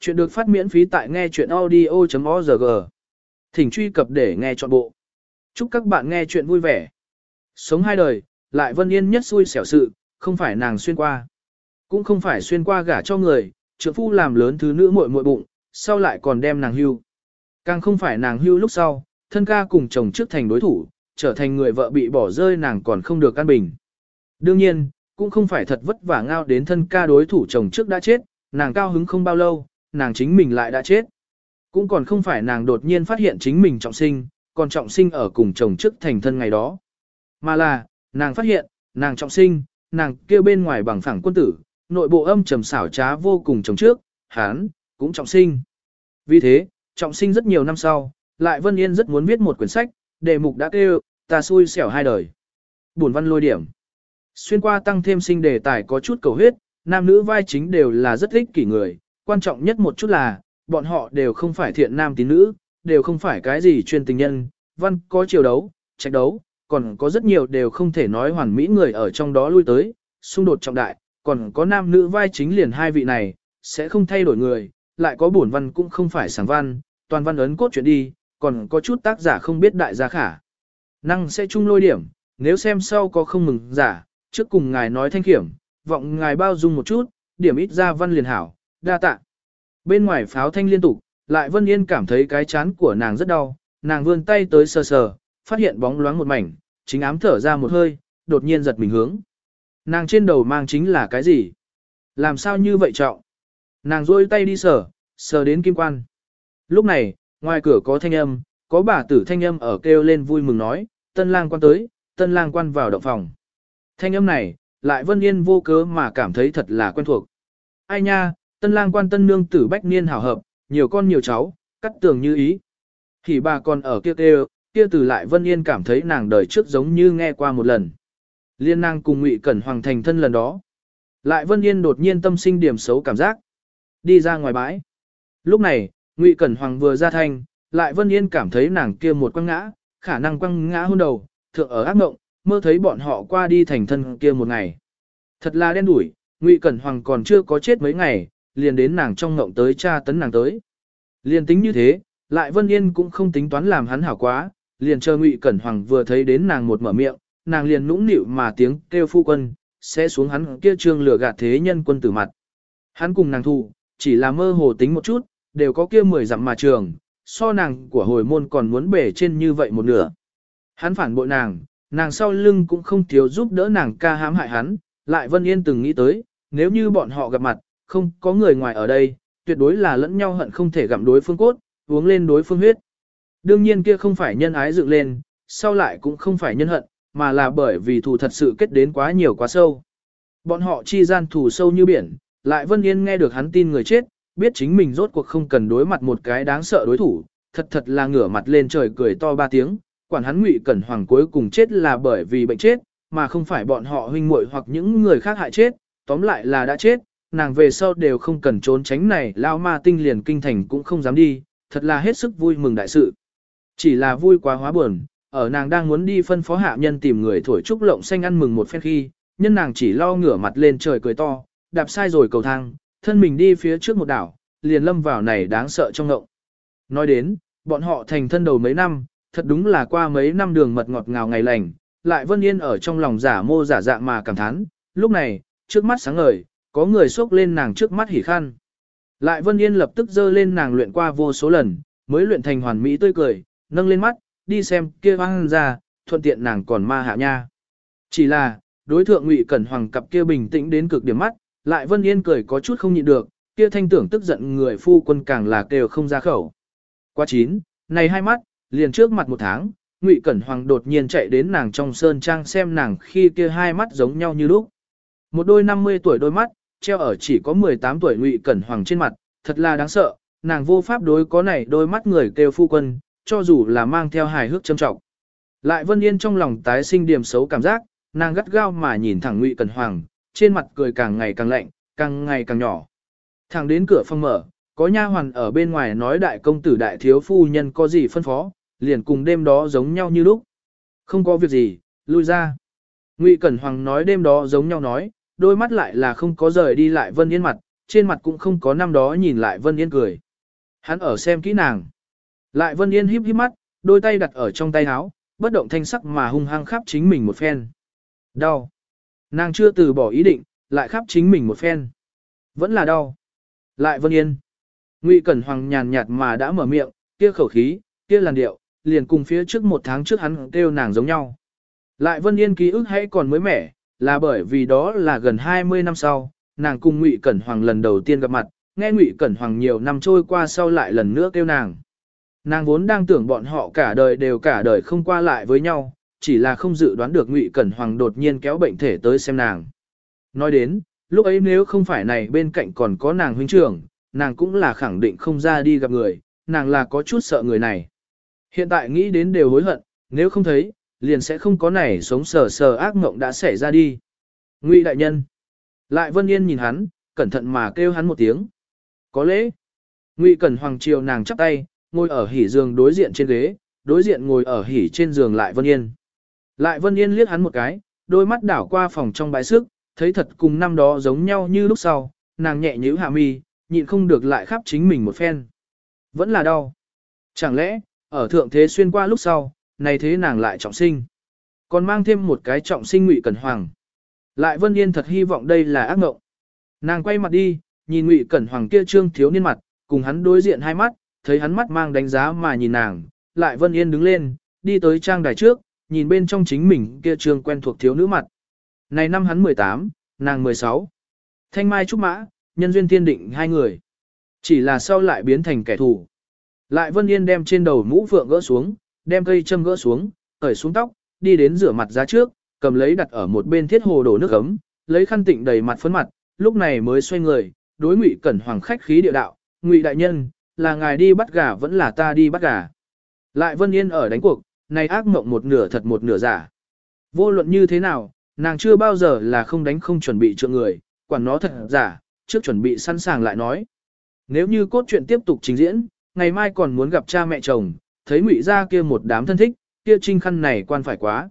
Chuyện được phát miễn phí tại nghe chuyện audio.org. Thỉnh truy cập để nghe trọn bộ. Chúc các bạn nghe chuyện vui vẻ. Sống hai đời, lại vân yên nhất xui xẻo sự, không phải nàng xuyên qua. Cũng không phải xuyên qua gả cho người, trưởng phu làm lớn thứ nữ muội muội bụng, sau lại còn đem nàng hưu. Càng không phải nàng hưu lúc sau, thân ca cùng chồng trước thành đối thủ, trở thành người vợ bị bỏ rơi nàng còn không được căn bình. Đương nhiên, cũng không phải thật vất vả ngao đến thân ca đối thủ chồng trước đã chết, nàng cao hứng không bao lâu, nàng chính mình lại đã chết. Cũng còn không phải nàng đột nhiên phát hiện chính mình trọng sinh, còn trọng sinh ở cùng chồng trước thành thân ngày đó. Mà là, nàng phát hiện, nàng trọng sinh, nàng kêu bên ngoài bằng phẳng quân tử, nội bộ âm trầm xảo trá vô cùng chồng trước, hán, cũng trọng sinh. Vì thế, trọng sinh rất nhiều năm sau, lại Vân Yên rất muốn viết một quyển sách, đề mục đã kêu, ta xui xẻo hai đời. Buồn văn lôi điểm. Xuyên qua tăng thêm sinh đề tài có chút cầu huyết, nam nữ vai chính đều là rất thích kỷ người, quan trọng nhất một chút là, bọn họ đều không phải thiện nam tín nữ, đều không phải cái gì chuyên tình nhân, văn có chiều đấu, trạch đấu, còn có rất nhiều đều không thể nói hoàn mỹ người ở trong đó lui tới, xung đột trọng đại, còn có nam nữ vai chính liền hai vị này, sẽ không thay đổi người, lại có bổn văn cũng không phải sáng văn, toàn văn ấn cốt chuyện đi, còn có chút tác giả không biết đại gia khả. Năng sẽ chung lôi điểm, nếu xem sau có không mừng giả, trước cùng ngài nói thanh kiểm, vọng ngài bao dung một chút, điểm ít ra văn liền hảo, đa tạ. Bên ngoài pháo thanh liên tục, lại Vân Yên cảm thấy cái chán của nàng rất đau, nàng vươn tay tới sờ sờ, phát hiện bóng loáng một mảnh, chính ám thở ra một hơi, đột nhiên giật mình hướng. Nàng trên đầu mang chính là cái gì? Làm sao như vậy trọng? Nàng rôi tay đi sờ, sờ đến kim quan. Lúc này, ngoài cửa có thanh âm, có bà tử thanh âm ở kêu lên vui mừng nói, tân lang quan tới, tân lang quan vào động phòng. Thanh âm này, lại Vân Yên vô cớ mà cảm thấy thật là quen thuộc. Ai nha, tân lang quan tân nương tử bách niên hảo hợp, nhiều con nhiều cháu, cắt tường như ý. Thì bà còn ở kia kêu, kia từ lại Vân Yên cảm thấy nàng đời trước giống như nghe qua một lần. Liên nàng cùng Ngụy Cẩn Hoàng thành thân lần đó. Lại Vân Yên đột nhiên tâm sinh điểm xấu cảm giác. Đi ra ngoài bãi. Lúc này, Ngụy Cẩn Hoàng vừa ra thanh, lại Vân Yên cảm thấy nàng kia một quăng ngã, khả năng quăng ngã hôn đầu, thượng ở ác mộng, mơ thấy bọn họ qua đi thành thân kia một ngày. Thật là đen đủi, Ngụy Cẩn Hoàng còn chưa có chết mấy ngày, liền đến nàng trong ngộng tới cha tấn nàng tới. Liền tính như thế, lại Vân Yên cũng không tính toán làm hắn hảo quá, liền chờ Ngụy Cẩn Hoàng vừa thấy đến nàng một mở miệng, nàng liền nũng nịu mà tiếng kêu phu quân, sẽ xuống hắn kia trương lửa gạt thế nhân quân tử mặt. Hắn cùng nàng thù, chỉ là mơ hồ tính một chút, đều có kia mười dặm mà trường, so nàng của hồi môn còn muốn bể trên như vậy một nửa. Hắn phản bội nàng, nàng sau lưng cũng không thiếu giúp đỡ nàng ca hãm hại hắn, lại Vân Yên từng nghĩ tới, nếu như bọn họ gặp mặt, không có người ngoài ở đây, tuyệt đối là lẫn nhau hận không thể gặm đối phương cốt, uống lên đối phương huyết. Đương nhiên kia không phải nhân ái dựng lên, sau lại cũng không phải nhân hận, mà là bởi vì thù thật sự kết đến quá nhiều quá sâu. Bọn họ chi gian thù sâu như biển, lại Vân Yên nghe được hắn tin người chết, biết chính mình rốt cuộc không cần đối mặt một cái đáng sợ đối thủ, thật thật là ngửa mặt lên trời cười to ba tiếng, quản hắn ngụy cẩn hoàng cuối cùng chết là bởi vì bệnh chết, mà không phải bọn họ huynh muội hoặc những người khác hại chết, tóm lại là đã chết, nàng về sau đều không cần trốn tránh này, lao ma tinh liền kinh thành cũng không dám đi, thật là hết sức vui mừng đại sự. Chỉ là vui quá hóa buồn, ở nàng đang muốn đi phân phó hạ nhân tìm người thổi trúc lộng xanh ăn mừng một phen khi, nhân nàng chỉ lo ngửa mặt lên trời cười to, đạp sai rồi cầu thang, thân mình đi phía trước một đảo, liền lâm vào này đáng sợ trong ngộng. Nói đến, bọn họ thành thân đầu mấy năm, thật đúng là qua mấy năm đường mật ngọt ngào ngày lành, lại Vân Yên ở trong lòng giả mô giả dạng mà cảm thán, lúc này, trước mắt sáng ngời, có người xốc lên nàng trước mắt hỉ khăn. Lại Vân Yên lập tức dơ lên nàng luyện qua vô số lần, mới luyện thành hoàn mỹ tươi cười, nâng lên mắt, đi xem kia hoang ra, thuận tiện nàng còn ma hạ nha. Chỉ là, đối thượng Ngụy Cẩn Hoàng cặp kia bình tĩnh đến cực điểm mắt, lại Vân Yên cười có chút không nhịn được, kia thanh tưởng tức giận người phu quân càng là kêu không ra khẩu. Qua chín, này hai mắt, liền trước mặt một tháng, Ngụy Cẩn Hoàng đột nhiên chạy đến nàng trong sơn trang xem nàng khi kia hai mắt giống nhau như lúc. Một đôi 50 tuổi đôi mắt, treo ở chỉ có 18 tuổi Ngụy Cẩn Hoàng trên mặt, thật là đáng sợ, nàng vô pháp đối có này đôi mắt người kêu phu quân, cho dù là mang theo hài hước châm trọng. Lại Vân Yên trong lòng tái sinh điểm xấu cảm giác, nàng gắt gao mà nhìn thẳng Ngụy Cẩn Hoàng, trên mặt cười càng ngày càng lạnh, càng ngày càng nhỏ. Thẳng đến cửa phòng mở, có nha hoàn ở bên ngoài nói đại công tử đại thiếu phu nhân có gì phân phó, liền cùng đêm đó giống nhau như lúc. Không có việc gì, lui ra. Ngụy Cẩn Hoàng nói đêm đó giống nhau nói, đôi mắt lại là không có rời đi lại Vân Yên mặt, trên mặt cũng không có năm đó nhìn lại Vân Yên cười. Hắn ở xem kỹ nàng. Lại Vân Yên híp híp mắt, đôi tay đặt ở trong tay áo, bất động thanh sắc mà hung hăng khắp chính mình một phen. Đau. Nàng chưa từ bỏ ý định, lại khắp chính mình một phen. Vẫn là đau. Lại Vân Yên. Ngụy Cẩn Hoàng nhàn nhạt mà đã mở miệng, kia khẩu khí, kia làn điệu, liền cùng phía trước một tháng trước hắn kêu nàng giống nhau. Lại Vân Yên ký ức hãy còn mới mẻ, là bởi vì đó là gần 20 năm sau, nàng cùng Ngụy Cẩn Hoàng lần đầu tiên gặp mặt, nghe Ngụy Cẩn Hoàng nhiều năm trôi qua sau lại lần nữa kêu nàng. Nàng vốn đang tưởng bọn họ cả đời đều cả đời không qua lại với nhau, chỉ là không dự đoán được Ngụy Cẩn Hoàng đột nhiên kéo bệnh thể tới xem nàng. Nói đến, lúc ấy nếu không phải này bên cạnh còn có nàng huynh trưởng, nàng cũng là khẳng định không ra đi gặp người, nàng là có chút sợ người này. Hiện tại nghĩ đến đều hối hận, nếu không thấy, liền sẽ không có này sống sờ sờ ác mộng đã xảy ra đi. Ngụy đại nhân. Lại Vân Yên nhìn hắn, cẩn thận mà kêu hắn một tiếng. Có lễ. Ngụy Cẩn Hoàng chiều nàng chắp tay, ngồi ở hỉ giường đối diện trên ghế, đối diện ngồi ở hỉ trên giường lại Vân Yên. Lại Vân Yên liếc hắn một cái, đôi mắt đảo qua phòng trong bãi sức, thấy thật cùng năm đó giống nhau như lúc sau, nàng nhẹ nhíu hạ mi, nhịn không được lại khắp chính mình một phen. Vẫn là đau. Chẳng lẽ, ở thượng thế xuyên qua lúc sau, này thế nàng lại trọng sinh. Còn mang thêm một cái trọng sinh ngụy cẩn hoàng. Lại Vân Yên thật hy vọng đây là ác mộng. Nàng quay mặt đi, nhìn ngụy cẩn hoàng kia trương thiếu niên mặt, cùng hắn đối diện hai mắt, thấy hắn mắt mang đánh giá mà nhìn nàng. Lại Vân Yên đứng lên, đi tới trang đài trước, nhìn bên trong chính mình kia trương quen thuộc thiếu nữ mặt. Này năm hắn 18, nàng 16. Thanh Mai Trúc Mã, nhân duyên thiên định hai người. Chỉ là sau lại biến thành kẻ thù. Lại Vân Yên đem trên đầu mũ phượng gỡ xuống, đem cây châm gỡ xuống, cởi xuống tóc, đi đến rửa mặt ra trước, cầm lấy đặt ở một bên thiết hồ đổ nước ấm, lấy khăn tịnh đầy mặt phấn mặt, lúc này mới xoay người, đối Ngụy Cẩn Hoàng khách khí địa đạo, "Ngụy đại nhân, là ngài đi bắt gà vẫn là ta đi bắt gà?" Lại Vân Yên ở đánh cuộc, này ác mộng một nửa thật một nửa giả. Vô luận như thế nào, nàng chưa bao giờ là không đánh không chuẩn bị trượng người, quản nó thật giả, trước chuẩn bị sẵn sàng lại nói. Nếu như cốt truyện tiếp tục trình diễn, ngày mai còn muốn gặp cha mẹ chồng, thấy ngụy gia kia một đám thân thích, kia trinh khăn này quan phải quá.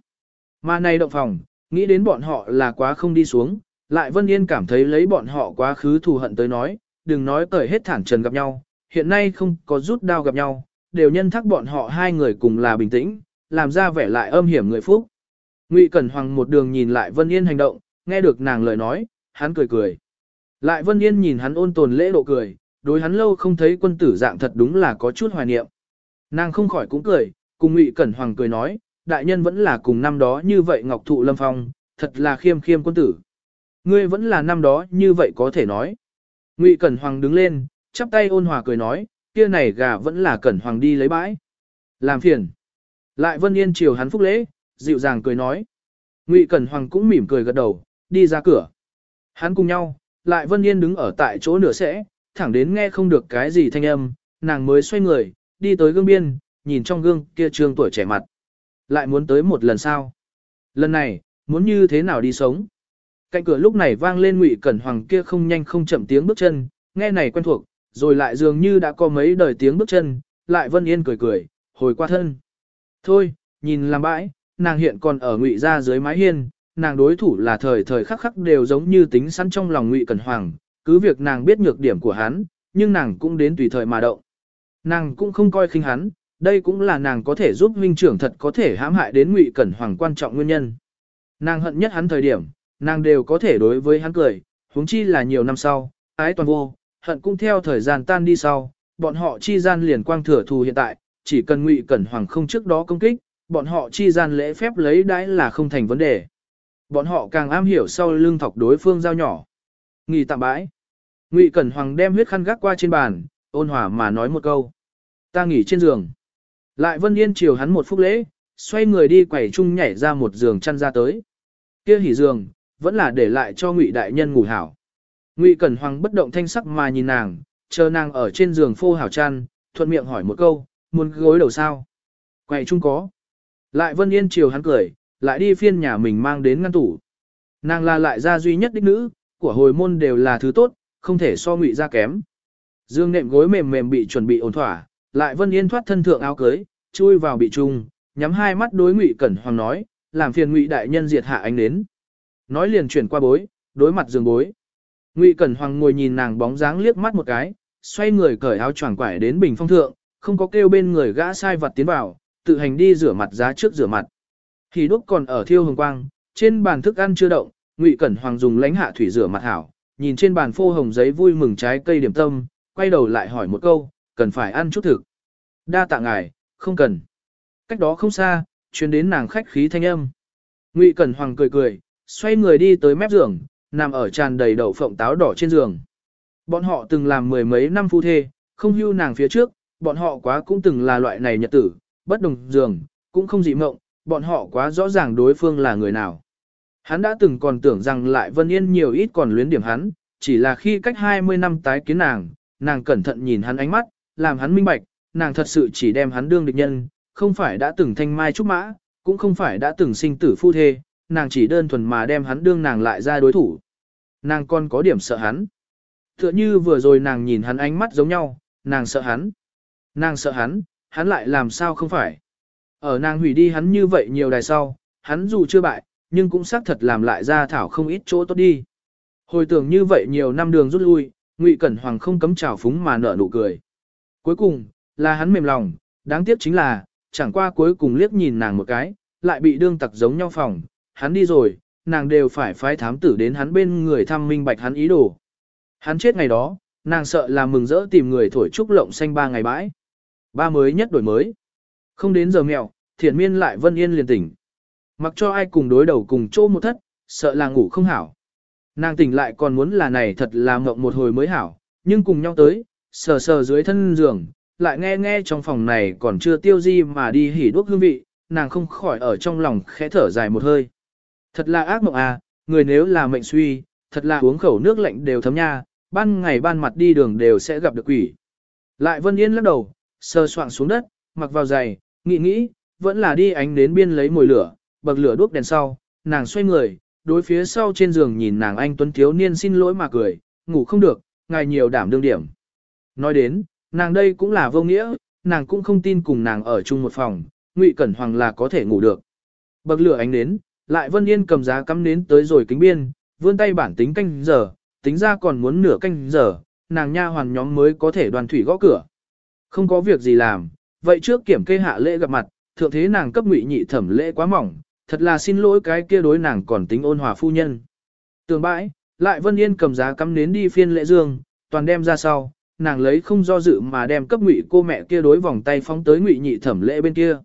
Mà này động phòng, nghĩ đến bọn họ là quá không đi xuống, lại Vân Yên cảm thấy lấy bọn họ quá khứ thù hận tới nói, đừng nói cởi hết thản trần gặp nhau, hiện nay không có rút đao gặp nhau, đều nhân thắc bọn họ hai người cùng là bình tĩnh, làm ra vẻ lại âm hiểm người phúc. Ngụy Cẩn Hoàng một đường nhìn lại Vân Yên hành động, nghe được nàng lời nói, hắn cười cười. Lại Vân Yên nhìn hắn ôn tồn lễ độ cười, đối hắn lâu không thấy quân tử dạng thật đúng là có chút hoài niệm. Nàng không khỏi cũng cười, cùng Ngụy Cẩn Hoàng cười nói, đại nhân vẫn là cùng năm đó như vậy Ngọc Thụ Lâm Phong, thật là khiêm khiêm quân tử. Ngươi vẫn là năm đó như vậy có thể nói. Ngụy Cẩn Hoàng đứng lên, chắp tay ôn hòa cười nói, kia này gà vẫn là Cẩn Hoàng đi lấy bãi. Làm phiền. Lại Vân Yên chiều hắn phúc lễ, dịu dàng cười nói. Ngụy Cẩn Hoàng cũng mỉm cười gật đầu, đi ra cửa. Hắn cùng nhau, lại Vân Yên đứng ở tại chỗ nửa sẽ, thẳng đến nghe không được cái gì thanh âm, nàng mới xoay người, đi tới gương biên, nhìn trong gương kia trương tuổi trẻ mặt. Lại muốn tới một lần sao? Lần này, muốn như thế nào đi sống? Cạnh cửa lúc này vang lên Ngụy Cẩn Hoàng kia không nhanh không chậm tiếng bước chân, nghe này quen thuộc, rồi lại dường như đã có mấy đời tiếng bước chân, lại Vân Yên cười cười, hồi qua thân. Thôi, nhìn làm bãi, nàng hiện còn ở Ngụy ra dưới mái hiên, nàng đối thủ là thời thời khắc khắc đều giống như tính sẵn trong lòng Ngụy Cẩn Hoàng, cứ việc nàng biết nhược điểm của hắn, nhưng nàng cũng đến tùy thời mà động. Nàng cũng không coi khinh hắn, đây cũng là nàng có thể giúp huynh trưởng thật có thể hãm hại đến Ngụy Cẩn Hoàng quan trọng nguyên nhân. Nàng hận nhất hắn thời điểm, nàng đều có thể đối với hắn cười, huống chi là nhiều năm sau, ái toàn vô, hận cũng theo thời gian tan đi sau, bọn họ chi gian liền quang thừa thù hiện tại, chỉ cần Ngụy Cẩn Hoàng không trước đó công kích, bọn họ chi gian lễ phép lấy đãi là không thành vấn đề. Bọn họ càng am hiểu sau lưng thọc đối phương giao nhỏ. Nghỉ tạm bãi. Ngụy Cẩn Hoàng đem huyết khăn gác qua trên bàn, ôn hòa mà nói một câu. Ta nghỉ trên giường. Lại Vân Yên chiều hắn một phút lễ, xoay người đi quẩy chung nhảy ra một giường chăn ra tới. Kia hỉ giường, vẫn là để lại cho Ngụy đại nhân ngủ hảo. Ngụy Cẩn Hoàng bất động thanh sắc mà nhìn nàng, chờ nàng ở trên giường phô hảo chăn, thuận miệng hỏi một câu, muốn gối đầu sao? Quẩy chung có. Lại Vân Yên chiều hắn cười, lại đi phiên nhà mình mang đến ngăn tủ. Nàng là lại gia duy nhất đích nữ, của hồi môn đều là thứ tốt, không thể so ngụy ra kém. Dương nệm gối mềm mềm bị chuẩn bị ổn thỏa, lại Vân Yên thoát thân thượng áo cưới, chui vào bị trung, nhắm hai mắt đối Ngụy Cẩn Hoàng nói, làm phiền Ngụy đại nhân diệt hạ ánh đến. Nói liền chuyển qua bối, đối mặt giường bối. Ngụy Cẩn Hoàng ngồi nhìn nàng bóng dáng liếc mắt một cái, xoay người cởi áo choàng quải đến bình phong thượng, không có kêu bên người gã sai vật tiến vào, tự hành đi rửa mặt giá trước rửa mặt. Thì đúc còn ở thiêu hồng quang, trên bàn thức ăn chưa động, Ngụy Cẩn Hoàng dùng lánh hạ thủy rửa mặt hảo, nhìn trên bàn phô hồng giấy vui mừng trái cây điểm tâm, quay đầu lại hỏi một câu, cần phải ăn chút thực. Đa tạ ngài, không cần. Cách đó không xa, chuyến đến nàng khách khí thanh âm. Ngụy Cẩn Hoàng cười cười, xoay người đi tới mép giường, nằm ở tràn đầy đậu phộng táo đỏ trên giường. Bọn họ từng làm mười mấy năm phu thê, không hưu nàng phía trước, bọn họ quá cũng từng là loại này nhật tử, bất đồng giường, cũng không dị mộng, bọn họ quá rõ ràng đối phương là người nào. Hắn đã từng còn tưởng rằng lại Vân Yên nhiều ít còn luyến điểm hắn, chỉ là khi cách 20 năm tái kiến nàng, nàng cẩn thận nhìn hắn ánh mắt, làm hắn minh bạch, nàng thật sự chỉ đem hắn đương địch nhân, không phải đã từng thanh mai trúc mã, cũng không phải đã từng sinh tử phu thê, nàng chỉ đơn thuần mà đem hắn đương nàng lại ra đối thủ. Nàng còn có điểm sợ hắn. Tựa như vừa rồi nàng nhìn hắn ánh mắt giống nhau, nàng sợ hắn. Nàng sợ hắn, hắn lại làm sao không phải. Ở nàng hủy đi hắn như vậy nhiều đài sau, hắn dù chưa bại, nhưng cũng xác thật làm lại ra thảo không ít chỗ tốt đi. Hồi tưởng như vậy nhiều năm đường rút lui, Ngụy Cẩn Hoàng không cấm trào phúng mà nở nụ cười. Cuối cùng, là hắn mềm lòng, đáng tiếc chính là, chẳng qua cuối cùng liếc nhìn nàng một cái, lại bị đương tặc giống nhau phòng, hắn đi rồi, nàng đều phải phái thám tử đến hắn bên người thăm minh bạch hắn ý đồ. Hắn chết ngày đó, nàng sợ là mừng rỡ tìm người thổi trúc lộng xanh ba ngày bãi. Ba mới nhất đổi mới. Không đến giờ mẹo, thiện miên lại vân yên liền tỉnh. Mặc cho ai cùng đối đầu cùng chỗ một thất, sợ là ngủ không hảo. Nàng tỉnh lại còn muốn là này thật là mộng một hồi mới hảo, nhưng cùng nhau tới, sờ sờ dưới thân giường, lại nghe nghe trong phòng này còn chưa tiêu di mà đi hỉ đuốc hương vị, nàng không khỏi ở trong lòng khẽ thở dài một hơi. Thật là ác mộng à, người nếu là mệnh suy, thật là uống khẩu nước lạnh đều thấm nha, ban ngày ban mặt đi đường đều sẽ gặp được quỷ. Lại Vân Yên lắc đầu, sơ soạng xuống đất, mặc vào giày, nghĩ nghĩ, vẫn là đi ánh đến biên lấy mồi lửa, bậc lửa đuốc đèn sau, nàng xoay người, đối phía sau trên giường nhìn nàng anh tuấn thiếu niên xin lỗi mà cười, ngủ không được, ngài nhiều đảm đương điểm. Nói đến, nàng đây cũng là vô nghĩa, nàng cũng không tin cùng nàng ở chung một phòng, Ngụy Cẩn Hoàng là có thể ngủ được. Bậc lửa ánh đến, lại Vân Yên cầm giá cắm nến tới rồi kính biên, vươn tay bản tính canh giờ, tính ra còn muốn nửa canh giờ, nàng nha hoàn nhóm mới có thể đoàn thủy gõ cửa. Không có việc gì làm, vậy trước kiểm kê hạ lễ gặp mặt, thượng thế nàng cấp ngụy nhị thẩm lễ quá mỏng, thật là xin lỗi cái kia đối nàng còn tính ôn hòa phu nhân. Tường bãi, lại Vân Yên cầm giá cắm nến đi phiên lễ dương, toàn đem ra sau, nàng lấy không do dự mà đem cấp ngụy cô mẹ kia đối vòng tay phóng tới ngụy nhị thẩm lễ bên kia.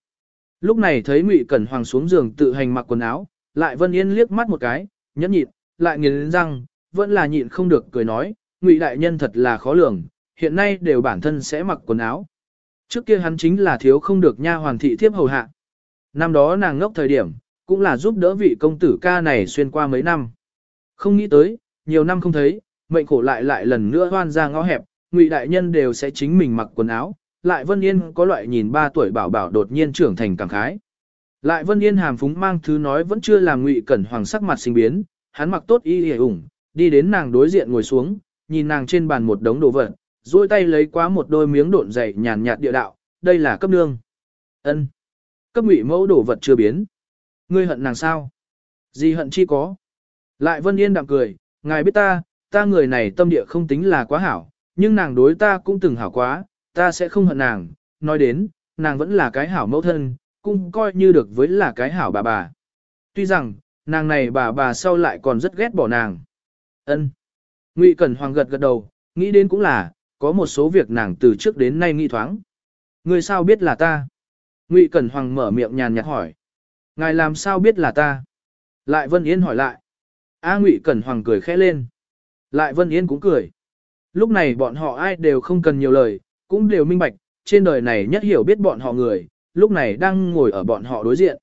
Lúc này thấy ngụy cẩn hoàng xuống giường tự hành mặc quần áo, lại Vân Yên liếc mắt một cái, nhẫn nhịn, lại nghiến răng, vẫn là nhịn không được cười nói, ngụy đại nhân thật là khó lường, hiện nay đều bản thân sẽ mặc quần áo. Trước kia hắn chính là thiếu không được nha hoàn thị thiếp hầu hạ. Năm đó nàng ngốc thời điểm, cũng là giúp đỡ vị công tử ca này xuyên qua mấy năm. Không nghĩ tới, nhiều năm không thấy, mệnh khổ lại lại lần nữa hoan ra ngõ hẹp, ngụy đại nhân đều sẽ chính mình mặc quần áo, lại Vân Yên có loại nhìn ba tuổi bảo bảo đột nhiên trưởng thành cảm khái. Lại Vân Yên hàm phúng mang thứ nói vẫn chưa làm ngụy cẩn hoàng sắc mặt sinh biến, hắn mặc tốt y hề ủng, đi đến nàng đối diện ngồi xuống, nhìn nàng trên bàn một đống đồ vật, duỗi tay lấy quá một đôi miếng độn dày nhàn nhạt địa đạo, đây là cấp nương. ân Cấp ngụy mẫu đồ vật chưa biến. Ngươi hận nàng sao? Gì hận chi có? Lại Vân Yên đạm cười, ngài biết ta, ta người này tâm địa không tính là quá hảo, nhưng nàng đối ta cũng từng hảo quá, ta sẽ không hận nàng, nói đến, nàng vẫn là cái hảo mẫu thân, cũng coi như được với là cái hảo bà bà. Tuy rằng, nàng này bà bà sau lại còn rất ghét bỏ nàng. Ân. Ngụy Cẩn Hoàng gật gật đầu, nghĩ đến cũng là, có một số việc nàng từ trước đến nay nghĩ thoáng. Người sao biết là ta? Ngụy Cẩn Hoàng mở miệng nhàn nhạt hỏi. Ngài làm sao biết là ta? Lại Vân Yên hỏi lại. A Ngụy Cẩn Hoàng cười khẽ lên. Lại Vân Yên cũng cười. Lúc này bọn họ ai đều không cần nhiều lời, cũng đều minh bạch, trên đời này nhất hiểu biết bọn họ người, lúc này đang ngồi ở bọn họ đối diện.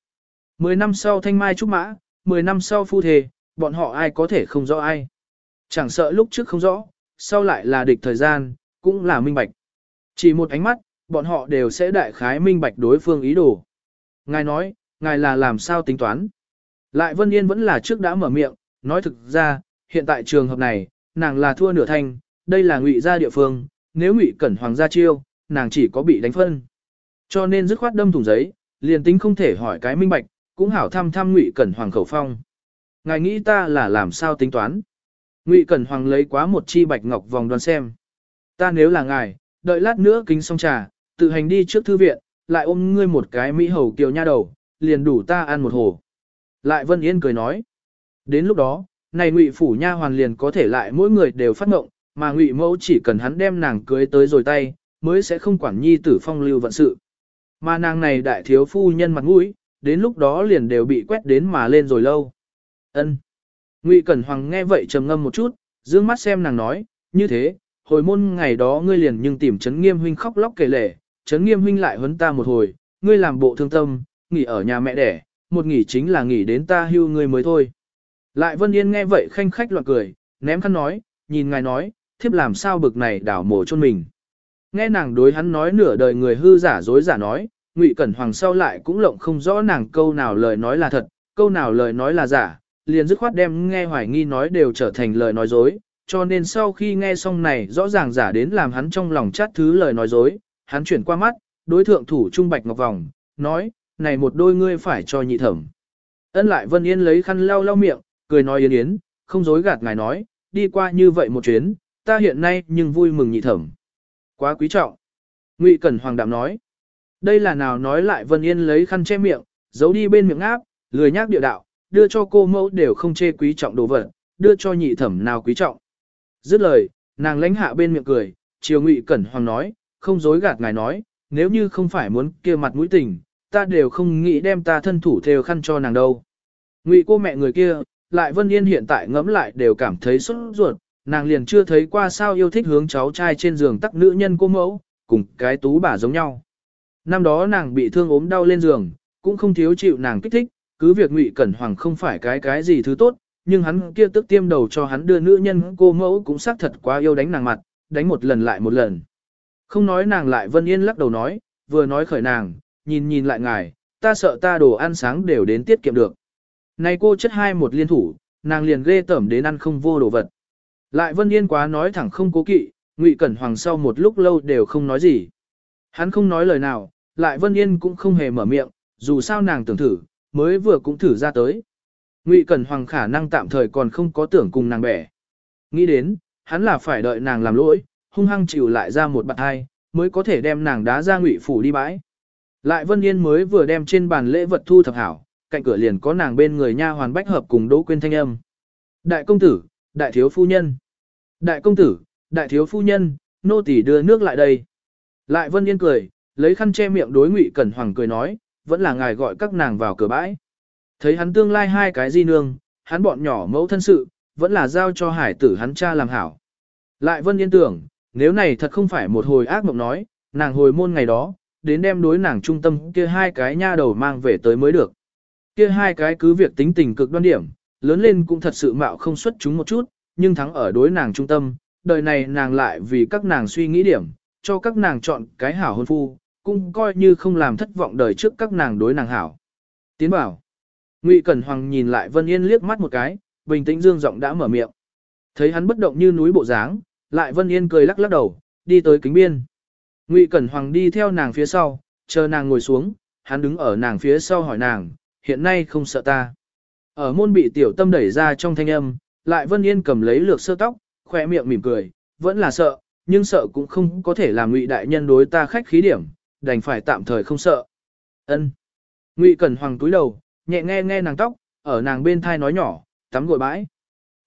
Mười năm sau thanh mai trúc mã, mười năm sau phu thề, bọn họ ai có thể không rõ ai. Chẳng sợ lúc trước không rõ, sau lại là địch thời gian, cũng là minh bạch. Chỉ một ánh mắt, bọn họ đều sẽ đại khái minh bạch đối phương ý đồ. Ngài nói, ngài là làm sao tính toán. Lại Vân Yên vẫn là trước đã mở miệng, nói thực ra, hiện tại trường hợp này, nàng là thua nửa thanh, đây là ngụy gia địa phương, nếu ngụy cẩn hoàng gia chiêu, nàng chỉ có bị đánh phân. Cho nên dứt khoát đâm thủng giấy, liền tính không thể hỏi cái minh bạch, cũng hảo thăm thăm ngụy cẩn hoàng khẩu phong. Ngài nghĩ ta là làm sao tính toán? Ngụy Cẩn Hoàng lấy quá một chi bạch ngọc vòng đoan xem. Ta nếu là ngài, đợi lát nữa kính xong trà, tự hành đi trước thư viện, lại ôm ngươi một cái mỹ hầu kiều nha đầu, liền đủ ta ăn một hồ. Lại Vân Yên cười nói. Đến lúc đó, này Ngụy phủ nha hoàn liền có thể lại mỗi người đều phát ngộng, mà Ngụy mẫu chỉ cần hắn đem nàng cưới tới rồi tay, mới sẽ không quản nhi tử phong lưu vận sự. Mà nàng này đại thiếu phu nhân mặt mũi, đến lúc đó liền đều bị quét đến mà lên rồi lâu. Ân. Ngụy Cẩn Hoàng nghe vậy trầm ngâm một chút, dương mắt xem nàng nói, như thế, hồi môn ngày đó ngươi liền nhưng tìm Trấn Nghiêm huynh khóc lóc kể lể, Trấn Nghiêm huynh lại huấn ta một hồi, ngươi làm bộ thương tâm, nghỉ ở nhà mẹ đẻ, một nghỉ chính là nghỉ đến ta hưu ngươi mới thôi. Lại Vân Yên nghe vậy khanh khách loạn cười, ném khăn nói, nhìn ngài nói, thiếp làm sao bực này đảo mổ chôn mình. Nghe nàng đối hắn nói nửa đời người hư giả dối giả nói, Ngụy Cẩn Hoàng sau lại cũng lộng không rõ nàng câu nào lời nói là thật, câu nào lời nói là giả, liền dứt khoát đem nghe hoài nghi nói đều trở thành lời nói dối, cho nên sau khi nghe xong này rõ ràng giả đến làm hắn trong lòng chát thứ lời nói dối, hắn chuyển qua mắt, đối thượng thủ trung bạch ngọc vòng, nói, này một đôi ngươi phải cho nhị thẩm. Ân lại Vân Yên lấy khăn lau lau miệng, cười nói yến yến, không dối gạt ngài nói, đi qua như vậy một chuyến, ta hiện nay nhưng vui mừng nhị thẩm. Quá quý trọng. Ngụy Cẩn Hoàng Đạm nói. Đây là nào nói lại Vân Yên lấy khăn che miệng, giấu đi bên miệng áp, lười nhác địa đạo, đưa cho cô mẫu đều không chê quý trọng đồ vật, đưa cho nhị thẩm nào quý trọng. Dứt lời, nàng lãnh hạ bên miệng cười, chiều Ngụy Cẩn Hoàng nói, không dối gạt ngài nói, nếu như không phải muốn kia mặt mũi tình, ta đều không nghĩ đem ta thân thủ theo khăn cho nàng đâu. Ngụy cô mẹ người kia, lại Vân Yên hiện tại ngẫm lại đều cảm thấy sốt ruột, nàng liền chưa thấy qua sao yêu thích hướng cháu trai trên giường tắc nữ nhân cô mẫu, cùng cái tú bà giống nhau. Năm đó nàng bị thương ốm đau lên giường, cũng không thiếu chịu nàng kích thích, cứ việc Ngụy Cẩn Hoàng không phải cái cái gì thứ tốt, nhưng hắn kia tức tiêm đầu cho hắn đưa nữ nhân cô mẫu cũng xác thật quá yêu đánh nàng mặt, đánh một lần lại một lần. Không nói nàng lại Vân Yên lắc đầu nói, vừa nói khởi nàng, nhìn nhìn lại ngài, ta sợ ta đồ ăn sáng đều đến tiết kiệm được. Này cô chất hai một liên thủ, nàng liền ghê tởm đến ăn không vô đồ vật. Lại Vân Yên quá nói thẳng không cố kỵ, Ngụy Cẩn Hoàng sau một lúc lâu đều không nói gì. Hắn không nói lời nào, lại Vân Yên cũng không hề mở miệng, dù sao nàng tưởng thử, mới vừa cũng thử ra tới. Ngụy Cẩn Hoàng khả năng tạm thời còn không có tưởng cùng nàng bẻ. Nghĩ đến, hắn là phải đợi nàng làm lỗi, hung hăng chịu lại ra một bạn hai, mới có thể đem nàng đá ra Ngụy phủ đi bãi. Lại Vân Yên mới vừa đem trên bàn lễ vật thu thập hảo, cạnh cửa liền có nàng bên người nha hoàn bách hợp cùng Đỗ Quyên thanh âm. Đại công tử, đại thiếu phu nhân. Đại công tử, đại thiếu phu nhân, nô tỳ đưa nước lại đây. Lại Vân Yên cười, lấy khăn che miệng đối Ngụy Cẩn Hoàng cười nói, vẫn là ngài gọi các nàng vào cửa bãi. Thấy hắn tương lai hai cái di nương, hắn bọn nhỏ mẫu thân sự, vẫn là giao cho hải tử hắn cha làm hảo. Lại Vân Yên tưởng, nếu này thật không phải một hồi ác mộng nói, nàng hồi môn ngày đó, đến đem đối nàng trung tâm kia hai cái nha đầu mang về tới mới được. Kia hai cái cứ việc tính tình cực đoan điểm, lớn lên cũng thật sự mạo không xuất chúng một chút, nhưng thắng ở đối nàng trung tâm, đời này nàng lại vì các nàng suy nghĩ điểm, cho các nàng chọn cái hảo hôn phu, cũng coi như không làm thất vọng đời trước các nàng đối nàng hảo. Tiến bảo, Ngụy Cẩn Hoàng nhìn lại Vân Yên liếc mắt một cái, bình tĩnh dương giọng đã mở miệng. Thấy hắn bất động như núi bộ dáng, lại Vân Yên cười lắc lắc đầu, đi tới kính biên. Ngụy Cẩn Hoàng đi theo nàng phía sau, chờ nàng ngồi xuống, hắn đứng ở nàng phía sau hỏi nàng, hiện nay không sợ ta. Ở môn bị tiểu tâm đẩy ra trong thanh âm, lại Vân Yên cầm lấy lược sơ tóc, khỏe miệng mỉm cười, vẫn là sợ, nhưng sợ cũng không có thể làm Ngụy đại nhân đối ta khách khí điểm, đành phải tạm thời không sợ. Ân. Ngụy Cẩn Hoàng túi đầu, nhẹ nghe nghe nàng tóc, ở nàng bên thai nói nhỏ, tắm gội bãi.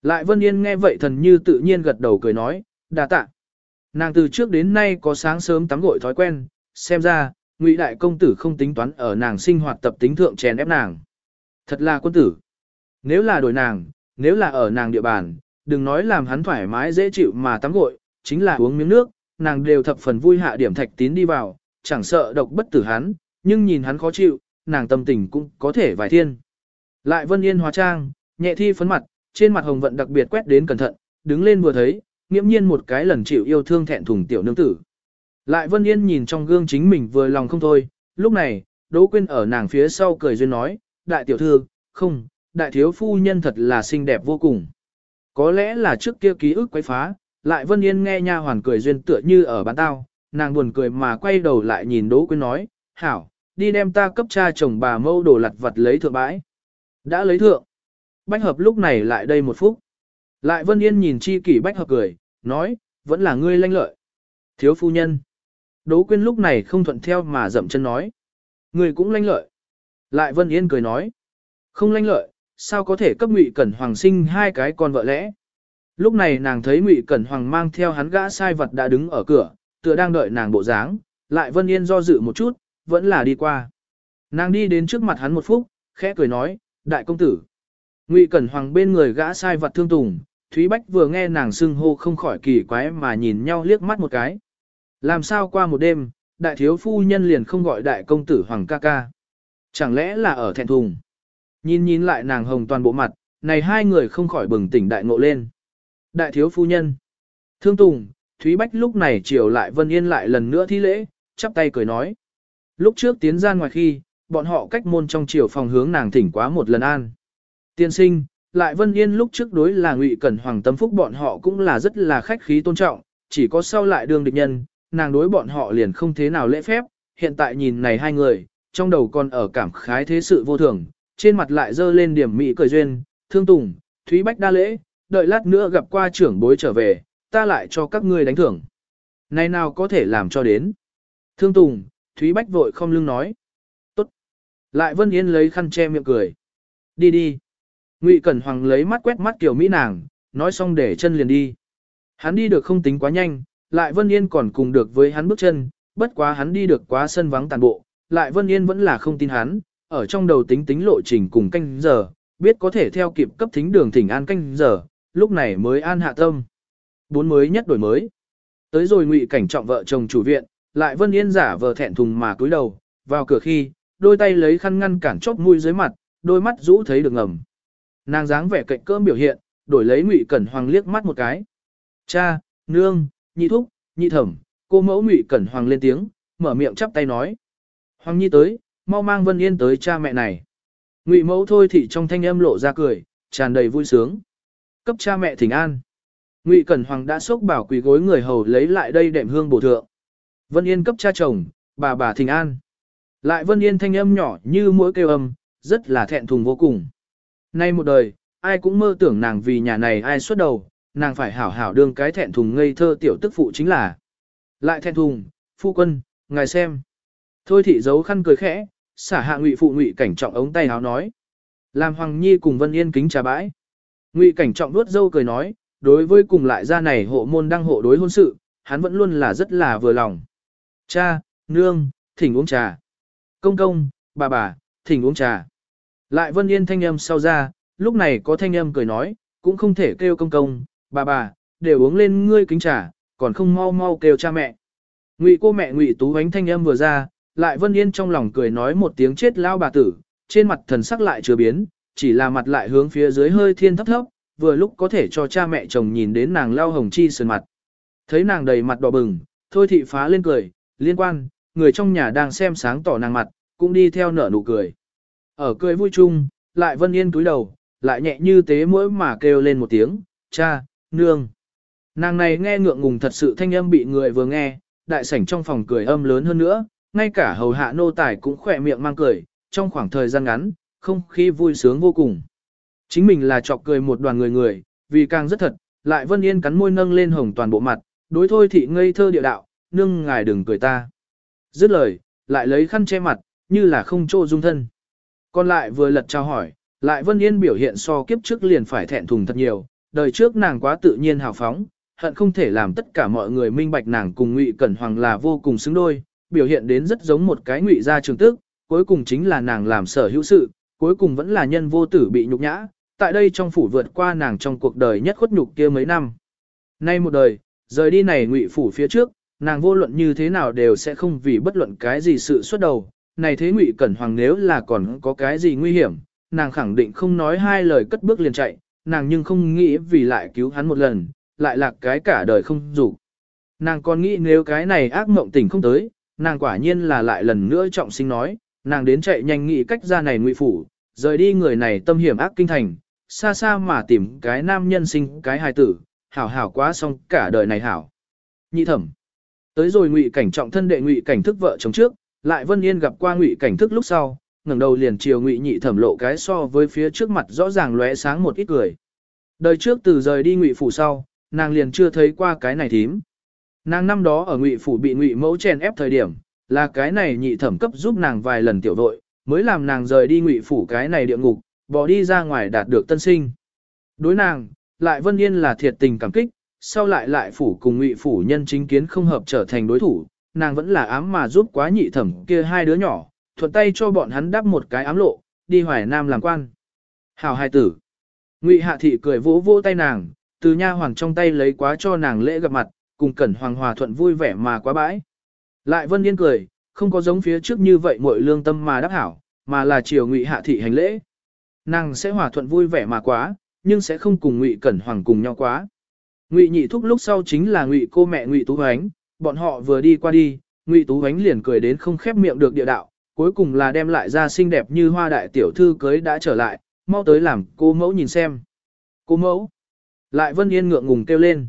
Lại Vân Yên nghe vậy thần như tự nhiên gật đầu cười nói, đà tạ. Nàng từ trước đến nay có sáng sớm tắm gội thói quen, xem ra, Ngụy đại công tử không tính toán ở nàng sinh hoạt tập tính thượng chèn ép nàng. Thật là quân tử. Nếu là đổi nàng, nếu là ở nàng địa bàn, đừng nói làm hắn thoải mái dễ chịu mà tắm gội, chính là uống miếng nước, nàng đều thập phần vui hạ điểm thạch tín đi vào, chẳng sợ độc bất tử hắn, nhưng nhìn hắn khó chịu, nàng tâm tình cũng có thể vài thiên. Lại Vân Yên hóa trang, nhẹ thi phấn mặt, trên mặt hồng vận đặc biệt quét đến cẩn thận, đứng lên vừa thấy, nghiễm nhiên một cái lần chịu yêu thương thẹn thùng tiểu nương tử. Lại Vân Yên nhìn trong gương chính mình vừa lòng không thôi, lúc này, Đỗ Quyên ở nàng phía sau cười duyên nói, đại tiểu thư, không, đại thiếu phu nhân thật là xinh đẹp vô cùng. Có lẽ là trước kia ký ức quấy phá, lại Vân Yên nghe nha hoàn cười duyên tựa như ở bán tao, nàng buồn cười mà quay đầu lại nhìn Đỗ Quyên nói, hảo, đi đem ta cấp cha chồng bà mâu đồ lặt vật lấy thượng bãi. Đã lấy thượng. Bách hợp lúc này lại đây một phút. Lại Vân Yên nhìn chi kỷ bách hợp cười, nói, vẫn là ngươi lanh lợi. Thiếu phu nhân. Đỗ quyên lúc này không thuận theo mà dậm chân nói. Ngươi cũng lanh lợi. Lại Vân Yên cười nói. Không lanh lợi, sao có thể cấp ngụy cẩn hoàng sinh hai cái con vợ lẽ. Lúc này nàng thấy ngụy cẩn hoàng mang theo hắn gã sai vật đã đứng ở cửa, tựa đang đợi nàng bộ dáng, lại Vân Yên do dự một chút, vẫn là đi qua. Nàng đi đến trước mặt hắn một phút, khẽ cười nói, đại công tử. Ngụy Cẩn Hoàng bên người gã sai vật thương tùng, Thúy Bách vừa nghe nàng xưng hô không khỏi kỳ quái mà nhìn nhau liếc mắt một cái. Làm sao qua một đêm, đại thiếu phu nhân liền không gọi đại công tử Hoàng ca ca. Chẳng lẽ là ở thẹn thùng. Nhìn nhìn lại nàng hồng toàn bộ mặt, này hai người không khỏi bừng tỉnh đại ngộ lên. Đại thiếu phu nhân. Thương Tùng, Thúy Bách lúc này chiều lại Vân Yên lại lần nữa thi lễ, chắp tay cười nói. Lúc trước tiến ra ngoài khi, bọn họ cách môn trong chiều phòng hướng nàng thỉnh quá một lần an. Tiên sinh, lại Vân Yên lúc trước đối là Ngụy Cẩn Hoàng Tâm Phúc bọn họ cũng là rất là khách khí tôn trọng, chỉ có sau lại đương địch nhân, nàng đối bọn họ liền không thế nào lễ phép, hiện tại nhìn này hai người, trong đầu còn ở cảm khái thế sự vô thường, trên mặt lại dơ lên điểm mỹ cười duyên, thương tùng, Thúy Bách đa lễ, đợi lát nữa gặp qua trưởng bối trở về, ta lại cho các ngươi đánh thưởng. Này nào có thể làm cho đến. Thương tùng, Thúy Bách vội không lưng nói. Tốt. Lại Vân Yên lấy khăn che miệng cười. Đi đi. Ngụy Cẩn Hoàng lấy mắt quét mắt kiểu Mỹ nàng, nói xong để chân liền đi. Hắn đi được không tính quá nhanh, lại Vân Yên còn cùng được với hắn bước chân, bất quá hắn đi được quá sân vắng tàn bộ, lại Vân Yên vẫn là không tin hắn, ở trong đầu tính tính lộ trình cùng canh giờ, biết có thể theo kịp cấp thính đường thỉnh an canh giờ, lúc này mới an hạ tâm. Bốn mới nhất đổi mới. Tới rồi ngụy cảnh trọng vợ chồng chủ viện, lại Vân Yên giả vờ thẹn thùng mà cúi đầu, vào cửa khi, đôi tay lấy khăn ngăn cản chóp mũi dưới mặt, đôi mắt rũ thấy được ngầm. Nàng dáng vẻ cạnh cơm biểu hiện, đổi lấy Ngụy Cẩn Hoàng liếc mắt một cái. Cha, nương, nhị thúc, nhị thẩm, cô mẫu Ngụy Cẩn Hoàng lên tiếng, mở miệng chắp tay nói. Hoàng nhi tới, mau mang Vân Yên tới cha mẹ này. Ngụy mẫu thôi thì trong thanh âm lộ ra cười, tràn đầy vui sướng. Cấp cha mẹ thỉnh an. Ngụy Cẩn Hoàng đã sốc bảo quỳ gối người hầu lấy lại đây đệm hương bổ thượng. Vân Yên cấp cha chồng, bà bà thỉnh an. Lại Vân Yên thanh âm nhỏ như mỗi kêu âm, rất là thẹn thùng vô cùng. Nay một đời, ai cũng mơ tưởng nàng vì nhà này ai xuất đầu, nàng phải hảo hảo đương cái thẹn thùng ngây thơ tiểu tức phụ chính là. Lại thẹn thùng, phu quân, ngài xem. Thôi thị giấu khăn cười khẽ, xả hạ ngụy phụ ngụy cảnh trọng ống tay háo nói. Làm Hoàng Nhi cùng Vân Yên kính trà bãi. Ngụy cảnh trọng nuốt dâu cười nói, đối với cùng lại gia này hộ môn đăng hộ đối hôn sự, hắn vẫn luôn là rất là vừa lòng. Cha, nương, thỉnh uống trà. Công công, bà bà, thỉnh uống trà. Lại Vân Yên thanh âm sau ra, lúc này có thanh âm cười nói, cũng không thể kêu công công, bà bà, đều uống lên ngươi kính trà, còn không mau mau kêu cha mẹ. Ngụy cô mẹ Ngụy Tú ánh thanh âm vừa ra, lại Vân Yên trong lòng cười nói một tiếng chết lao bà tử, trên mặt thần sắc lại chưa biến, chỉ là mặt lại hướng phía dưới hơi thiên thấp thấp, vừa lúc có thể cho cha mẹ chồng nhìn đến nàng lao hồng chi sườn mặt. Thấy nàng đầy mặt đỏ bừng, thôi thị phá lên cười, liên quan, người trong nhà đang xem sáng tỏ nàng mặt, cũng đi theo nở nụ cười. Ở cười vui chung, lại Vân Yên túi đầu, lại nhẹ như tế mũi mà kêu lên một tiếng, cha, nương. Nàng này nghe ngượng ngùng thật sự thanh âm bị người vừa nghe, đại sảnh trong phòng cười âm lớn hơn nữa, ngay cả hầu hạ nô tài cũng khỏe miệng mang cười, trong khoảng thời gian ngắn, không khí vui sướng vô cùng. Chính mình là chọc cười một đoàn người người, vì càng rất thật, lại Vân Yên cắn môi nâng lên hồng toàn bộ mặt, đối thôi thị ngây thơ địa đạo, nương ngài đừng cười ta. Dứt lời, lại lấy khăn che mặt, như là không trô dung thân. Còn lại vừa lật trao hỏi, lại Vân Yên biểu hiện so kiếp trước liền phải thẹn thùng thật nhiều, đời trước nàng quá tự nhiên hào phóng, hận không thể làm tất cả mọi người minh bạch nàng cùng Ngụy Cẩn Hoàng là vô cùng xứng đôi, biểu hiện đến rất giống một cái ngụy gia trường tức, cuối cùng chính là nàng làm sở hữu sự, cuối cùng vẫn là nhân vô tử bị nhục nhã, tại đây trong phủ vượt qua nàng trong cuộc đời nhất khuất nhục kia mấy năm. Nay một đời, rời đi này ngụy phủ phía trước, nàng vô luận như thế nào đều sẽ không vì bất luận cái gì sự xuất đầu, này thế ngụy cẩn hoàng nếu là còn có cái gì nguy hiểm, nàng khẳng định không nói hai lời cất bước liền chạy, nàng nhưng không nghĩ vì lại cứu hắn một lần, lại lạc cái cả đời không dù. Nàng còn nghĩ nếu cái này ác mộng tỉnh không tới, nàng quả nhiên là lại lần nữa trọng sinh nói, nàng đến chạy nhanh nghĩ cách ra này ngụy phủ, rời đi người này tâm hiểm ác kinh thành, xa xa mà tìm cái nam nhân sinh cái hài tử, hảo hảo quá xong cả đời này hảo. Nhị thẩm. Tới rồi ngụy cảnh trọng thân đệ ngụy cảnh thức vợ chồng trước, lại Vân Yên gặp qua Ngụy Cảnh Thức lúc sau, ngẩng đầu liền chiều Ngụy Nhị thẩm lộ cái so với phía trước mặt rõ ràng lóe sáng một ít cười. Đời trước từ rời đi ngụy phủ sau, nàng liền chưa thấy qua cái này thím. Nàng năm đó ở ngụy phủ bị ngụy mẫu chèn ép thời điểm, là cái này nhị thẩm cấp giúp nàng vài lần tiểu vội, mới làm nàng rời đi ngụy phủ cái này địa ngục, bỏ đi ra ngoài đạt được tân sinh. Đối nàng, lại Vân Yên là thiệt tình cảm kích, sau lại lại phủ cùng ngụy phủ nhân chính kiến không hợp trở thành đối thủ, nàng vẫn là ám mà giúp quá nhị thẩm kia hai đứa nhỏ, thuận tay cho bọn hắn đắp một cái ám lộ, đi hoài nam làm quan. Hảo hai tử. Ngụy Hạ thị cười vỗ vỗ tay nàng, từ nha hoàng trong tay lấy quá cho nàng lễ gặp mặt, cùng Cẩn Hoàng hòa thuận vui vẻ mà quá bãi. Lại Vân Yên cười, không có giống phía trước như vậy muội lương tâm mà đáp hảo, mà là chiều Ngụy Hạ thị hành lễ. Nàng sẽ hòa thuận vui vẻ mà quá, nhưng sẽ không cùng Ngụy Cẩn Hoàng cùng nhau quá. Ngụy Nhị thúc lúc sau chính là Ngụy cô mẹ Ngụy Tú Hoánh, bọn họ vừa đi qua đi, Ngụy Tú Hoánh liền cười đến không khép miệng được địa đạo, cuối cùng là đem lại ra xinh đẹp như hoa đại tiểu thư cưới đã trở lại, mau tới làm cô mẫu nhìn xem. Cô mẫu. Lại Vân Yên ngượng ngùng kêu lên.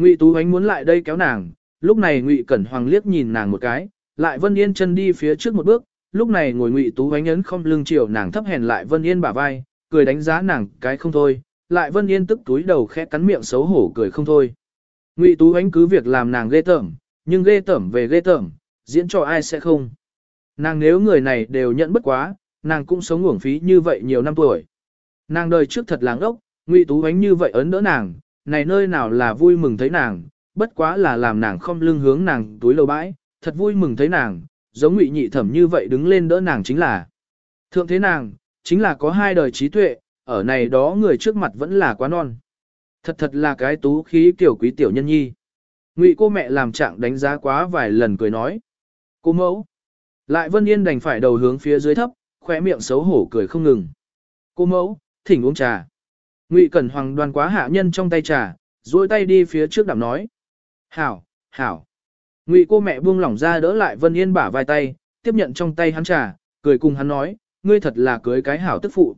Ngụy Tú Ánh muốn lại đây kéo nàng, lúc này Ngụy Cẩn Hoàng liếc nhìn nàng một cái, lại Vân Yên chân đi phía trước một bước, lúc này ngồi Ngụy Tú Ánh ấn không lưng chiều nàng thấp hèn lại Vân Yên bả vai, cười đánh giá nàng cái không thôi, lại Vân Yên tức túi đầu khẽ cắn miệng xấu hổ cười không thôi. Ngụy Tú Ánh cứ việc làm nàng ghê tởm, nhưng ghê tởm về ghê tởm, diễn cho ai sẽ không. Nàng nếu người này đều nhận bất quá, nàng cũng sống uổng phí như vậy nhiều năm tuổi. Nàng đời trước thật láng ốc, Ngụy Tú Ánh như vậy ấn đỡ nàng, này nơi nào là vui mừng thấy nàng, bất quá là làm nàng không lưng hướng nàng túi lầu bãi, thật vui mừng thấy nàng, giống Ngụy Nhị Thẩm như vậy đứng lên đỡ nàng chính là. Thượng thế nàng, chính là có hai đời trí tuệ, ở này đó người trước mặt vẫn là quá non. Thật thật là cái tú khí tiểu quý tiểu nhân nhi. Ngụy cô mẹ làm trạng đánh giá quá vài lần cười nói. Cô mẫu. Lại Vân Yên đành phải đầu hướng phía dưới thấp, khóe miệng xấu hổ cười không ngừng. Cô mẫu, thỉnh uống trà. Ngụy Cẩn Hoàng đoàn quá hạ nhân trong tay trà, duỗi tay đi phía trước đạm nói. Hảo, hảo. Ngụy cô mẹ buông lỏng ra đỡ lại Vân Yên bả vai tay, tiếp nhận trong tay hắn trà, cười cùng hắn nói, ngươi thật là cưới cái hảo tức phụ.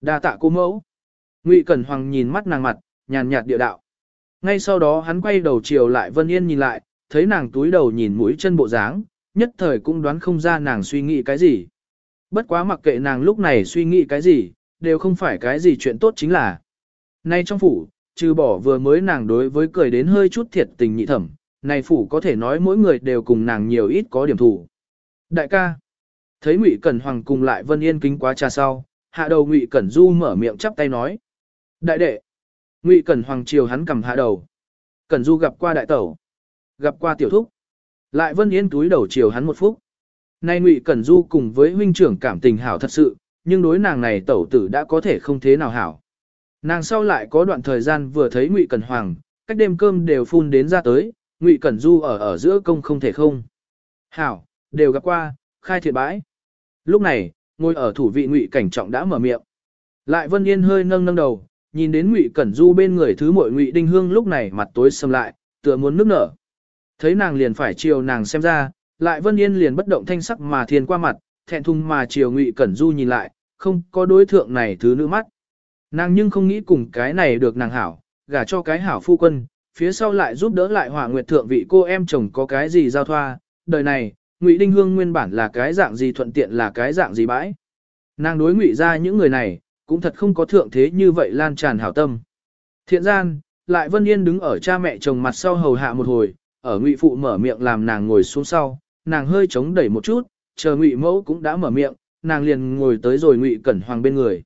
Đa tạ cô mẫu. Ngụy Cẩn Hoàng nhìn mắt nàng mặt, nhàn nhạt địa đạo. Ngay sau đó hắn quay đầu chiều lại Vân Yên nhìn lại, thấy nàng túi đầu nhìn mũi chân bộ dáng, nhất thời cũng đoán không ra nàng suy nghĩ cái gì. Bất quá mặc kệ nàng lúc này suy nghĩ cái gì, đều không phải cái gì chuyện tốt chính là. Nay trong phủ, trừ bỏ vừa mới nàng đối với cười đến hơi chút thiệt tình nhị thẩm, này phủ có thể nói mỗi người đều cùng nàng nhiều ít có điểm thủ. Đại ca, thấy Ngụy Cẩn Hoàng cùng lại Vân Yên kính quá trà sau, hạ đầu Ngụy Cẩn Du mở miệng chắp tay nói. Đại đệ, Ngụy Cẩn Hoàng chiều hắn cầm hạ đầu. Cẩn Du gặp qua đại tẩu, gặp qua tiểu thúc. Lại Vân Yên túi đầu chiều hắn một phút. Nay Ngụy Cẩn Du cùng với huynh trưởng cảm tình hảo thật sự, nhưng đối nàng này tẩu tử đã có thể không thế nào hảo. Nàng sau lại có đoạn thời gian vừa thấy Ngụy Cẩn Hoàng, cách đêm cơm đều phun đến ra tới, Ngụy Cẩn Du ở ở giữa công không thể không. Hảo, đều gặp qua, khai thiệt bãi. Lúc này, ngồi ở thủ vị Ngụy Cảnh Trọng đã mở miệng. Lại Vân Yên hơi nâng nâng đầu, nhìn đến Ngụy Cẩn Du bên người thứ muội Ngụy Đinh Hương lúc này mặt tối sầm lại, tựa muốn nước nở. Thấy nàng liền phải chiều nàng xem ra, lại Vân Yên liền bất động thanh sắc mà thiền qua mặt, thẹn thùng mà chiều Ngụy Cẩn Du nhìn lại, không có đối thượng này thứ nữ mắt. Nàng nhưng không nghĩ cùng cái này được nàng hảo, gả cho cái hảo phu quân, phía sau lại giúp đỡ lại hỏa nguyệt thượng vị cô em chồng có cái gì giao thoa, đời này, Ngụy Đinh Hương nguyên bản là cái dạng gì thuận tiện là cái dạng gì bãi. Nàng đối ngụy ra những người này, cũng thật không có thượng thế như vậy lan tràn hảo tâm. Thiện gian, lại Vân Yên đứng ở cha mẹ chồng mặt sau hầu hạ một hồi, ở ngụy phụ mở miệng làm nàng ngồi xuống sau, nàng hơi chống đẩy một chút, chờ ngụy mẫu cũng đã mở miệng, nàng liền ngồi tới rồi ngụy cẩn hoàng bên người.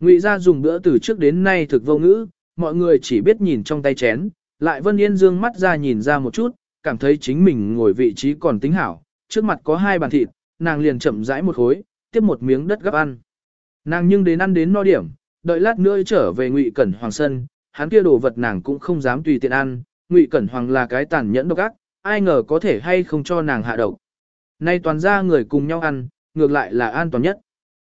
Ngụy gia dùng bữa từ trước đến nay thực vô ngữ, mọi người chỉ biết nhìn trong tay chén, lại Vân Yên dương mắt ra nhìn ra một chút, cảm thấy chính mình ngồi vị trí còn tính hảo, trước mặt có hai bàn thịt, nàng liền chậm rãi một khối, tiếp một miếng đất gấp ăn. Nàng nhưng đến ăn đến no điểm, đợi lát nữa trở về Ngụy Cẩn Hoàng sân, hắn kia đồ vật nàng cũng không dám tùy tiện ăn, Ngụy Cẩn Hoàng là cái tàn nhẫn độc ác, ai ngờ có thể hay không cho nàng hạ độc. Nay toàn ra người cùng nhau ăn, ngược lại là an toàn nhất.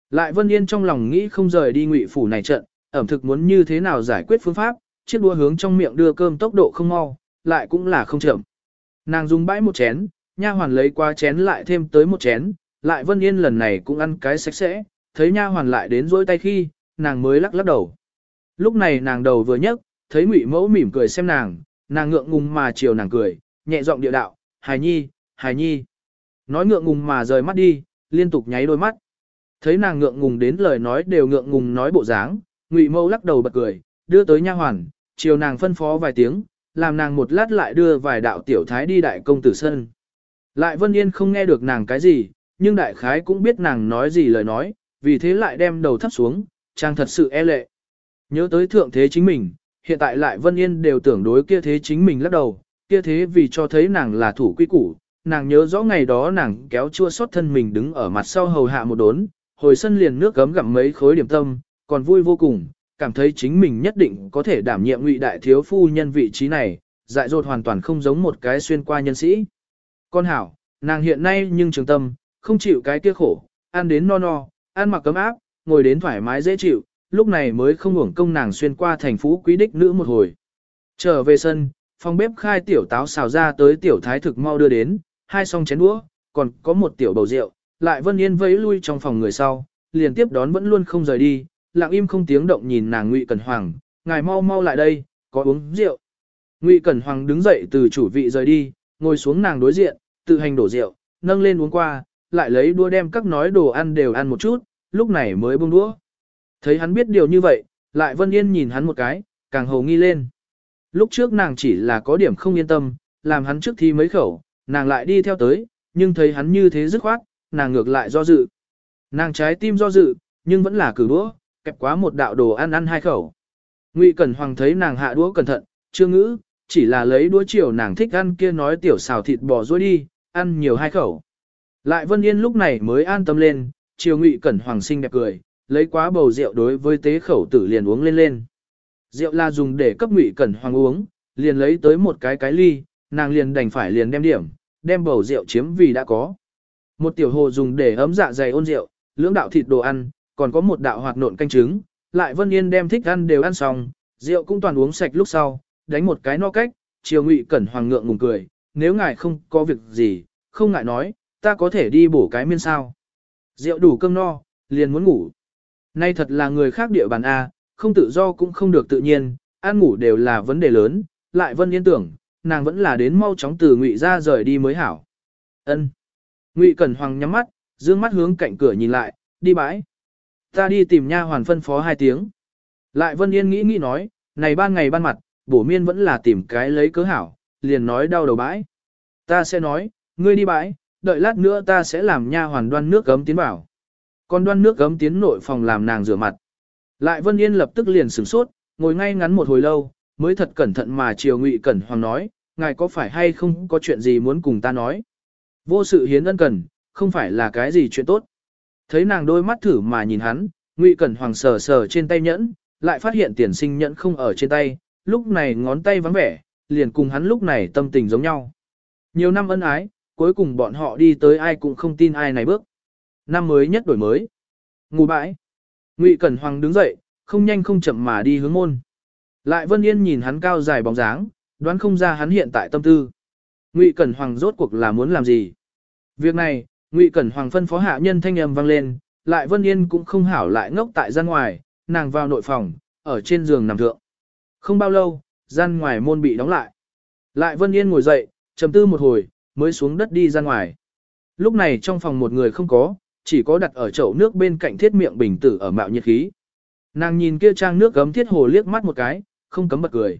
Lại Vân Yên trong lòng nghĩ không rời đi ngụy phủ này trận, ẩm thực muốn như thế nào giải quyết phương pháp, chiếc đua hướng trong miệng đưa cơm tốc độ không mau, lại cũng là không chậm. Nàng dùng bãi một chén, nha hoàn lấy qua chén lại thêm tới một chén, lại Vân Yên lần này cũng ăn cái sạch sẽ, thấy nha hoàn lại đến rỗi tay khi, nàng mới lắc lắc đầu. Lúc này nàng đầu vừa nhấc, thấy Ngụy Mẫu mỉm cười xem nàng, nàng ngượng ngùng mà chiều nàng cười, nhẹ giọng địa đạo, "Hài nhi, hài nhi." Nói ngượng ngùng mà rời mắt đi, liên tục nháy đôi mắt. Thấy nàng ngượng ngùng đến lời nói đều ngượng ngùng nói bộ dáng, Ngụy Mâu lắc đầu bật cười, đưa tới nha hoàn, chiều nàng phân phó vài tiếng, làm nàng một lát lại đưa vài đạo tiểu thái đi đại công tử sân. Lại Vân Yên không nghe được nàng cái gì, nhưng đại khái cũng biết nàng nói gì lời nói, vì thế lại đem đầu thấp xuống, trang thật sự e lệ. Nhớ tới thượng thế chính mình, hiện tại lại Vân Yên đều tưởng đối kia thế chính mình lắc đầu, kia thế vì cho thấy nàng là thủ quy củ, nàng nhớ rõ ngày đó nàng kéo chua xót thân mình đứng ở mặt sau hầu hạ một đốn, hồi sân liền nước gấm gặm mấy khối điểm tâm, còn vui vô cùng, cảm thấy chính mình nhất định có thể đảm nhiệm ngụy đại thiếu phu nhân vị trí này, dại dột hoàn toàn không giống một cái xuyên qua nhân sĩ. Con hảo, nàng hiện nay nhưng trường tâm, không chịu cái kia khổ, ăn đến no no, ăn mặc cấm áp, ngồi đến thoải mái dễ chịu, lúc này mới không hưởng công nàng xuyên qua thành phố quý đích nữ một hồi. Trở về sân, phòng bếp khai tiểu táo xào ra tới tiểu thái thực mau đưa đến, hai song chén đũa, còn có một tiểu bầu rượu, lại Vân Yên vẫy lui trong phòng người sau, liền tiếp đón vẫn luôn không rời đi, lặng im không tiếng động nhìn nàng Ngụy Cẩn Hoàng, ngài mau mau lại đây, có uống rượu. Ngụy Cẩn Hoàng đứng dậy từ chủ vị rời đi, ngồi xuống nàng đối diện, tự hành đổ rượu, nâng lên uống qua, lại lấy đũa đem các nói đồ ăn đều ăn một chút, lúc này mới buông đũa. Thấy hắn biết điều như vậy, lại Vân Yên nhìn hắn một cái, càng hồ nghi lên. Lúc trước nàng chỉ là có điểm không yên tâm, làm hắn trước thi mấy khẩu, nàng lại đi theo tới, nhưng thấy hắn như thế dứt khoát, nàng ngược lại do dự. Nàng trái tim do dự, nhưng vẫn là cử đũa, kẹp quá một đạo đồ ăn ăn hai khẩu. Ngụy Cẩn Hoàng thấy nàng hạ đũa cẩn thận, chưa ngữ, chỉ là lấy đũa chiều nàng thích ăn kia nói tiểu xào thịt bò rối đi, ăn nhiều hai khẩu. Lại Vân Yên lúc này mới an tâm lên, chiều Ngụy Cẩn Hoàng xinh đẹp cười, lấy quá bầu rượu đối với tế khẩu tử liền uống lên lên. Rượu là dùng để cấp Ngụy Cẩn Hoàng uống, liền lấy tới một cái cái ly, nàng liền đành phải liền đem điểm, đem bầu rượu chiếm vì đã có. Một tiểu hồ dùng để ấm dạ dày ôn rượu, lưỡng đạo thịt đồ ăn, còn có một đạo hoạt nộn canh trứng, lại Vân Yên đem thích ăn đều ăn xong, rượu cũng toàn uống sạch lúc sau, đánh một cái no cách, chiều Ngụy Cẩn Hoàng ngượng ngùng cười, nếu ngài không có việc gì, không ngại nói, ta có thể đi bổ cái miên sao. Rượu đủ cơm no, liền muốn ngủ. Nay thật là người khác địa bàn A, không tự do cũng không được tự nhiên, ăn ngủ đều là vấn đề lớn, lại Vân Yên tưởng, nàng vẫn là đến mau chóng từ Ngụy ra rời đi mới hảo. Ân. Ngụy Cẩn Hoàng nhắm mắt, dương mắt hướng cạnh cửa nhìn lại, đi bãi. Ta đi tìm nha hoàn phân phó hai tiếng. Lại Vân Yên nghĩ nghĩ nói, này ban ngày ban mặt, bổ miên vẫn là tìm cái lấy cớ hảo, liền nói đau đầu bãi. Ta sẽ nói, ngươi đi bãi, đợi lát nữa ta sẽ làm nha hoàn đoan nước gấm tiến vào. Còn đoan nước gấm tiến nội phòng làm nàng rửa mặt. Lại Vân Yên lập tức liền sửng sốt, ngồi ngay ngắn một hồi lâu, mới thật cẩn thận mà chiều Ngụy Cẩn Hoàng nói, ngài có phải hay không có chuyện gì muốn cùng ta nói. Vô sự hiến ân cần, không phải là cái gì chuyện tốt. Thấy nàng đôi mắt thử mà nhìn hắn, Ngụy Cẩn Hoàng sờ sờ trên tay nhẫn, lại phát hiện tiền sinh nhẫn không ở trên tay, lúc này ngón tay vắng vẻ, liền cùng hắn lúc này tâm tình giống nhau. Nhiều năm ân ái, cuối cùng bọn họ đi tới ai cũng không tin ai này bước. Năm mới nhất đổi mới. Ngủ bãi. Ngụy Cẩn Hoàng đứng dậy, không nhanh không chậm mà đi hướng môn. Lại Vân Yên nhìn hắn cao dài bóng dáng, đoán không ra hắn hiện tại tâm tư. Ngụy Cẩn Hoàng rốt cuộc là muốn làm gì? Việc này, Ngụy Cẩn Hoàng phân phó hạ nhân thanh âm vang lên, lại Vân Yên cũng không hảo lại ngốc tại gian ngoài, nàng vào nội phòng, ở trên giường nằm thượng. Không bao lâu, gian ngoài môn bị đóng lại. Lại Vân Yên ngồi dậy, trầm tư một hồi, mới xuống đất đi ra ngoài. Lúc này trong phòng một người không có, chỉ có đặt ở chậu nước bên cạnh thiết miệng bình tử ở mạo nhiệt khí. Nàng nhìn kia trang nước gấm thiết hồ liếc mắt một cái, không cấm bật cười.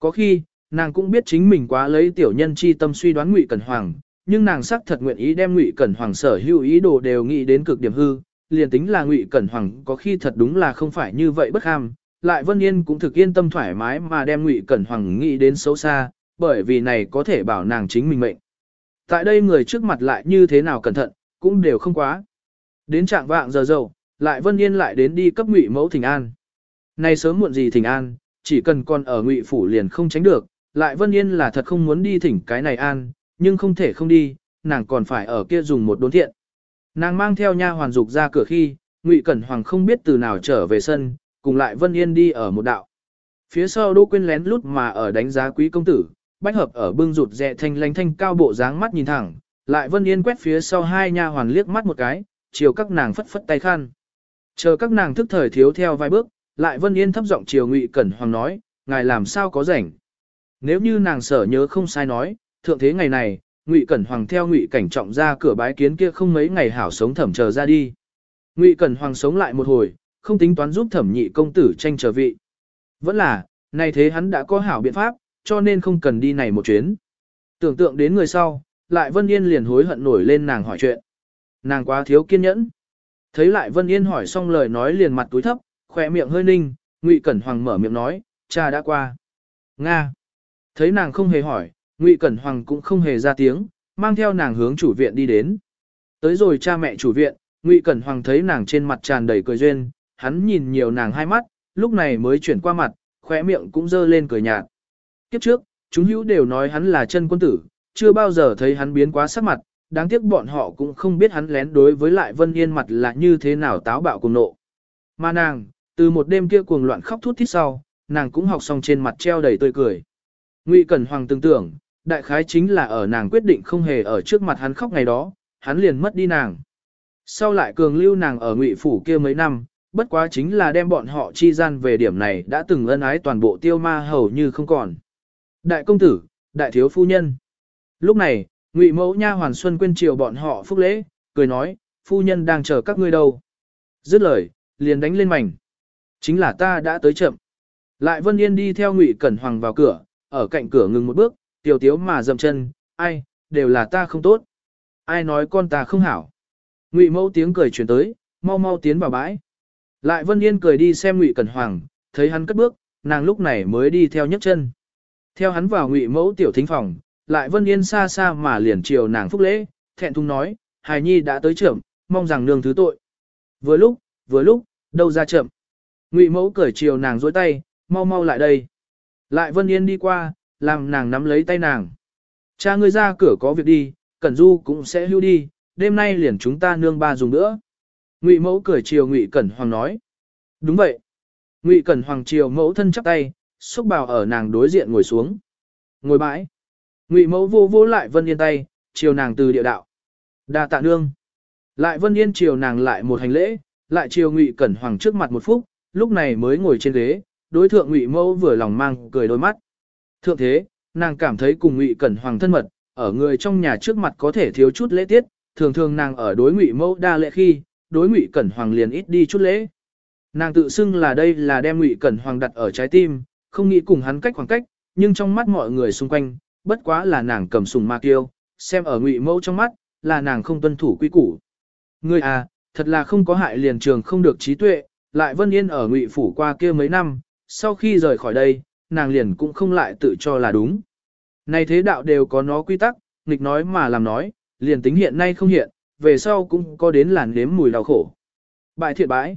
Có khi, nàng cũng biết chính mình quá lấy tiểu nhân chi tâm suy đoán Ngụy Cẩn Hoàng, nhưng nàng xác thật nguyện ý đem Ngụy Cẩn Hoàng sở hữu ý đồ đều nghĩ đến cực điểm hư, liền tính là Ngụy Cẩn Hoàng có khi thật đúng là không phải như vậy bất ham, lại Vân Yên cũng thực yên tâm thoải mái mà đem Ngụy Cẩn Hoàng nghĩ đến xấu xa, bởi vì này có thể bảo nàng chính mình mệnh. Tại đây người trước mặt lại như thế nào cẩn thận, cũng đều không quá. Đến trạng vạng giờ dầu, lại Vân Yên lại đến đi cấp Ngụy mẫu thỉnh an. Nay sớm muộn gì thỉnh an, chỉ cần còn ở Ngụy phủ liền không tránh được, lại Vân Yên là thật không muốn đi thỉnh cái này an, nhưng không thể không đi, nàng còn phải ở kia dùng một đốn thiện. Nàng mang theo nha hoàn dục ra cửa khi, Ngụy Cẩn Hoàng không biết từ nào trở về sân, cùng lại Vân Yên đi ở một đạo. Phía sau Đỗ Quyên lén lút mà ở đánh giá quý công tử, bách hợp ở bưng rụt rẹ thanh lánh thanh cao bộ dáng mắt nhìn thẳng, lại Vân Yên quét phía sau hai nha hoàn liếc mắt một cái, chiều các nàng phất phất tay khăn. Chờ các nàng thức thời thiếu theo vài bước, lại Vân Yên thấp giọng chiều Ngụy Cẩn Hoàng nói, ngài làm sao có rảnh. Nếu như nàng sở nhớ không sai nói, thượng thế ngày này, Ngụy Cẩn Hoàng theo Ngụy Cảnh Trọng ra cửa bái kiến kia không mấy ngày hảo sống thẩm chờ ra đi. Ngụy Cẩn Hoàng sống lại một hồi, không tính toán giúp thẩm nhị công tử tranh trở vị. Vẫn là, này thế hắn đã có hảo biện pháp, cho nên không cần đi này một chuyến. Tưởng tượng đến người sau, lại Vân Yên liền hối hận nổi lên nàng hỏi chuyện. Nàng quá thiếu kiên nhẫn. Thấy lại Vân Yên hỏi xong lời nói liền mặt túi thấp, khỏe miệng hơi ninh, Ngụy Cẩn Hoàng mở miệng nói, cha đã qua. Nga. Thấy nàng không hề hỏi, Ngụy Cẩn Hoàng cũng không hề ra tiếng, mang theo nàng hướng chủ viện đi đến. Tới rồi cha mẹ chủ viện, Ngụy Cẩn Hoàng thấy nàng trên mặt tràn đầy cười duyên, hắn nhìn nhiều nàng hai mắt, lúc này mới chuyển qua mặt, khóe miệng cũng dơ lên cười nhạt. Kiếp trước, chúng hữu đều nói hắn là chân quân tử, chưa bao giờ thấy hắn biến quá sắc mặt, đáng tiếc bọn họ cũng không biết hắn lén đối với lại Vân Yên mặt là như thế nào táo bạo cùng nộ. Mà nàng, từ một đêm kia cuồng loạn khóc thút thít sau, nàng cũng học xong trên mặt treo đầy tươi cười. Ngụy Cẩn Hoàng tưởng tưởng, đại khái chính là ở nàng quyết định không hề ở trước mặt hắn khóc ngày đó, hắn liền mất đi nàng. Sau lại cường lưu nàng ở Ngụy phủ kia mấy năm, bất quá chính là đem bọn họ chi gian về điểm này đã từng ân ái toàn bộ tiêu ma hầu như không còn. Đại công tử, đại thiếu phu nhân. Lúc này, Ngụy Mẫu Nha Hoàn Xuân quên triều bọn họ phúc lễ, cười nói, phu nhân đang chờ các ngươi đâu. Dứt lời, liền đánh lên mảnh. Chính là ta đã tới chậm. Lại Vân Yên đi theo Ngụy Cẩn Hoàng vào cửa, ở cạnh cửa ngừng một bước, tiểu tiếu mà dậm chân, ai, đều là ta không tốt. Ai nói con ta không hảo. Ngụy Mẫu tiếng cười truyền tới, mau mau tiến vào bãi. Lại Vân Yên cười đi xem Ngụy Cẩn Hoàng, thấy hắn cất bước, nàng lúc này mới đi theo nhấc chân. Theo hắn vào Ngụy Mẫu tiểu thính phòng, lại Vân Yên xa xa mà liền chiều nàng phúc lễ, thẹn thùng nói, hài nhi đã tới trưởng, mong rằng nương thứ tội. Vừa lúc, vừa lúc, đâu ra chậm. Ngụy mẫu cởi chiều nàng dối tay, mau mau lại đây. Lại Vân Yên đi qua, làm nàng nắm lấy tay nàng. Cha ngươi ra cửa có việc đi, Cẩn Du cũng sẽ hưu đi, đêm nay liền chúng ta nương ba dùng nữa. Ngụy mẫu cởi chiều Ngụy Cẩn Hoàng nói. Đúng vậy. Ngụy Cẩn Hoàng chiều mẫu thân chắp tay, xúc bào ở nàng đối diện ngồi xuống. Ngồi bãi. Ngụy mẫu vô vô lại Vân Yên tay, chiều nàng từ địa đạo. Đa tạ nương. Lại Vân Yên chiều nàng lại một hành lễ, lại chiều Ngụy Cẩn Hoàng trước mặt một phút, lúc này mới ngồi trên ghế, đối thượng Ngụy mẫu vừa lòng mang cười đôi mắt. Thượng thế, nàng cảm thấy cùng Ngụy Cẩn Hoàng thân mật, ở người trong nhà trước mặt có thể thiếu chút lễ tiết, thường thường nàng ở đối Ngụy mẫu đa lễ khi, đối Ngụy Cẩn Hoàng liền ít đi chút lễ. Nàng tự xưng là đây là đem Ngụy Cẩn Hoàng đặt ở trái tim, không nghĩ cùng hắn cách khoảng cách, nhưng trong mắt mọi người xung quanh, bất quá là nàng cầm sùng ma kiêu, xem ở ngụy mẫu trong mắt, là nàng không tuân thủ quy củ. Ngươi à, thật là không có hại liền trường không được trí tuệ, lại vân yên ở ngụy phủ qua kia mấy năm, sau khi rời khỏi đây, nàng liền cũng không lại tự cho là đúng. Này thế đạo đều có nó quy tắc, nghịch nói mà làm nói, liền tính hiện nay không hiện, về sau cũng có đến làn nếm mùi đau khổ. Bại thiệt bãi.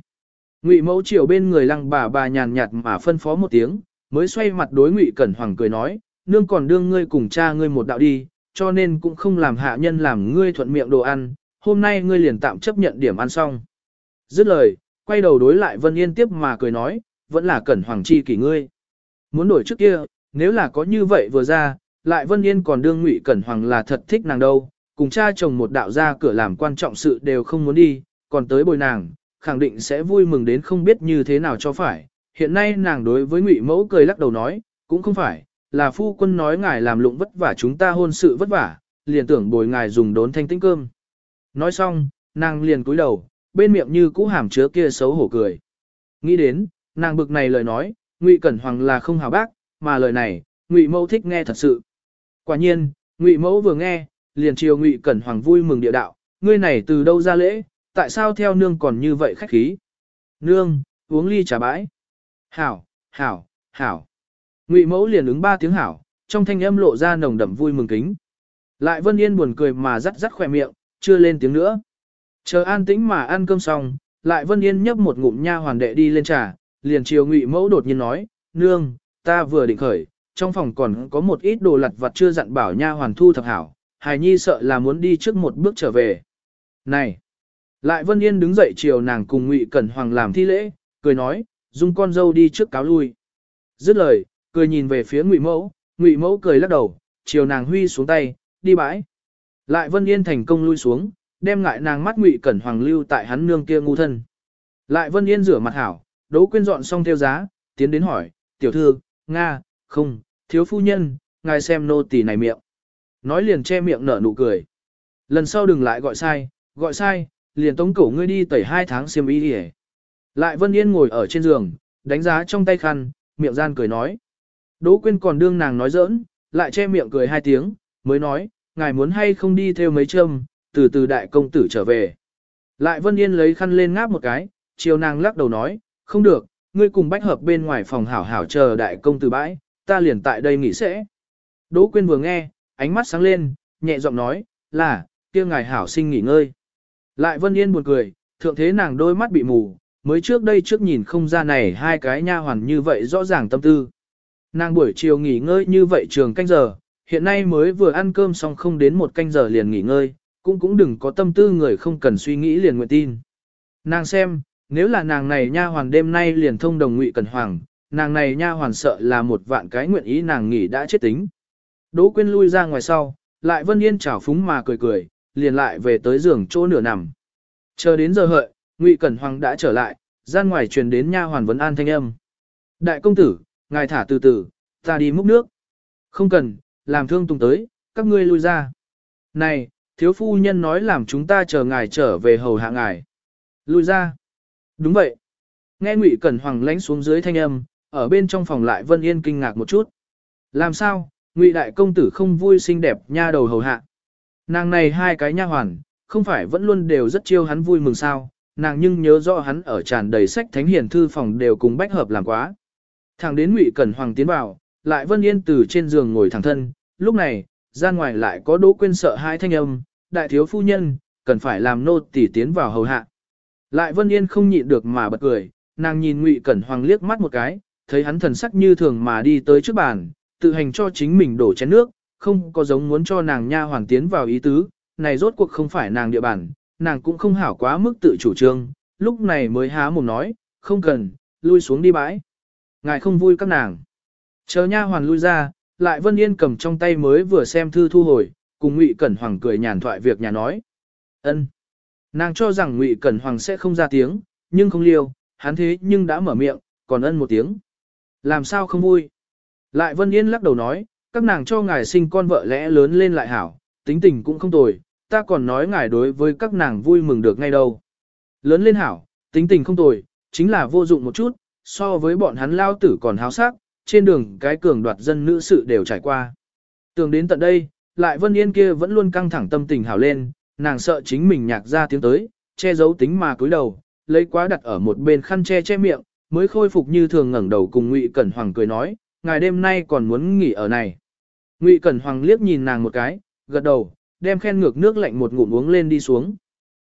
Ngụy mẫu chiều bên người lăng bà bà nhàn nhạt mà phân phó một tiếng, mới xoay mặt đối Ngụy Cẩn Hoàng cười nói, nương còn đương ngươi cùng cha ngươi một đạo đi, cho nên cũng không làm hạ nhân làm ngươi thuận miệng đồ ăn, hôm nay ngươi liền tạm chấp nhận điểm ăn xong. Dứt lời, quay đầu đối lại Vân Yên tiếp mà cười nói, vẫn là cẩn hoàng chi kỷ ngươi. Muốn đổi trước kia, nếu là có như vậy vừa ra, lại Vân Yên còn đương ngụy cẩn hoàng là thật thích nàng đâu, cùng cha chồng một đạo ra cửa làm quan trọng sự đều không muốn đi, còn tới bồi nàng, khẳng định sẽ vui mừng đến không biết như thế nào cho phải. Hiện nay nàng đối với ngụy mẫu cười lắc đầu nói, cũng không phải, là phu quân nói ngài làm lụng vất vả chúng ta hôn sự vất vả, liền tưởng bồi ngài dùng đốn thanh tĩnh cơm. Nói xong, nàng liền cúi đầu, bên miệng như cũ hàm chứa kia xấu hổ cười. Nghĩ đến, nàng bực này lời nói, Ngụy Cẩn Hoàng là không hào bác, mà lời này, Ngụy Mẫu thích nghe thật sự. Quả nhiên, Ngụy Mẫu vừa nghe, liền chiều Ngụy Cẩn Hoàng vui mừng địa đạo, ngươi này từ đâu ra lễ, tại sao theo nương còn như vậy khách khí? Nương, uống ly trà bãi. Hảo, hảo, hảo. Ngụy Mẫu liền ứng ba tiếng hảo, trong thanh âm lộ ra nồng đậm vui mừng kính. Lại Vân Yên buồn cười mà rắt rắt khỏe miệng, chưa lên tiếng nữa. Chờ an tĩnh mà ăn cơm xong, lại Vân Yên nhấp một ngụm nha hoàn đệ đi lên trà, liền chiều Ngụy Mẫu đột nhiên nói, nương, ta vừa định khởi, trong phòng còn có một ít đồ lặt vặt chưa dặn bảo nha hoàn thu thập hảo, hài nhi sợ là muốn đi trước một bước trở về. Này! Lại Vân Yên đứng dậy chiều nàng cùng Ngụy Cẩn Hoàng làm thi lễ, cười nói, dung con dâu đi trước cáo lui. Dứt lời, cười nhìn về phía Ngụy Mẫu, Ngụy Mẫu cười lắc đầu, chiều nàng huy xuống tay, đi bãi. Lại Vân Yên thành công lui xuống, đem ngại nàng mắt Ngụy Cẩn Hoàng lưu tại hắn nương kia ngu thân. Lại Vân Yên rửa mặt hảo, đỗ quyên dọn xong theo giá, tiến đến hỏi, tiểu thư, Nga, không, thiếu phu nhân, ngài xem nô tỳ này miệng. Nói liền che miệng nở nụ cười. Lần sau đừng lại gọi sai, gọi sai, liền tống cổ ngươi đi tẩy hai tháng xiêm y đi Lại Vân Yên ngồi ở trên giường, đánh giá trong tay khăn, miệng gian cười nói. Đỗ Quyên còn đương nàng nói giỡn, lại che miệng cười hai tiếng, mới nói, ngài muốn hay không đi theo mấy châm, từ từ đại công tử trở về. Lại Vân Yên lấy khăn lên ngáp một cái, chiều nàng lắc đầu nói, không được, ngươi cùng bách hợp bên ngoài phòng hảo hảo chờ đại công tử bãi, ta liền tại đây nghỉ sẽ. Đỗ Quyên vừa nghe, ánh mắt sáng lên, nhẹ giọng nói, là, kia ngài hảo sinh nghỉ ngơi. Lại Vân Yên buồn cười, thượng thế nàng đôi mắt bị mù, mới trước đây trước nhìn không ra này hai cái nha hoàn như vậy rõ ràng tâm tư. Nàng buổi chiều nghỉ ngơi như vậy trường canh giờ, hiện nay mới vừa ăn cơm xong không đến một canh giờ liền nghỉ ngơi, cũng cũng đừng có tâm tư người không cần suy nghĩ liền nguyện tin. Nàng xem, nếu là nàng này nha hoàn đêm nay liền thông đồng ngụy cẩn hoàng, nàng này nha hoàn sợ là một vạn cái nguyện ý nàng nghỉ đã chết tính. Đỗ Quyên lui ra ngoài sau, lại Vân Yên chảo phúng mà cười cười, liền lại về tới giường chỗ nửa nằm. Chờ đến giờ hợi, Ngụy Cẩn Hoàng đã trở lại, gian ngoài truyền đến nha hoàn vấn an thanh âm. Đại công tử, ngài thả từ từ, ta đi múc nước. Không cần, làm thương tùng tới, các ngươi lui ra. Này, thiếu phu nhân nói làm chúng ta chờ ngài trở về hầu hạ ngài. Lui ra. Đúng vậy. Nghe Ngụy Cẩn Hoàng lánh xuống dưới thanh âm, ở bên trong phòng lại Vân Yên kinh ngạc một chút. Làm sao, Ngụy đại công tử không vui xinh đẹp nha đầu hầu hạ. Nàng này hai cái nha hoàn, không phải vẫn luôn đều rất chiêu hắn vui mừng sao, nàng nhưng nhớ rõ hắn ở tràn đầy sách thánh hiền thư phòng đều cùng bách hợp làm quá. Thẳng đến Ngụy Cẩn Hoàng tiến vào, lại Vân Yên từ trên giường ngồi thẳng thân, lúc này, gian ngoài lại có Đỗ Quyên sợ hai thanh âm, đại thiếu phu nhân, cần phải làm nô tỳ tiến vào hầu hạ. Lại Vân Yên không nhịn được mà bật cười, nàng nhìn Ngụy Cẩn Hoàng liếc mắt một cái, thấy hắn thần sắc như thường mà đi tới trước bàn, tự hành cho chính mình đổ chén nước, không có giống muốn cho nàng nha hoàng tiến vào ý tứ, này rốt cuộc không phải nàng địa bàn, nàng cũng không hảo quá mức tự chủ trương, lúc này mới há mồm nói, không cần, lui xuống đi bãi. Ngài không vui các nàng. Chờ nha hoàn lui ra, lại Vân Yên cầm trong tay mới vừa xem thư thu hồi, cùng Ngụy Cẩn Hoàng cười nhàn thoại việc nhà nói. ân Nàng cho rằng Ngụy Cẩn Hoàng sẽ không ra tiếng, nhưng không liêu, hắn thế nhưng đã mở miệng, còn ân một tiếng. Làm sao không vui? Lại Vân Yên lắc đầu nói, các nàng cho ngài sinh con vợ lẽ lớn lên lại hảo, tính tình cũng không tồi, ta còn nói ngài đối với các nàng vui mừng được ngay đâu. Lớn lên hảo, tính tình không tồi, chính là vô dụng một chút, so với bọn hắn lao tử còn háo sắc, trên đường cái cường đoạt dân nữ sự đều trải qua. Tưởng đến tận đây, lại Vân Yên kia vẫn luôn căng thẳng tâm tình hào lên, nàng sợ chính mình nhạc ra tiếng tới, che giấu tính mà cúi đầu, lấy quá đặt ở một bên khăn che che miệng, mới khôi phục như thường ngẩng đầu cùng Ngụy Cẩn Hoàng cười nói, ngài đêm nay còn muốn nghỉ ở này. Ngụy Cẩn Hoàng liếc nhìn nàng một cái, gật đầu, đem khen ngược nước lạnh một ngụm uống lên đi xuống.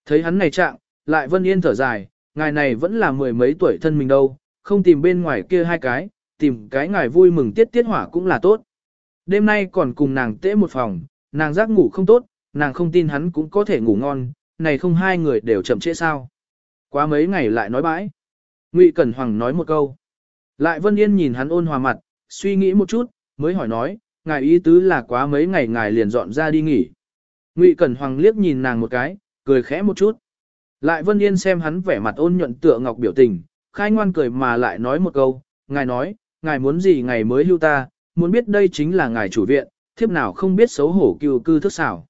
Thấy hắn này trạng, lại Vân Yên thở dài, ngài này vẫn là mười mấy tuổi thân mình đâu, không tìm bên ngoài kia hai cái, tìm cái ngài vui mừng tiết tiết hỏa cũng là tốt. Đêm nay còn cùng nàng tễ một phòng, nàng giác ngủ không tốt, nàng không tin hắn cũng có thể ngủ ngon, này không hai người đều chậm trễ sao. Quá mấy ngày lại nói bãi. Ngụy Cẩn Hoàng nói một câu. Lại Vân Yên nhìn hắn ôn hòa mặt, suy nghĩ một chút, mới hỏi nói, ngài ý tứ là quá mấy ngày ngài liền dọn ra đi nghỉ. Ngụy Cẩn Hoàng liếc nhìn nàng một cái, cười khẽ một chút. Lại Vân Yên xem hắn vẻ mặt ôn nhuận tựa ngọc biểu tình, khai ngoan cười mà lại nói một câu, ngài nói, ngài muốn gì ngài mới hưu ta, muốn biết đây chính là ngài chủ viện, thiếp nào không biết xấu hổ cừu cư thức xảo.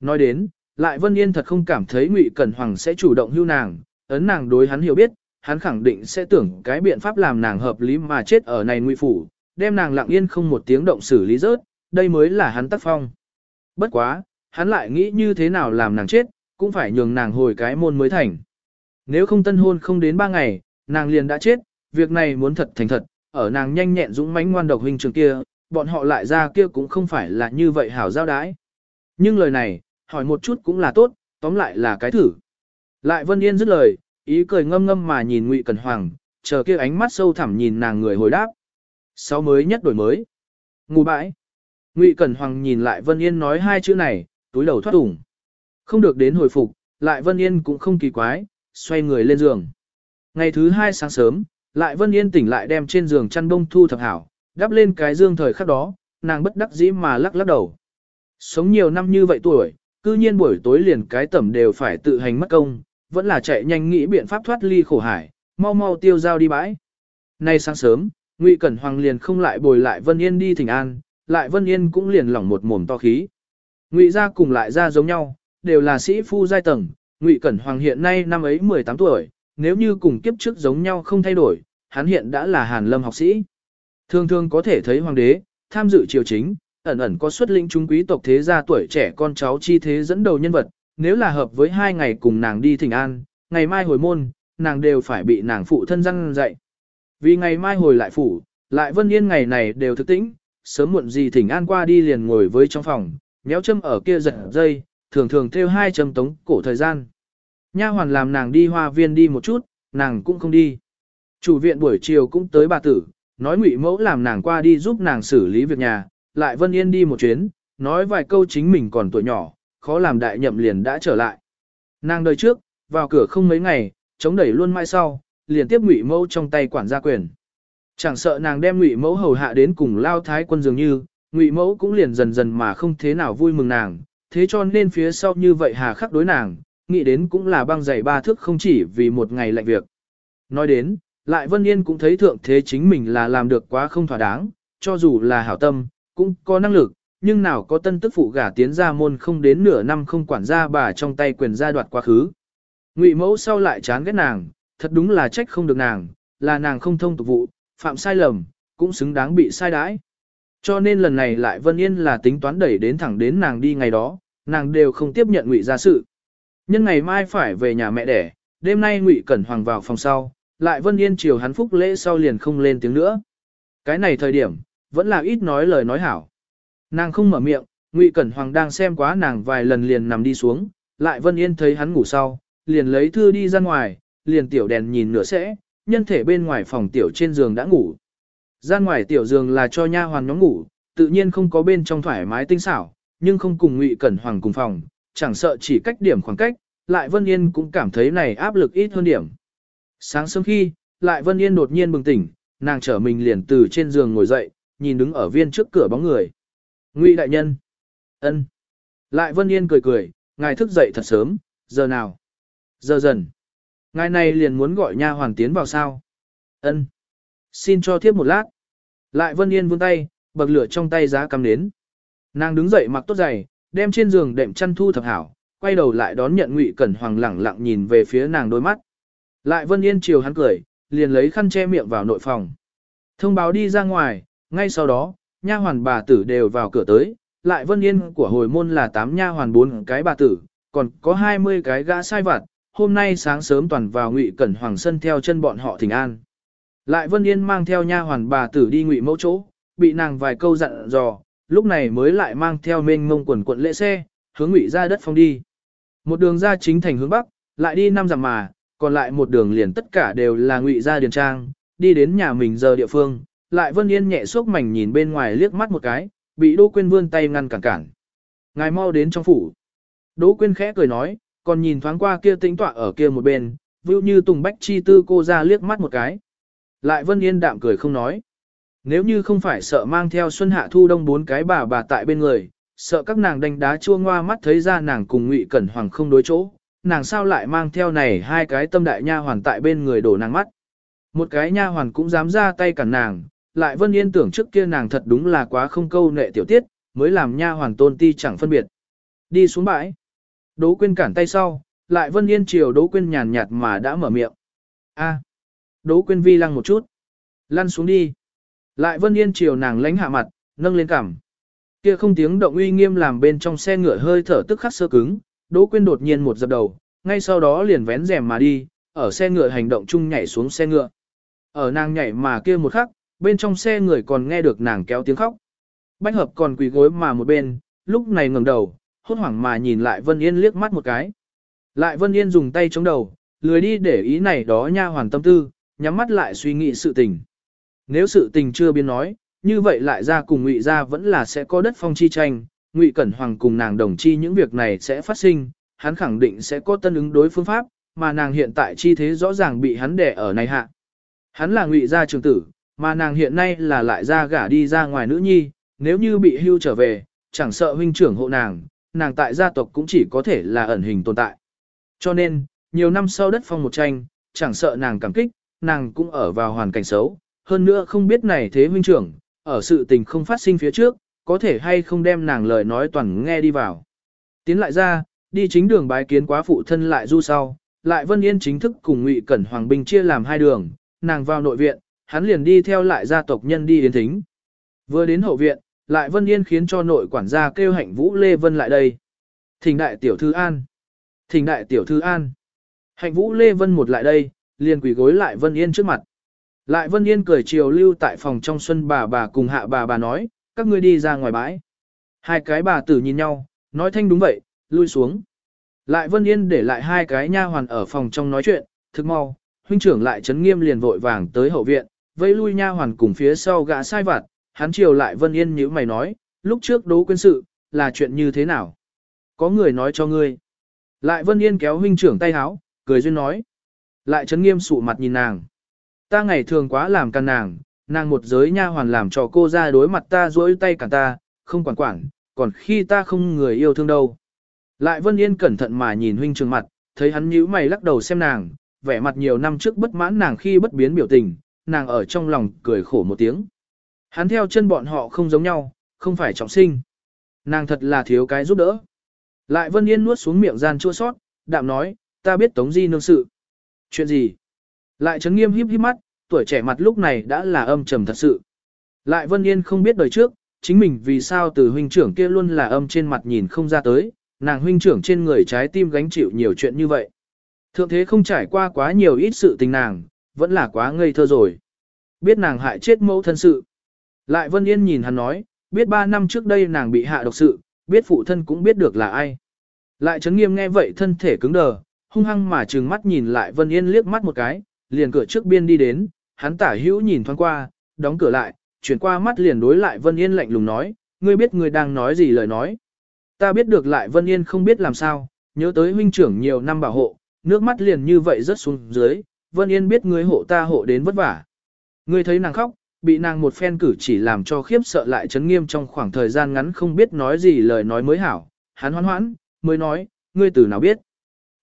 Nói đến, lại Vân Yên thật không cảm thấy Ngụy Cẩn Hoàng sẽ chủ động hưu nàng, ấn nàng đối hắn hiểu biết, hắn khẳng định sẽ tưởng cái biện pháp làm nàng hợp lý mà chết ở này Ngụy phủ, đem nàng lặng yên không một tiếng động xử lý rớt, đây mới là hắn tác phong. Bất quá, hắn lại nghĩ như thế nào làm nàng chết, cũng phải nhường nàng hồi cái môn mới thành. Nếu không tân hôn không đến ba ngày, nàng liền đã chết, việc này muốn thật thành thật, ở nàng nhanh nhẹn dũng mãnh ngoan độc huynh trường kia, bọn họ lại ra kia cũng không phải là như vậy hảo giao đái. Nhưng lời này, hỏi một chút cũng là tốt, tóm lại là cái thử. Lại Vân Yên dứt lời, ý cười ngâm ngâm mà nhìn Ngụy Cẩn Hoàng, chờ kia ánh mắt sâu thẳm nhìn nàng người hồi đáp. Sau mới nhất đổi mới. Ngủ bãi. Ngụy Cẩn Hoàng nhìn lại Vân Yên nói hai chữ này, túi đầu thoát ủng. Không được đến hồi phục, lại Vân Yên cũng không kỳ quái, xoay người lên giường. Ngày thứ hai sáng sớm, lại Vân Yên tỉnh lại đem trên giường chăn bông thu thập hảo, đắp lên cái dương thời khắc đó, nàng bất đắc dĩ mà lắc lắc đầu. Sống nhiều năm như vậy tuổi, cư nhiên buổi tối liền cái tẩm đều phải tự hành mất công, vẫn là chạy nhanh nghĩ biện pháp thoát ly khổ hải, mau mau tiêu dao đi bãi. Nay sáng sớm, Ngụy Cẩn Hoàng liền không lại bồi lại Vân Yên đi thỉnh an, lại Vân Yên cũng liền lỏng một mồm to khí. Ngụy gia cùng lại gia giống nhau, đều là sĩ phu giai tầng, Ngụy Cẩn Hoàng hiện nay năm ấy 18 tuổi, nếu như cùng kiếp trước giống nhau không thay đổi, hắn hiện đã là Hàn Lâm học sĩ. Thường thường có thể thấy hoàng đế, tham dự triều chính, ẩn ẩn có xuất lĩnh chúng quý tộc thế gia tuổi trẻ con cháu chi thế dẫn đầu nhân vật, nếu là hợp với hai ngày cùng nàng đi thỉnh an, ngày mai hồi môn, nàng đều phải bị nàng phụ thân răng dạy. Vì ngày mai hồi lại phủ, lại vân yên ngày này đều thức tĩnh, sớm muộn gì thỉnh an qua đi liền ngồi với trong phòng, méo châm ở kia giật dây, thường thường theo hai châm tống cổ thời gian. Nha hoàn làm nàng đi hoa viên đi một chút, nàng cũng không đi. Chủ viện buổi chiều cũng tới bà tử, nói ngụy mẫu làm nàng qua đi giúp nàng xử lý việc nhà, lại Vân Yên đi một chuyến, nói vài câu chính mình còn tuổi nhỏ, khó làm đại nhậm liền đã trở lại. Nàng đời trước, vào cửa không mấy ngày, chống đẩy luôn mai sau, liền tiếp ngụy mẫu trong tay quản gia quyền. Chẳng sợ nàng đem ngụy mẫu hầu hạ đến cùng lao thái quân dường như, ngụy mẫu cũng liền dần dần mà không thế nào vui mừng nàng, thế cho nên phía sau như vậy hà khắc đối nàng, nghĩ đến cũng là băng dày ba thước không chỉ vì một ngày lạnh việc. Nói đến, lại Vân Yên cũng thấy thượng thế chính mình là làm được quá không thỏa đáng, cho dù là hảo tâm, cũng có năng lực, nhưng nào có tân tức phụ gả tiến ra môn không đến nửa năm không quản gia bà trong tay quyền gia đoạt quá khứ. Ngụy mẫu sau lại chán ghét nàng, thật đúng là trách không được nàng, là nàng không thông tục vụ, phạm sai lầm, cũng xứng đáng bị sai đãi. Cho nên lần này lại Vân Yên là tính toán đẩy đến thẳng đến nàng đi ngày đó, nàng đều không tiếp nhận Ngụy gia sự. Nhân ngày mai phải về nhà mẹ đẻ, đêm nay Ngụy Cẩn Hoàng vào phòng sau, lại Vân Yên chiều hắn phúc lễ sau liền không lên tiếng nữa. Cái này thời điểm, vẫn là ít nói lời nói hảo. Nàng không mở miệng, Ngụy Cẩn Hoàng đang xem quá nàng vài lần liền nằm đi xuống, lại Vân Yên thấy hắn ngủ sau, liền lấy thư đi ra ngoài, liền tiểu đèn nhìn nửa sẽ, nhân thể bên ngoài phòng tiểu trên giường đã ngủ. Ra ngoài tiểu giường là cho nha hoàn nhóm ngủ, tự nhiên không có bên trong thoải mái tinh xảo, nhưng không cùng Ngụy Cẩn Hoàng cùng phòng, chẳng sợ chỉ cách điểm khoảng cách, lại Vân Yên cũng cảm thấy này áp lực ít hơn điểm. Sáng sớm khi, lại Vân Yên đột nhiên bừng tỉnh, nàng trở mình liền từ trên giường ngồi dậy, nhìn đứng ở viên trước cửa bóng người. Ngụy đại nhân. ân. Lại Vân Yên cười cười, ngài thức dậy thật sớm, giờ nào? Giờ dần. Ngài này liền muốn gọi nha hoàng tiến vào sao? ân. Xin cho thiếp một lát. Lại Vân Yên vươn tay, bậc lửa trong tay giá cầm đến. Nàng đứng dậy mặc tốt giày, đem trên giường đệm chăn thu thập hảo, quay đầu lại đón nhận Ngụy Cẩn Hoàng lẳng lặng nhìn về phía nàng đôi mắt. Lại Vân Yên chiều hắn cười, liền lấy khăn che miệng vào nội phòng. Thông báo đi ra ngoài, ngay sau đó, nha hoàn bà tử đều vào cửa tới, lại Vân Yên của hồi môn là 8 nha hoàn 4 cái bà tử, còn có 20 cái gã sai vặt, hôm nay sáng sớm toàn vào Ngụy Cẩn Hoàng sân theo chân bọn họ thỉnh an. Lại Vân Yên mang theo nha hoàn bà tử đi Ngụy mẫu chỗ, bị nàng vài câu dặn dò, lúc này mới lại mang theo mênh mông quần quận lễ xe, hướng Ngụy ra đất phong đi. Một đường ra chính thành hướng bắc, lại đi năm dặm mà, còn lại một đường liền tất cả đều là ngụy gia điền trang, đi đến nhà mình giờ địa phương, lại Vân Yên nhẹ suốt mảnh nhìn bên ngoài liếc mắt một cái, bị Đỗ Quyên vươn tay ngăn cản cản. Ngài mau đến trong phủ. Đỗ Quyên khẽ cười nói, còn nhìn thoáng qua kia tĩnh tọa ở kia một bên, vưu như Tùng Bách Chi Tư cô ra liếc mắt một cái. Lại Vân Yên đạm cười không nói. Nếu như không phải sợ mang theo Xuân Hạ Thu Đông bốn cái bà bà tại bên người, sợ các nàng đánh đá chua ngoa mắt thấy ra nàng cùng Ngụy Cẩn Hoàng không đối chỗ, nàng sao lại mang theo này hai cái tâm đại nha hoàn tại bên người đổ nàng mắt. Một cái nha hoàn cũng dám ra tay cản nàng, lại Vân Yên tưởng trước kia nàng thật đúng là quá không câu nệ tiểu tiết, mới làm nha hoàn tôn ti chẳng phân biệt. Đi xuống bãi. Đỗ Quyên cản tay sau, lại Vân Yên chiều Đỗ Quyên nhàn nhạt mà đã mở miệng. A. Đỗ Quyên vi lăng một chút. Lăn xuống đi. Lại Vân Yên chiều nàng lánh hạ mặt, nâng lên cằm. Kia không tiếng động uy nghiêm làm bên trong xe ngựa hơi thở tức khắc sơ cứng, Đỗ Quyên đột nhiên một dập đầu, ngay sau đó liền vén rèm mà đi, ở xe ngựa hành động chung nhảy xuống xe ngựa. Ở nàng nhảy mà kia một khắc, bên trong xe người còn nghe được nàng kéo tiếng khóc. Bách hợp còn quỳ gối mà một bên, lúc này ngẩng đầu, hốt hoảng mà nhìn lại Vân Yên liếc mắt một cái. Lại Vân Yên dùng tay chống đầu, lười đi để ý này đó nha hoàn tâm tư, nhắm mắt lại suy nghĩ sự tình. Nếu sự tình chưa biến nói, như vậy lại ra cùng ngụy ra vẫn là sẽ có đất phong chi tranh, Ngụy Cẩn Hoàng cùng nàng đồng chi những việc này sẽ phát sinh, hắn khẳng định sẽ có tân ứng đối phương pháp, mà nàng hiện tại chi thế rõ ràng bị hắn đè ở này hạ. Hắn là Ngụy gia trường tử, mà nàng hiện nay là lại ra gả đi ra ngoài nữ nhi, nếu như bị hưu trở về, chẳng sợ huynh trưởng hộ nàng, nàng tại gia tộc cũng chỉ có thể là ẩn hình tồn tại. Cho nên, nhiều năm sau đất phong một tranh, chẳng sợ nàng cảm kích, nàng cũng ở vào hoàn cảnh xấu, hơn nữa không biết này thế huynh trưởng, ở sự tình không phát sinh phía trước, có thể hay không đem nàng lời nói toàn nghe đi vào. Tiến lại ra, đi chính đường bái kiến quá phụ thân lại du sau, lại Vân Yên chính thức cùng Ngụy Cẩn Hoàng binh chia làm hai đường, nàng vào nội viện, hắn liền đi theo lại gia tộc nhân đi yến thính. Vừa đến hậu viện, lại Vân Yên khiến cho nội quản gia kêu hạnh Vũ Lê Vân lại đây. Thỉnh đại tiểu thư an. Thỉnh đại tiểu thư an. Hạnh Vũ Lê Vân một lại đây, liền quỳ gối lại Vân Yên trước mặt. Lại Vân Yên cười chiều lưu tại phòng trong xuân bà bà cùng hạ bà bà nói, các ngươi đi ra ngoài bãi. Hai cái bà tử nhìn nhau, nói thanh đúng vậy, lui xuống. Lại Vân Yên để lại hai cái nha hoàn ở phòng trong nói chuyện, thức mau, huynh trưởng lại chấn nghiêm liền vội vàng tới hậu viện, vây lui nha hoàn cùng phía sau gã sai vặt, hắn chiều lại Vân Yên như mày nói, lúc trước đấu quên sự, là chuyện như thế nào? Có người nói cho ngươi. Lại Vân Yên kéo huynh trưởng tay háo, cười duyên nói. Lại chấn nghiêm sụ mặt nhìn nàng. Ta ngày thường quá làm can nàng, nàng một giới nha hoàn làm cho cô ra đối mặt ta duỗi tay cả ta, không quản quản, còn khi ta không người yêu thương đâu. Lại Vân Yên cẩn thận mà nhìn huynh trưởng mặt, thấy hắn nhíu mày lắc đầu xem nàng, vẻ mặt nhiều năm trước bất mãn nàng khi bất biến biểu tình, nàng ở trong lòng cười khổ một tiếng. Hắn theo chân bọn họ không giống nhau, không phải trọng sinh. Nàng thật là thiếu cái giúp đỡ. Lại Vân Yên nuốt xuống miệng gian chua sót, đạm nói, ta biết Tống Di nương sự. Chuyện gì? Lại Trấn Nghiêm híp híp mắt, tuổi trẻ mặt lúc này đã là âm trầm thật sự. Lại Vân Yên không biết đời trước, chính mình vì sao từ huynh trưởng kia luôn là âm trên mặt nhìn không ra tới, nàng huynh trưởng trên người trái tim gánh chịu nhiều chuyện như vậy. Thượng thế không trải qua quá nhiều ít sự tình nàng, vẫn là quá ngây thơ rồi. Biết nàng hại chết mẫu thân sự. Lại Vân Yên nhìn hắn nói, biết ba năm trước đây nàng bị hạ độc sự, biết phụ thân cũng biết được là ai. Lại Trấn Nghiêm nghe vậy thân thể cứng đờ, hung hăng mà trừng mắt nhìn lại Vân Yên liếc mắt một cái, liền cửa trước biên đi đến, hắn tả hữu nhìn thoáng qua, đóng cửa lại, chuyển qua mắt liền đối lại Vân Yên lạnh lùng nói, ngươi biết ngươi đang nói gì lời nói. Ta biết được lại Vân Yên không biết làm sao, nhớ tới huynh trưởng nhiều năm bảo hộ, nước mắt liền như vậy rớt xuống dưới, Vân Yên biết ngươi hộ ta hộ đến vất vả. Ngươi thấy nàng khóc, bị nàng một phen cử chỉ làm cho khiếp sợ lại chấn nghiêm trong khoảng thời gian ngắn không biết nói gì lời nói mới hảo. Hắn hoan hoãn, mới nói, ngươi từ nào biết.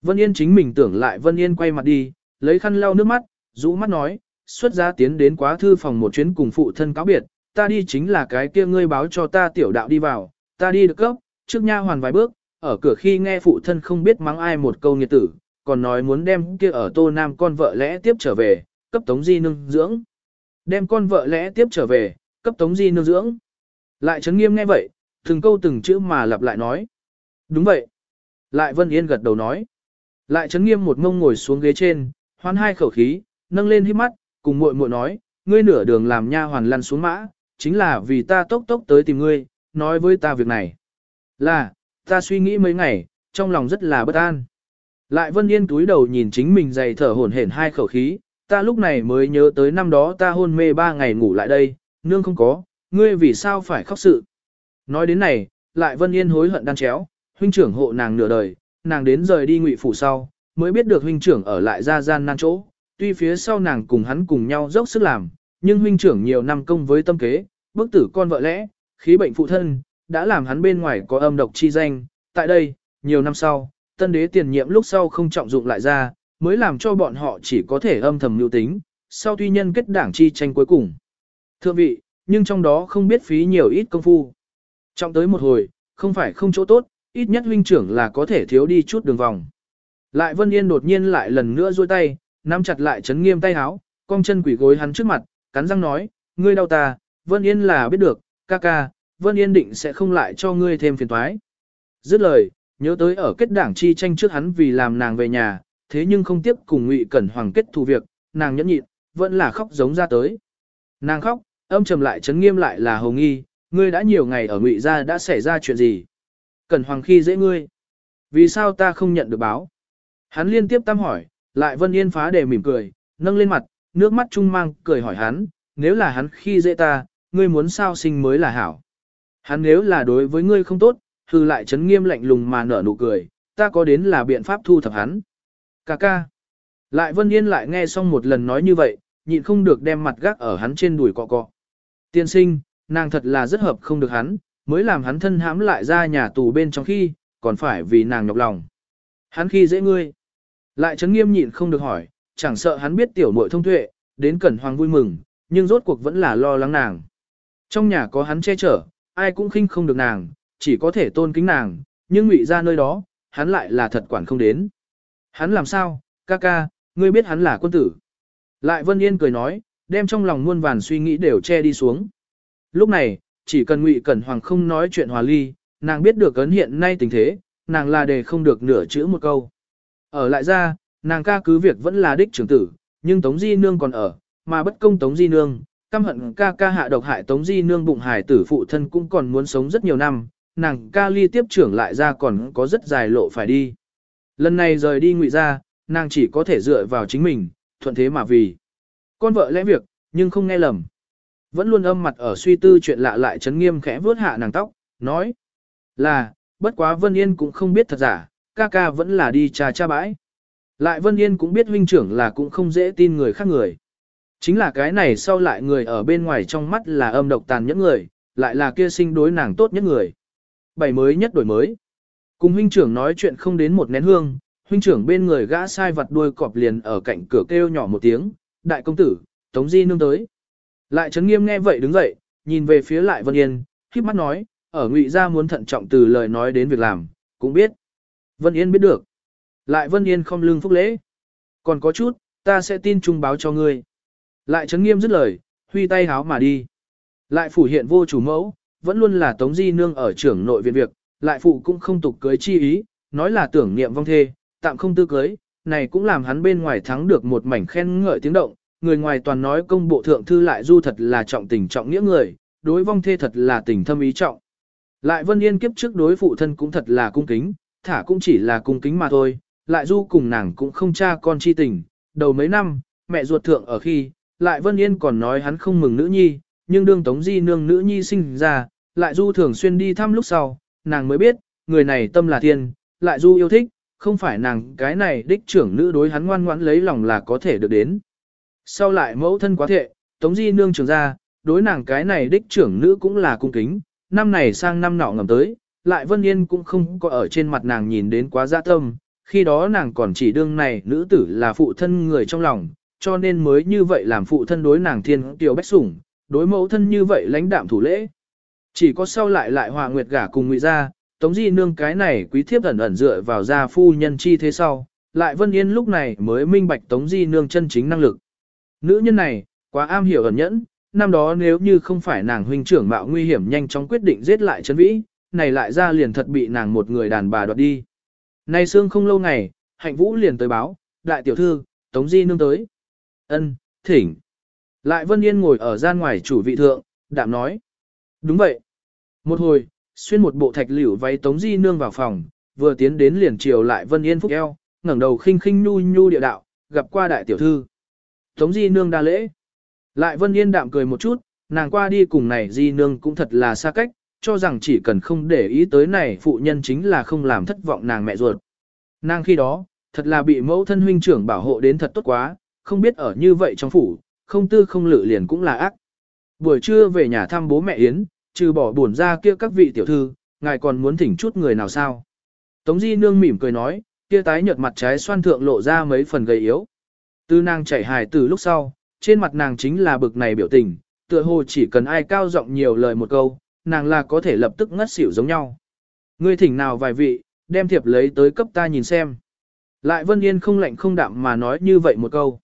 Vân Yên chính mình tưởng lại Vân Yên quay mặt đi, lấy khăn lau nước mắt, rũ mắt nói, xuất gia tiến đến quá thư phòng một chuyến cùng phụ thân cáo biệt, ta đi chính là cái kia ngươi báo cho ta tiểu đạo đi vào, ta đi được cấp, trước nha hoàn vài bước, ở cửa khi nghe phụ thân không biết mắng ai một câu nghiệt tử, còn nói muốn đem kia ở tô nam con vợ lẽ tiếp trở về, cấp tống di nương dưỡng. Đem con vợ lẽ tiếp trở về, cấp tống di nương dưỡng. Lại chấn nghiêm nghe vậy, từng câu từng chữ mà lặp lại nói. Đúng vậy. Lại Vân Yên gật đầu nói. Lại chấn nghiêm một mông ngồi xuống ghế trên, hoan hai khẩu khí, nâng lên hít mắt, cùng muội muội nói, ngươi nửa đường làm nha hoàn lăn xuống mã, chính là vì ta tốc tốc tới tìm ngươi, nói với ta việc này. Là, ta suy nghĩ mấy ngày, trong lòng rất là bất an. Lại Vân Yên túi đầu nhìn chính mình dày thở hổn hển hai khẩu khí, ta lúc này mới nhớ tới năm đó ta hôn mê ba ngày ngủ lại đây, nương không có, ngươi vì sao phải khóc sự. Nói đến này, lại Vân Yên hối hận đan chéo, huynh trưởng hộ nàng nửa đời, nàng đến rời đi ngụy phủ sau, mới biết được huynh trưởng ở lại gia gian nan chỗ, tuy phía sau nàng cùng hắn cùng nhau dốc sức làm, nhưng huynh trưởng nhiều năm công với tâm kế, bức tử con vợ lẽ, khí bệnh phụ thân, đã làm hắn bên ngoài có âm độc chi danh, tại đây, nhiều năm sau, tân đế tiền nhiệm lúc sau không trọng dụng lại ra, mới làm cho bọn họ chỉ có thể âm thầm lưu tính, sau tuy nhân kết đảng chi tranh cuối cùng. Thưa vị, nhưng trong đó không biết phí nhiều ít công phu. Trọng tới một hồi, không phải không chỗ tốt, ít nhất huynh trưởng là có thể thiếu đi chút đường vòng. Lại Vân Yên đột nhiên lại lần nữa duỗi tay, nắm chặt lại chấn nghiêm tay háo, cong chân quỷ gối hắn trước mặt, cắn răng nói, ngươi đau ta, Vân Yên là biết được, ca ca, Vân Yên định sẽ không lại cho ngươi thêm phiền toái. Dứt lời, nhớ tới ở kết đảng chi tranh trước hắn vì làm nàng về nhà, thế nhưng không tiếp cùng Ngụy Cẩn Hoàng kết thù việc, nàng nhẫn nhịn, vẫn là khóc giống ra tới. Nàng khóc, âm trầm lại chấn nghiêm lại là hồng nghi, ngươi đã nhiều ngày ở Ngụy gia đã xảy ra chuyện gì? Cẩn Hoàng khi dễ ngươi. Vì sao ta không nhận được báo? Hắn liên tiếp tam hỏi, lại Vân Yên phá đề mỉm cười, nâng lên mặt, nước mắt trung mang, cười hỏi hắn, nếu là hắn khi dễ ta, ngươi muốn sao sinh mới là hảo. Hắn nếu là đối với ngươi không tốt, hư lại chấn nghiêm lạnh lùng mà nở nụ cười, ta có đến là biện pháp thu thập hắn. Cà ca. Lại Vân Yên lại nghe xong một lần nói như vậy, nhịn không được đem mặt gác ở hắn trên đùi cọ cọ. Tiên sinh, nàng thật là rất hợp không được hắn, mới làm hắn thân hãm lại ra nhà tù bên trong khi, còn phải vì nàng nhọc lòng. Hắn khi dễ ngươi. Lại chấn nghiêm nhịn không được hỏi, chẳng sợ hắn biết tiểu muội thông tuệ, đến cẩn hoàng vui mừng, nhưng rốt cuộc vẫn là lo lắng nàng. Trong nhà có hắn che chở, ai cũng khinh không được nàng, chỉ có thể tôn kính nàng, nhưng ngụy ra nơi đó, hắn lại là thật quản không đến. Hắn làm sao, ca ca, ngươi biết hắn là quân tử. Lại Vân Yên cười nói, đem trong lòng muôn vàn suy nghĩ đều che đi xuống. Lúc này, chỉ cần Ngụy Cẩn Hoàng không nói chuyện hòa ly, nàng biết được ấn hiện nay tình thế, nàng là để không được nửa chữ một câu. Ở lại ra, nàng ca cứ việc vẫn là đích trưởng tử, nhưng Tống Di Nương còn ở, mà bất công Tống Di Nương, căm hận ca ca hạ độc hại Tống Di Nương bụng hải tử phụ thân cũng còn muốn sống rất nhiều năm, nàng ca ly tiếp trưởng lại ra còn có rất dài lộ phải đi. Lần này rời đi ngụy ra, nàng chỉ có thể dựa vào chính mình, thuận thế mà vì. Con vợ lẽ việc, nhưng không nghe lầm. Vẫn luôn âm mặt ở suy tư chuyện lạ lại chấn nghiêm khẽ vướt hạ nàng tóc, nói là, bất quá Vân Yên cũng không biết thật giả, ca ca vẫn là đi trà cha bãi. Lại Vân Yên cũng biết huynh trưởng là cũng không dễ tin người khác người. Chính là cái này sau lại người ở bên ngoài trong mắt là âm độc tàn nhẫn người, lại là kia sinh đối nàng tốt nhất người. Bảy mới nhất đổi mới. Cùng huynh trưởng nói chuyện không đến một nén hương, huynh trưởng bên người gã sai vặt đuôi cọp liền ở cạnh cửa kêu nhỏ một tiếng, đại công tử, tống di nương tới. Lại trấn nghiêm nghe vậy đứng dậy, nhìn về phía lại Vân Yên, khiếp mắt nói, ở ngụy gia muốn thận trọng từ lời nói đến việc làm, cũng biết. Vân Yên biết được. Lại Vân Yên không lưng phúc lễ. Còn có chút, ta sẽ tin trung báo cho ngươi. Lại trấn nghiêm dứt lời, huy tay háo mà đi. Lại phủ hiện vô chủ mẫu, vẫn luôn là tống di nương ở trưởng nội viện việc, lại phụ cũng không tục cưới chi ý, nói là tưởng niệm vong thê, tạm không tư cưới, này cũng làm hắn bên ngoài thắng được một mảnh khen ngợi tiếng động, người ngoài toàn nói công bộ thượng thư lại du thật là trọng tình trọng nghĩa người, đối vong thê thật là tình thâm ý trọng. Lại Vân Yên kiếp trước đối phụ thân cũng thật là cung kính, thả cũng chỉ là cung kính mà thôi, lại du cùng nàng cũng không cha con chi tình, đầu mấy năm, mẹ ruột thượng ở khi, lại Vân Yên còn nói hắn không mừng nữ nhi, nhưng đương tống di nương nữ nhi sinh ra, lại du thường xuyên đi thăm lúc sau, nàng mới biết, người này tâm là thiên, lại du yêu thích, không phải nàng cái này đích trưởng nữ đối hắn ngoan ngoãn lấy lòng là có thể được đến. Sau lại mẫu thân quá thệ, tống di nương trưởng ra, đối nàng cái này đích trưởng nữ cũng là cung kính, năm này sang năm nọ ngầm tới, lại Vân Yên cũng không có ở trên mặt nàng nhìn đến quá dã tâm, khi đó nàng còn chỉ đương này nữ tử là phụ thân người trong lòng, cho nên mới như vậy làm phụ thân đối nàng thiên tiểu bách sủng, đối mẫu thân như vậy lãnh đạm thủ lễ. Chỉ có sau lại lại hòa nguyệt gả cùng ngụy ra, tống di nương cái này quý thiếp ẩn ẩn dựa vào gia phu nhân chi thế sau, lại Vân Yên lúc này mới minh bạch tống di nương chân chính năng lực. Nữ nhân này, quá am hiểu ẩn nhẫn, năm đó nếu như không phải nàng huynh trưởng mạo nguy hiểm nhanh chóng quyết định giết lại chân vĩ, này lại ra liền thật bị nàng một người đàn bà đoạt đi. Nay xương không lâu ngày, hạnh vũ liền tới báo, đại tiểu thư, tống di nương tới. ân thỉnh. Lại Vân Yên ngồi ở gian ngoài chủ vị thượng, đạm nói. Đúng vậy. Một hồi, xuyên một bộ thạch liễu váy tống di nương vào phòng, vừa tiến đến liền chiều lại Vân Yên phúc eo, ngẩng đầu khinh khinh nhu nhu địa đạo, gặp qua đại tiểu thư. Tống di nương đa lễ. Lại Vân Yên đạm cười một chút, nàng qua đi cùng này di nương cũng thật là xa cách, cho rằng chỉ cần không để ý tới này phụ nhân chính là không làm thất vọng nàng mẹ ruột. Nàng khi đó, thật là bị mẫu thân huynh trưởng bảo hộ đến thật tốt quá, không biết ở như vậy trong phủ, không tư không lự liền cũng là ác. Buổi trưa về nhà thăm bố mẹ Yến, trừ bỏ buồn ra kia các vị tiểu thư, ngài còn muốn thỉnh chút người nào sao? Tống Di Nương mỉm cười nói, kia tái nhợt mặt trái xoan thượng lộ ra mấy phần gầy yếu. Tư nàng chảy hài từ lúc sau, trên mặt nàng chính là bực này biểu tình, tựa hồ chỉ cần ai cao giọng nhiều lời một câu, nàng là có thể lập tức ngất xỉu giống nhau. Ngươi thỉnh nào vài vị, đem thiệp lấy tới cấp ta nhìn xem. Lại Vân Yên không lạnh không đạm mà nói như vậy một câu.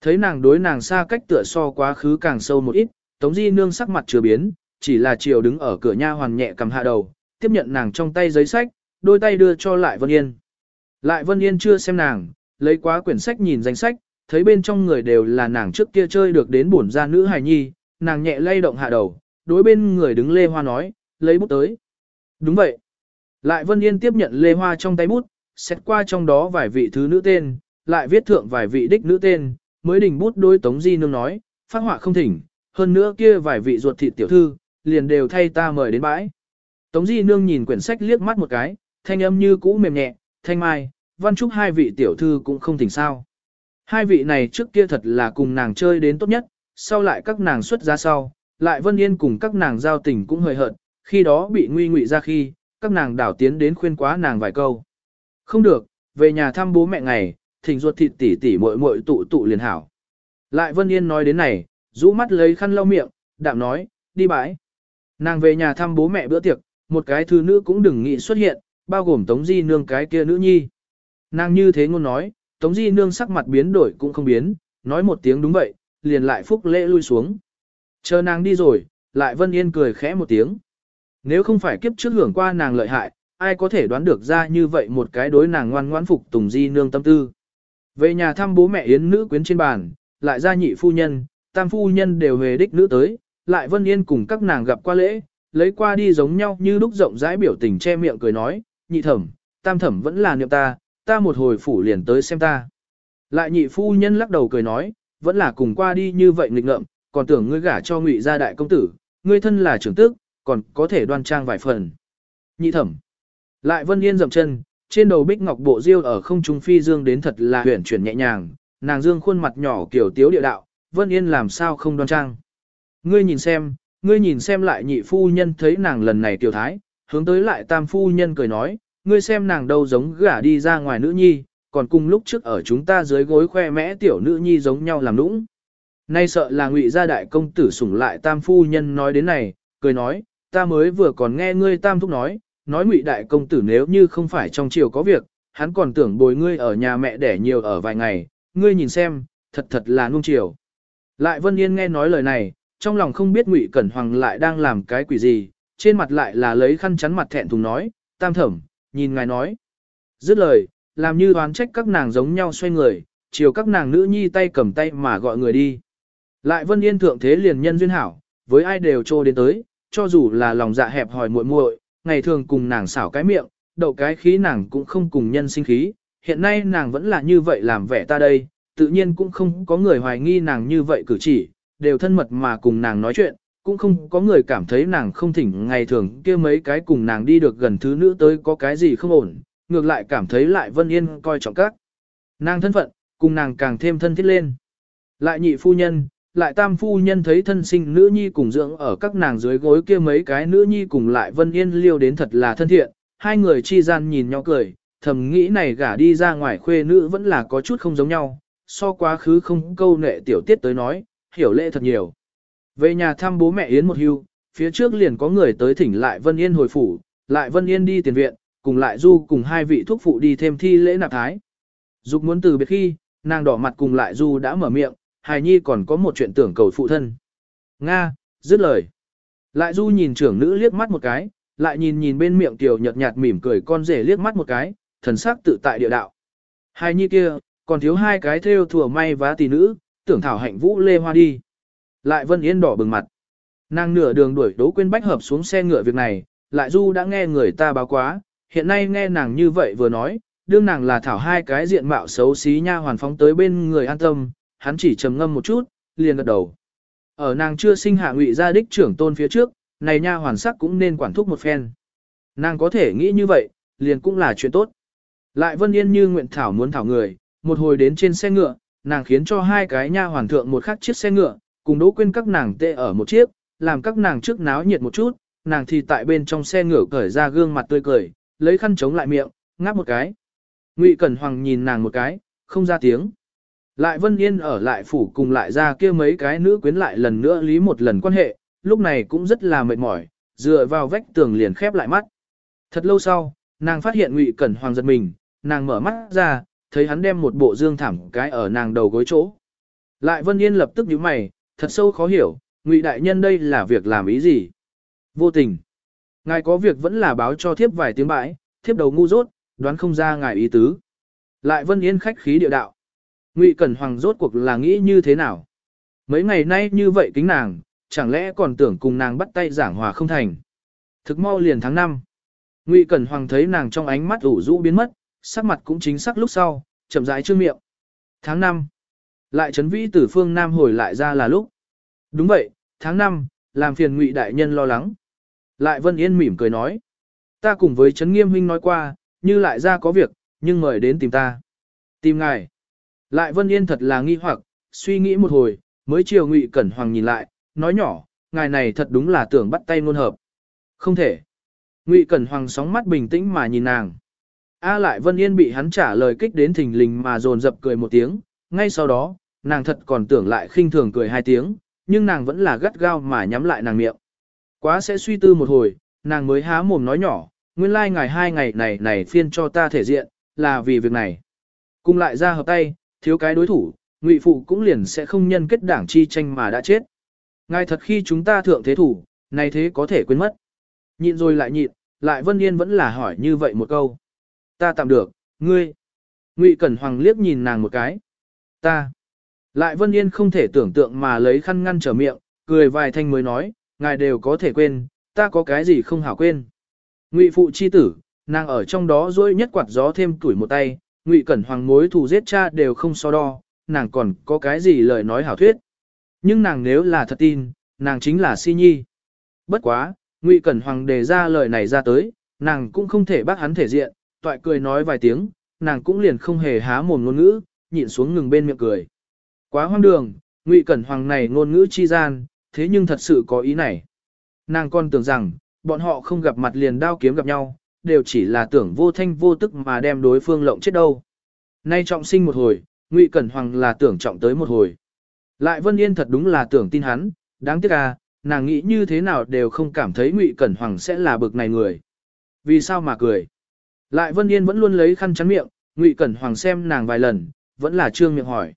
Thấy nàng đối nàng xa cách tựa so quá khứ càng sâu một ít, Tống Di Nương sắc mặt chưa biến, chỉ là chiều đứng ở cửa nha hoàn nhẹ cầm hạ đầu, tiếp nhận nàng trong tay giấy sách, đôi tay đưa cho lại Vân Yên. Lại Vân Yên chưa xem nàng, lấy quá quyển sách nhìn danh sách, thấy bên trong người đều là nàng trước kia chơi được đến bổn ra nữ hài nhi, nàng nhẹ lay động hạ đầu, đối bên người đứng Lê Hoa nói, lấy bút tới. Đúng vậy. Lại Vân Yên tiếp nhận Lê Hoa trong tay bút, xét qua trong đó vài vị thứ nữ tên, lại viết thượng vài vị đích nữ tên, mới đình bút đối Tống Di Nương nói, phát họa không thỉnh, hơn nữa kia vài vị ruột thịt tiểu thư, liền đều thay ta mời đến bãi. Tống Di Nương nhìn quyển sách liếc mắt một cái, thanh âm như cũ mềm nhẹ, thanh mai, văn chúc hai vị tiểu thư cũng không thỉnh sao. Hai vị này trước kia thật là cùng nàng chơi đến tốt nhất, sau lại các nàng xuất ra sau, lại Vân Yên cùng các nàng giao tình cũng hơi hận, khi đó bị nguy ngụy ra khi, các nàng đảo tiến đến khuyên quá nàng vài câu. Không được, về nhà thăm bố mẹ ngày, thỉnh ruột thịt tỉ tỉ muội muội tụ tụ liền hảo. Lại Vân Yên nói đến này, rũ mắt lấy khăn lau miệng, đạm nói, đi bãi. Nàng về nhà thăm bố mẹ bữa tiệc, một cái thư nữ cũng đừng nghĩ xuất hiện, bao gồm Tống Di Nương cái kia nữ nhi. Nàng như thế ngôn nói, Tống Di Nương sắc mặt biến đổi cũng không biến, nói một tiếng đúng vậy, liền lại phúc lễ lui xuống. Chờ nàng đi rồi, lại Vân Yên cười khẽ một tiếng. Nếu không phải kiếp trước hưởng qua nàng lợi hại, ai có thể đoán được ra như vậy một cái đối nàng ngoan ngoãn phục tùng di nương tâm tư. Về nhà thăm bố mẹ Yến nữ quyến trên bàn, lại ra nhị phu nhân, tam phu nhân đều về đích nữ tới, lại Vân Yên cùng các nàng gặp qua lễ, lấy qua đi giống nhau như lúc rộng rãi biểu tình che miệng cười nói, nhị thẩm, tam thẩm vẫn là niệm ta, ta một hồi phủ liền tới xem ta. Lại nhị phu nhân lắc đầu cười nói, vẫn là cùng qua đi như vậy nghịch ngợm, còn tưởng ngươi gả cho ngụy gia đại công tử, ngươi thân là trưởng tước, còn có thể đoan trang vài phần. Nhị thẩm. Lại Vân Yên dậm chân, trên đầu bích ngọc bộ diêu ở không trung phi dương đến thật là huyền chuyển nhẹ nhàng, nàng dương khuôn mặt nhỏ kiểu tiếu địa đạo, Vân Yên làm sao không đoan trang. Ngươi nhìn xem, ngươi nhìn xem lại nhị phu nhân thấy nàng lần này tiểu thái, hướng tới lại tam phu nhân cười nói, ngươi xem nàng đâu giống gả đi ra ngoài nữ nhi, còn cùng lúc trước ở chúng ta dưới gối khoe mẽ tiểu nữ nhi giống nhau làm nũng. Nay sợ là ngụy gia đại công tử sủng lại tam phu nhân nói đến này, cười nói, ta mới vừa còn nghe ngươi tam thúc nói, nói ngụy đại công tử nếu như không phải trong chiều có việc, hắn còn tưởng bồi ngươi ở nhà mẹ đẻ nhiều ở vài ngày, ngươi nhìn xem, thật thật là nung chiều. Lại Vân Yên nghe nói lời này, trong lòng không biết ngụy Cẩn Hoàng lại đang làm cái quỷ gì, trên mặt lại là lấy khăn chắn mặt thẹn thùng nói, tam thẩm, nhìn ngài nói. Dứt lời, làm như đoán trách các nàng giống nhau xoay người, chiều các nàng nữ nhi tay cầm tay mà gọi người đi. Lại Vân Yên thượng thế liền nhân duyên hảo, với ai đều trô đến tới, cho dù là lòng dạ hẹp hỏi muội muội, ngày thường cùng nàng xảo cái miệng, đậu cái khí nàng cũng không cùng nhân sinh khí, hiện nay nàng vẫn là như vậy làm vẻ ta đây, tự nhiên cũng không có người hoài nghi nàng như vậy cử chỉ, đều thân mật mà cùng nàng nói chuyện, cũng không có người cảm thấy nàng không thỉnh ngày thường kia mấy cái cùng nàng đi được gần thứ nữ tới có cái gì không ổn, ngược lại cảm thấy lại Vân Yên coi trọng các. Nàng thân phận, cùng nàng càng thêm thân thiết lên. Lại nhị phu nhân, lại tam phu nhân thấy thân sinh nữ nhi cùng dưỡng ở các nàng dưới gối kia mấy cái nữ nhi cùng lại Vân Yên liêu đến thật là thân thiện, hai người chi gian nhìn nhau cười, thầm nghĩ này gả đi ra ngoài khuê nữ vẫn là có chút không giống nhau, so quá khứ không câu nệ tiểu tiết tới nói, hiểu lệ thật nhiều. Về nhà thăm bố mẹ Yến một hưu, phía trước liền có người tới thỉnh lại Vân Yên hồi phủ, lại Vân Yên đi tiền viện, cùng lại Du cùng hai vị thuốc phụ đi thêm thi lễ nạp thái. Dục muốn từ biệt khi, nàng đỏ mặt cùng lại Du đã mở miệng, hài nhi còn có một chuyện tưởng cầu phụ thân. Nga, dứt lời. Lại Du nhìn trưởng nữ liếc mắt một cái, lại nhìn nhìn bên miệng tiểu nhợt nhạt mỉm cười con rể liếc mắt một cái, thần sắc tự tại địa đạo. Hài nhi kia, còn thiếu hai cái theo thừa may vá tỷ nữ, tưởng thảo hạnh vũ lê hoa đi. Lại Vân Yên đỏ bừng mặt. Nàng nửa đường đuổi Đỗ Quyên Bách hợp xuống xe ngựa việc này, lại Du đã nghe người ta báo quá, hiện nay nghe nàng như vậy vừa nói, đương nàng là thảo hai cái diện mạo xấu xí nha hoàn phóng tới bên người an tâm, hắn chỉ trầm ngâm một chút, liền gật đầu. Ở nàng chưa sinh hạ ngụy gia đích trưởng tôn phía trước, này nha hoàn sắc cũng nên quản thúc một phen. Nàng có thể nghĩ như vậy, liền cũng là chuyện tốt. Lại Vân Yên như nguyện thảo muốn thảo người, một hồi đến trên xe ngựa, nàng khiến cho hai cái nha hoàn thượng một khắc chiếc xe ngựa, cùng đỗ quên các nàng tê ở một chiếc, làm các nàng trước náo nhiệt một chút, nàng thì tại bên trong xe ngựa cởi ra gương mặt tươi cười, lấy khăn chống lại miệng, ngáp một cái. Ngụy Cẩn Hoàng nhìn nàng một cái, không ra tiếng. Lại Vân Yên ở lại phủ cùng lại ra kia mấy cái nữ quyến lại lần nữa lý một lần quan hệ, lúc này cũng rất là mệt mỏi, dựa vào vách tường liền khép lại mắt. Thật lâu sau, nàng phát hiện Ngụy Cẩn Hoàng giật mình, nàng mở mắt ra, thấy hắn đem một bộ dương thảm cái ở nàng đầu gối chỗ. Lại Vân Yên lập tức nhíu mày, thật sâu khó hiểu, Ngụy đại nhân đây là việc làm ý gì? Vô tình. Ngài có việc vẫn là báo cho thiếp vài tiếng bãi, thiếp đầu ngu dốt, đoán không ra ngài ý tứ. Lại Vân Yên khách khí địa đạo. Ngụy Cẩn Hoàng rốt cuộc là nghĩ như thế nào? Mấy ngày nay như vậy kính nàng, chẳng lẽ còn tưởng cùng nàng bắt tay giảng hòa không thành? Thực mau liền tháng 5. Ngụy Cẩn Hoàng thấy nàng trong ánh mắt ủ rũ biến mất, sắc mặt cũng chính xác lúc sau, chậm rãi chưa miệng. Tháng 5. Lại Trấn vĩ từ phương Nam hồi lại ra là lúc. Đúng vậy, tháng 5, làm phiền Ngụy đại nhân lo lắng. Lại Vân Yên mỉm cười nói. Ta cùng với Trấn Nghiêm huynh nói qua, như lại ra có việc, nhưng mời đến tìm ta. Tìm ngài. Lại Vân Yên thật là nghi hoặc, suy nghĩ một hồi, mới chiều Ngụy Cẩn Hoàng nhìn lại, nói nhỏ, ngài này thật đúng là tưởng bắt tay ngôn hợp. Không thể. Ngụy Cẩn Hoàng sóng mắt bình tĩnh mà nhìn nàng. A lại Vân Yên bị hắn trả lời kích đến thình lình mà dồn dập cười một tiếng, ngay sau đó, nàng thật còn tưởng lại khinh thường cười hai tiếng, nhưng nàng vẫn là gắt gao mà nhắm lại nàng miệng. Quá sẽ suy tư một hồi, nàng mới há mồm nói nhỏ, nguyên lai like ngài hai ngày này này phiên cho ta thể diện, là vì việc này. Cùng lại ra hợp tay, thiếu cái đối thủ, ngụy phụ cũng liền sẽ không nhân kết đảng chi tranh mà đã chết. Ngài thật khi chúng ta thượng thế thủ, này thế có thể quên mất. Nhịn rồi lại nhịn, lại Vân Yên vẫn là hỏi như vậy một câu. Ta tạm được, ngươi. Ngụy Cẩn Hoàng liếc nhìn nàng một cái. Ta. Lại Vân Yên không thể tưởng tượng mà lấy khăn ngăn trở miệng, cười vài thanh mới nói, ngài đều có thể quên, ta có cái gì không hảo quên. Ngụy phụ chi tử, nàng ở trong đó dối nhất quạt gió thêm tuổi một tay, Ngụy Cẩn Hoàng mối thù giết cha đều không so đo, nàng còn có cái gì lời nói hảo thuyết. Nhưng nàng nếu là thật tin, nàng chính là si nhi. Bất quá, Ngụy Cẩn Hoàng đề ra lời này ra tới, nàng cũng không thể bác hắn thể diện, toại cười nói vài tiếng, nàng cũng liền không hề há mồm ngôn ngữ, nhịn xuống ngừng bên miệng cười. Quá hoang đường, Ngụy Cẩn Hoàng này ngôn ngữ chi gian, thế nhưng thật sự có ý này. Nàng còn tưởng rằng, bọn họ không gặp mặt liền đao kiếm gặp nhau, đều chỉ là tưởng vô thanh vô tức mà đem đối phương lộng chết đâu. Nay trọng sinh một hồi, Ngụy Cẩn Hoàng là tưởng trọng tới một hồi. Lại Vân Yên thật đúng là tưởng tin hắn, đáng tiếc à, nàng nghĩ như thế nào đều không cảm thấy Ngụy Cẩn Hoàng sẽ là bực này người. Vì sao mà cười? Lại Vân Yên vẫn luôn lấy khăn chắn miệng, Ngụy Cẩn Hoàng xem nàng vài lần, vẫn là trương miệng hỏi.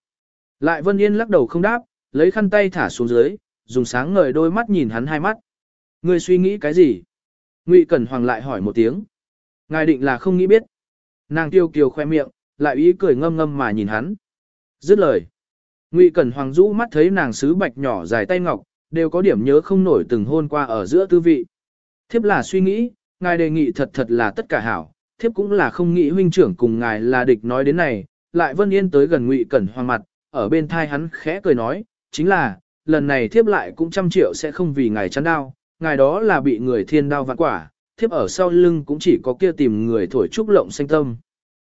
Lại Vân Yên lắc đầu không đáp, lấy khăn tay thả xuống dưới, dùng sáng ngời đôi mắt nhìn hắn hai mắt. Ngươi suy nghĩ cái gì? Ngụy Cẩn Hoàng lại hỏi một tiếng. Ngài định là không nghĩ biết. Nàng tiêu kiều khoe miệng, lại ý cười ngâm ngâm mà nhìn hắn. Dứt lời. Ngụy Cẩn Hoàng rũ mắt thấy nàng sứ bạch nhỏ dài tay ngọc, đều có điểm nhớ không nổi từng hôn qua ở giữa tư vị. Thiếp là suy nghĩ, ngài đề nghị thật thật là tất cả hảo, thiếp cũng là không nghĩ huynh trưởng cùng ngài là địch nói đến này, lại Vân Yên tới gần Ngụy Cẩn Hoàng mặt, ở bên thai hắn khẽ cười nói, chính là, lần này thiếp lại cũng trăm triệu sẽ không vì ngài chán đau, ngài đó là bị người thiên đao vạn quả, thiếp ở sau lưng cũng chỉ có kia tìm người thổi trúc lộng xanh tâm.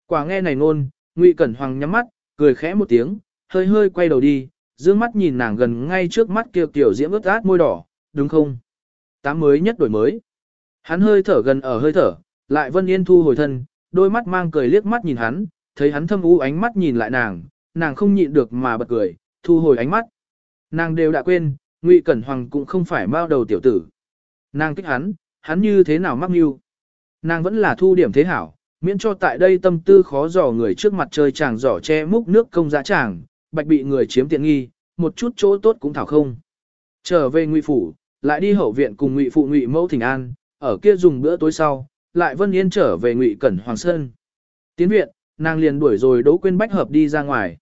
Quả nghe này ngôn, Ngụy Cẩn Hoàng nhắm mắt, cười khẽ một tiếng, hơi hơi quay đầu đi, dương mắt nhìn nàng gần ngay trước mắt kia tiểu diễm ướt át môi đỏ, đúng không? Tám mới nhất đổi mới. Hắn hơi thở gần ở hơi thở, lại Vân Yên thu hồi thân, đôi mắt mang cười liếc mắt nhìn hắn, thấy hắn thâm u ánh mắt nhìn lại nàng, nàng không nhịn được mà bật cười, thu hồi ánh mắt. Nàng đều đã quên, Ngụy Cẩn Hoàng cũng không phải bao đầu tiểu tử. Nàng thích hắn, hắn như thế nào mắc mưu. Nàng vẫn là thu điểm thế hảo, miễn cho tại đây tâm tư khó dò người trước mặt chơi chàng giỏ che múc nước công giá chàng, bạch bị người chiếm tiện nghi, một chút chỗ tốt cũng thảo không. Trở về Ngụy phủ, lại đi hậu viện cùng Ngụy phụ Ngụy mẫu thỉnh an, ở kia dùng bữa tối sau, lại Vân Yên trở về Ngụy Cẩn Hoàng Sơn. Tiến viện, nàng liền đuổi rồi Đỗ Quyên Bách Hợp đi ra ngoài.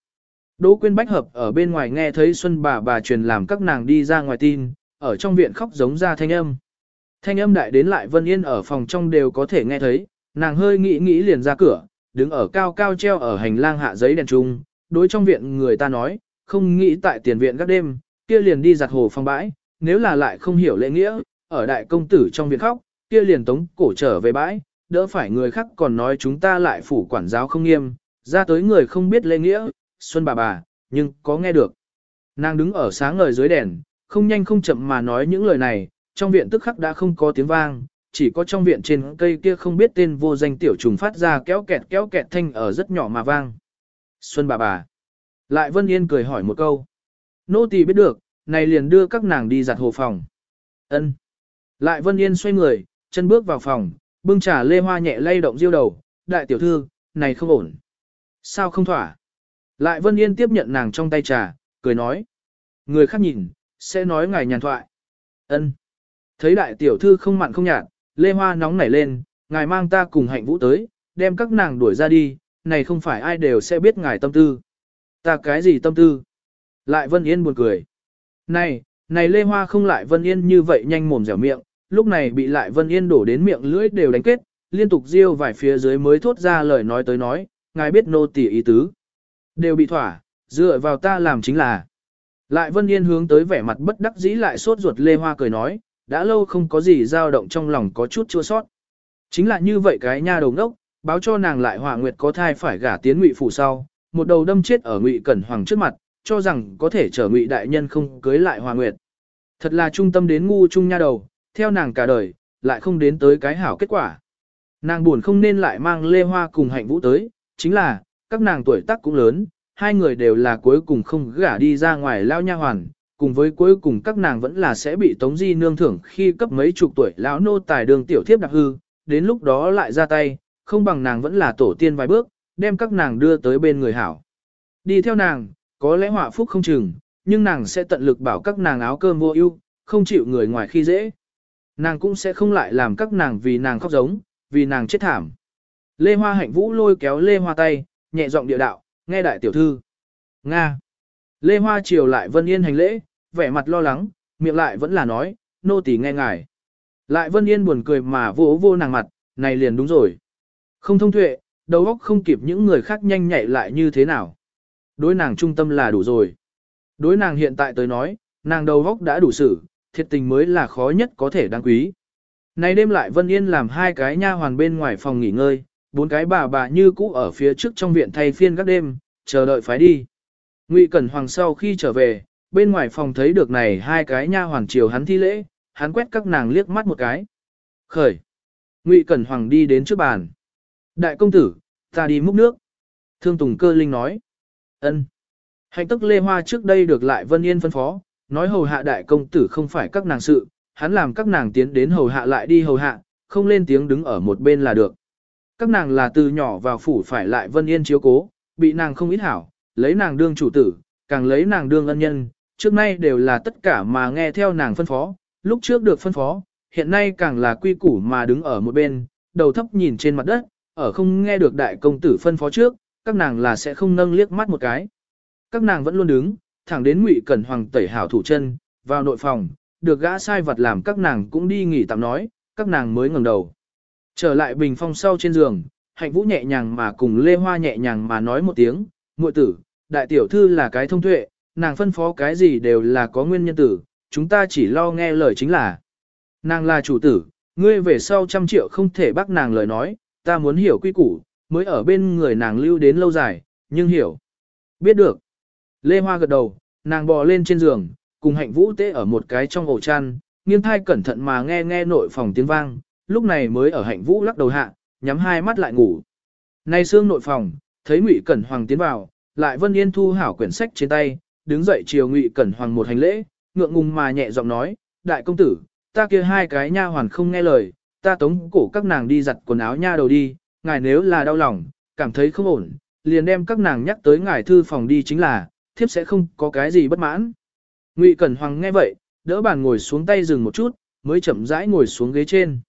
Đỗ Quyên Bách Hợp ở bên ngoài nghe thấy Xuân bà bà truyền làm các nàng đi ra ngoài tin, ở trong viện khóc giống ra thanh âm. Thanh âm đại đến lại Vân Yên ở phòng trong đều có thể nghe thấy, nàng hơi nghĩ nghĩ liền ra cửa, đứng ở cao cao treo ở hành lang hạ giấy đèn trung, đối trong viện người ta nói, không nghĩ tại tiền viện các đêm, kia liền đi giặt hồ phong bãi, nếu là lại không hiểu lễ nghĩa, ở đại công tử trong viện khóc, kia liền tống cổ trở về bãi, đỡ phải người khác còn nói chúng ta lại phủ quản giáo không nghiêm, ra tới người không biết lễ nghĩa, xuân bà bà, nhưng có nghe được. Nàng đứng ở sáng ngời dưới đèn, không nhanh không chậm mà nói những lời này, trong viện tức khắc đã không có tiếng vang, chỉ có trong viện trên cây kia không biết tên vô danh tiểu trùng phát ra kéo kẹt kéo kẹt thanh ở rất nhỏ mà vang. Xuân bà bà. Lại Vân Yên cười hỏi một câu. Nô tỳ biết được, này liền đưa các nàng đi giặt hồ phòng. Ân. Lại Vân Yên xoay người, chân bước vào phòng, bưng trà lê hoa nhẹ lay động diêu đầu, đại tiểu thư, này không ổn. Sao không thỏa? Lại Vân Yên tiếp nhận nàng trong tay trà, cười nói. Người khác nhìn, sẽ nói ngài nhàn thoại. Ân. Thấy đại tiểu thư không mặn không nhạt, lê hoa nóng nảy lên, ngài mang ta cùng hạnh vũ tới, đem các nàng đuổi ra đi, này không phải ai đều sẽ biết ngài tâm tư. Ta cái gì tâm tư? Lại Vân Yên buồn cười. Này, này Lê Hoa không lại Vân Yên như vậy nhanh mồm dẻo miệng, lúc này bị lại Vân Yên đổ đến miệng lưỡi đều đánh kết, liên tục riêu vài phía dưới mới thốt ra lời nói tới nói, ngài biết nô tỉ ý tứ. Đều bị thỏa, dựa vào ta làm chính là. Lại Vân Yên hướng tới vẻ mặt bất đắc dĩ lại sốt ruột Lê Hoa cười nói, đã lâu không có gì dao động trong lòng có chút chua sót. Chính là như vậy cái nha đầu ngốc, báo cho nàng lại Hỏa Nguyệt có thai phải gả tiến ngụy phủ sau, một đầu đâm chết ở ngụy cẩn hoàng trước mặt, cho rằng có thể trở ngụy đại nhân không cưới lại Hỏa Nguyệt. Thật là trung tâm đến ngu trung nha đầu, theo nàng cả đời, lại không đến tới cái hảo kết quả. Nàng buồn không nên lại mang Lê Hoa cùng hạnh vũ tới, chính là, các nàng tuổi tác cũng lớn, hai người đều là cuối cùng không gả đi ra ngoài lao nha hoàn, cùng với cuối cùng các nàng vẫn là sẽ bị Tống Di nương thưởng khi cấp mấy chục tuổi lão nô tài đường tiểu thiếp đặc hư, đến lúc đó lại ra tay, không bằng nàng vẫn là tổ tiên vài bước, đem các nàng đưa tới bên người hảo. Đi theo nàng, có lẽ họa phúc không chừng, nhưng nàng sẽ tận lực bảo các nàng áo cơm vô ưu, không chịu người ngoài khi dễ. Nàng cũng sẽ không lại làm các nàng vì nàng khóc giống, vì nàng chết thảm. Lê Hoa hạnh vũ lôi kéo Lê Hoa tay, nhẹ giọng địa đạo, nghe đại tiểu thư. Nga. Lê Hoa Triều lại Vân Yên hành lễ, vẻ mặt lo lắng, miệng lại vẫn là nói, nô tỳ nghe ngài. Lại Vân Yên buồn cười mà vỗ vô nàng mặt, này liền đúng rồi. Không thông tuệ, đầu óc không kịp những người khác nhanh nhạy lại như thế nào. Đối nàng trung tâm là đủ rồi. Đối nàng hiện tại tới nói, nàng đầu óc đã đủ xử, thiệt tình mới là khó nhất có thể đáng quý. Này đêm lại Vân Yên làm hai cái nha hoàn bên ngoài phòng nghỉ ngơi, bốn cái bà bà như cũ ở phía trước trong viện thay phiên các đêm, chờ đợi phái đi. Ngụy Cẩn Hoàng sau khi trở về, bên ngoài phòng thấy được này hai cái nha hoàn chiều hắn thi lễ, hắn quét các nàng liếc mắt một cái. Khởi. Ngụy Cẩn Hoàng đi đến trước bàn. Đại công tử, ta đi múc nước. Thương Tùng Cơ Linh nói. ân. Hạnh tức Lê Hoa trước đây được lại Vân Yên phân phó, nói hầu hạ đại công tử không phải các nàng sự, hắn làm các nàng tiến đến hầu hạ lại đi hầu hạ, không lên tiếng đứng ở một bên là được. Các nàng là từ nhỏ vào phủ phải lại Vân Yên chiếu cố, bị nàng không ít hảo, lấy nàng đương chủ tử, càng lấy nàng đương ân nhân, trước nay đều là tất cả mà nghe theo nàng phân phó, lúc trước được phân phó, hiện nay càng là quy củ mà đứng ở một bên, đầu thấp nhìn trên mặt đất, ở không nghe được đại công tử phân phó trước, các nàng là sẽ không nâng liếc mắt một cái. Các nàng vẫn luôn đứng, thẳng đến Ngụy Cẩn Hoàng tẩy hảo thủ chân, vào nội phòng, được gã sai vật làm các nàng cũng đi nghỉ tạm nói, các nàng mới ngẩng đầu. Trở lại bình phong sau trên giường, hạnh vũ nhẹ nhàng mà cùng Lê Hoa nhẹ nhàng mà nói một tiếng, muội tử, đại tiểu thư là cái thông tuệ, nàng phân phó cái gì đều là có nguyên nhân tử, chúng ta chỉ lo nghe lời chính là. Nàng là chủ tử, ngươi về sau trăm triệu không thể bác nàng lời nói, ta muốn hiểu quy củ, mới ở bên người nàng lưu đến lâu dài, nhưng hiểu. Biết được. Lê Hoa gật đầu, nàng bò lên trên giường, cùng hạnh vũ tế ở một cái trong ổ chăn, nghiêng thai cẩn thận mà nghe nghe nội phòng tiếng vang, lúc này mới ở hạnh vũ lắc đầu hạ, nhắm hai mắt lại ngủ. Nay xương nội phòng, thấy Ngụy Cẩn Hoàng tiến vào, lại Vân Yên thu hảo quyển sách trên tay, đứng dậy chiều Ngụy Cẩn Hoàng một hành lễ, ngượng ngùng mà nhẹ giọng nói, đại công tử, ta kia hai cái nha hoàn không nghe lời, ta tống cổ các nàng đi giặt quần áo nha đầu đi, ngài nếu là đau lòng, cảm thấy không ổn, liền đem các nàng nhắc tới ngài thư phòng đi chính là, thiếp sẽ không có cái gì bất mãn. Ngụy Cẩn Hoàng nghe vậy, đỡ bàn ngồi xuống tay dừng một chút, mới chậm rãi ngồi xuống ghế trên.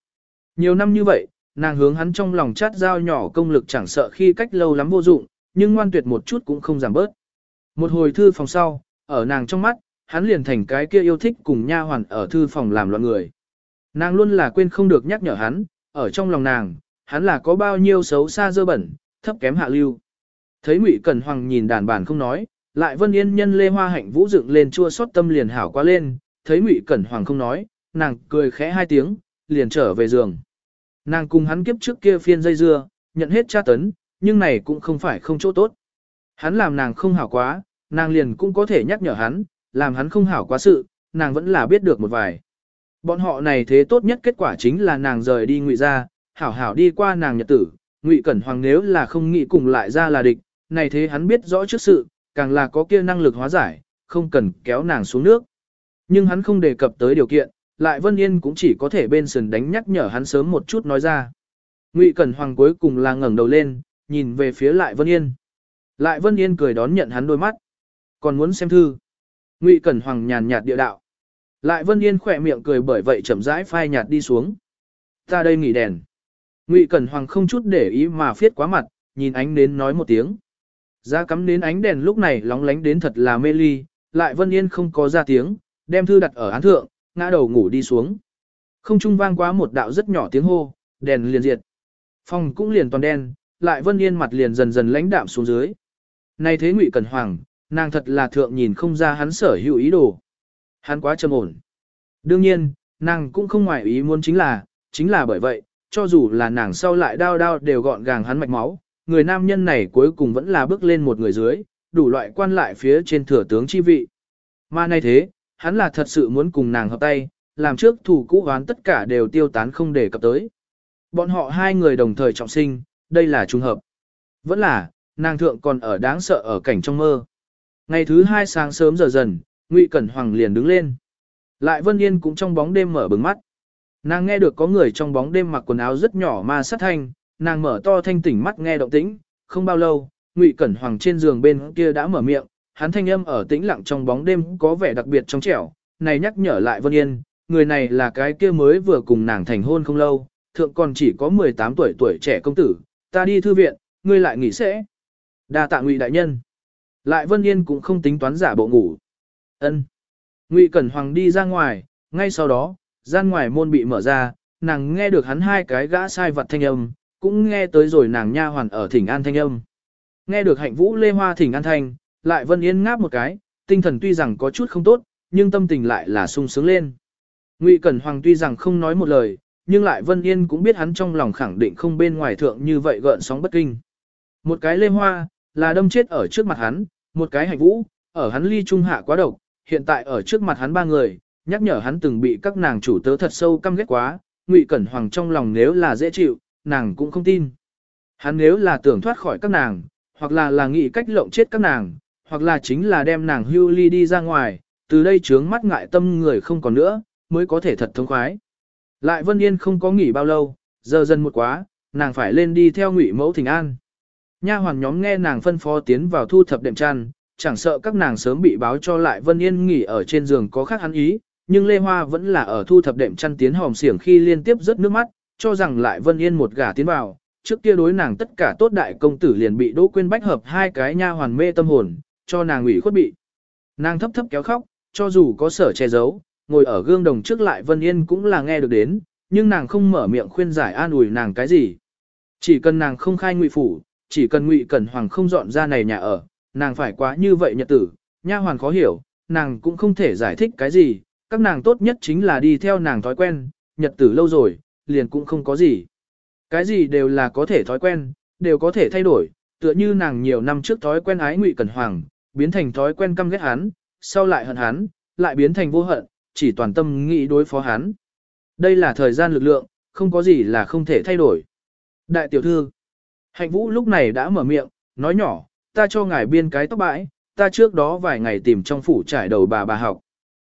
Nhiều năm như vậy, nàng hướng hắn trong lòng chát dao nhỏ công lực chẳng sợ khi cách lâu lắm vô dụng, nhưng ngoan tuyệt một chút cũng không giảm bớt. Một hồi thư phòng sau, ở nàng trong mắt, hắn liền thành cái kia yêu thích cùng nha hoàn ở thư phòng làm loạn người. Nàng luôn là quên không được nhắc nhở hắn, ở trong lòng nàng, hắn là có bao nhiêu xấu xa dơ bẩn, thấp kém hạ lưu. Thấy Ngụy Cẩn Hoàng nhìn đàn bản không nói, lại Vân Yên nhân Lê Hoa Hạnh vũ dựng lên chua xót tâm liền hảo quá lên, thấy Ngụy Cẩn Hoàng không nói, nàng cười khẽ hai tiếng, liền trở về giường. Nàng cùng hắn kiếp trước kia phiên dây dưa, nhận hết tra tấn, nhưng này cũng không phải không chỗ tốt. Hắn làm nàng không hảo quá, nàng liền cũng có thể nhắc nhở hắn, làm hắn không hảo quá sự, nàng vẫn là biết được một vài. Bọn họ này thế tốt nhất kết quả chính là nàng rời đi ngụy ra, hảo hảo đi qua nàng nhật tử, ngụy cẩn hoàng nếu là không nghĩ cùng lại ra là địch, này thế hắn biết rõ trước sự, càng là có kia năng lực hóa giải, không cần kéo nàng xuống nước. Nhưng hắn không đề cập tới điều kiện, lại Vân Yên cũng chỉ có thể bên sườn đánh nhắc nhở hắn sớm một chút nói ra. Ngụy Cẩn Hoàng cuối cùng là ngẩng đầu lên, nhìn về phía lại Vân Yên. Lại Vân Yên cười đón nhận hắn đôi mắt. Còn muốn xem thư. Ngụy Cẩn Hoàng nhàn nhạt địa đạo. Lại Vân Yên khỏe miệng cười bởi vậy chậm rãi phai nhạt đi xuống. Ta đây nghỉ đèn. Ngụy Cẩn Hoàng không chút để ý mà phiết quá mặt, nhìn ánh đến nói một tiếng. Ra cắm đến ánh đèn lúc này lóng lánh đến thật là mê ly, lại Vân Yên không có ra tiếng, đem thư đặt ở án thượng, ngã đầu ngủ đi xuống. Không trung vang quá một đạo rất nhỏ tiếng hô, đèn liền diệt. Phòng cũng liền toàn đen, lại Vân Yên mặt liền dần dần lãnh đạm xuống dưới. Nay thế Ngụy Cẩn Hoàng, nàng thật là thượng nhìn không ra hắn sở hữu ý đồ. Hắn quá trầm ổn. Đương nhiên, nàng cũng không ngoài ý muốn chính là, chính là bởi vậy, cho dù là nàng sau lại đau đau đều gọn gàng hắn mạch máu, người nam nhân này cuối cùng vẫn là bước lên một người dưới, đủ loại quan lại phía trên thừa tướng chi vị. Mà nay thế, hắn là thật sự muốn cùng nàng hợp tay, làm trước thủ cũ hoán tất cả đều tiêu tán không để cập tới. Bọn họ hai người đồng thời trọng sinh, đây là trùng hợp. Vẫn là, nàng thượng còn ở đáng sợ ở cảnh trong mơ. Ngày thứ hai sáng sớm giờ dần, Ngụy Cẩn Hoàng liền đứng lên. Lại Vân Yên cũng trong bóng đêm mở bừng mắt. Nàng nghe được có người trong bóng đêm mặc quần áo rất nhỏ mà sát thanh, nàng mở to thanh tỉnh mắt nghe động tĩnh, không bao lâu, Ngụy Cẩn Hoàng trên giường bên kia đã mở miệng, hắn thanh âm ở tĩnh lặng trong bóng đêm có vẻ đặc biệt trong trẻo, này nhắc nhở lại Vân Yên, người này là cái kia mới vừa cùng nàng thành hôn không lâu, thượng còn chỉ có 18 tuổi tuổi trẻ công tử, ta đi thư viện, ngươi lại nghỉ sẽ. Đa tạ ngụy đại nhân. Lại Vân Yên cũng không tính toán giả bộ ngủ. Ân. Ngụy Cẩn Hoàng đi ra ngoài, ngay sau đó, gian ngoài môn bị mở ra, nàng nghe được hắn hai cái gã sai vật thanh âm, cũng nghe tới rồi nàng nha hoàn ở thỉnh an thanh âm. Nghe được hạnh vũ lê hoa thỉnh an thanh, lại Vân Yên ngáp một cái, tinh thần tuy rằng có chút không tốt, nhưng tâm tình lại là sung sướng lên. Ngụy Cẩn Hoàng tuy rằng không nói một lời, nhưng lại Vân Yên cũng biết hắn trong lòng khẳng định không bên ngoài thượng như vậy gợn sóng bất kinh. Một cái lê hoa, là đâm chết ở trước mặt hắn, một cái hạnh vũ, ở hắn ly trung hạ quá độc, hiện tại ở trước mặt hắn ba người, nhắc nhở hắn từng bị các nàng chủ tớ thật sâu căm ghét quá, Ngụy Cẩn Hoàng trong lòng nếu là dễ chịu, nàng cũng không tin. Hắn nếu là tưởng thoát khỏi các nàng, hoặc là là nghĩ cách lộng chết các nàng, hoặc là chính là đem nàng hưu ly đi ra ngoài, từ đây trướng mắt ngại tâm người không còn nữa, mới có thể thật thông khoái. Lại Vân Yên không có nghỉ bao lâu, giờ dần một quá, nàng phải lên đi theo ngụy mẫu thỉnh an. Nha Hoàn nhóm nghe nàng phân phó tiến vào thu thập đệm chăn, chẳng sợ các nàng sớm bị báo cho lại Vân Yên nghỉ ở trên giường có khác hắn ý, nhưng Lê Hoa vẫn là ở thu thập đệm chăn tiến hòm xiển khi liên tiếp rớt nước mắt, cho rằng lại Vân Yên một gả tiến vào, trước kia đối nàng tất cả tốt đại công tử liền bị Đỗ Quyên bách hợp hai cái nha hoàn mê tâm hồn, cho nàng ủy khuất bị. Nàng thấp thấp kéo khóc, cho dù có sở che giấu, ngồi ở gương đồng trước lại Vân Yên cũng là nghe được đến, nhưng nàng không mở miệng khuyên giải an ủi nàng cái gì. Chỉ cần nàng không khai ngụy phủ, chỉ cần ngụy cẩn hoàng không dọn ra này nhà ở, nàng phải quá như vậy nhật tử, nha hoàn khó hiểu, nàng cũng không thể giải thích cái gì, các nàng tốt nhất chính là đi theo nàng thói quen, nhật tử lâu rồi, liền cũng không có gì. Cái gì đều là có thể thói quen, đều có thể thay đổi, tựa như nàng nhiều năm trước thói quen ái ngụy cẩn hoàng, biến thành thói quen căm ghét hắn, sau lại hận hắn, lại biến thành vô hận, chỉ toàn tâm nghĩ đối phó hắn. Đây là thời gian lực lượng, không có gì là không thể thay đổi. Đại tiểu thư, hạnh vũ lúc này đã mở miệng, nói nhỏ, ta cho ngài biên cái tóc bãi, ta trước đó vài ngày tìm trong phủ trải đầu bà bà học.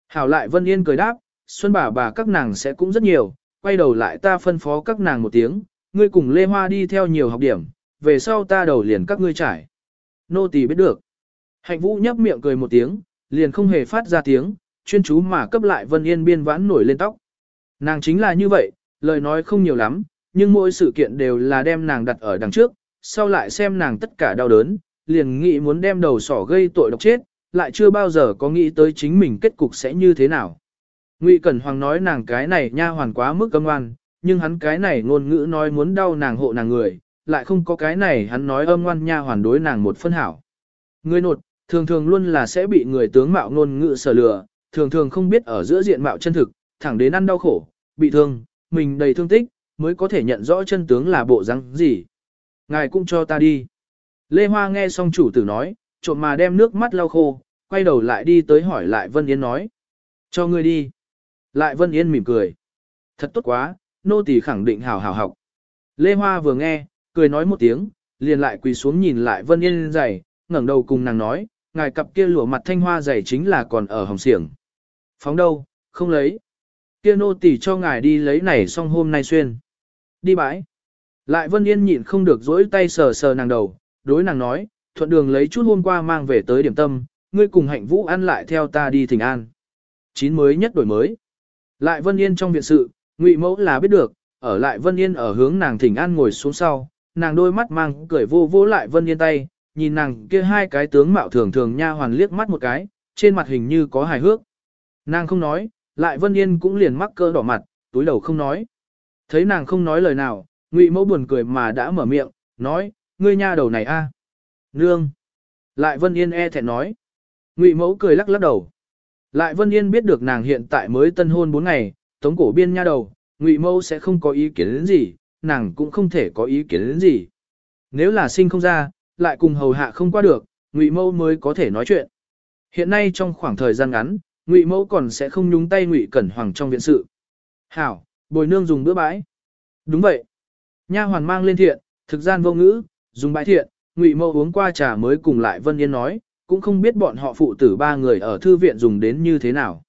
Hảo lại Vân Yên cười đáp, xuân bà bà các nàng sẽ cũng rất nhiều, quay đầu lại ta phân phó các nàng một tiếng, ngươi cùng Lê Hoa đi theo nhiều học điểm, về sau ta đầu liền các ngươi trải. Nô tỳ biết được. Hạnh vũ nhấp miệng cười một tiếng, liền không hề phát ra tiếng, chuyên chú mà cấp lại Vân Yên biên vãn nổi lên tóc. Nàng chính là như vậy, lời nói không nhiều lắm, nhưng mỗi sự kiện đều là đem nàng đặt ở đằng trước, sau lại xem nàng tất cả đau đớn, liền nghĩ muốn đem đầu sỏ gây tội độc chết, lại chưa bao giờ có nghĩ tới chính mình kết cục sẽ như thế nào. Ngụy Cẩn Hoàng nói nàng cái này nha hoàn quá mức cấm ngoan, nhưng hắn cái này ngôn ngữ nói muốn đau nàng hộ nàng người, lại không có cái này hắn nói âm ngoan nha hoàn đối nàng một phân hảo. Người nột, thường thường luôn là sẽ bị người tướng mạo ngôn ngữ sở lừa, thường thường không biết ở giữa diện mạo chân thực, thẳng đến ăn đau khổ, bị thương, mình đầy thương tích, mới có thể nhận rõ chân tướng là bộ răng gì. Ngài cũng cho ta đi. Lê Hoa nghe xong chủ tử nói, trộm mà đem nước mắt lau khô, quay đầu lại đi tới hỏi lại Vân Yên nói. Cho ngươi đi. Lại Vân Yên mỉm cười. Thật tốt quá, nô tỳ khẳng định hảo hảo học. Lê Hoa vừa nghe, cười nói một tiếng, liền lại quỳ xuống nhìn lại Vân Yên giày, ngẩng đầu cùng nàng nói, ngài cặp kia lụa mặt thanh hoa giày chính là còn ở hồng xiềng. Phóng đâu, không lấy. Kia nô tỳ cho ngài đi lấy này xong hôm nay xuyên. Đi bãi. Lại Vân Yên nhịn không được dỗi tay sờ sờ nàng đầu, đối nàng nói, thuận đường lấy chút hôm qua mang về tới điểm tâm, ngươi cùng hạnh vũ ăn lại theo ta đi thỉnh an. Chín mới nhất đổi mới. Lại Vân Yên trong viện sự, Ngụy Mẫu là biết được, ở lại Vân Yên ở hướng nàng thỉnh an ngồi xuống sau, nàng đôi mắt mang cười vô vô lại Vân Yên tay, nhìn nàng kia hai cái tướng mạo thường thường nha hoàn liếc mắt một cái, trên mặt hình như có hài hước. Nàng không nói, lại Vân Yên cũng liền mắc cơ đỏ mặt, túi đầu không nói. Thấy nàng không nói lời nào, Ngụy Mẫu buồn cười mà đã mở miệng, nói, ngươi nha đầu này a, Nương. Lại Vân Yên e thẹn nói. Ngụy Mẫu cười lắc lắc đầu. Lại Vân Yên biết được nàng hiện tại mới tân hôn 4 ngày, tống cổ biên nha đầu, Ngụy Mẫu sẽ không có ý kiến đến gì, nàng cũng không thể có ý kiến đến gì. Nếu là sinh không ra, lại cùng hầu hạ không qua được, Ngụy Mẫu mới có thể nói chuyện. Hiện nay trong khoảng thời gian ngắn, Ngụy Mẫu còn sẽ không nhúng tay Ngụy Cẩn Hoàng trong viện sự. Hảo, bồi nương dùng bữa bãi. Đúng vậy. Nha hoàn mang lên thiện, thực gian vô ngữ, dùng bãi thiện, Ngụy Mẫu uống qua trà mới cùng lại Vân Yên nói, cũng không biết bọn họ phụ tử ba người ở thư viện dùng đến như thế nào.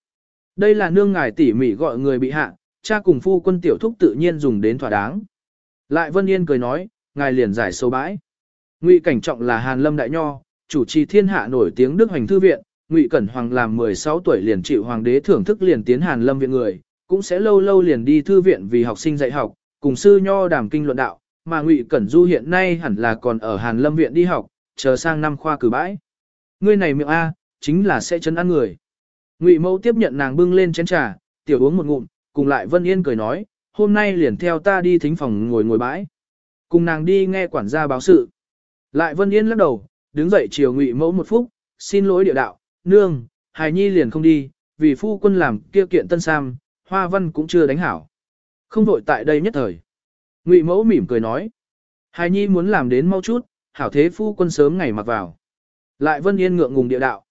Đây là nương ngài tỉ mỉ gọi người bị hạ, cha cùng phu quân tiểu thúc tự nhiên dùng đến thỏa đáng. Lại Vân Yên cười nói, ngài liền giải sâu bãi. Ngụy cảnh trọng là Hàn Lâm đại nho, chủ trì thiên hạ nổi tiếng Đức Hoành Thư Viện, Ngụy Cẩn Hoàng làm 16 tuổi liền chịu hoàng đế thưởng thức liền tiến Hàn Lâm viện người, cũng sẽ lâu lâu liền đi thư viện vì học sinh dạy học, cùng sư nho đàm kinh luận đạo, mà Ngụy Cẩn Du hiện nay hẳn là còn ở Hàn Lâm viện đi học, chờ sang năm khoa cử bãi. Ngươi này miệng a, chính là sẽ chấn ăn người. Ngụy Mẫu tiếp nhận nàng bưng lên chén trà, tiểu uống một ngụm, cùng lại Vân Yên cười nói, hôm nay liền theo ta đi thính phòng ngồi ngồi bãi. Cùng nàng đi nghe quản gia báo sự. Lại Vân Yên lắc đầu, đứng dậy chiều Ngụy Mẫu một phút, xin lỗi địa đạo, nương, hài nhi liền không đi, vì phu quân làm kia kiện tân sam, hoa văn cũng chưa đánh hảo. Không vội tại đây nhất thời. Ngụy Mẫu mỉm cười nói, hài nhi muốn làm đến mau chút, hảo thế phu quân sớm ngày mặc vào. Lại Vân Yên ngượng ngùng địa đạo.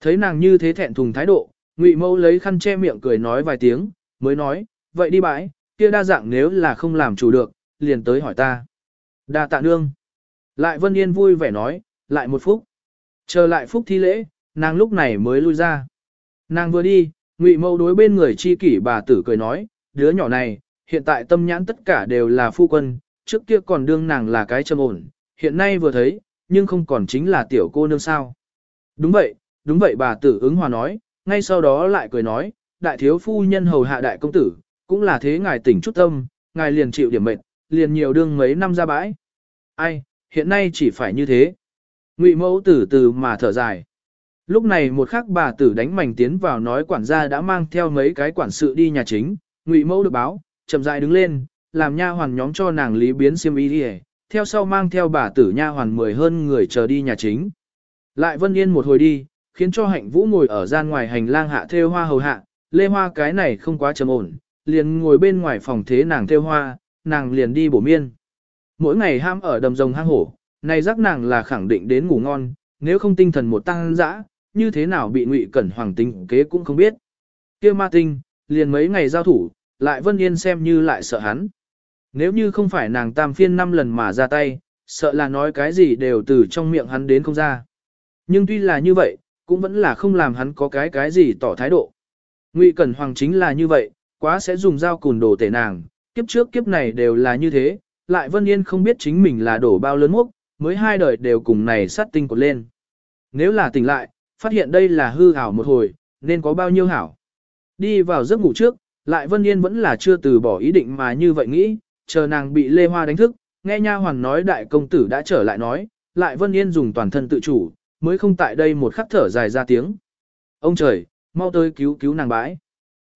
Thấy nàng như thế thẹn thùng thái độ, Ngụy Mẫu lấy khăn che miệng cười nói vài tiếng, mới nói, vậy đi bãi, kia đa dạng nếu là không làm chủ được, liền tới hỏi ta. Đa tạ nương. Lại Vân Yên vui vẻ nói, lại một phút. Chờ lại phúc thi lễ, nàng lúc này mới lui ra. Nàng vừa đi, Ngụy Mẫu đối bên người chi kỷ bà tử cười nói, đứa nhỏ này, hiện tại tâm nhãn tất cả đều là phu quân, trước kia còn đương nàng là cái châm ổn, hiện nay vừa thấy, nhưng không còn chính là tiểu cô nương sao. Đúng vậy, đúng vậy bà tử ứng hòa nói, ngay sau đó lại cười nói, đại thiếu phu nhân hầu hạ đại công tử, cũng là thế ngài tỉnh chút tâm, ngài liền chịu điểm mệnh, liền nhiều đương mấy năm ra bãi. Ai, hiện nay chỉ phải như thế. Ngụy mẫu tử từ mà thở dài. Lúc này một khắc bà tử đánh mảnh tiến vào nói quản gia đã mang theo mấy cái quản sự đi nhà chính, Ngụy mẫu được báo, chậm rãi đứng lên, làm nha hoàn nhóm cho nàng lý biến xiêm y đi theo sau mang theo bà tử nha hoàn mười hơn người chờ đi nhà chính. Lại Vân Yên một hồi đi, khiến cho hạnh vũ ngồi ở gian ngoài hành lang hạ thêu hoa hầu hạ, lê hoa cái này không quá trầm ổn, liền ngồi bên ngoài phòng thế nàng thêu hoa, nàng liền đi bổ miên. Mỗi ngày ham ở đầm rồng hang hổ, này rắc nàng là khẳng định đến ngủ ngon, nếu không tinh thần một tăng dã, như thế nào bị ngụy cẩn hoàng tính kế cũng không biết. kia ma tinh, liền mấy ngày giao thủ, lại Vân Yên xem như lại sợ hắn. Nếu như không phải nàng tam phiên năm lần mà ra tay, sợ là nói cái gì đều từ trong miệng hắn đến không ra. Nhưng tuy là như vậy, cũng vẫn là không làm hắn có cái cái gì tỏ thái độ. Ngụy Cẩn Hoàng chính là như vậy, quá sẽ dùng dao cùn đổ tể nàng, kiếp trước kiếp này đều là như thế, lại Vân Yên không biết chính mình là đổ bao lớn mốc, mới hai đời đều cùng này sát tinh cột lên. Nếu là tỉnh lại, phát hiện đây là hư hảo một hồi, nên có bao nhiêu hảo. Đi vào giấc ngủ trước, lại Vân Yên vẫn là chưa từ bỏ ý định mà như vậy nghĩ, chờ nàng bị Lê Hoa đánh thức, nghe nha hoàn nói đại công tử đã trở lại nói, lại Vân Yên dùng toàn thân tự chủ, mới không tại đây một khắc thở dài ra tiếng. Ông trời, mau tới cứu cứu nàng bãi.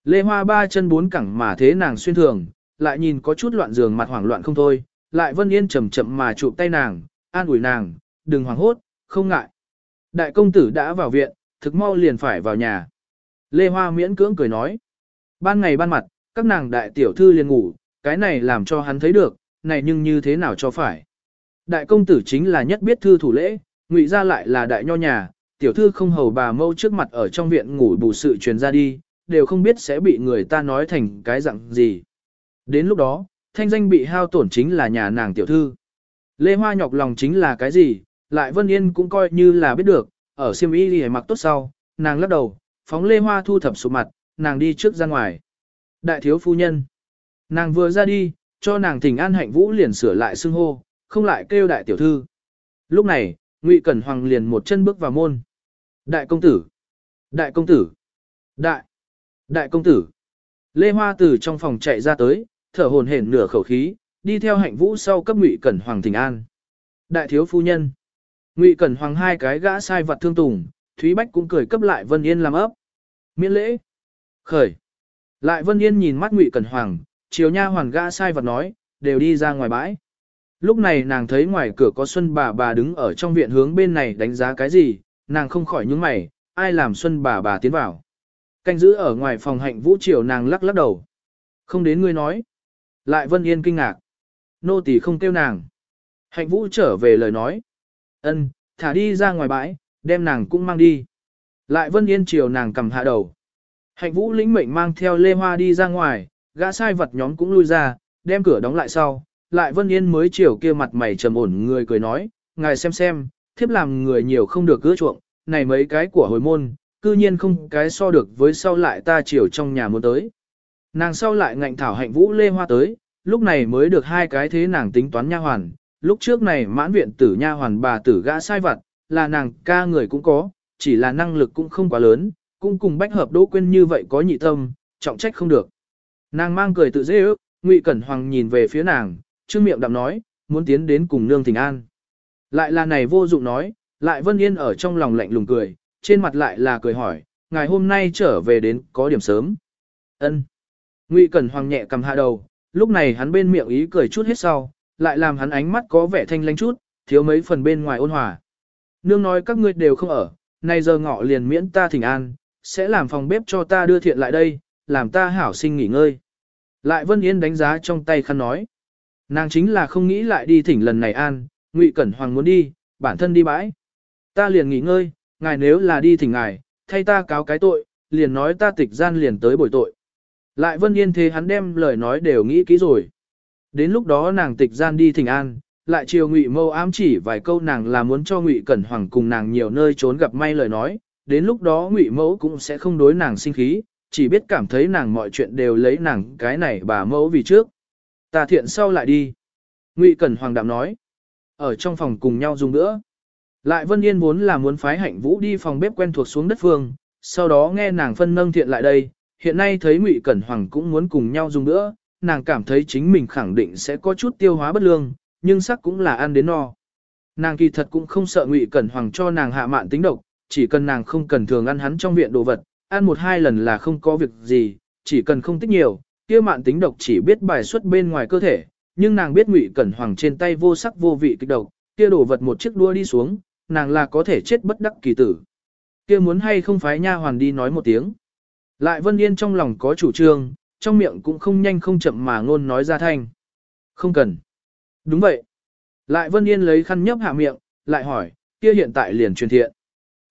Lê Hoa ba chân bốn cẳng mà thế nàng xuyên thường, lại nhìn có chút loạn giường mặt hoảng loạn không thôi, lại Vân Yên chậm chậm mà chụp tay nàng, an ủi nàng, đừng hoảng hốt, không ngại. Đại công tử đã vào viện, thực mau liền phải vào nhà. Lê Hoa miễn cưỡng cười nói. Ban ngày ban mặt, các nàng đại tiểu thư liền ngủ, cái này làm cho hắn thấy được, này nhưng như thế nào cho phải. Đại công tử chính là nhất biết thư thủ lễ, ngụy ra lại là đại nho nhà, tiểu thư không hầu bà mâu trước mặt ở trong viện ngủ bù sự truyền ra đi, đều không biết sẽ bị người ta nói thành cái dạng gì. Đến lúc đó, thanh danh bị hao tổn chính là nhà nàng tiểu thư. Lê Hoa nhọc lòng chính là cái gì, lại Vân Yên cũng coi như là biết được, ở siêm y đi mặc tốt sau, nàng lắc đầu, phóng Lê Hoa thu thập sụp mặt, nàng đi trước ra ngoài. Đại thiếu phu nhân. Nàng vừa ra đi, cho nàng thỉnh an hạnh vũ liền sửa lại xưng hô, không lại kêu đại tiểu thư. Lúc này, Ngụy Cẩn Hoàng liền một chân bước vào môn. Đại công tử! Đại công tử! Đại! Đại công tử! Lê Hoa từ trong phòng chạy ra tới, thở hồn hển nửa khẩu khí, đi theo hạnh vũ sau cấp Ngụy Cẩn Hoàng thỉnh an. Đại thiếu phu nhân! Ngụy Cẩn Hoàng hai cái gã sai vật thương tùng, Thúy Bách cũng cười cấp lại Vân Yên làm ấp. Miễn lễ! Khởi! Lại Vân Yên nhìn mắt Ngụy Cẩn Hoàng, chiều nha hoàn gã sai vật nói, đều đi ra ngoài bãi. Lúc này nàng thấy ngoài cửa có Xuân bà bà đứng ở trong viện hướng bên này đánh giá cái gì, nàng không khỏi nhướng mày, ai làm Xuân bà bà tiến vào. Canh giữ ở ngoài phòng hạnh vũ triều nàng lắc lắc đầu. Không đến ngươi nói. Lại Vân Yên kinh ngạc. Nô tỳ không kêu nàng. Hạnh vũ trở về lời nói ân thả đi ra ngoài bãi, đem nàng cũng mang đi. Lại Vân Yên chiều nàng cầm hạ đầu. Hạnh vũ lĩnh mệnh mang theo Lê Hoa đi ra ngoài, gã sai vật nhóm cũng lui ra, đem cửa đóng lại sau, lại Vân Yên mới chiều kia mặt mày trầm ổn người cười nói, ngài xem xem, thiếp làm người nhiều không được cưa chuộng, này mấy cái của hồi môn, cư nhiên không cái so được với sau lại ta chiều trong nhà muốn tới. Nàng sau lại ngạnh thảo hạnh vũ lê hoa tới, lúc này mới được hai cái thế nàng tính toán nha hoàn, lúc trước này mãn viện tử nha hoàn bà tử gã sai vật, là nàng ca người cũng có, chỉ là năng lực cũng không quá lớn, cũng cùng bách hợp Đỗ quên như vậy có nhị tâm, trọng trách không được. Nàng mang cười tự dễ ước, Ngụy Cẩn Hoàng nhìn về phía nàng, trương miệng đạm nói, muốn tiến đến cùng nương thỉnh an. Lại là này vô dụng nói, lại Vân Yên ở trong lòng lạnh lùng cười, trên mặt lại là cười hỏi, ngày hôm nay trở về đến có điểm sớm. Ân. Ngụy Cẩn Hoàng nhẹ cầm hạ đầu, lúc này hắn bên miệng ý cười chút hết sau, lại làm hắn ánh mắt có vẻ thanh lãnh chút, thiếu mấy phần bên ngoài ôn hòa. Nương nói các ngươi đều không ở, nay giờ ngọ liền miễn ta thỉnh an, sẽ làm phòng bếp cho ta đưa thiện lại đây, làm ta hảo sinh nghỉ ngơi. Lại Vân Yên đánh giá trong tay khăn nói. Nàng chính là không nghĩ lại đi thỉnh lần này an, Ngụy Cẩn Hoàng muốn đi, bản thân đi bãi. Ta liền nghỉ ngơi, ngài nếu là đi thỉnh ngài, thay ta cáo cái tội, liền nói ta tịch gian liền tới bồi tội. Lại Vân Yên thế hắn đem lời nói đều nghĩ kỹ rồi. Đến lúc đó nàng tịch gian đi thỉnh an, lại chiều Ngụy Mâu ám chỉ vài câu nàng là muốn cho Ngụy Cẩn Hoàng cùng nàng nhiều nơi trốn gặp may lời nói, đến lúc đó Ngụy Mẫu cũng sẽ không đối nàng sinh khí, chỉ biết cảm thấy nàng mọi chuyện đều lấy nàng cái này bà mẫu vì trước. Ta thiện sau lại đi. Ngụy Cẩn Hoàng đạm nói. Ở trong phòng cùng nhau dùng nữa. Lại Vân Yên muốn là muốn phái hạnh vũ đi phòng bếp quen thuộc xuống đất phương, sau đó nghe nàng phân nâng thiện lại đây, hiện nay thấy Ngụy Cẩn Hoàng cũng muốn cùng nhau dùng nữa, nàng cảm thấy chính mình khẳng định sẽ có chút tiêu hóa bất lương, nhưng sắc cũng là ăn đến no. Nàng kỳ thật cũng không sợ Ngụy Cẩn Hoàng cho nàng hạ mạn tính độc, chỉ cần nàng không cần thường ăn hắn trong viện đồ vật, ăn một hai lần là không có việc gì, chỉ cần không tích nhiều, kia mạn tính độc chỉ biết bài xuất bên ngoài cơ thể, nhưng nàng biết Ngụy Cẩn Hoàng trên tay vô sắc vô vị kích độc, kia đồ vật một chiếc đua đi xuống, nàng là có thể chết bất đắc kỳ tử. Kia muốn hay không phái nha hoàn đi nói một tiếng. Lại Vân Yên trong lòng có chủ trương, trong miệng cũng không nhanh không chậm mà ngôn nói ra thanh. Không cần. Đúng vậy. Lại Vân Yên lấy khăn nhấp hạ miệng, lại hỏi, kia hiện tại liền truyền thiện.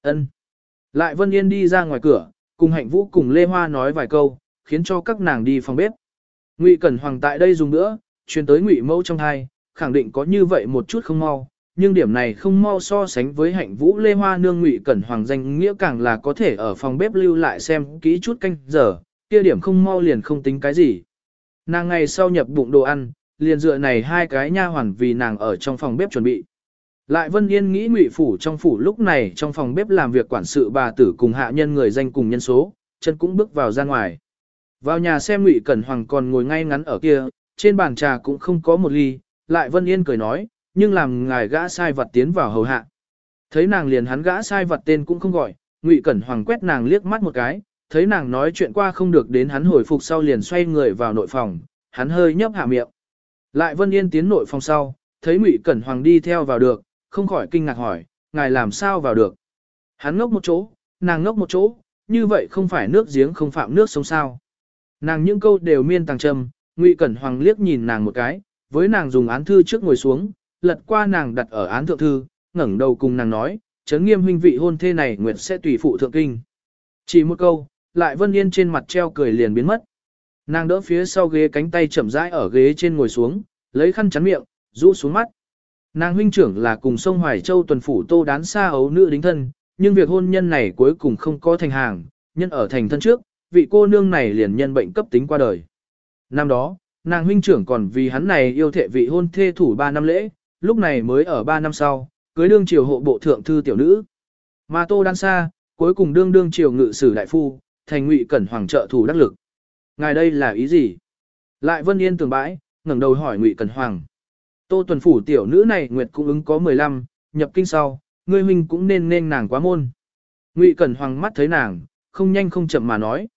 Ân. Lại Vân Yên đi ra ngoài cửa, cùng hạnh vũ cùng Lê Hoa nói vài câu, khiến cho các nàng đi phòng bếp. Ngụy Cẩn Hoàng tại đây dùng nữa, truyền tới Ngụy Mẫu trong hai, khẳng định có như vậy một chút không mau, nhưng điểm này không mau so sánh với hạnh vũ Lê Hoa nương Ngụy Cẩn Hoàng danh nghĩa càng là có thể ở phòng bếp lưu lại xem kỹ chút canh giờ, kia điểm không mau liền không tính cái gì. Nàng ngày sau nhập bụng đồ ăn, liền dựa này hai cái nha hoàn vì nàng ở trong phòng bếp chuẩn bị. Lại Vân Yên nghĩ ngụy phủ trong phủ lúc này trong phòng bếp làm việc quản sự bà tử cùng hạ nhân người danh cùng nhân số, chân cũng bước vào ra ngoài. Vào nhà xem ngụy Cẩn Hoàng còn ngồi ngay ngắn ở kia, trên bàn trà cũng không có một ly, lại Vân Yên cười nói, nhưng làm ngài gã sai vật tiến vào hầu hạ. Thấy nàng liền hắn gã sai vật tên cũng không gọi, ngụy Cẩn Hoàng quét nàng liếc mắt một cái, thấy nàng nói chuyện qua không được đến hắn hồi phục sau liền xoay người vào nội phòng, hắn hơi nhấp hạ miệng. Lại Vân Yên tiến nội phòng sau, thấy Ngụy Cẩn Hoàng đi theo vào được, không khỏi kinh ngạc hỏi, ngài làm sao vào được. Hắn ngốc một chỗ, nàng ngốc một chỗ, như vậy không phải nước giếng không phạm nước sông sao. Nàng những câu đều miên tàng trầm, Ngụy Cẩn Hoàng liếc nhìn nàng một cái, với nàng dùng án thư trước ngồi xuống, lật qua nàng đặt ở án thượng thư, ngẩng đầu cùng nàng nói, chấn nghiêm huynh vị hôn thê này nguyện sẽ tùy phụ thượng kinh. Chỉ một câu, lại Vân Yên trên mặt treo cười liền biến mất. Nàng đỡ phía sau ghế cánh tay chậm rãi ở ghế trên ngồi xuống, lấy khăn chắn miệng, rũ xuống mắt. Nàng huynh trưởng là cùng sông Hoài Châu tuần phủ tô đán xa ấu nữ đính thân, nhưng việc hôn nhân này cuối cùng không có thành hàng, nhân ở thành thân trước, vị cô nương này liền nhân bệnh cấp tính qua đời. Năm đó, nàng huynh trưởng còn vì hắn này yêu thệ vị hôn thê thủ 3 năm lễ, lúc này mới ở 3 năm sau, cưới đương triều hộ bộ thượng thư tiểu nữ. Mà tô đán xa, cuối cùng đương đương triều ngự sử đại phu, thành ngụy cẩn hoàng trợ thủ đắc lực. Ngài đây là ý gì? Lại Vân Yên tường bãi, ngẩng đầu hỏi Ngụy Cẩn Hoàng. Tô tuần phủ tiểu nữ này Nguyệt cũng ứng có 15, nhập kinh sau, ngươi huynh cũng nên nên nàng quá môn. Ngụy Cẩn Hoàng mắt thấy nàng, không nhanh không chậm mà nói.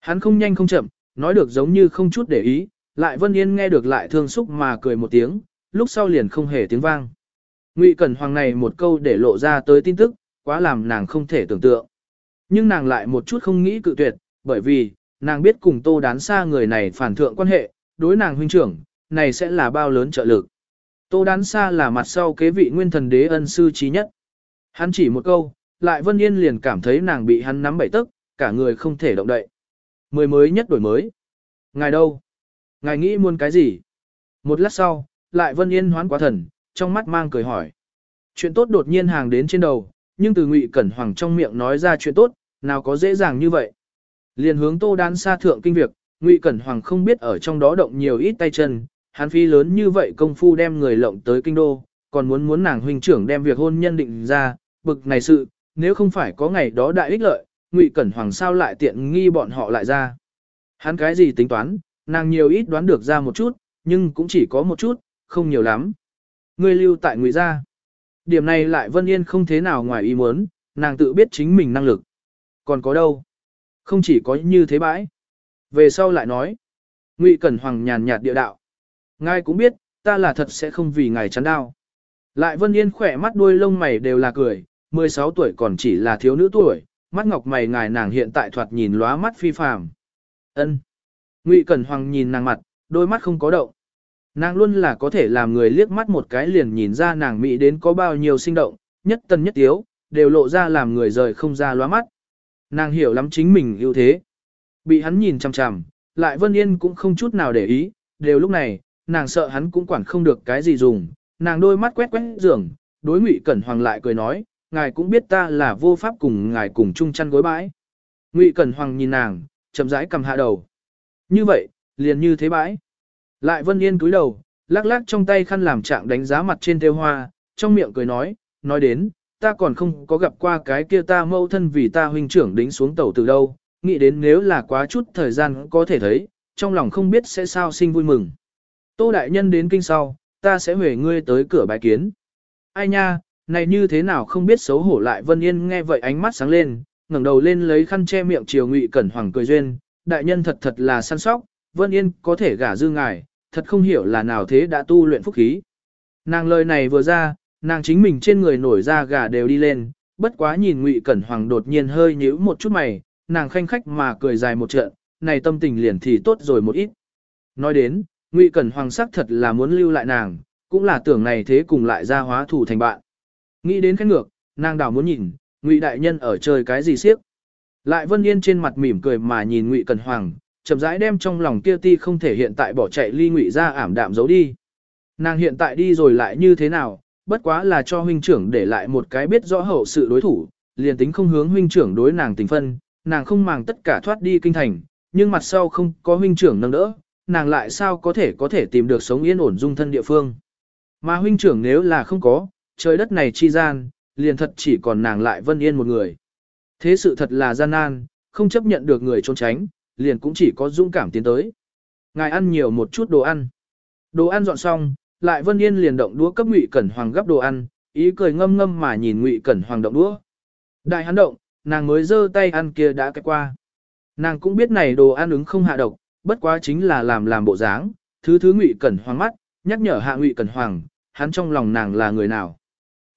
Hắn không nhanh không chậm, nói được giống như không chút để ý, lại Vân Yên nghe được lại thương xúc mà cười một tiếng, lúc sau liền không hề tiếng vang. Ngụy Cẩn Hoàng này một câu để lộ ra tới tin tức, quá làm nàng không thể tưởng tượng. Nhưng nàng lại một chút không nghĩ cự tuyệt, bởi vì, nàng biết cùng tô đán xa người này phản thượng quan hệ, đối nàng huynh trưởng, này sẽ là bao lớn trợ lực. Tô đán xa là mặt sau kế vị nguyên thần đế ân sư trí nhất. Hắn chỉ một câu, lại Vân Yên liền cảm thấy nàng bị hắn nắm bảy tức, cả người không thể động đậy. Mười mới nhất đổi mới. Ngài đâu? Ngài nghĩ muốn cái gì? Một lát sau, lại Vân Yên hoán quá thần, trong mắt mang cười hỏi. Chuyện tốt đột nhiên hàng đến trên đầu, nhưng từ Ngụy Cẩn Hoàng trong miệng nói ra chuyện tốt, nào có dễ dàng như vậy. Liền hướng Tô Đan xa thượng kinh việc, Ngụy Cẩn Hoàng không biết ở trong đó động nhiều ít tay chân, hắn phi lớn như vậy công phu đem người lộng tới kinh đô, còn muốn muốn nàng huynh trưởng đem việc hôn nhân định ra, bực này sự, nếu không phải có ngày đó đại ích lợi, Ngụy Cẩn Hoàng sao lại tiện nghi bọn họ lại ra. Hắn cái gì tính toán, nàng nhiều ít đoán được ra một chút, nhưng cũng chỉ có một chút, không nhiều lắm. Ngươi lưu tại Ngụy gia. Điểm này lại Vân Yên không thế nào ngoài ý muốn, nàng tự biết chính mình năng lực. Còn có đâu? Không chỉ có như thế bãi. Về sau lại nói. Ngụy Cẩn Hoàng nhàn nhạt địa đạo. Ngài cũng biết, ta là thật sẽ không vì ngài chán đau. Lại Vân Yên khỏe mắt đuôi lông mày đều là cười, 16 tuổi còn chỉ là thiếu nữ tuổi, mắt ngọc mày ngài nàng hiện tại thoạt nhìn lóa mắt phi phàm. Ân. Ngụy Cẩn Hoàng nhìn nàng mặt, đôi mắt không có động. Nàng luôn là có thể làm người liếc mắt một cái liền nhìn ra nàng mỹ đến có bao nhiêu sinh động, nhất tân nhất tiếu, đều lộ ra làm người rời không ra lóa mắt. Nàng hiểu lắm chính mình ưu thế. Bị hắn nhìn chằm chằm, lại Vân Yên cũng không chút nào để ý, đều lúc này, nàng sợ hắn cũng quản không được cái gì dùng, nàng đôi mắt quét quét giường, đối Ngụy Cẩn Hoàng lại cười nói, ngài cũng biết ta là vô pháp cùng ngài cùng chung chăn gối bãi. Ngụy Cẩn Hoàng nhìn nàng, chậm rãi cầm hạ đầu. Như vậy, liền như thế bãi. Lại Vân Yên cúi đầu, lắc lắc trong tay khăn làm trạng đánh giá mặt trên theo hoa, trong miệng cười nói, nói đến, ta còn không có gặp qua cái kia ta mâu thân vì ta huynh trưởng đính xuống tàu từ đâu, nghĩ đến nếu là quá chút thời gian có thể thấy, trong lòng không biết sẽ sao sinh vui mừng. Tô Đại Nhân đến kinh sau, ta sẽ huề ngươi tới cửa bài kiến. Ai nha, này như thế nào không biết xấu hổ lại Vân Yên nghe vậy ánh mắt sáng lên, ngẩng đầu lên lấy khăn che miệng chiều Ngụy Cẩn Hoàng cười duyên, đại nhân thật thật là săn sóc, Vân Yên có thể gả dư ngài, thật không hiểu là nào thế đã tu luyện phúc khí. Nàng lời này vừa ra, nàng chính mình trên người nổi ra gà đều đi lên, bất quá nhìn Ngụy Cẩn Hoàng đột nhiên hơi nhíu một chút mày, nàng khanh khách mà cười dài một trận, này tâm tình liền thì tốt rồi một ít. Nói đến, Ngụy Cẩn Hoàng sắc thật là muốn lưu lại nàng, cũng là tưởng này thế cùng lại ra hóa thủ thành bạn. Nghĩ đến cái ngược, nàng đảo muốn nhìn, Ngụy đại nhân ở chơi cái gì siếc. Lại Vân Yên trên mặt mỉm cười mà nhìn Ngụy Cẩn Hoàng, chậm rãi đem trong lòng kia ti không thể hiện tại bỏ chạy ly Ngụy ra ảm đạm giấu đi. Nàng hiện tại đi rồi lại như thế nào, bất quá là cho huynh trưởng để lại một cái biết rõ hậu sự đối thủ, liền tính không hướng huynh trưởng đối nàng tình phân, nàng không màng tất cả thoát đi kinh thành, nhưng mặt sau không có huynh trưởng nâng đỡ, nàng lại sao có thể có thể tìm được sống yên ổn dung thân địa phương. Mà huynh trưởng nếu là không có, trời đất này chi gian, liền thật chỉ còn nàng lại vân yên một người. Thế sự thật là gian nan, không chấp nhận được người trốn tránh, liền cũng chỉ có dũng cảm tiến tới. Ngài ăn nhiều một chút đồ ăn. Đồ ăn dọn xong, lại Vân Yên liền động đũa cấp Ngụy Cẩn Hoàng gấp đồ ăn, ý cười ngâm ngâm mà nhìn Ngụy Cẩn Hoàng động đũa. Đại hắn động, nàng mới giơ tay ăn kia đã cái qua. Nàng cũng biết này đồ ăn ứng không hạ độc, bất quá chính là làm làm bộ dáng, thứ thứ Ngụy Cẩn Hoàng mắt, nhắc nhở hạ Ngụy Cẩn Hoàng, hắn trong lòng nàng là người nào.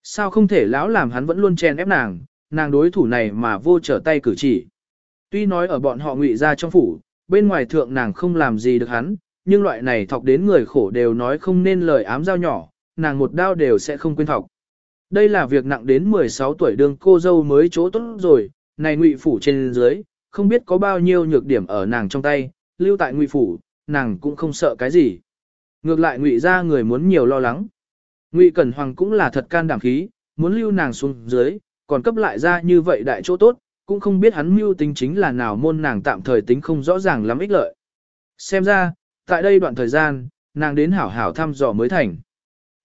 Sao không thể lão làm hắn vẫn luôn chen ép nàng, nàng đối thủ này mà vô trở tay cử chỉ. Tuy nói ở bọn họ Ngụy ra trong phủ, bên ngoài thượng nàng không làm gì được hắn, nhưng loại này thọc đến người khổ đều nói không nên lời ám giao nhỏ, nàng một đao đều sẽ không quên thọc. Đây là việc nặng đến 16 tuổi đương cô dâu mới chỗ tốt rồi, này ngụy phủ trên dưới, không biết có bao nhiêu nhược điểm ở nàng trong tay, lưu tại ngụy phủ, nàng cũng không sợ cái gì. Ngược lại ngụy ra người muốn nhiều lo lắng. Ngụy Cẩn Hoàng cũng là thật can đảm khí, muốn lưu nàng xuống dưới, còn cấp lại ra như vậy đại chỗ tốt, cũng không biết hắn mưu tính chính là nào môn nàng tạm thời tính không rõ ràng lắm ích lợi. Xem ra, tại đây đoạn thời gian, nàng đến hảo hảo thăm dò mới thành.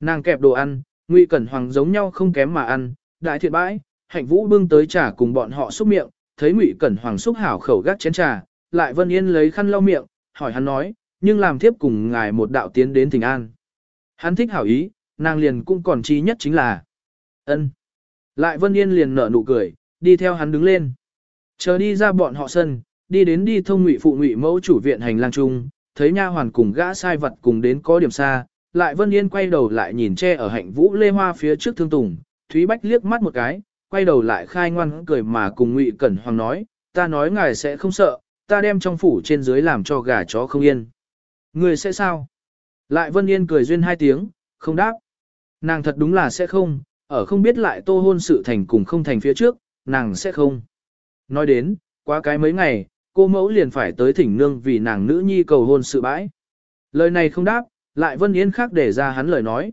Nàng kẹp đồ ăn, Ngụy Cẩn Hoàng giống nhau không kém mà ăn, đại thiện bãi, hạnh vũ bưng tới trà cùng bọn họ xúc miệng, thấy Ngụy Cẩn Hoàng xúc hảo khẩu gắt chén trà, lại Vân Yên lấy khăn lau miệng, hỏi hắn nói, nhưng làm thiếp cùng ngài một đạo tiến đến thỉnh an. Hắn thích hảo ý, nàng liền cũng còn chi nhất chính là ân. Lại Vân Yên liền nở nụ cười, đi theo hắn đứng lên. Chờ đi ra bọn họ sân, đi đến đi thông ngụy phụ ngụy mẫu chủ viện hành lang trung, thấy nha hoàn cùng gã sai vật cùng đến có điểm xa, lại Vân Yên quay đầu lại nhìn che ở hạnh vũ lê hoa phía trước thương tùng, Thúy Bách liếc mắt một cái, quay đầu lại khai ngoan cười mà cùng Ngụy Cẩn Hoàng nói, ta nói ngài sẽ không sợ, ta đem trong phủ trên dưới làm cho gà chó không yên. Người sẽ sao? Lại Vân Yên cười duyên hai tiếng, không đáp. Nàng thật đúng là sẽ không, ở không biết lại tô hôn sự thành cùng không thành phía trước, nàng sẽ không. Nói đến, qua cái mấy ngày, cô mẫu liền phải tới thỉnh nương vì nàng nữ nhi cầu hôn sự bãi. Lời này không đáp, lại Vân Yên khác để ra hắn lời nói.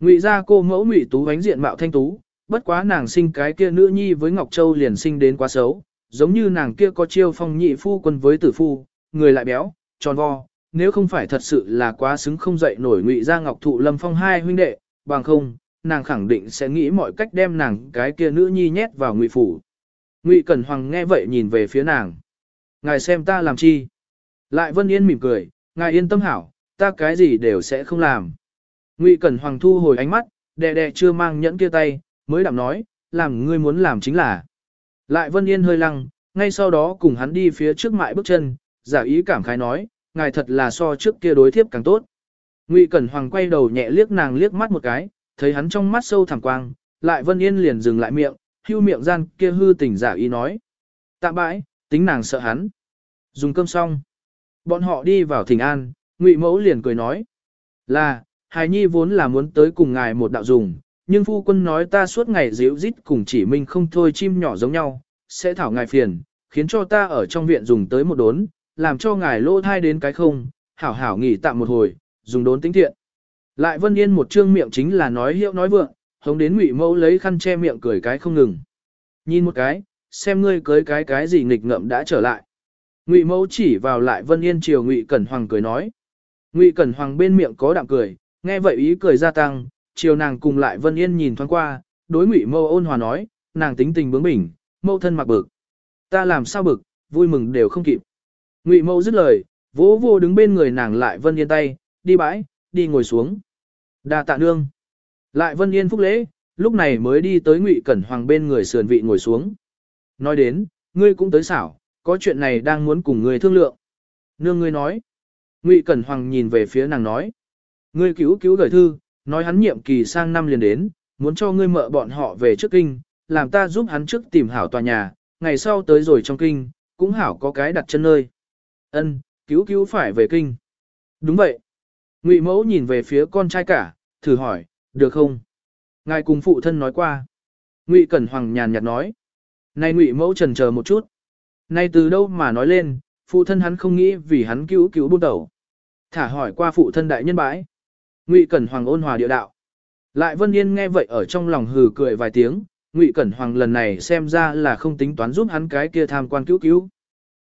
Ngụy ra cô mẫu Ngụy Tú ánh diện mạo thanh tú, bất quá nàng sinh cái kia nữ nhi với Ngọc Châu liền sinh đến quá xấu, giống như nàng kia có chiêu phong nhị phu quân với tử phu, người lại béo, tròn vo, nếu không phải thật sự là quá xứng không dậy nổi Ngụy ra Ngọc Thụ Lâm Phong hai huynh đệ, bằng không, nàng khẳng định sẽ nghĩ mọi cách đem nàng cái kia nữ nhi nhét vào ngụy phủ. Ngụy Cẩn Hoàng nghe vậy nhìn về phía nàng. Ngài xem ta làm chi? Lại Vân Yên mỉm cười, ngài yên tâm hảo, ta cái gì đều sẽ không làm. Ngụy Cẩn Hoàng thu hồi ánh mắt, đè đè chưa mang nhẫn kia tay, mới đảm nói, làm ngươi muốn làm chính là. Lại Vân Yên hơi lăng, ngay sau đó cùng hắn đi phía trước mại bước chân, giả ý cảm khái nói, ngài thật là so trước kia đối thiếp càng tốt. Ngụy Cẩn Hoàng quay đầu nhẹ liếc nàng liếc mắt một cái, thấy hắn trong mắt sâu thẳm quang, lại Vân Yên liền dừng lại miệng, hưu miệng gian kia hư tình giả ý nói. Tạm bãi, tính nàng sợ hắn. Dùng cơm xong. Bọn họ đi vào thỉnh an, Ngụy Mẫu liền cười nói. Là, Hài Nhi vốn là muốn tới cùng ngài một đạo dùng, nhưng phu quân nói ta suốt ngày díu rít cùng chỉ minh không thôi chim nhỏ giống nhau, sẽ thảo ngài phiền, khiến cho ta ở trong viện dùng tới một đốn, làm cho ngài lô thai đến cái không, hảo hảo nghỉ tạm một hồi, dùng đốn tính thiện. Lại Vân Yên một trương miệng chính là nói hiệu nói vượng, hống đến ngụy mẫu lấy khăn che miệng cười cái không ngừng. Nhìn một cái, xem ngươi cưới cái cái gì nghịch ngợm đã trở lại. Ngụy mẫu chỉ vào lại Vân Yên chiều Ngụy Cẩn Hoàng cười nói. Ngụy Cẩn Hoàng bên miệng có đạm cười, nghe vậy ý cười gia tăng, chiều nàng cùng lại Vân Yên nhìn thoáng qua, đối Ngụy mẫu ôn hòa nói, nàng tính tình bướng bỉnh, mẫu thân mặc bực. Ta làm sao bực, vui mừng đều không kịp. Ngụy mẫu dứt lời, vỗ vô đứng bên người nàng lại Vân Yên tay, đi bãi, đi ngồi xuống. Đa tạ nương. Lại Vân Yên phúc lễ, lúc này mới đi tới Ngụy Cẩn Hoàng bên người sườn vị ngồi xuống. Nói đến, ngươi cũng tới xảo, có chuyện này đang muốn cùng ngươi thương lượng. Nương ngươi nói. Ngụy Cẩn Hoàng nhìn về phía nàng nói. Ngươi cứu cứu gửi thư, nói hắn nhiệm kỳ sang năm liền đến, muốn cho ngươi mợ bọn họ về trước kinh, làm ta giúp hắn trước tìm hảo tòa nhà, ngày sau tới rồi trong kinh, cũng hảo có cái đặt chân nơi. Ân, cứu cứu phải về kinh. Đúng vậy. Ngụy mẫu nhìn về phía con trai cả, thử hỏi, được không? Ngài cùng phụ thân nói qua. Ngụy Cẩn Hoàng nhàn nhạt nói. nay Ngụy mẫu trần chờ một chút. nay từ đâu mà nói lên, phụ thân hắn không nghĩ vì hắn cứu cứu buôn đầu. Thả hỏi qua phụ thân đại nhân bãi. Ngụy Cẩn Hoàng ôn hòa địa đạo. Lại Vân Yên nghe vậy ở trong lòng hừ cười vài tiếng, Ngụy Cẩn Hoàng lần này xem ra là không tính toán giúp hắn cái kia tham quan cứu cứu.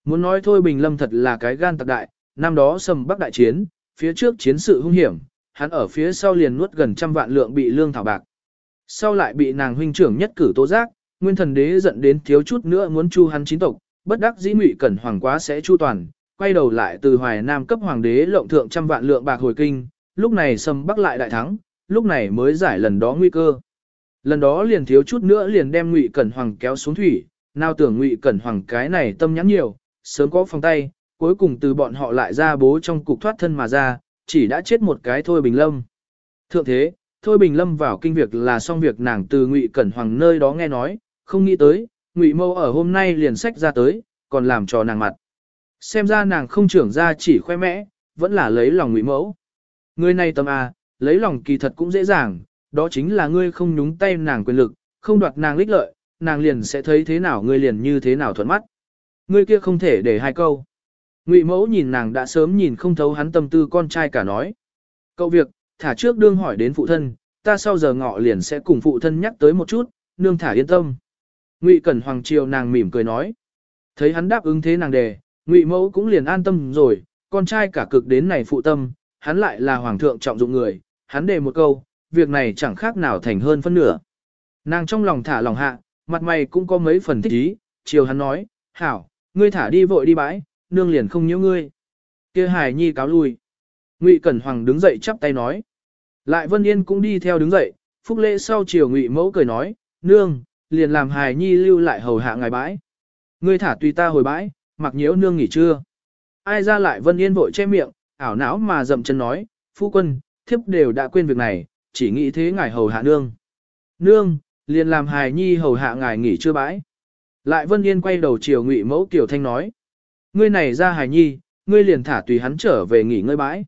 Muốn nói thôi Bình Lâm thật là cái gan tặc đại, năm đó sầm bắc đại chiến, phía trước chiến sự hung hiểm, hắn ở phía sau liền nuốt gần trăm vạn lượng bị lương thảo bạc. Sau lại bị nàng huynh trưởng nhất cử tố giác, nguyên thần đế giận đến thiếu chút nữa muốn chu hắn chín tộc, bất đắc dĩ Ngụy Cẩn Hoàng quá sẽ chu toàn, quay đầu lại từ Hoài Nam cấp hoàng đế lộng thượng trăm vạn lượng bạc hồi kinh, lúc này sầm bắc lại đại thắng, lúc này mới giải lần đó nguy cơ. Lần đó liền thiếu chút nữa liền đem Ngụy Cẩn Hoàng kéo xuống thủy, nào tưởng Ngụy Cẩn Hoàng cái này tâm nhắn nhiều, sớm có phòng tay, cuối cùng từ bọn họ lại ra bố trong cục thoát thân mà ra, chỉ đã chết một cái thôi Bình Lâm. Thượng thế, thôi Bình Lâm vào kinh việc là xong việc nàng từ Ngụy Cẩn Hoàng nơi đó nghe nói, không nghĩ tới, Ngụy Mâu ở hôm nay liền sách ra tới, còn làm cho nàng mặt. Xem ra nàng không trưởng ra chỉ khoe mẽ, vẫn là lấy lòng Ngụy Mẫu. Người này tâm A, lấy lòng kỳ thật cũng dễ dàng, đó chính là ngươi không nhúng tay nàng quyền lực, không đoạt nàng lích lợi, nàng liền sẽ thấy thế nào ngươi liền như thế nào thuận mắt. Ngươi kia không thể để hai câu. Ngụy mẫu nhìn nàng đã sớm nhìn không thấu hắn tâm tư con trai cả nói. Cậu việc, thả trước đương hỏi đến phụ thân, ta sau giờ ngọ liền sẽ cùng phụ thân nhắc tới một chút, nương thả yên tâm. Ngụy Cẩn Hoàng Triều nàng mỉm cười nói. Thấy hắn đáp ứng thế nàng đề, Ngụy mẫu cũng liền an tâm rồi, con trai cả cực đến này phụ tâm, hắn lại là hoàng thượng trọng dụng người, hắn đề một câu, việc này chẳng khác nào thành hơn phân nửa. Nàng trong lòng thả lòng hạ, mặt mày cũng có mấy phần thích ý, chiều hắn nói, hảo, ngươi thả đi vội đi bãi, nương liền không nhiễu ngươi. kia hài nhi cáo lui. Ngụy Cẩn Hoàng đứng dậy chắp tay nói. Lại Vân Yên cũng đi theo đứng dậy, phúc lễ sau chiều Ngụy mẫu cười nói, nương, liền làm hài nhi lưu lại hầu hạ ngài bãi. Ngươi thả tùy ta hồi bãi, mặc nhiễu nương nghỉ trưa. Ai ra lại Vân Yên vội che miệng, ảo não mà dậm chân nói, phu quân, thiếp đều đã quên việc này, chỉ nghĩ thế ngài hầu hạ nương. Nương, liền làm hài nhi hầu hạ ngài nghỉ trưa bãi. Lại Vân Yên quay đầu chiều Ngụy Mẫu Kiều Thanh nói. Ngươi này ra hài nhi, ngươi liền thả tùy hắn trở về nghỉ ngơi bãi.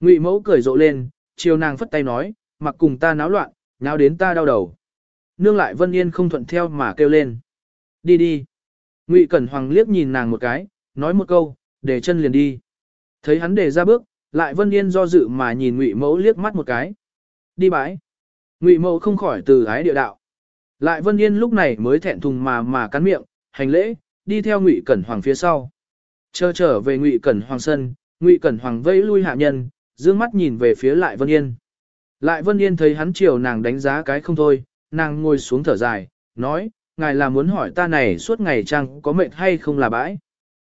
Ngụy Mẫu cười rộ lên, chiều nàng phất tay nói, mặc cùng ta náo loạn, náo đến ta đau đầu. Nương lại Vân Yên không thuận theo mà kêu lên. Đi đi. Ngụy Cẩn Hoàng liếc nhìn nàng một cái, nói một câu, để chân liền đi. Thấy hắn để ra bước, lại Vân Yên do dự mà nhìn Ngụy Mẫu liếc mắt một cái. Đi bãi. Ngụy Mẫu không khỏi từ ái địa đạo. Lại Vân Yên lúc này mới thẹn thùng mà mà cắn miệng, hành lễ, đi theo Ngụy Cẩn Hoàng phía sau. Chờ trở về Ngụy Cẩn Hoàng sân, Ngụy Cẩn Hoàng vẫy lui hạ nhân, dương mắt nhìn về phía Lại Vân Yên. Lại Vân Yên thấy hắn chiều nàng đánh giá cái không thôi, nàng ngồi xuống thở dài, nói, ngài là muốn hỏi ta này suốt ngày chăng có mệt hay không là bãi.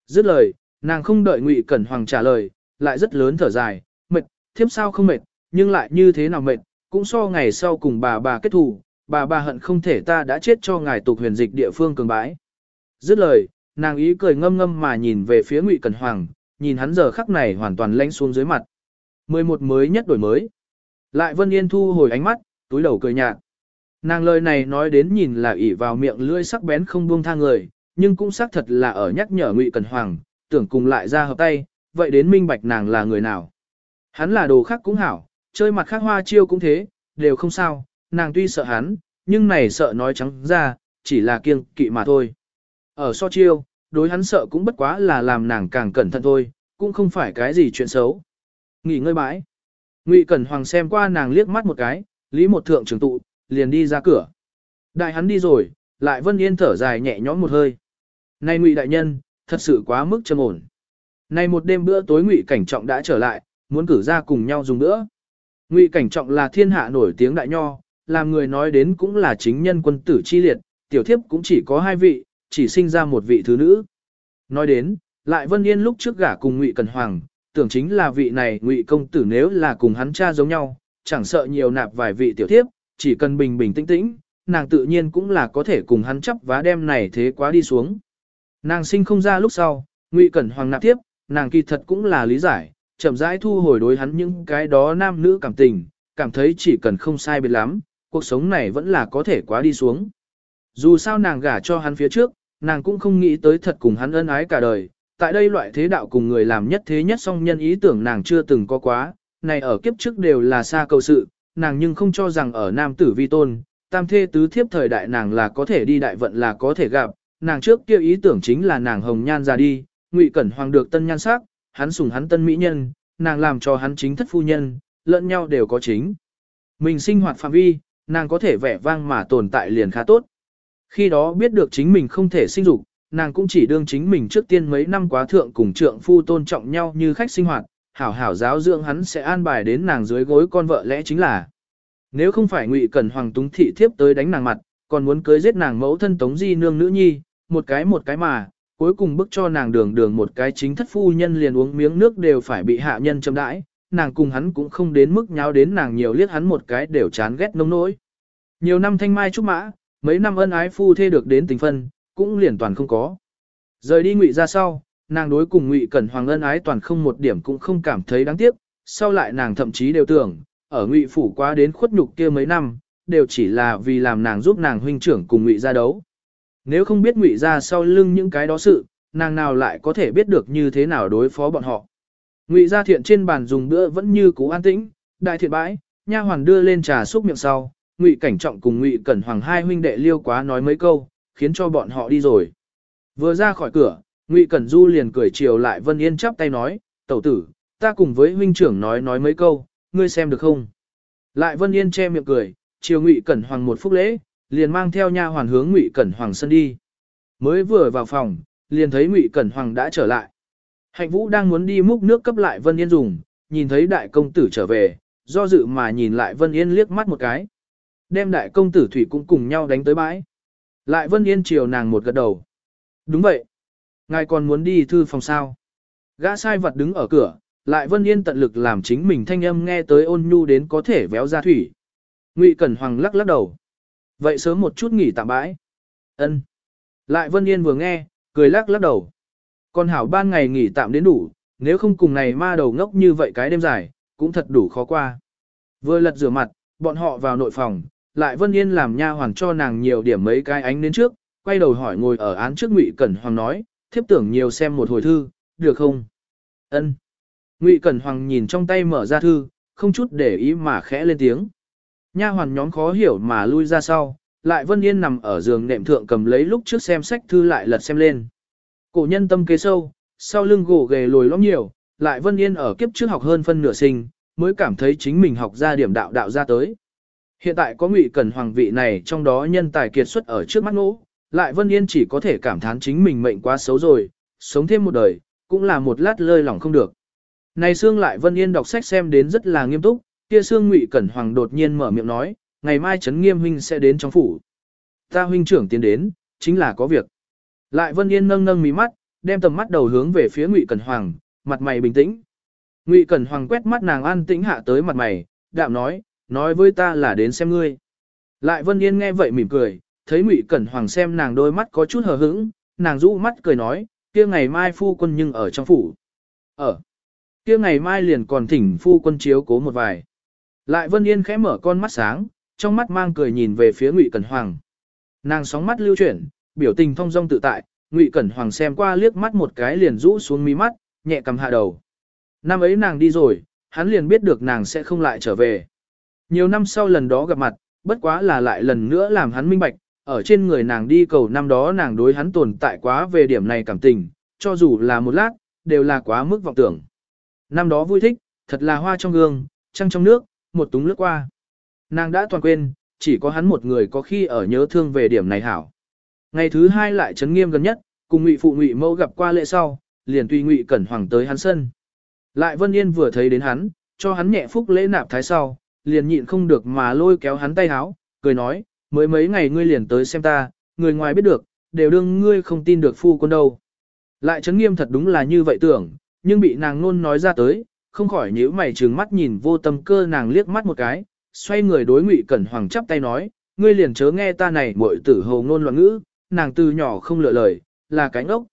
Dứt lời, nàng không đợi Ngụy Cẩn Hoàng trả lời, lại rất lớn thở dài, mệt, thiếp sao không mệt, nhưng lại như thế nào mệt, cũng so ngày sau cùng bà bà kết thù, bà bà hận không thể ta đã chết cho ngài tục huyền dịch địa phương cường bãi. Dứt lời, nàng ý cười ngâm ngâm mà nhìn về phía Ngụy Cẩn Hoàng, nhìn hắn giờ khắc này hoàn toàn lanh xuống dưới mặt. 11 mới nhất đổi mới. Lại Vân Yên thu hồi ánh mắt, túi đầu cười nhạt. Nàng lời này nói đến nhìn là ỉ vào miệng lưỡi sắc bén không buông tha người, nhưng cũng xác thật là ở nhắc nhở Ngụy Cẩn Hoàng, tưởng cùng lại ra hợp tay, vậy đến minh bạch nàng là người nào. Hắn là đồ khác cũng hảo, chơi mặt khác hoa chiêu cũng thế, đều không sao, nàng tuy sợ hắn, nhưng này sợ nói trắng ra, chỉ là kiêng kỵ mà thôi. Ở so chiêu, đối hắn sợ cũng bất quá là làm nàng càng cẩn thận thôi, cũng không phải cái gì chuyện xấu. Nghỉ ngơi bãi. Ngụy Cẩn Hoàng xem qua nàng liếc mắt một cái, lý một thượng trường tụ, liền đi ra cửa. Đại hắn đi rồi, lại Vân Yên thở dài nhẹ nhõm một hơi. Này Ngụy đại nhân, thật sự quá mức trầm ổn. Này một đêm bữa tối Ngụy Cảnh Trọng đã trở lại, muốn cử ra cùng nhau dùng nữa. Ngụy Cảnh Trọng là thiên hạ nổi tiếng đại nho, làm người nói đến cũng là chính nhân quân tử chi liệt, tiểu thiếp cũng chỉ có hai vị, chỉ sinh ra một vị thứ nữ. Nói đến, lại Vân Yên lúc trước gả cùng Ngụy Cẩn Hoàng, tưởng chính là vị này Ngụy công tử nếu là cùng hắn cha giống nhau, chẳng sợ nhiều nạp vài vị tiểu thiếp, chỉ cần bình bình tĩnh tĩnh, nàng tự nhiên cũng là có thể cùng hắn chấp vá đem này thế quá đi xuống. Nàng sinh không ra lúc sau, Ngụy Cẩn Hoàng nạp tiếp, nàng kỳ thật cũng là lý giải, chậm rãi thu hồi đối hắn những cái đó nam nữ cảm tình, cảm thấy chỉ cần không sai biệt lắm, cuộc sống này vẫn là có thể quá đi xuống. Dù sao nàng gả cho hắn phía trước, nàng cũng không nghĩ tới thật cùng hắn ân ái cả đời, tại đây loại thế đạo cùng người làm nhất thế nhất song nhân ý tưởng nàng chưa từng có quá, này ở kiếp trước đều là xa cầu sự, nàng nhưng không cho rằng ở nam tử vi tôn, tam thê tứ thiếp thời đại nàng là có thể đi đại vận là có thể gặp, nàng trước kia ý tưởng chính là nàng hồng nhan ra đi, ngụy cẩn hoàng được tân nhan sắc, hắn sùng hắn tân mỹ nhân, nàng làm cho hắn chính thất phu nhân, lẫn nhau đều có chính. Mình sinh hoạt phạm vi, nàng có thể vẻ vang mà tồn tại liền khá tốt. Khi đó biết được chính mình không thể sinh dục, nàng cũng chỉ đương chính mình trước tiên mấy năm quá thượng cùng trượng phu tôn trọng nhau như khách sinh hoạt, hảo hảo giáo dưỡng hắn sẽ an bài đến nàng dưới gối con vợ lẽ chính là. Nếu không phải ngụy cẩn hoàng túng thị thiếp tới đánh nàng mặt, còn muốn cưới giết nàng mẫu thân tống di nương nữ nhi, một cái một cái mà, cuối cùng bức cho nàng đường đường một cái chính thất phu nhân liền uống miếng nước đều phải bị hạ nhân châm đãi, nàng cùng hắn cũng không đến mức nháo đến nàng nhiều liếc hắn một cái đều chán ghét nông nỗi. Nhiều năm thanh mai trúc mã, mấy năm ân ái phu thê được đến tình phân, cũng liền toàn không có. Rời đi ngụy ra sau, nàng đối cùng ngụy cẩn hoàng ân ái toàn không một điểm cũng không cảm thấy đáng tiếc, sau lại nàng thậm chí đều tưởng, ở ngụy phủ quá đến khuất nhục kia mấy năm, đều chỉ là vì làm nàng giúp nàng huynh trưởng cùng ngụy ra đấu. Nếu không biết ngụy ra sau lưng những cái đó sự, nàng nào lại có thể biết được như thế nào đối phó bọn họ. Ngụy gia thiện trên bàn dùng bữa vẫn như cũ an tĩnh, đại thiện bãi, nha hoàn đưa lên trà xúc miệng sau, Ngụy Cảnh Trọng cùng Ngụy Cẩn Hoàng hai huynh đệ liêu quá nói mấy câu, khiến cho bọn họ đi rồi. Vừa ra khỏi cửa, Ngụy Cẩn Du liền cười chiều lại Vân Yên chắp tay nói, tẩu tử, ta cùng với huynh trưởng nói nói mấy câu, ngươi xem được không? Lại Vân Yên che miệng cười, chiều Ngụy Cẩn Hoàng một phút lễ, liền mang theo nha hoàn hướng Ngụy Cẩn Hoàng sân đi. Mới vừa vào phòng, liền thấy Ngụy Cẩn Hoàng đã trở lại. Hạnh Vũ đang muốn đi múc nước cấp lại Vân Yên dùng, nhìn thấy đại công tử trở về, do dự mà nhìn lại Vân Yên liếc mắt một cái. Đem đại công tử Thủy cũng cùng nhau đánh tới bãi. Lại Vân Yên chiều nàng một gật đầu. Đúng vậy. Ngài còn muốn đi thư phòng sao? Gã sai vật đứng ở cửa, lại Vân Yên tận lực làm chính mình thanh âm nghe tới ôn nhu đến có thể véo ra thủy. Ngụy Cẩn Hoàng lắc lắc đầu. Vậy sớm một chút nghỉ tạm bãi. Ân. Lại Vân Yên vừa nghe, cười lắc lắc đầu. Còn hảo ban ngày nghỉ tạm đến đủ, nếu không cùng này ma đầu ngốc như vậy cái đêm dài, cũng thật đủ khó qua. Vừa lật rửa mặt, bọn họ vào nội phòng, lại Vân Yên làm nha hoàn cho nàng nhiều điểm mấy cái ánh đến trước, quay đầu hỏi ngồi ở án trước Ngụy Cẩn Hoàng nói, thiếp tưởng nhiều xem một hồi thư, được không? Ân. Ngụy Cẩn Hoàng nhìn trong tay mở ra thư, không chút để ý mà khẽ lên tiếng. Nha hoàn nhóm khó hiểu mà lui ra sau, lại Vân Yên nằm ở giường nệm thượng cầm lấy lúc trước xem sách thư lại lật xem lên. Cổ nhân tâm kế sâu, sau lưng gỗ ghề lồi lõm nhiều, lại Vân Yên ở kiếp trước học hơn phân nửa sinh, mới cảm thấy chính mình học ra điểm đạo đạo ra tới. Hiện tại có ngụy cần hoàng vị này trong đó nhân tài kiệt xuất ở trước mắt ngỗ, lại Vân Yên chỉ có thể cảm thán chính mình mệnh quá xấu rồi, sống thêm một đời, cũng là một lát lơi lỏng không được. Này xương lại Vân Yên đọc sách xem đến rất là nghiêm túc, Kia xương Ngụy Cẩn Hoàng đột nhiên mở miệng nói, ngày mai Trấn Nghiêm huynh sẽ đến trong phủ. Ta huynh trưởng tiến đến, chính là có việc. Lại Vân Yên nâng nâng mí mắt, đem tầm mắt đầu hướng về phía Ngụy Cẩn Hoàng, mặt mày bình tĩnh. Ngụy Cẩn Hoàng quét mắt nàng an tĩnh hạ tới mặt mày, đạm nói, nói với ta là đến xem ngươi. Lại Vân Yên nghe vậy mỉm cười, thấy Ngụy Cẩn Hoàng xem nàng đôi mắt có chút hờ hững, nàng rũ mắt cười nói, kia ngày mai phu quân nhưng ở trong phủ. Ở. Kia ngày mai liền còn thỉnh phu quân chiếu cố một vài. Lại Vân Yên khẽ mở con mắt sáng, trong mắt mang cười nhìn về phía Ngụy Cẩn Hoàng. Nàng sóng mắt lưu chuyển, biểu tình thông dong tự tại, Ngụy Cẩn Hoàng xem qua liếc mắt một cái liền rũ xuống mí mắt, nhẹ cầm hạ đầu. Năm ấy nàng đi rồi, hắn liền biết được nàng sẽ không lại trở về. Nhiều năm sau lần đó gặp mặt, bất quá là lại lần nữa làm hắn minh bạch, ở trên người nàng đi cầu năm đó nàng đối hắn tồn tại quá về điểm này cảm tình, cho dù là một lát, đều là quá mức vọng tưởng. Năm đó vui thích, thật là hoa trong gương, trăng trong nước, một túng lướt qua. Nàng đã toàn quên, chỉ có hắn một người có khi ở nhớ thương về điểm này hảo. Ngày thứ hai lại chấn nghiêm gần nhất, cùng ngụy phụ ngụy mẫu gặp qua lễ sau, liền tùy ngụy cẩn hoàng tới hắn sân. Lại Vân Yên vừa thấy đến hắn, cho hắn nhẹ phúc lễ nạp thái sau, liền nhịn không được mà lôi kéo hắn tay háo, cười nói, mới mấy ngày ngươi liền tới xem ta, người ngoài biết được, đều đương ngươi không tin được phu quân đâu. Lại chấn nghiêm thật đúng là như vậy tưởng, nhưng bị nàng nôn nói ra tới, không khỏi nhíu mày trừng mắt nhìn vô tâm cơ nàng liếc mắt một cái, xoay người đối ngụy cẩn hoàng chắp tay nói, ngươi liền chớ nghe ta này muội tử hồ ngôn loạn ngữ, nàng từ nhỏ không lựa lời, là cánh ốc.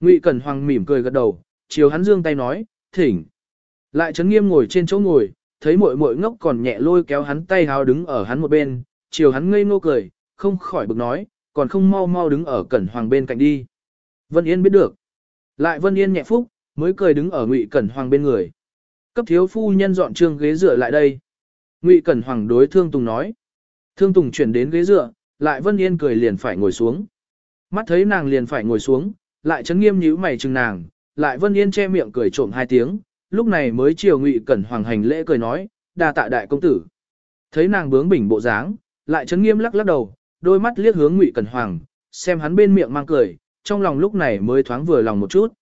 Ngụy cẩn hoàng mỉm cười gật đầu, chiều hắn dương tay nói, thỉnh. Lại chấn nghiêm ngồi trên chỗ ngồi, thấy muội muội ngốc còn nhẹ lôi kéo hắn tay háo đứng ở hắn một bên, chiều hắn ngây ngô cười, không khỏi bực nói, còn không mau mau đứng ở cẩn hoàng bên cạnh đi. Vân Yên biết được. Lại Vân Yên nhẹ phúc, mới cười đứng ở Ngụy Cẩn Hoàng bên người. Cấp thiếu phu nhân dọn trương ghế dựa lại đây. Ngụy Cẩn Hoàng đối Thương Tùng nói. Thương Tùng chuyển đến ghế dựa, lại Vân Yên cười liền phải ngồi xuống. Mắt thấy nàng liền phải ngồi xuống, lại chấn nghiêm nhíu mày chừng nàng, lại Vân Yên che miệng cười trộm hai tiếng, lúc này mới chiều Ngụy Cẩn Hoàng hành lễ cười nói, đa tạ đại công tử. Thấy nàng bướng bỉnh bộ dáng, lại chấn nghiêm lắc lắc đầu, đôi mắt liếc hướng Ngụy Cẩn Hoàng, xem hắn bên miệng mang cười, trong lòng lúc này mới thoáng vừa lòng một chút.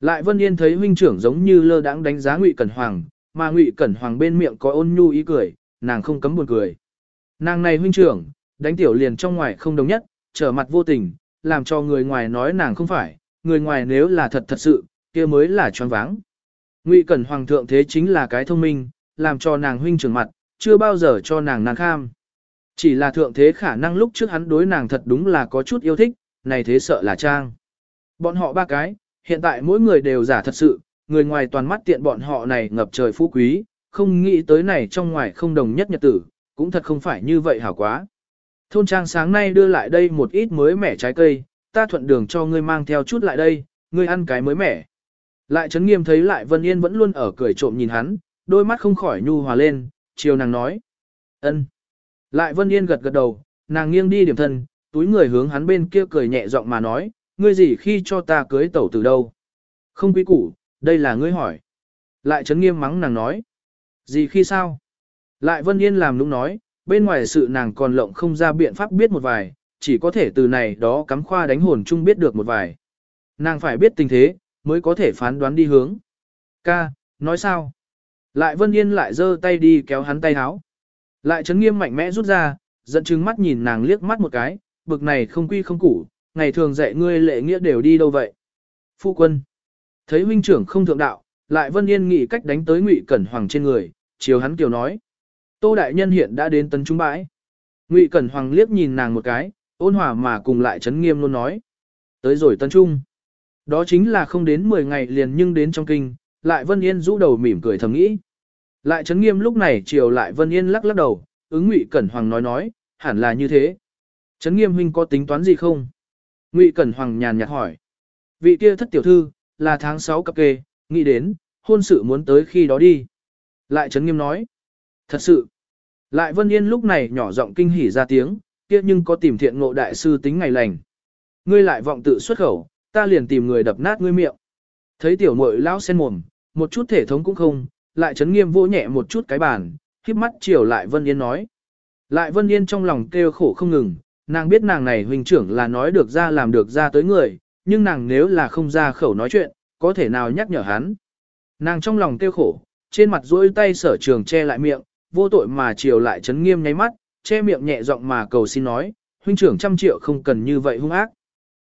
Lại Vân Yên thấy huynh trưởng giống như lơ đãng đánh giá Ngụy Cẩn Hoàng, mà Ngụy Cẩn Hoàng bên miệng có ôn nhu ý cười, nàng không cấm buồn cười. Nàng này huynh trưởng, đánh tiểu liền trong ngoài không đồng nhất, trở mặt vô tình, làm cho người ngoài nói nàng không phải, người ngoài nếu là thật thật sự, kia mới là choáng váng. Ngụy Cẩn Hoàng thượng thế chính là cái thông minh, làm cho nàng huynh trưởng mặt, chưa bao giờ cho nàng nàng kham. Chỉ là thượng thế khả năng lúc trước hắn đối nàng thật đúng là có chút yêu thích, này thế sợ là trang. Bọn họ ba cái, hiện tại mỗi người đều giả thật sự, người ngoài toàn mắt tiện bọn họ này ngập trời phú quý, không nghĩ tới này trong ngoài không đồng nhất nhật tử, cũng thật không phải như vậy hảo quá. Thôn trang sáng nay đưa lại đây một ít mới mẻ trái cây, ta thuận đường cho ngươi mang theo chút lại đây, ngươi ăn cái mới mẻ. Lại Trấn nghiêm thấy lại Vân Yên vẫn luôn ở cười trộm nhìn hắn, đôi mắt không khỏi nhu hòa lên, chiều nàng nói. ân. Lại Vân Yên gật gật đầu, nàng nghiêng đi điểm thân, túi người hướng hắn bên kia cười nhẹ giọng mà nói, ngươi gì khi cho ta cưới tẩu từ đâu? Không quý củ, đây là ngươi hỏi. Lại Trấn nghiêm mắng nàng nói. Gì khi sao? Lại Vân Yên làm lúng nói, bên ngoài sự nàng còn lộng không ra biện pháp biết một vài, chỉ có thể từ này đó cắm khoa đánh hồn chung biết được một vài. Nàng phải biết tình thế, mới có thể phán đoán đi hướng. Ca, nói sao? Lại Vân Yên lại giơ tay đi kéo hắn tay háo. Lại chấn nghiêm mạnh mẽ rút ra, giận chứng mắt nhìn nàng liếc mắt một cái, bực này không quy không củ, ngày thường dạy ngươi lệ nghĩa đều đi đâu vậy? Phu quân. Thấy huynh trưởng không thượng đạo, lại Vân Yên nghĩ cách đánh tới Ngụy Cẩn Hoàng trên người, chiều hắn kiều nói. Tô đại nhân hiện đã đến tấn trung bãi. Ngụy Cẩn Hoàng liếc nhìn nàng một cái, ôn hòa mà cùng lại chấn nghiêm luôn nói. Tới rồi tấn trung. Đó chính là không đến 10 ngày liền nhưng đến trong kinh, lại Vân Yên rũ đầu mỉm cười thầm nghĩ. Lại chấn nghiêm lúc này chiều lại Vân Yên lắc lắc đầu, ứng Ngụy Cẩn Hoàng nói nói, hẳn là như thế. Chấn nghiêm huynh có tính toán gì không? Ngụy Cẩn Hoàng nhàn nhạt hỏi. Vị kia thất tiểu thư, là tháng 6 cập kê, nghĩ đến, hôn sự muốn tới khi đó đi. Lại Trấn Nghiêm nói. Thật sự. Lại Vân Yên lúc này nhỏ giọng kinh hỉ ra tiếng, kia nhưng có tìm thiện ngộ đại sư tính ngày lành. Ngươi lại vọng tự xuất khẩu, ta liền tìm người đập nát ngươi miệng. Thấy tiểu muội lão sen mồm, một chút thể thống cũng không, lại chấn Nghiêm vô nhẹ một chút cái bàn, khiếp mắt chiều lại Vân Yên nói. Lại Vân Yên trong lòng kêu khổ không ngừng, nàng biết nàng này huynh trưởng là nói được ra làm được ra tới người, nhưng nàng nếu là không ra khẩu nói chuyện, có thể nào nhắc nhở hắn. Nàng trong lòng tiêu khổ, trên mặt duỗi tay sở trường che lại miệng, vô tội mà chiều lại chấn nghiêm nháy mắt, che miệng nhẹ giọng mà cầu xin nói, huynh trưởng trăm triệu không cần như vậy hung ác.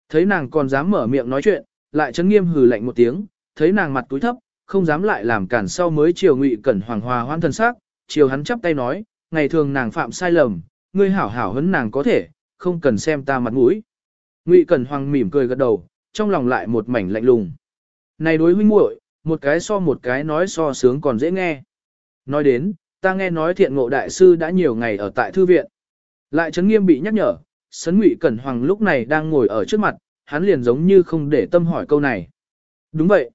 Thấy nàng còn dám mở miệng nói chuyện, lại chấn nghiêm hừ lạnh một tiếng, thấy nàng mặt túi thấp, không dám lại làm cản sau mới chiều ngụy cẩn hoàng hòa hoan thần sắc, chiều hắn chắp tay nói, ngày thường nàng phạm sai lầm, ngươi hảo hảo hấn nàng có thể, không cần xem ta mặt mũi. Ngụy cẩn hoàng mỉm cười gật đầu, trong lòng lại một mảnh lạnh lùng. Này đối huynh muội, một cái so một cái nói so sướng còn dễ nghe. Nói đến, ta nghe nói thiện ngộ đại sư đã nhiều ngày ở tại thư viện. Lại chấn nghiêm bị nhắc nhở, sấn ngụy cẩn hoàng lúc này đang ngồi ở trước mặt, hắn liền giống như không để tâm hỏi câu này. Đúng vậy.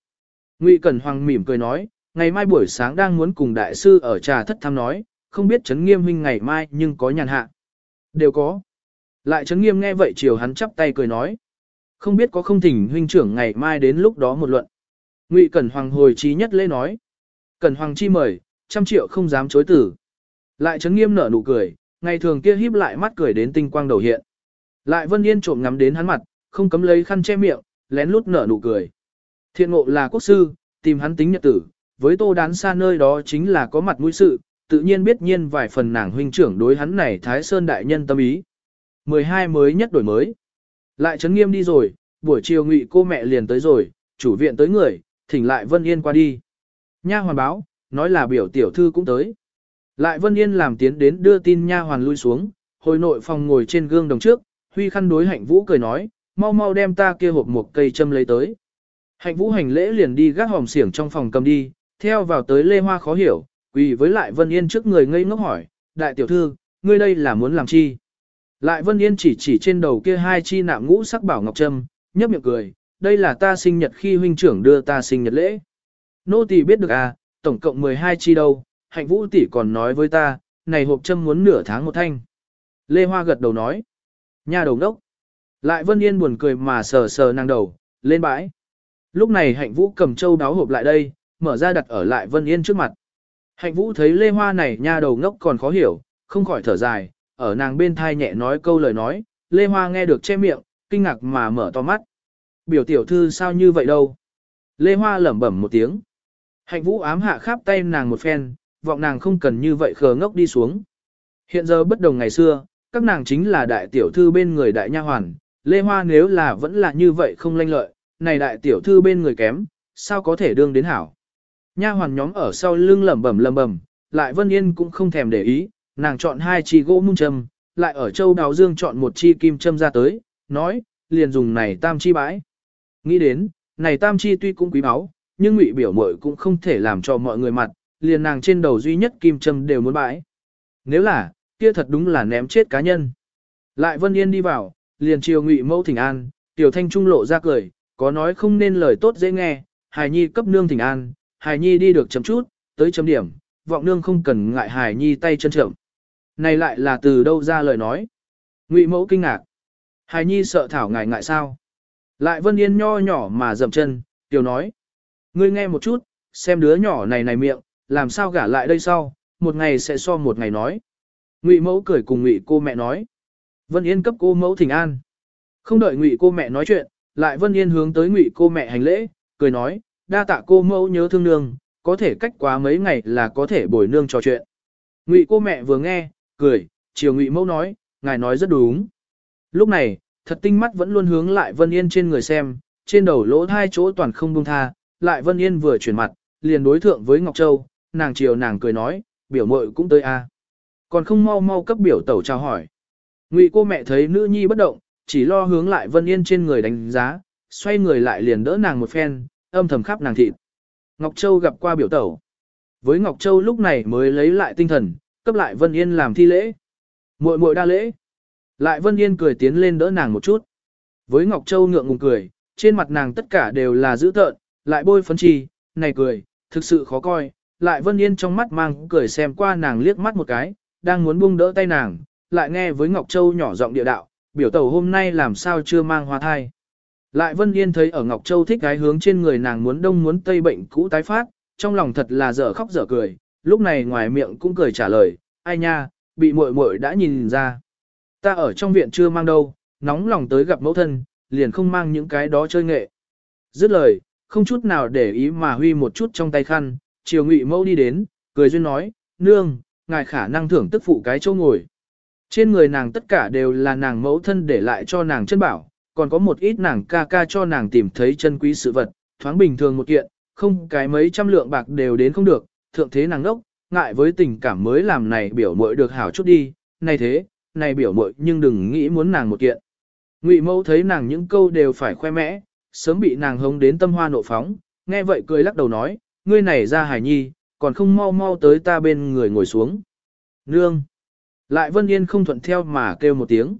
Ngụy Cẩn Hoàng mỉm cười nói, ngày mai buổi sáng đang muốn cùng đại sư ở trà thất thăm nói, không biết Trấn nghiêm huynh ngày mai nhưng có nhàn hạ. Đều có. Lại Trấn nghiêm nghe vậy chiều hắn chắp tay cười nói. Không biết có không thỉnh huynh trưởng ngày mai đến lúc đó một luận. Ngụy Cẩn Hoàng hồi trí nhất lễ nói. Cẩn Hoàng chi mời, trăm triệu không dám chối tử. Lại Trấn nghiêm nở nụ cười, ngày thường kia híp lại mắt cười đến tinh quang đầu hiện. Lại Vân Yên trộm ngắm đến hắn mặt, không cấm lấy khăn che miệng, lén lút nở nụ cười. Thiện ngộ là quốc sư, tìm hắn tính nhật tử, với tô đán xa nơi đó chính là có mặt mũi sự, tự nhiên biết nhiên vài phần nàng huynh trưởng đối hắn này Thái Sơn đại nhân tâm ý. 12 mới nhất đổi mới. Lại chấn nghiêm đi rồi, buổi chiều ngụy cô mẹ liền tới rồi, chủ viện tới người, thỉnh lại Vân Yên qua đi. Nha hoàn báo, nói là biểu tiểu thư cũng tới. Lại Vân Yên làm tiến đến đưa tin nha hoàn lui xuống, hồi nội phòng ngồi trên gương đồng trước, huy khăn đối hạnh vũ cười nói, mau mau đem ta kia hộp một cây châm lấy tới. Hạnh vũ hành lễ liền đi gác hòm xiển trong phòng cầm đi, theo vào tới lê hoa khó hiểu, quỳ với lại Vân Yên trước người ngây ngốc hỏi, đại tiểu thư, ngươi đây là muốn làm chi? Lại Vân Yên chỉ chỉ trên đầu kia hai chi nạm ngũ sắc bảo ngọc trâm, nhấp miệng cười, đây là ta sinh nhật khi huynh trưởng đưa ta sinh nhật lễ. Nô tỳ biết được à, tổng cộng 12 chi đâu, hạnh vũ tỷ còn nói với ta, này hộp trâm muốn nửa tháng một thanh. Lê Hoa gật đầu nói, nha đầu đốc. Lại Vân Yên buồn cười mà sờ sờ nàng đầu, lên bãi. Lúc này hạnh vũ cầm châu đáo hộp lại đây, mở ra đặt ở lại Vân Yên trước mặt. Hạnh vũ thấy lê hoa này nha đầu ngốc còn khó hiểu, không khỏi thở dài, ở nàng bên thai nhẹ nói câu lời nói, lê hoa nghe được che miệng, kinh ngạc mà mở to mắt. Biểu tiểu thư sao như vậy đâu? Lê hoa lẩm bẩm một tiếng. Hạnh vũ ám hạ khắp tay nàng một phen, vọng nàng không cần như vậy khờ ngốc đi xuống. Hiện giờ bất đồng ngày xưa, các nàng chính là đại tiểu thư bên người đại nha hoàn, Lê Hoa nếu là vẫn là như vậy không lanh lợi, này đại tiểu thư bên người kém, sao có thể đương đến hảo. Nha hoàn nhóm ở sau lưng lẩm bẩm lẩm bẩm, lại Vân Yên cũng không thèm để ý, nàng chọn hai chi gỗ mung châm, lại ở châu đào dương chọn một chi kim châm ra tới, nói, liền dùng này tam chi bãi. Nghĩ đến, này tam chi tuy cũng quý báu, nhưng ngụy biểu mội cũng không thể làm cho mọi người mặt, liền nàng trên đầu duy nhất kim châm đều muốn bãi. Nếu là, kia thật đúng là ném chết cá nhân. Lại Vân Yên đi vào, liền chiều ngụy mẫu thỉnh an, tiểu thanh trung lộ ra cười, có nói không nên lời tốt dễ nghe, hài nhi cấp nương thỉnh an, hài nhi đi được chấm chút, tới chấm điểm, vọng nương không cần ngại hài nhi tay chân chậm. Này lại là từ đâu ra lời nói. Ngụy mẫu kinh ngạc. Hài nhi sợ thảo ngại ngại sao. Lại vân yên nho nhỏ mà dậm chân, tiểu nói. Ngươi nghe một chút, xem đứa nhỏ này này miệng, làm sao gả lại đây sau, một ngày sẽ so một ngày nói. Ngụy mẫu cười cùng ngụy cô mẹ nói. Vân Yên cấp cô mẫu thỉnh an. Không đợi ngụy cô mẹ nói chuyện, lại Vân Yên hướng tới ngụy cô mẹ hành lễ, cười nói, đa tạ cô mẫu nhớ thương nương, có thể cách quá mấy ngày là có thể bồi nương trò chuyện. Ngụy cô mẹ vừa nghe, cười, chiều ngụy mẫu nói, ngài nói rất đúng. Lúc này, thật tinh mắt vẫn luôn hướng lại Vân Yên trên người xem, trên đầu lỗ hai chỗ toàn không buông tha, lại Vân Yên vừa chuyển mặt, liền đối thượng với Ngọc Châu, nàng chiều nàng cười nói, biểu mội cũng tới a Còn không mau mau cấp biểu tẩu chào hỏi. Ngụy cô mẹ thấy nữ nhi bất động, chỉ lo hướng lại Vân Yên trên người đánh giá, xoay người lại liền đỡ nàng một phen, âm thầm khắp nàng thịt. Ngọc Châu gặp qua biểu tẩu. Với Ngọc Châu lúc này mới lấy lại tinh thần, cấp lại Vân Yên làm thi lễ. Muội muội đa lễ. Lại Vân Yên cười tiến lên đỡ nàng một chút. Với Ngọc Châu ngượng ngùng cười, trên mặt nàng tất cả đều là dữ tợn, lại bôi phấn trì, này cười, thực sự khó coi. Lại Vân Yên trong mắt mang cười xem qua nàng liếc mắt một cái, đang muốn buông đỡ tay nàng, lại nghe với Ngọc Châu nhỏ giọng địa đạo, biểu tẩu hôm nay làm sao chưa mang hoa thai. Lại Vân Yên thấy ở Ngọc Châu thích cái hướng trên người nàng muốn đông muốn tây bệnh cũ tái phát, trong lòng thật là dở khóc dở cười, lúc này ngoài miệng cũng cười trả lời, ai nha, bị muội muội đã nhìn ra. Ta ở trong viện chưa mang đâu, nóng lòng tới gặp mẫu thân, liền không mang những cái đó chơi nghệ. Dứt lời, không chút nào để ý mà huy một chút trong tay khăn, chiều ngụy mẫu đi đến, cười duyên nói, nương, ngài khả năng thưởng tức phụ cái châu ngồi. Trên người nàng tất cả đều là nàng mẫu thân để lại cho nàng chân bảo, còn có một ít nàng ca ca cho nàng tìm thấy chân quý sự vật, thoáng bình thường một kiện, không cái mấy trăm lượng bạc đều đến không được, thượng thế nàng đốc, ngại với tình cảm mới làm này biểu muội được hảo chút đi, này thế, này biểu muội nhưng đừng nghĩ muốn nàng một kiện. Ngụy mẫu thấy nàng những câu đều phải khoe mẽ, sớm bị nàng hống đến tâm hoa nộ phóng, nghe vậy cười lắc đầu nói, ngươi này ra hải nhi, còn không mau mau tới ta bên người ngồi xuống. Nương! Lại Vân Yên không thuận theo mà kêu một tiếng.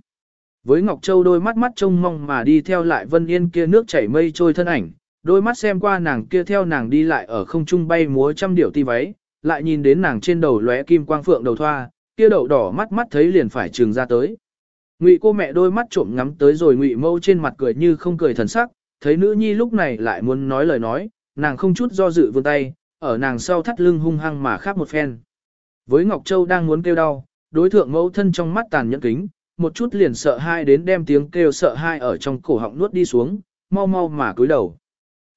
Với Ngọc Châu đôi mắt mắt trông mong mà đi theo lại Vân Yên kia nước chảy mây trôi thân ảnh, đôi mắt xem qua nàng kia theo nàng đi lại ở không trung bay múa trăm điểu ti váy, lại nhìn đến nàng trên đầu lóe kim quang phượng đầu thoa, kia đậu đỏ mắt mắt thấy liền phải trường ra tới. Ngụy cô mẹ đôi mắt trộm ngắm tới rồi Ngụy Mâu trên mặt cười như không cười thần sắc, thấy nữ nhi lúc này lại muốn nói lời nói, nàng không chút do dự vươn tay, ở nàng sau thắt lưng hung hăng mà khắp một phen. Với Ngọc Châu đang muốn kêu đau, đối thượng mẫu thân trong mắt tàn nhẫn kính, một chút liền sợ hai đến đem tiếng kêu sợ hai ở trong cổ họng nuốt đi xuống, mau mau mà cúi đầu.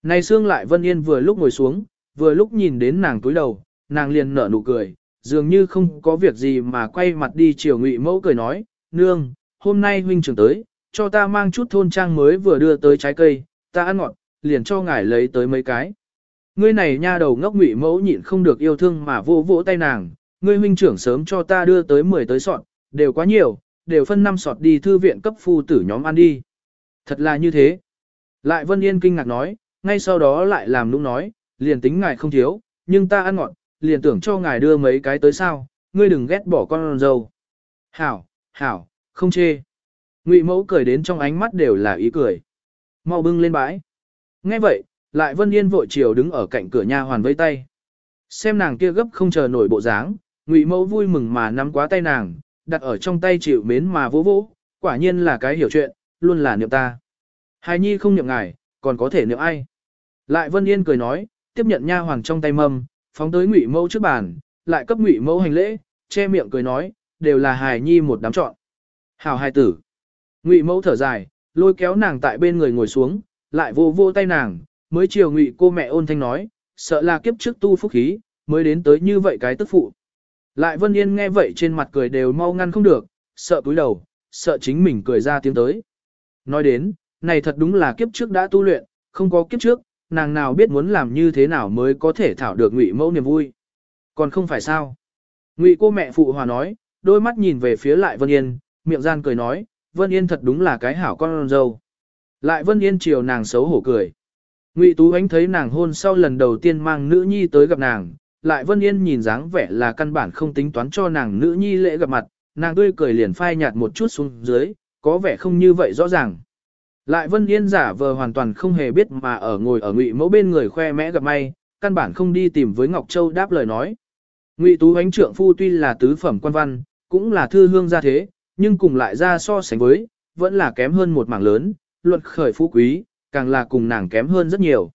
Này xương lại Vân Yên vừa lúc ngồi xuống, vừa lúc nhìn đến nàng cúi đầu, nàng liền nở nụ cười, dường như không có việc gì mà quay mặt đi chiều ngụy mẫu cười nói, nương, hôm nay huynh trưởng tới, cho ta mang chút thôn trang mới vừa đưa tới trái cây, ta ăn ngọt, liền cho ngài lấy tới mấy cái. Ngươi này nha đầu ngốc ngụy mẫu nhịn không được yêu thương mà vỗ vỗ tay nàng, ngươi huynh trưởng sớm cho ta đưa tới 10 tới sọt, đều quá nhiều, đều phân 5 sọt đi thư viện cấp phu tử nhóm ăn đi. Thật là như thế. Lại Vân Yên kinh ngạc nói, ngay sau đó lại làm nũng nói, liền tính ngài không thiếu, nhưng ta ăn ngọt, liền tưởng cho ngài đưa mấy cái tới sao, ngươi đừng ghét bỏ con dâu. Hảo, hảo, không chê. Ngụy mẫu cười đến trong ánh mắt đều là ý cười. Mau bưng lên bãi. Nghe vậy, lại Vân Yên vội chiều đứng ở cạnh cửa nha hoàn vây tay. Xem nàng kia gấp không chờ nổi bộ dáng, Ngụy Mẫu vui mừng mà nắm quá tay nàng, đặt ở trong tay chịu mến mà vỗ vỗ, quả nhiên là cái hiểu chuyện, luôn là niệm ta. Hài nhi không niệm ngài, còn có thể niệm ai. Lại Vân Yên cười nói, tiếp nhận nha hoàng trong tay mâm, phóng tới Ngụy Mẫu trước bàn, lại cấp Ngụy Mẫu hành lễ, che miệng cười nói, đều là hài nhi một đám chọn. Hảo hài tử. Ngụy Mẫu thở dài, lôi kéo nàng tại bên người ngồi xuống, lại vô vô tay nàng, mới chiều Ngụy cô mẹ ôn thanh nói, sợ là kiếp trước tu phúc khí, mới đến tới như vậy cái tức phụ. Lại Vân Yên nghe vậy trên mặt cười đều mau ngăn không được, sợ túi đầu, sợ chính mình cười ra tiếng tới. Nói đến, này thật đúng là kiếp trước đã tu luyện, không có kiếp trước, nàng nào biết muốn làm như thế nào mới có thể thảo được ngụy mẫu niềm vui. Còn không phải sao. Ngụy cô mẹ phụ hòa nói, đôi mắt nhìn về phía lại Vân Yên, miệng gian cười nói, Vân Yên thật đúng là cái hảo con dâu. Lại Vân Yên chiều nàng xấu hổ cười. Ngụy Tú Ánh thấy nàng hôn sau lần đầu tiên mang nữ nhi tới gặp nàng, lại Vân Yên nhìn dáng vẻ là căn bản không tính toán cho nàng nữ nhi lễ gặp mặt, nàng tươi cười liền phai nhạt một chút xuống dưới, có vẻ không như vậy rõ ràng. Lại Vân Yên giả vờ hoàn toàn không hề biết mà ở ngồi ở Ngụy Mẫu bên người khoe mẽ gặp may, căn bản không đi tìm với Ngọc Châu đáp lời nói. Ngụy Tú Ánh trượng phu tuy là tứ phẩm quan văn, cũng là thư hương gia thế, nhưng cùng lại ra so sánh với, vẫn là kém hơn một mảng lớn, luận khởi phú quý, càng là cùng nàng kém hơn rất nhiều.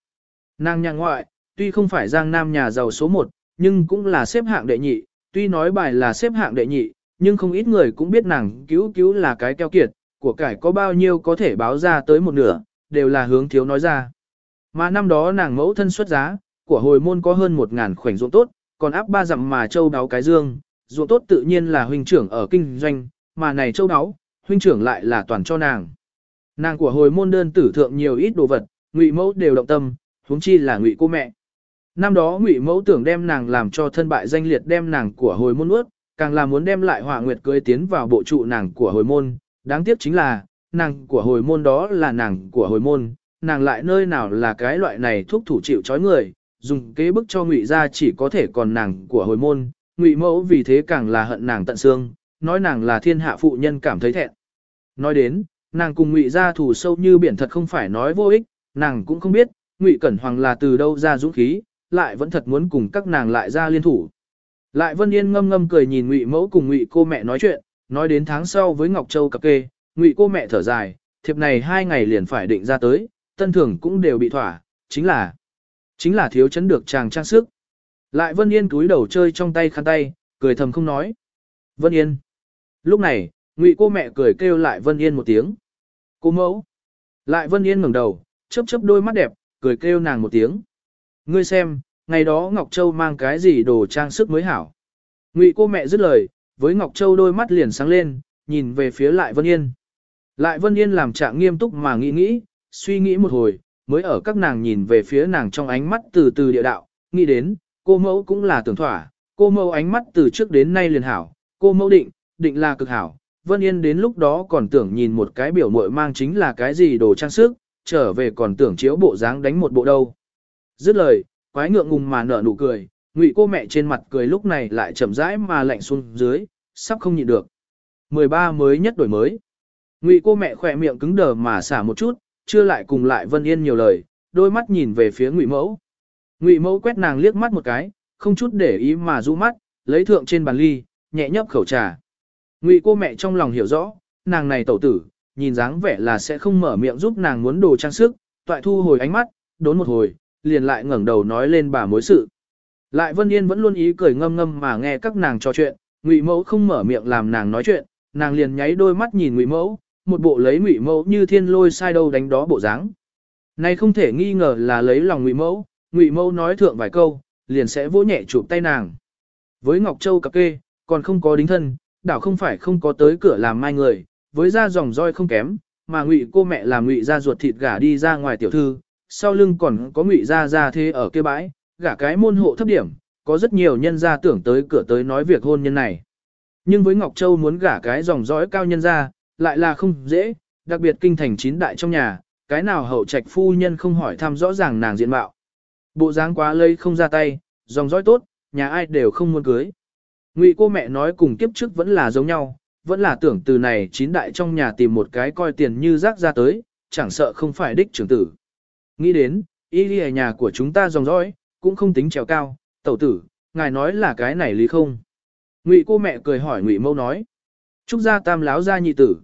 Nàng nhà ngoại, tuy không phải giang nam nhà giàu số 1, nhưng cũng là xếp hạng đệ nhị, tuy nói bài là xếp hạng đệ nhị, nhưng không ít người cũng biết nàng cứu cứu là cái keo kiệt, của cải có bao nhiêu có thể báo ra tới một nửa, đều là hướng thiếu nói ra. Mà năm đó nàng mẫu thân xuất giá, của hồi môn có hơn một ngàn khoảnh ruộng tốt, còn áp ba dặm mà châu đáo cái dương, ruộng tốt tự nhiên là huynh trưởng ở kinh doanh, mà này châu đáo, huynh trưởng lại là toàn cho nàng. Nàng của hồi môn đơn tử thượng nhiều ít đồ vật, ngụy mẫu đều động tâm, huống chi là ngụy cô mẹ. Năm đó ngụy mẫu tưởng đem nàng làm cho thân bại danh liệt đem nàng của hồi môn ướt, càng là muốn đem lại hỏa nguyệt cưới tiến vào bộ trụ nàng của hồi môn. Đáng tiếc chính là, nàng của hồi môn đó là nàng của hồi môn, nàng lại nơi nào là cái loại này thuốc thủ chịu chói người, dùng kế bức cho ngụy ra chỉ có thể còn nàng của hồi môn, ngụy mẫu vì thế càng là hận nàng tận xương, nói nàng là thiên hạ phụ nhân cảm thấy thẹn. Nói đến, nàng cùng ngụy ra thủ sâu như biển thật không phải nói vô ích, nàng cũng không biết, ngụy cẩn hoàng là từ đâu ra dũng khí, lại vẫn thật muốn cùng các nàng lại ra liên thủ. Lại Vân Yên ngâm ngâm cười nhìn Ngụy Mẫu cùng Ngụy cô mẹ nói chuyện, nói đến tháng sau với Ngọc Châu cặp kê, Ngụy cô mẹ thở dài, thiệp này hai ngày liền phải định ra tới, tân thưởng cũng đều bị thỏa, chính là chính là thiếu chấn được chàng trang sức. Lại Vân Yên cúi đầu chơi trong tay khăn tay, cười thầm không nói. Vân Yên. Lúc này, Ngụy cô mẹ cười kêu lại Vân Yên một tiếng. Cô mẫu. Lại Vân Yên ngẩng đầu, chớp chớp đôi mắt đẹp, cười kêu nàng một tiếng. Ngươi xem, ngày đó Ngọc Châu mang cái gì đồ trang sức mới hảo. Ngụy cô mẹ dứt lời, với Ngọc Châu đôi mắt liền sáng lên, nhìn về phía lại Vân Yên. Lại Vân Yên làm trạng nghiêm túc mà nghĩ nghĩ, suy nghĩ một hồi, mới ở các nàng nhìn về phía nàng trong ánh mắt từ từ địa đạo, nghĩ đến, cô mẫu cũng là tưởng thỏa, cô mẫu ánh mắt từ trước đến nay liền hảo, cô mẫu định, định là cực hảo. Vân Yên đến lúc đó còn tưởng nhìn một cái biểu muội mang chính là cái gì đồ trang sức, trở về còn tưởng chiếu bộ dáng đánh một bộ đâu. Dứt lời, quái ngượng ngùng mà nở nụ cười, ngụy cô mẹ trên mặt cười lúc này lại chậm rãi mà lạnh xuống dưới, sắp không nhịn được. 13 mới nhất đổi mới. Ngụy cô mẹ khỏe miệng cứng đờ mà xả một chút, chưa lại cùng lại Vân Yên nhiều lời, đôi mắt nhìn về phía Ngụy Mẫu. Ngụy Mẫu quét nàng liếc mắt một cái, không chút để ý mà rũ mắt, lấy thượng trên bàn ly, nhẹ nhấp khẩu trà. Ngụy cô mẹ trong lòng hiểu rõ, nàng này tẩu tử, nhìn dáng vẻ là sẽ không mở miệng giúp nàng muốn đồ trang sức, toại thu hồi ánh mắt, đốn một hồi, liền lại ngẩng đầu nói lên bà mối sự. Lại Vân Yên vẫn luôn ý cười ngâm ngâm mà nghe các nàng trò chuyện, Ngụy Mẫu không mở miệng làm nàng nói chuyện, nàng liền nháy đôi mắt nhìn Ngụy Mẫu, một bộ lấy Ngụy Mẫu như thiên lôi sai đâu đánh đó bộ dáng. Này không thể nghi ngờ là lấy lòng Ngụy Mẫu, Ngụy Mẫu nói thượng vài câu, liền sẽ vỗ nhẹ chụp tay nàng. Với Ngọc Châu cặp kê, còn không có đính thân, đảo không phải không có tới cửa làm mai người, với ra dòng roi không kém, mà Ngụy cô mẹ làm Ngụy ra ruột thịt gả đi ra ngoài tiểu thư, sau lưng còn có Ngụy ra ra thế ở kia bãi, gả cái môn hộ thấp điểm, có rất nhiều nhân gia tưởng tới cửa tới nói việc hôn nhân này. Nhưng với Ngọc Châu muốn gả cái dòng dõi cao nhân ra, lại là không dễ, đặc biệt kinh thành chín đại trong nhà, cái nào hậu trạch phu nhân không hỏi thăm rõ ràng nàng diện mạo. Bộ dáng quá lây không ra tay, dòng dõi tốt, nhà ai đều không muốn cưới. Ngụy cô mẹ nói cùng kiếp trước vẫn là giống nhau, vẫn là tưởng từ này chín đại trong nhà tìm một cái coi tiền như rác ra tới, chẳng sợ không phải đích trưởng tử. Nghĩ đến, y đi nhà của chúng ta dòng dõi, cũng không tính trèo cao, tẩu tử, ngài nói là cái này lý không? Ngụy cô mẹ cười hỏi Ngụy mẫu nói. Trúc gia tam láo gia nhị tử.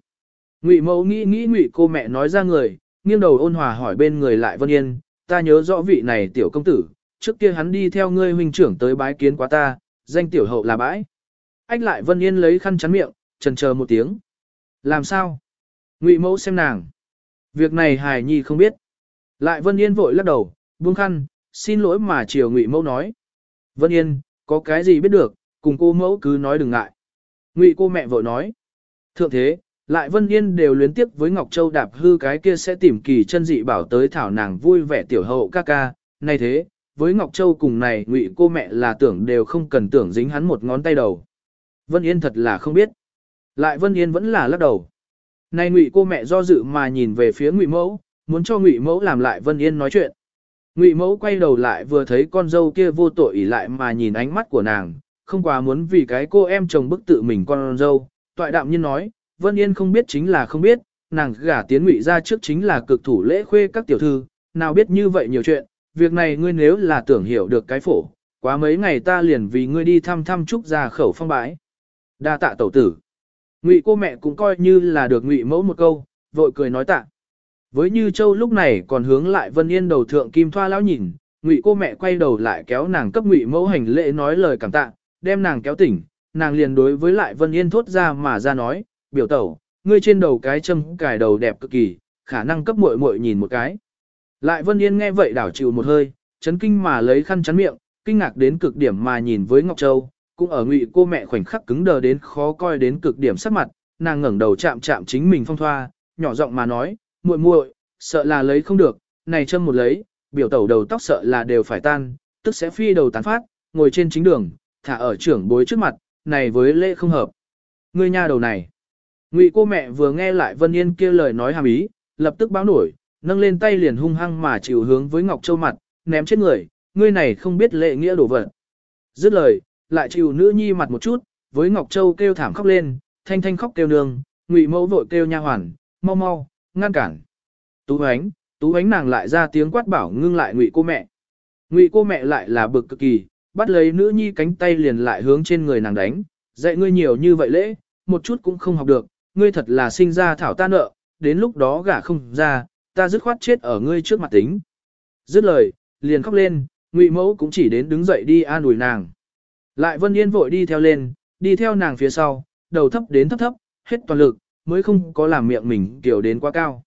Ngụy mẫu nghĩ nghĩ Ngụy cô mẹ nói ra người, nghiêng đầu ôn hòa hỏi bên người lại Vân Yên, ta nhớ rõ vị này tiểu công tử, trước kia hắn đi theo ngươi huynh trưởng tới bái kiến quá ta, danh tiểu hậu là bãi. Ách lại Vân Yên lấy khăn chắn miệng, trần chờ một tiếng. Làm sao? Ngụy mẫu xem nàng. Việc này hài nhi không biết. Lại Vân Yên vội lắc đầu, buông khăn, xin lỗi mà chiều Ngụy mẫu nói. Vân Yên, có cái gì biết được, cùng cô mẫu cứ nói đừng ngại. Ngụy cô mẹ vội nói. Thượng thế, lại Vân Yên đều luyến tiếp với Ngọc Châu đạp hư cái kia sẽ tìm kỳ chân dị bảo tới thảo nàng vui vẻ tiểu hậu ca ca. nay thế, với Ngọc Châu cùng này Ngụy cô mẹ là tưởng đều không cần tưởng dính hắn một ngón tay đầu. Vân Yên thật là không biết. Lại Vân Yên vẫn là lắc đầu. Này Ngụy cô mẹ do dự mà nhìn về phía Ngụy mẫu, muốn cho Ngụy mẫu làm lại Vân Yên nói chuyện. Ngụy mẫu quay đầu lại vừa thấy con dâu kia vô tội ỉ lại mà nhìn ánh mắt của nàng, không quá muốn vì cái cô em chồng bức tự mình con dâu. Toại đạm nhiên nói, Vân Yên không biết chính là không biết, nàng gả tiến ngụy ra trước chính là cực thủ lễ khuê các tiểu thư, nào biết như vậy nhiều chuyện, việc này ngươi nếu là tưởng hiểu được cái phổ, quá mấy ngày ta liền vì ngươi đi thăm thăm trúc ra khẩu phong bãi. Đa tạ tẩu tử. Ngụy cô mẹ cũng coi như là được ngụy mẫu một câu, vội cười nói tạ. Với Như Châu lúc này còn hướng lại Vân Yên đầu thượng kim thoa lão nhìn, Ngụy cô mẹ quay đầu lại kéo nàng cấp Ngụy mẫu hành lễ nói lời cảm tạ, đem nàng kéo tỉnh, nàng liền đối với lại Vân Yên thốt ra mà ra nói, biểu tẩu, ngươi trên đầu cái châm cài đầu đẹp cực kỳ, khả năng cấp muội muội nhìn một cái. Lại Vân Yên nghe vậy đảo chịu một hơi, chấn kinh mà lấy khăn chắn miệng, kinh ngạc đến cực điểm mà nhìn với Ngọc Châu, cũng ở Ngụy cô mẹ khoảnh khắc cứng đờ đến khó coi đến cực điểm sắc mặt, nàng ngẩng đầu chạm chạm chính mình phong thoa, nhỏ giọng mà nói, muội muội, sợ là lấy không được, này châm một lấy, biểu tẩu đầu tóc sợ là đều phải tan, tức sẽ phi đầu tán phát, ngồi trên chính đường, thả ở trưởng bối trước mặt, này với lễ không hợp. Ngươi nha đầu này. Ngụy cô mẹ vừa nghe lại Vân Yên kia lời nói hàm ý, lập tức báo nổi, nâng lên tay liền hung hăng mà chịu hướng với Ngọc Châu mặt, ném chết người, ngươi này không biết lệ nghĩa đổ vật. Dứt lời, lại chịu nữ nhi mặt một chút, với Ngọc Châu kêu thảm khóc lên, thanh thanh khóc kêu nương, Ngụy mẫu vội kêu nha hoàn, mau mau, ngăn cản. Tú ánh, tú ánh nàng lại ra tiếng quát bảo ngưng lại ngụy cô mẹ. Ngụy cô mẹ lại là bực cực kỳ, bắt lấy nữ nhi cánh tay liền lại hướng trên người nàng đánh, dạy ngươi nhiều như vậy lễ, một chút cũng không học được, ngươi thật là sinh ra thảo ta nợ, đến lúc đó gả không ra, ta dứt khoát chết ở ngươi trước mặt tính. Dứt lời, liền khóc lên, ngụy mẫu cũng chỉ đến đứng dậy đi an ủi nàng. Lại Vân Yên vội đi theo lên, đi theo nàng phía sau, đầu thấp đến thấp thấp, hết toàn lực, mới không có làm miệng mình kiểu đến quá cao.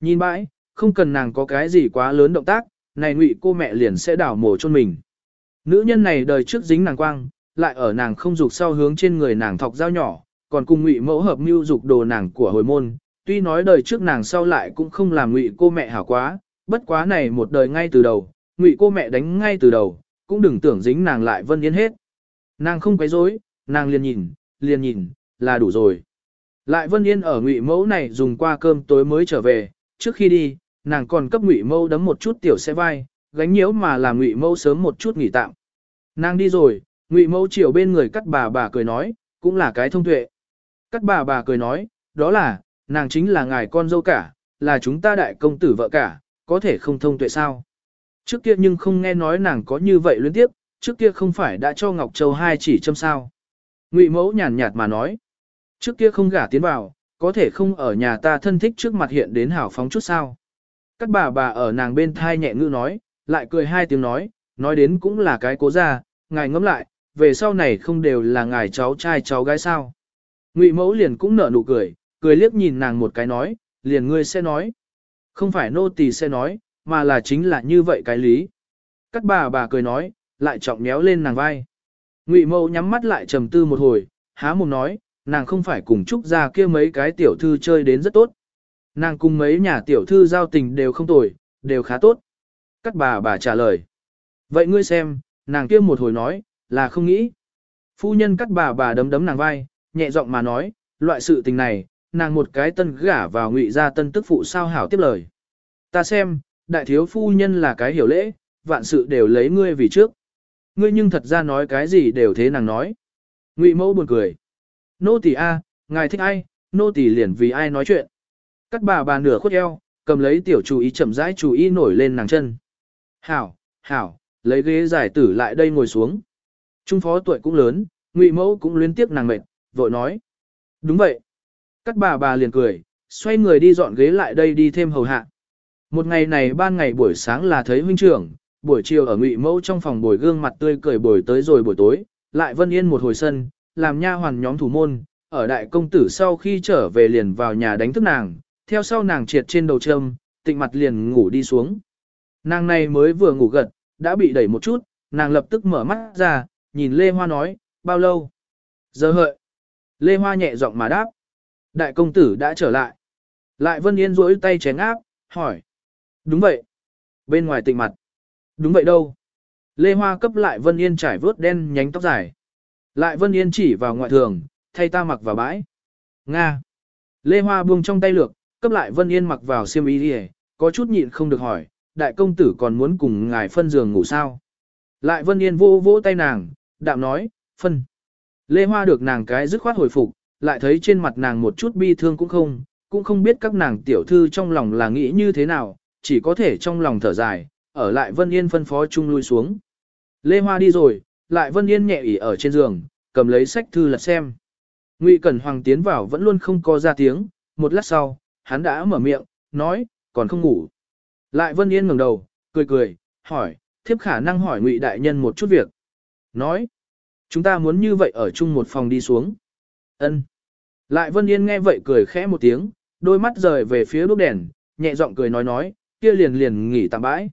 Nhìn bãi, không cần nàng có cái gì quá lớn động tác, này ngụy cô mẹ liền sẽ đảo mổ chôn mình. Nữ nhân này đời trước dính nàng quang, lại ở nàng không dục sau hướng trên người nàng thọc dao nhỏ, còn cùng ngụy mẫu hợp mưu dục đồ nàng của hồi môn, tuy nói đời trước nàng sau lại cũng không làm ngụy cô mẹ hảo quá, bất quá này một đời ngay từ đầu, ngụy cô mẹ đánh ngay từ đầu, cũng đừng tưởng dính nàng lại vân yên hết. Nàng không quấy rối, nàng liền nhìn, liền nhìn, là đủ rồi. Lại vân yên ở ngụy mẫu này dùng qua cơm tối mới trở về, trước khi đi, nàng còn cấp ngụy mẫu đấm một chút tiểu xe vai, gánh nhiễu mà làm ngụy mẫu sớm một chút nghỉ tạm. Nàng đi rồi, ngụy mẫu chiều bên người cắt bà bà cười nói, cũng là cái thông tuệ. Cắt bà bà cười nói, đó là, nàng chính là ngài con dâu cả, là chúng ta đại công tử vợ cả, có thể không thông tuệ sao. Trước kia nhưng không nghe nói nàng có như vậy luyến tiếp, trước kia không phải đã cho Ngọc Châu hai chỉ châm sao. Ngụy mẫu nhàn nhạt mà nói, trước kia không gả tiến vào, có thể không ở nhà ta thân thích trước mặt hiện đến hảo phóng chút sao. Các bà bà ở nàng bên thai nhẹ ngữ nói, lại cười hai tiếng nói, nói đến cũng là cái cố ra, ngài ngẫm lại, về sau này không đều là ngài cháu trai cháu gái sao. Ngụy mẫu liền cũng nở nụ cười, cười liếc nhìn nàng một cái nói, liền ngươi sẽ nói. Không phải nô tỳ sẽ nói, mà là chính là như vậy cái lý. Cắt bà bà cười nói, lại trọng méo lên nàng vai. Ngụy mẫu nhắm mắt lại trầm tư một hồi, há mồm nói, nàng không phải cùng Trúc ra kia mấy cái tiểu thư chơi đến rất tốt. Nàng cùng mấy nhà tiểu thư giao tình đều không tồi, đều khá tốt. Cắt bà bà trả lời. Vậy ngươi xem, nàng kia một hồi nói, là không nghĩ. Phu nhân cắt bà bà đấm đấm nàng vai, nhẹ giọng mà nói, loại sự tình này, nàng một cái tân gả vào ngụy gia tân tức phụ sao hảo tiếp lời. Ta xem, đại thiếu phu nhân là cái hiểu lễ, vạn sự đều lấy ngươi vì trước. Ngươi nhưng thật ra nói cái gì đều thế nàng nói. Ngụy mẫu buồn cười. Nô tỳ a, ngài thích ai, nô tỳ liền vì ai nói chuyện. Cắt bà bà nửa khuất eo, cầm lấy tiểu chú ý chậm rãi chú ý nổi lên nàng chân. Hảo, hảo, lấy ghế giải tử lại đây ngồi xuống. Trung phó tuổi cũng lớn, ngụy mẫu cũng liên tiếp nàng mệt, vội nói. Đúng vậy. Cắt bà bà liền cười, xoay người đi dọn ghế lại đây đi thêm hầu hạ. Một ngày này ban ngày buổi sáng là thấy huynh trưởng, buổi chiều ở ngụy mẫu trong phòng bồi gương mặt tươi cười bồi tới rồi buổi tối, lại vân yên một hồi sân, làm nha hoàn nhóm thủ môn, ở đại công tử sau khi trở về liền vào nhà đánh thức nàng, theo sau nàng triệt trên đầu trâm, tịnh mặt liền ngủ đi xuống. Nàng này mới vừa ngủ gật, đã bị đẩy một chút, nàng lập tức mở mắt ra, nhìn Lê Hoa nói, bao lâu? Giờ hợi. Lê Hoa nhẹ giọng mà đáp. Đại công tử đã trở lại. Lại Vân Yên rỗi tay chén áp, hỏi. Đúng vậy. Bên ngoài tịnh mặt. Đúng vậy đâu. Lê Hoa cấp lại Vân Yên trải vớt đen nhánh tóc dài. Lại Vân Yên chỉ vào ngoại thường, thay ta mặc vào bãi. Nga. Lê Hoa buông trong tay lược, cấp lại Vân Yên mặc vào xiêm y đi có chút nhịn không được hỏi, đại công tử còn muốn cùng ngài phân giường ngủ sao. Lại Vân Yên vô vỗ tay nàng, đạm nói, phân. Lê Hoa được nàng cái dứt khoát hồi phục, lại thấy trên mặt nàng một chút bi thương cũng không, cũng không biết các nàng tiểu thư trong lòng là nghĩ như thế nào, chỉ có thể trong lòng thở dài, ở lại Vân Yên phân phó chung lui xuống. Lê Hoa đi rồi, lại Vân Yên nhẹ ỉ ở trên giường, cầm lấy sách thư lật xem. Ngụy Cẩn Hoàng tiến vào vẫn luôn không có ra tiếng, một lát sau, hắn đã mở miệng, nói, còn không ngủ. Lại Vân Yên ngẩng đầu, cười cười, hỏi, thiếp khả năng hỏi Ngụy đại nhân một chút việc. Nói, chúng ta muốn như vậy ở chung một phòng đi xuống. Ân. Lại Vân Yên nghe vậy cười khẽ một tiếng, đôi mắt rời về phía đốt đèn, nhẹ giọng cười nói nói, kia liền liền nghỉ tạm bãi.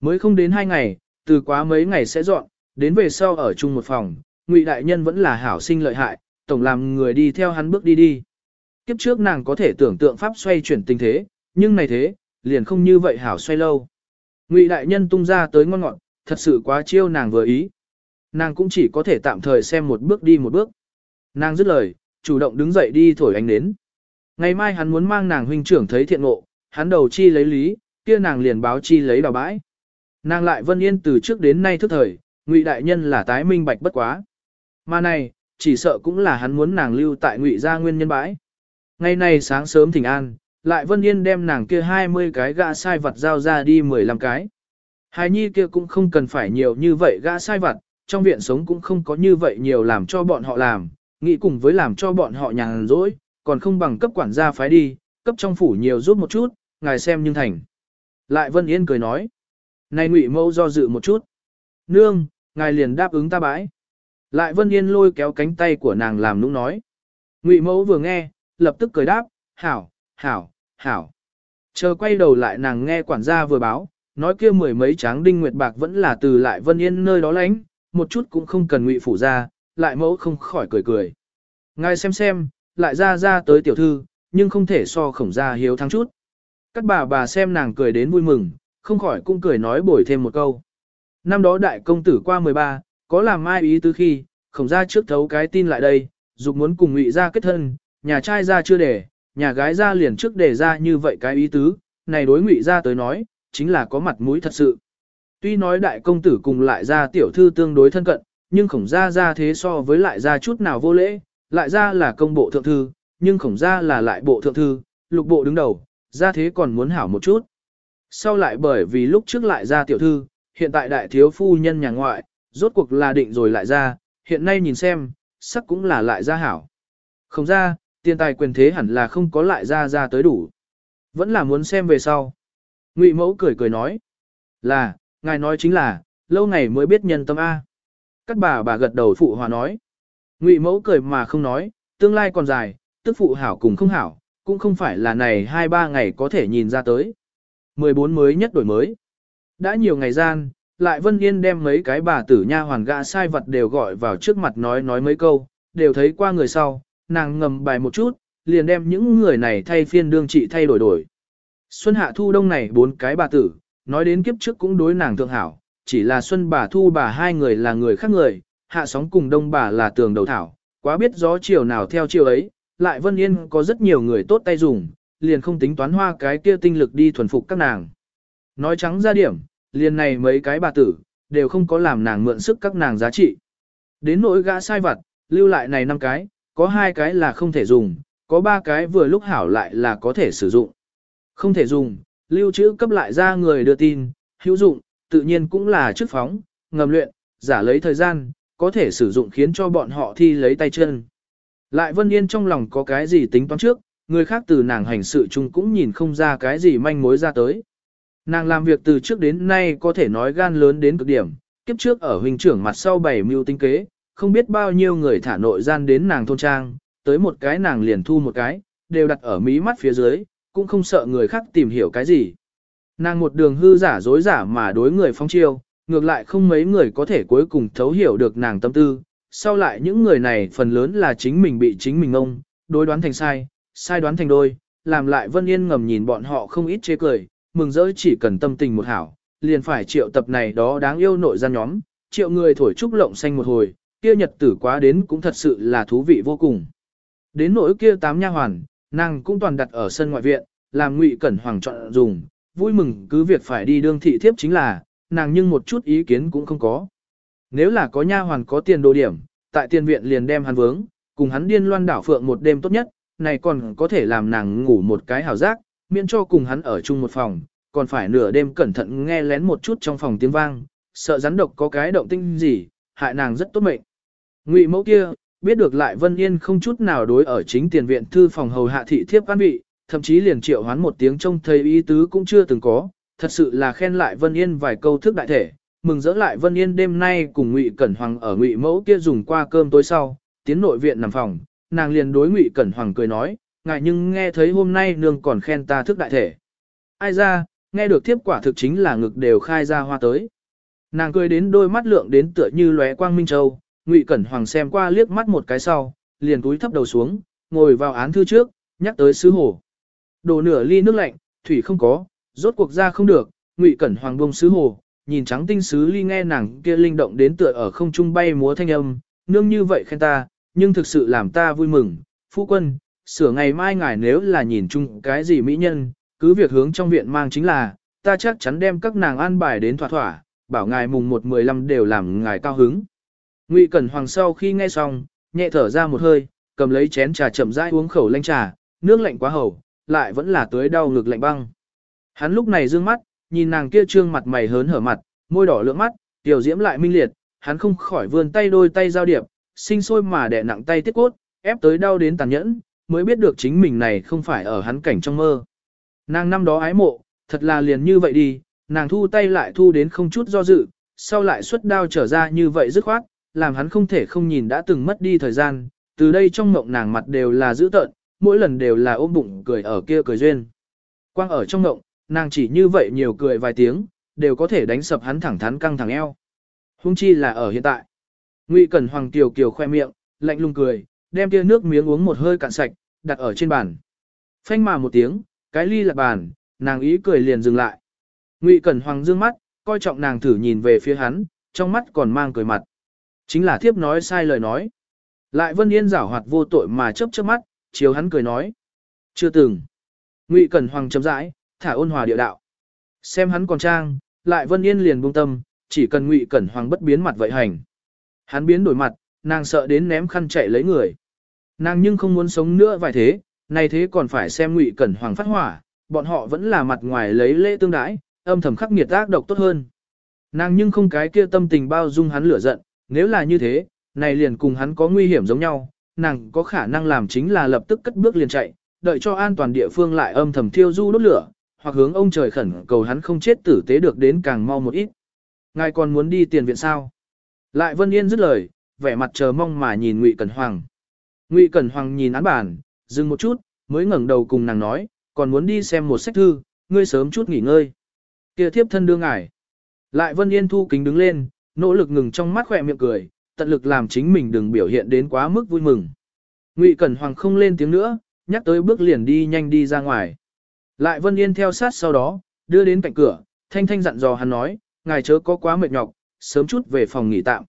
Mới không đến hai ngày, từ quá mấy ngày sẽ dọn, đến về sau ở chung một phòng, Ngụy đại nhân vẫn là hảo sinh lợi hại, tổng làm người đi theo hắn bước đi đi. Kiếp trước nàng có thể tưởng tượng pháp xoay chuyển tình thế, nhưng này thế, liền không như vậy hảo xoay lâu. Ngụy đại nhân tung ra tới ngon ngọn, thật sự quá chiêu nàng vừa ý. Nàng cũng chỉ có thể tạm thời xem một bước đi một bước. Nàng dứt lời, chủ động đứng dậy đi thổi ánh nến. Ngày mai hắn muốn mang nàng huynh trưởng thấy thiện ngộ, hắn đầu chi lấy lý, kia nàng liền báo chi lấy đào bãi. Nàng lại vân yên từ trước đến nay thức thời, ngụy đại nhân là tái minh bạch bất quá. Mà này, chỉ sợ cũng là hắn muốn nàng lưu tại ngụy gia nguyên nhân bãi. Ngày nay sáng sớm thỉnh an, lại vân yên đem nàng kia 20 cái gã sai vật giao ra đi 15 cái. Hài nhi kia cũng không cần phải nhiều như vậy gã sai vật, trong viện sống cũng không có như vậy nhiều làm cho bọn họ làm, nghĩ cùng với làm cho bọn họ nhàn rỗi, còn không bằng cấp quản gia phái đi, cấp trong phủ nhiều giúp một chút, ngài xem nhưng thành. Lại Vân Yên cười nói, này ngụy mẫu do dự một chút. Nương, ngài liền đáp ứng ta bãi. Lại Vân Yên lôi kéo cánh tay của nàng làm nũng nói. Ngụy mẫu vừa nghe, lập tức cười đáp, hảo, hảo, hảo. Chờ quay đầu lại nàng nghe quản gia vừa báo, nói kia mười mấy tráng đinh nguyệt bạc vẫn là từ lại Vân Yên nơi đó lãnh, một chút cũng không cần ngụy phủ ra, lại mẫu không khỏi cười cười. Ngài xem xem, lại ra ra tới tiểu thư, nhưng không thể so khổng gia hiếu thắng chút. Các bà bà xem nàng cười đến vui mừng, không khỏi cũng cười nói bổi thêm một câu. Năm đó đại công tử qua 13, có làm mai ý tứ khi, khổng gia trước thấu cái tin lại đây, dục muốn cùng ngụy gia kết thân, nhà trai gia chưa để, nhà gái gia liền trước để ra như vậy cái ý tứ, này đối ngụy gia tới nói, chính là có mặt mũi thật sự. Tuy nói đại công tử cùng lại gia tiểu thư tương đối thân cận, nhưng khổng gia ra thế so với lại ra chút nào vô lễ, lại ra là công bộ thượng thư, nhưng khổng gia là lại bộ thượng thư, lục bộ đứng đầu, ra thế còn muốn hảo một chút. Sau lại bởi vì lúc trước lại ra tiểu thư, hiện tại đại thiếu phu nhân nhà ngoại, rốt cuộc là định rồi lại ra, hiện nay nhìn xem, sắc cũng là lại ra hảo. Không ra, tiền tài quyền thế hẳn là không có lại ra ra tới đủ. Vẫn là muốn xem về sau. Ngụy mẫu cười cười nói. Là, ngài nói chính là, lâu ngày mới biết nhân tâm A. Các bà bà gật đầu phụ hòa nói. Ngụy mẫu cười mà không nói, tương lai còn dài, tức phụ hảo cùng không hảo, cũng không phải là này hai ba ngày có thể nhìn ra tới. 14 mới nhất đổi mới. Đã nhiều ngày gian, lại Vân Yên đem mấy cái bà tử nha hoàn gã sai vật đều gọi vào trước mặt nói nói mấy câu, đều thấy qua người sau, nàng ngầm bài một chút, liền đem những người này thay phiên đương trị thay đổi đổi. Xuân hạ thu đông này bốn cái bà tử, nói đến kiếp trước cũng đối nàng thượng hảo, chỉ là xuân bà thu bà hai người là người khác người, hạ sóng cùng đông bà là tường đầu thảo, quá biết gió chiều nào theo chiều ấy, lại Vân Yên có rất nhiều người tốt tay dùng, liền không tính toán hoa cái kia tinh lực đi thuần phục các nàng. Nói trắng ra điểm, liền này mấy cái bà tử, đều không có làm nàng mượn sức các nàng giá trị. Đến nỗi gã sai vặt, lưu lại này năm cái, có hai cái là không thể dùng, có ba cái vừa lúc hảo lại là có thể sử dụng. Không thể dùng, lưu trữ cấp lại ra người đưa tin, hữu dụng, tự nhiên cũng là trước phóng, ngầm luyện, giả lấy thời gian, có thể sử dụng khiến cho bọn họ thi lấy tay chân. Lại Vân Yên trong lòng có cái gì tính toán trước, người khác từ nàng hành sự chung cũng nhìn không ra cái gì manh mối ra tới. Nàng làm việc từ trước đến nay có thể nói gan lớn đến cực điểm, kiếp trước ở huynh trưởng mặt sau bảy mưu tinh kế, không biết bao nhiêu người thả nội gian đến nàng thôn trang, tới một cái nàng liền thu một cái, đều đặt ở mí mắt phía dưới, cũng không sợ người khác tìm hiểu cái gì. Nàng một đường hư giả dối giả mà đối người phong chiêu, ngược lại không mấy người có thể cuối cùng thấu hiểu được nàng tâm tư, sau lại những người này phần lớn là chính mình bị chính mình ông, đối đoán thành sai, sai đoán thành đôi, làm lại Vân Yên ngầm nhìn bọn họ không ít chế cười, mừng rỡ chỉ cần tâm tình một hảo, liền phải triệu tập này đó đáng yêu nội gian nhóm, triệu người thổi trúc lộng xanh một hồi, kia nhật tử quá đến cũng thật sự là thú vị vô cùng. Đến nỗi kia tám nha hoàn, nàng cũng toàn đặt ở sân ngoại viện, làm ngụy cẩn hoàng chọn dùng, vui mừng cứ việc phải đi đương thị thiếp chính là, nàng nhưng một chút ý kiến cũng không có. Nếu là có nha hoàn có tiền đồ điểm, tại tiền viện liền đem hắn vướng, cùng hắn điên loan đảo phượng một đêm tốt nhất, này còn có thể làm nàng ngủ một cái hào giác, miễn cho cùng hắn ở chung một phòng, còn phải nửa đêm cẩn thận nghe lén một chút trong phòng tiếng vang, sợ rắn độc có cái động tinh gì, hại nàng rất tốt mệnh. Ngụy mẫu kia, biết được lại Vân Yên không chút nào đối ở chính tiền viện thư phòng hầu hạ thị thiếp an vị, thậm chí liền triệu hoán một tiếng trông thấy ý tứ cũng chưa từng có, thật sự là khen lại Vân Yên vài câu thức đại thể, mừng dỡ lại Vân Yên đêm nay cùng Ngụy Cẩn Hoàng ở Ngụy mẫu kia dùng qua cơm tối sau, tiến nội viện nằm phòng, nàng liền đối Ngụy Cẩn Hoàng cười nói, ngại nhưng nghe thấy hôm nay nương còn khen ta thức đại thể. Ai ra, nghe được thiếp quả thực chính là ngực đều khai ra hoa tới. Nàng cười đến đôi mắt lượng đến tựa như lóe quang minh châu, Ngụy Cẩn Hoàng xem qua liếc mắt một cái sau, liền túi thấp đầu xuống, ngồi vào án thư trước, nhắc tới sứ hồ. Đổ nửa ly nước lạnh, thủy không có, rốt cuộc ra không được, Ngụy Cẩn Hoàng bông sứ hồ, nhìn trắng tinh sứ ly nghe nàng kia linh động đến tựa ở không trung bay múa thanh âm, nương như vậy khen ta, nhưng thực sự làm ta vui mừng, phu quân, sửa ngày mai ngài nếu là nhìn chung cái gì mỹ nhân, cứ việc hướng trong viện mang chính là, ta chắc chắn đem các nàng an bài đến thỏa thỏa, bảo ngài mùng 1-15 đều làm ngài cao hứng. Ngụy Cẩn Hoàng sau khi nghe xong, nhẹ thở ra một hơi, cầm lấy chén trà chậm rãi uống khẩu lanh trà, nước lạnh quá hầu, lại vẫn là tới đau ngực lạnh băng. Hắn lúc này dương mắt, nhìn nàng kia trương mặt mày hớn hở mặt, môi đỏ lưỡng mắt, tiểu diễm lại minh liệt, hắn không khỏi vươn tay đôi tay giao điệp, sinh sôi mà đè nặng tay tiết cốt, ép tới đau đến tàn nhẫn, mới biết được chính mình này không phải ở hắn cảnh trong mơ. Nàng năm đó ái mộ, thật là liền như vậy đi, nàng thu tay lại thu đến không chút do dự, sau lại xuất đao trở ra như vậy dứt khoát, làm hắn không thể không nhìn đã từng mất đi thời gian, từ đây trong mộng nàng mặt đều là dữ tợn, mỗi lần đều là ôm bụng cười ở kia cười duyên. Quang ở trong ngộng, nàng chỉ như vậy nhiều cười vài tiếng, đều có thể đánh sập hắn thẳng thắn căng thẳng eo. Hung chi là ở hiện tại. Ngụy Cẩn Hoàng Kiều Kiều khoe miệng, lạnh lùng cười, đem tia nước miếng uống một hơi cạn sạch, đặt ở trên bàn. Phanh mà một tiếng, cái ly lạc bàn, nàng ý cười liền dừng lại. Ngụy Cẩn Hoàng dương mắt, coi trọng nàng thử nhìn về phía hắn, trong mắt còn mang cười mặt. Chính là thiếp nói sai lời nói. Lại Vân Yên giảo hoạt vô tội mà chớp chớp mắt, chiếu hắn cười nói. Chưa từng. Ngụy Cẩn Hoàng chấm rãi, thả ôn hòa địa đạo. Xem hắn còn trang, lại Vân Yên liền buông tâm, chỉ cần Ngụy Cẩn Hoàng bất biến mặt vậy hành. Hắn biến đổi mặt, nàng sợ đến ném khăn chạy lấy người. Nàng nhưng không muốn sống nữa vài thế, này thế còn phải xem Ngụy Cẩn Hoàng phát hỏa, bọn họ vẫn là mặt ngoài lấy lễ tương đãi, âm thầm khắc nghiệt ác độc tốt hơn. Nàng nhưng không cái kia tâm tình bao dung hắn lửa giận, nếu là như thế, này liền cùng hắn có nguy hiểm giống nhau, nàng có khả năng làm chính là lập tức cất bước liền chạy, đợi cho an toàn địa phương lại âm thầm thiêu du đốt lửa, hoặc hướng ông trời khẩn cầu hắn không chết tử tế được đến càng mau một ít. Ngài còn muốn đi tiền viện sao? Lại Vân Yên dứt lời, vẻ mặt chờ mong mà nhìn Ngụy Cẩn Hoàng. Ngụy Cẩn Hoàng nhìn án bản, dừng một chút, mới ngẩng đầu cùng nàng nói, còn muốn đi xem một sách thư, ngươi sớm chút nghỉ ngơi. Kia thiếp thân đưa ngài. Lại Vân Yên thu kính đứng lên, nỗ lực ngừng trong mắt khỏe miệng cười, tận lực làm chính mình đừng biểu hiện đến quá mức vui mừng. Ngụy Cẩn Hoàng không lên tiếng nữa, nhắc tới bước liền đi nhanh đi ra ngoài. Lại Vân Yên theo sát sau đó, đưa đến cạnh cửa, thanh thanh dặn dò hắn nói, ngài chớ có quá mệt nhọc, sớm chút về phòng nghỉ tạm.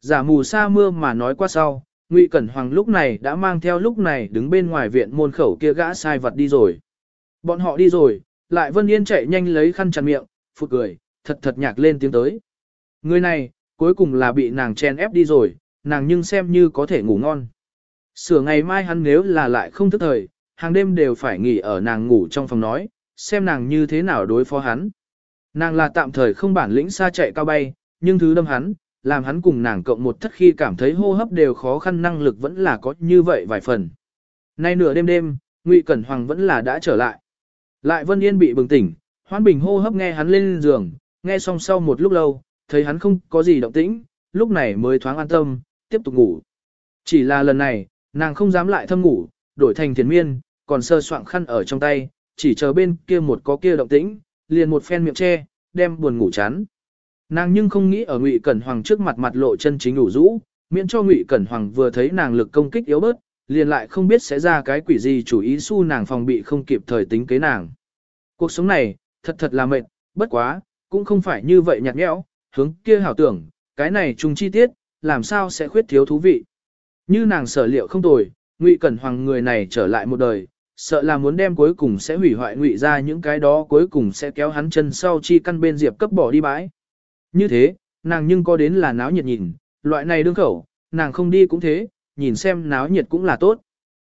Giả mù sa mưa mà nói qua sau, Ngụy Cẩn Hoàng lúc này đã mang theo lúc này đứng bên ngoài viện môn khẩu kia gã sai vật đi rồi. Bọn họ đi rồi, lại Vân Yên chạy nhanh lấy khăn chặn miệng, phụt cười, thật thật nhạc lên tiếng tới. Người này, cuối cùng là bị nàng chen ép đi rồi, nàng nhưng xem như có thể ngủ ngon. Sửa ngày mai hắn nếu là lại không thức thời, hàng đêm đều phải nghỉ ở nàng ngủ trong phòng nói, xem nàng như thế nào đối phó hắn. Nàng là tạm thời không bản lĩnh xa chạy cao bay, nhưng thứ đâm hắn, làm hắn cùng nàng cộng một thất khi cảm thấy hô hấp đều khó khăn năng lực vẫn là có như vậy vài phần. Nay nửa đêm đêm, Ngụy Cẩn Hoàng vẫn là đã trở lại. Lại Vân Yên bị bừng tỉnh, Hoan Bình hô hấp nghe hắn lên giường, nghe xong sau một lúc lâu, thấy hắn không có gì động tĩnh, lúc này mới thoáng an tâm, tiếp tục ngủ. Chỉ là lần này, nàng không dám lại thâm ngủ, đổi thành thiền miên, còn sơ soạn khăn ở trong tay, chỉ chờ bên kia một có kia động tĩnh, liền một phen miệng che, đem buồn ngủ chán. Nàng nhưng không nghĩ ở Ngụy Cẩn Hoàng trước mặt mặt lộ chân chính đủ rũ, miễn cho Ngụy Cẩn Hoàng vừa thấy nàng lực công kích yếu bớt, liền lại không biết sẽ ra cái quỷ gì chủ ý su nàng phòng bị không kịp thời tính kế nàng. Cuộc sống này, thật thật là mệt, bất quá, cũng không phải như vậy nhạt nhẽo, hướng kia hảo tưởng, cái này chung chi tiết, làm sao sẽ khuyết thiếu thú vị. Như nàng sở liệu không tồi, Ngụy Cẩn Hoàng người này trở lại một đời, sợ là muốn đem cuối cùng sẽ hủy hoại Ngụy ra những cái đó cuối cùng sẽ kéo hắn chân sau chi căn bên diệp cấp bỏ đi bãi. Như thế, nàng nhưng có đến là náo nhiệt nhìn, loại này đương khẩu, nàng không đi cũng thế, nhìn xem náo nhiệt cũng là tốt.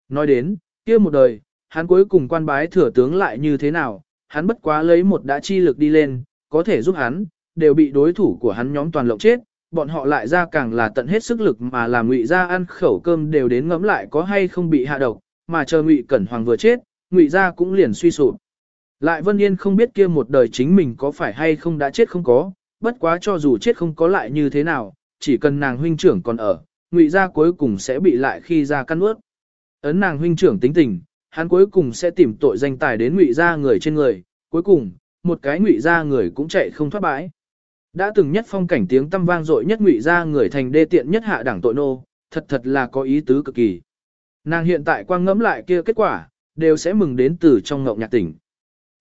Nói đến, kia một đời, hắn cuối cùng quan bái thừa tướng lại như thế nào, hắn bất quá lấy một đã chi lực đi lên, có thể giúp hắn, đều bị đối thủ của hắn nhóm toàn lộng chết, bọn họ lại ra càng là tận hết sức lực mà làm ngụy ra ăn khẩu cơm đều đến ngẫm lại có hay không bị hạ độc, mà chờ ngụy cẩn hoàng vừa chết, ngụy ra cũng liền suy sụp. Lại Vân Yên không biết kia một đời chính mình có phải hay không đã chết không có, bất quá cho dù chết không có lại như thế nào, chỉ cần nàng huynh trưởng còn ở, ngụy ra cuối cùng sẽ bị lại khi ra căn ướt. Ấn nàng huynh trưởng tính tình, hắn cuối cùng sẽ tìm tội danh tài đến ngụy ra người trên người, cuối cùng, một cái ngụy ra người cũng chạy không thoát bãi. Đã từng nhất phong cảnh tiếng tâm vang dội nhất ngụy ra người thành đê tiện nhất hạ đẳng tội nô, thật thật là có ý tứ cực kỳ. Nàng hiện tại quang ngẫm lại kia kết quả, đều sẽ mừng đến từ trong ngộng nhạc tỉnh.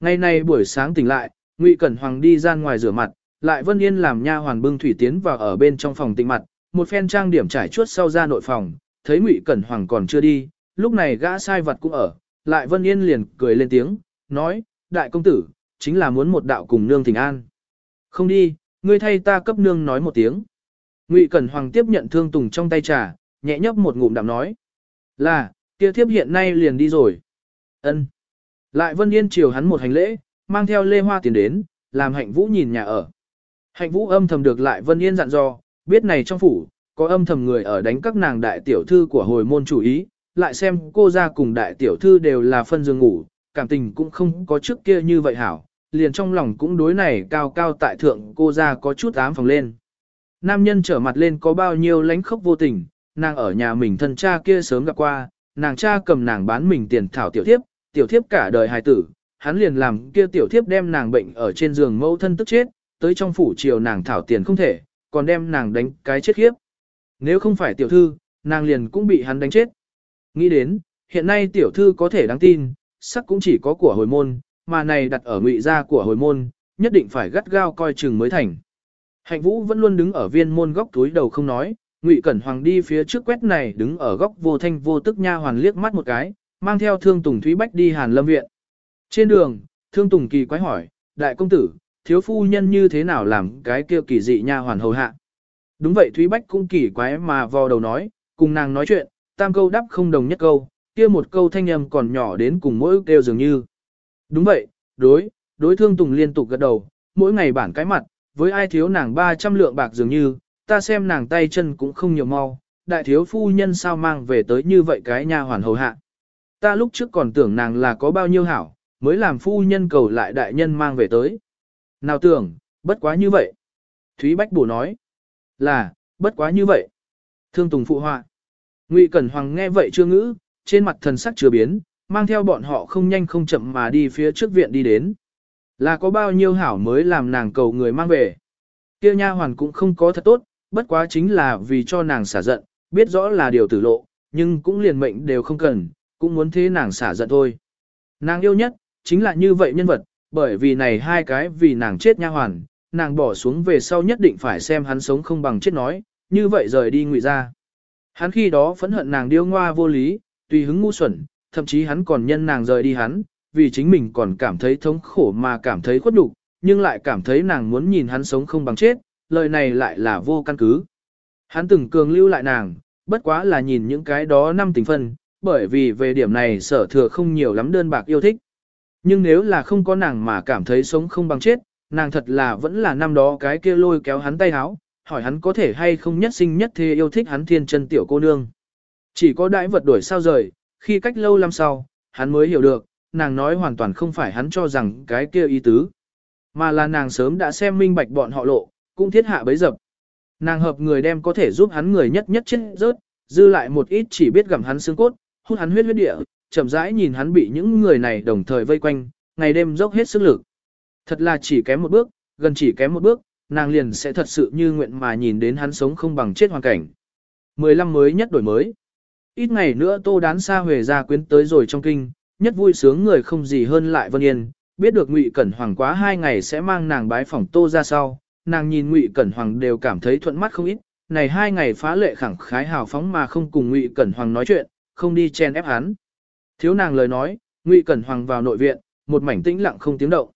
Ngày nay buổi sáng tỉnh lại, Ngụy Cẩn Hoàng đi ra ngoài rửa mặt, lại Vân Yên làm nha hoàn bưng thủy tiến vào ở bên trong phòng tịnh mặt, một phen trang điểm trải chuốt sau ra nội phòng, thấy Ngụy Cẩn Hoàng còn chưa đi, lúc này gã sai vật cũng ở, lại Vân Yên liền cười lên tiếng, nói, đại công tử, chính là muốn một đạo cùng nương thỉnh an. Không đi, ngươi thay ta cấp nương nói một tiếng. Ngụy Cẩn Hoàng tiếp nhận thương tùng trong tay trà, nhẹ nhấp một ngụm đạm nói. Là, kia thiếp hiện nay liền đi rồi. Ân. Lại Vân Yên chiều hắn một hành lễ, mang theo lê hoa tiền đến, làm hạnh vũ nhìn nhà ở. Hạnh vũ âm thầm được lại Vân Yên dặn dò, biết này trong phủ, có âm thầm người ở đánh các nàng đại tiểu thư của hồi môn chủ ý, lại xem cô ra cùng đại tiểu thư đều là phân giường ngủ, cảm tình cũng không có trước kia như vậy hảo, liền trong lòng cũng đối này cao cao tại thượng cô ra có chút ám phòng lên. Nam nhân trở mặt lên có bao nhiêu lánh khốc vô tình, nàng ở nhà mình thân cha kia sớm gặp qua, nàng cha cầm nàng bán mình tiền thảo tiểu thiếp, tiểu thiếp cả đời hài tử, hắn liền làm kia tiểu thiếp đem nàng bệnh ở trên giường mẫu thân tức chết, tới trong phủ chiều nàng thảo tiền không thể, còn đem nàng đánh cái chết khiếp. Nếu không phải tiểu thư, nàng liền cũng bị hắn đánh chết. Nghĩ đến, hiện nay tiểu thư có thể đáng tin, sắc cũng chỉ có của hồi môn, mà này đặt ở ngụy gia của hồi môn, nhất định phải gắt gao coi chừng mới thành. Hạnh Vũ vẫn luôn đứng ở viên môn góc túi đầu không nói, Ngụy Cẩn Hoàng đi phía trước quét này đứng ở góc vô thanh vô tức nha hoàn liếc mắt một cái, mang theo Thương Tùng Thúy Bách đi Hàn Lâm viện. Trên đường, Thương Tùng kỳ quái hỏi, đại công tử, thiếu phu nhân như thế nào làm cái kia kỳ dị nha hoàn hầu hạ? Đúng vậy Thúy Bách cũng kỳ quái mà vò đầu nói, cùng nàng nói chuyện, tam câu đáp không đồng nhất câu, kia một câu thanh âm còn nhỏ đến cùng mỗi kêu dường như. Đúng vậy, đối, đối thương Tùng liên tục gật đầu, mỗi ngày bản cái mặt, với ai thiếu nàng 300 lượng bạc dường như, ta xem nàng tay chân cũng không nhiều mau, đại thiếu phu nhân sao mang về tới như vậy cái nha hoàn hầu hạ. Ta lúc trước còn tưởng nàng là có bao nhiêu hảo, mới làm phu nhân cầu lại đại nhân mang về tới. Nào tưởng, bất quá như vậy. Thúy Bách Bổ nói, là, bất quá như vậy. Thương Tùng phụ họa. Ngụy Cẩn Hoàng nghe vậy chưa ngữ, trên mặt thần sắc chưa biến, mang theo bọn họ không nhanh không chậm mà đi phía trước viện đi đến. Là có bao nhiêu hảo mới làm nàng cầu người mang về. Kia nha hoàn cũng không có thật tốt, bất quá chính là vì cho nàng xả giận, biết rõ là điều tử lộ, nhưng cũng liền mệnh đều không cần, cũng muốn thế nàng xả giận thôi. Nàng yêu nhất, chính là như vậy nhân vật, bởi vì này hai cái vì nàng chết nha hoàn, nàng bỏ xuống về sau nhất định phải xem hắn sống không bằng chết nói, như vậy rời đi ngụy ra. Hắn khi đó phẫn hận nàng điêu ngoa vô lý, tùy hứng ngu xuẩn, thậm chí hắn còn nhân nàng rời đi hắn, vì chính mình còn cảm thấy thống khổ mà cảm thấy khuất nhục, nhưng lại cảm thấy nàng muốn nhìn hắn sống không bằng chết, lời này lại là vô căn cứ. Hắn từng cường lưu lại nàng, bất quá là nhìn những cái đó năm tình phân, bởi vì về điểm này sở thừa không nhiều lắm đơn bạc yêu thích. Nhưng nếu là không có nàng mà cảm thấy sống không bằng chết, nàng thật là vẫn là năm đó cái kia lôi kéo hắn tay háo, hỏi hắn có thể hay không nhất sinh nhất thế yêu thích hắn thiên chân tiểu cô nương. Chỉ có đại vật đuổi sao rời, khi cách lâu lắm sau, hắn mới hiểu được, nàng nói hoàn toàn không phải hắn cho rằng cái kia ý tứ, mà là nàng sớm đã xem minh bạch bọn họ lộ, cũng thiết hạ bấy dập. Nàng hợp người đem có thể giúp hắn người nhất nhất chết rớt, dư lại một ít chỉ biết gặm hắn xương cốt, hút hắn huyết huyết địa, chậm rãi nhìn hắn bị những người này đồng thời vây quanh, ngày đêm dốc hết sức lực. Thật là chỉ kém một bước, gần chỉ kém một bước, nàng liền sẽ thật sự như nguyện mà nhìn đến hắn sống không bằng chết hoàn cảnh. 15 mới nhất đổi mới. Ít ngày nữa Tô Đán xa huề ra quyến tới rồi trong kinh, nhất vui sướng người không gì hơn lại Vân Yên, biết được Ngụy Cẩn Hoàng quá hai ngày sẽ mang nàng bái phỏng Tô ra sau, nàng nhìn Ngụy Cẩn Hoàng đều cảm thấy thuận mắt không ít, này hai ngày phá lệ khẳng khái hào phóng mà không cùng Ngụy Cẩn Hoàng nói chuyện, không đi chen ép hắn. Thiếu nàng lời nói, Ngụy Cẩn Hoàng vào nội viện, một mảnh tĩnh lặng không tiếng động.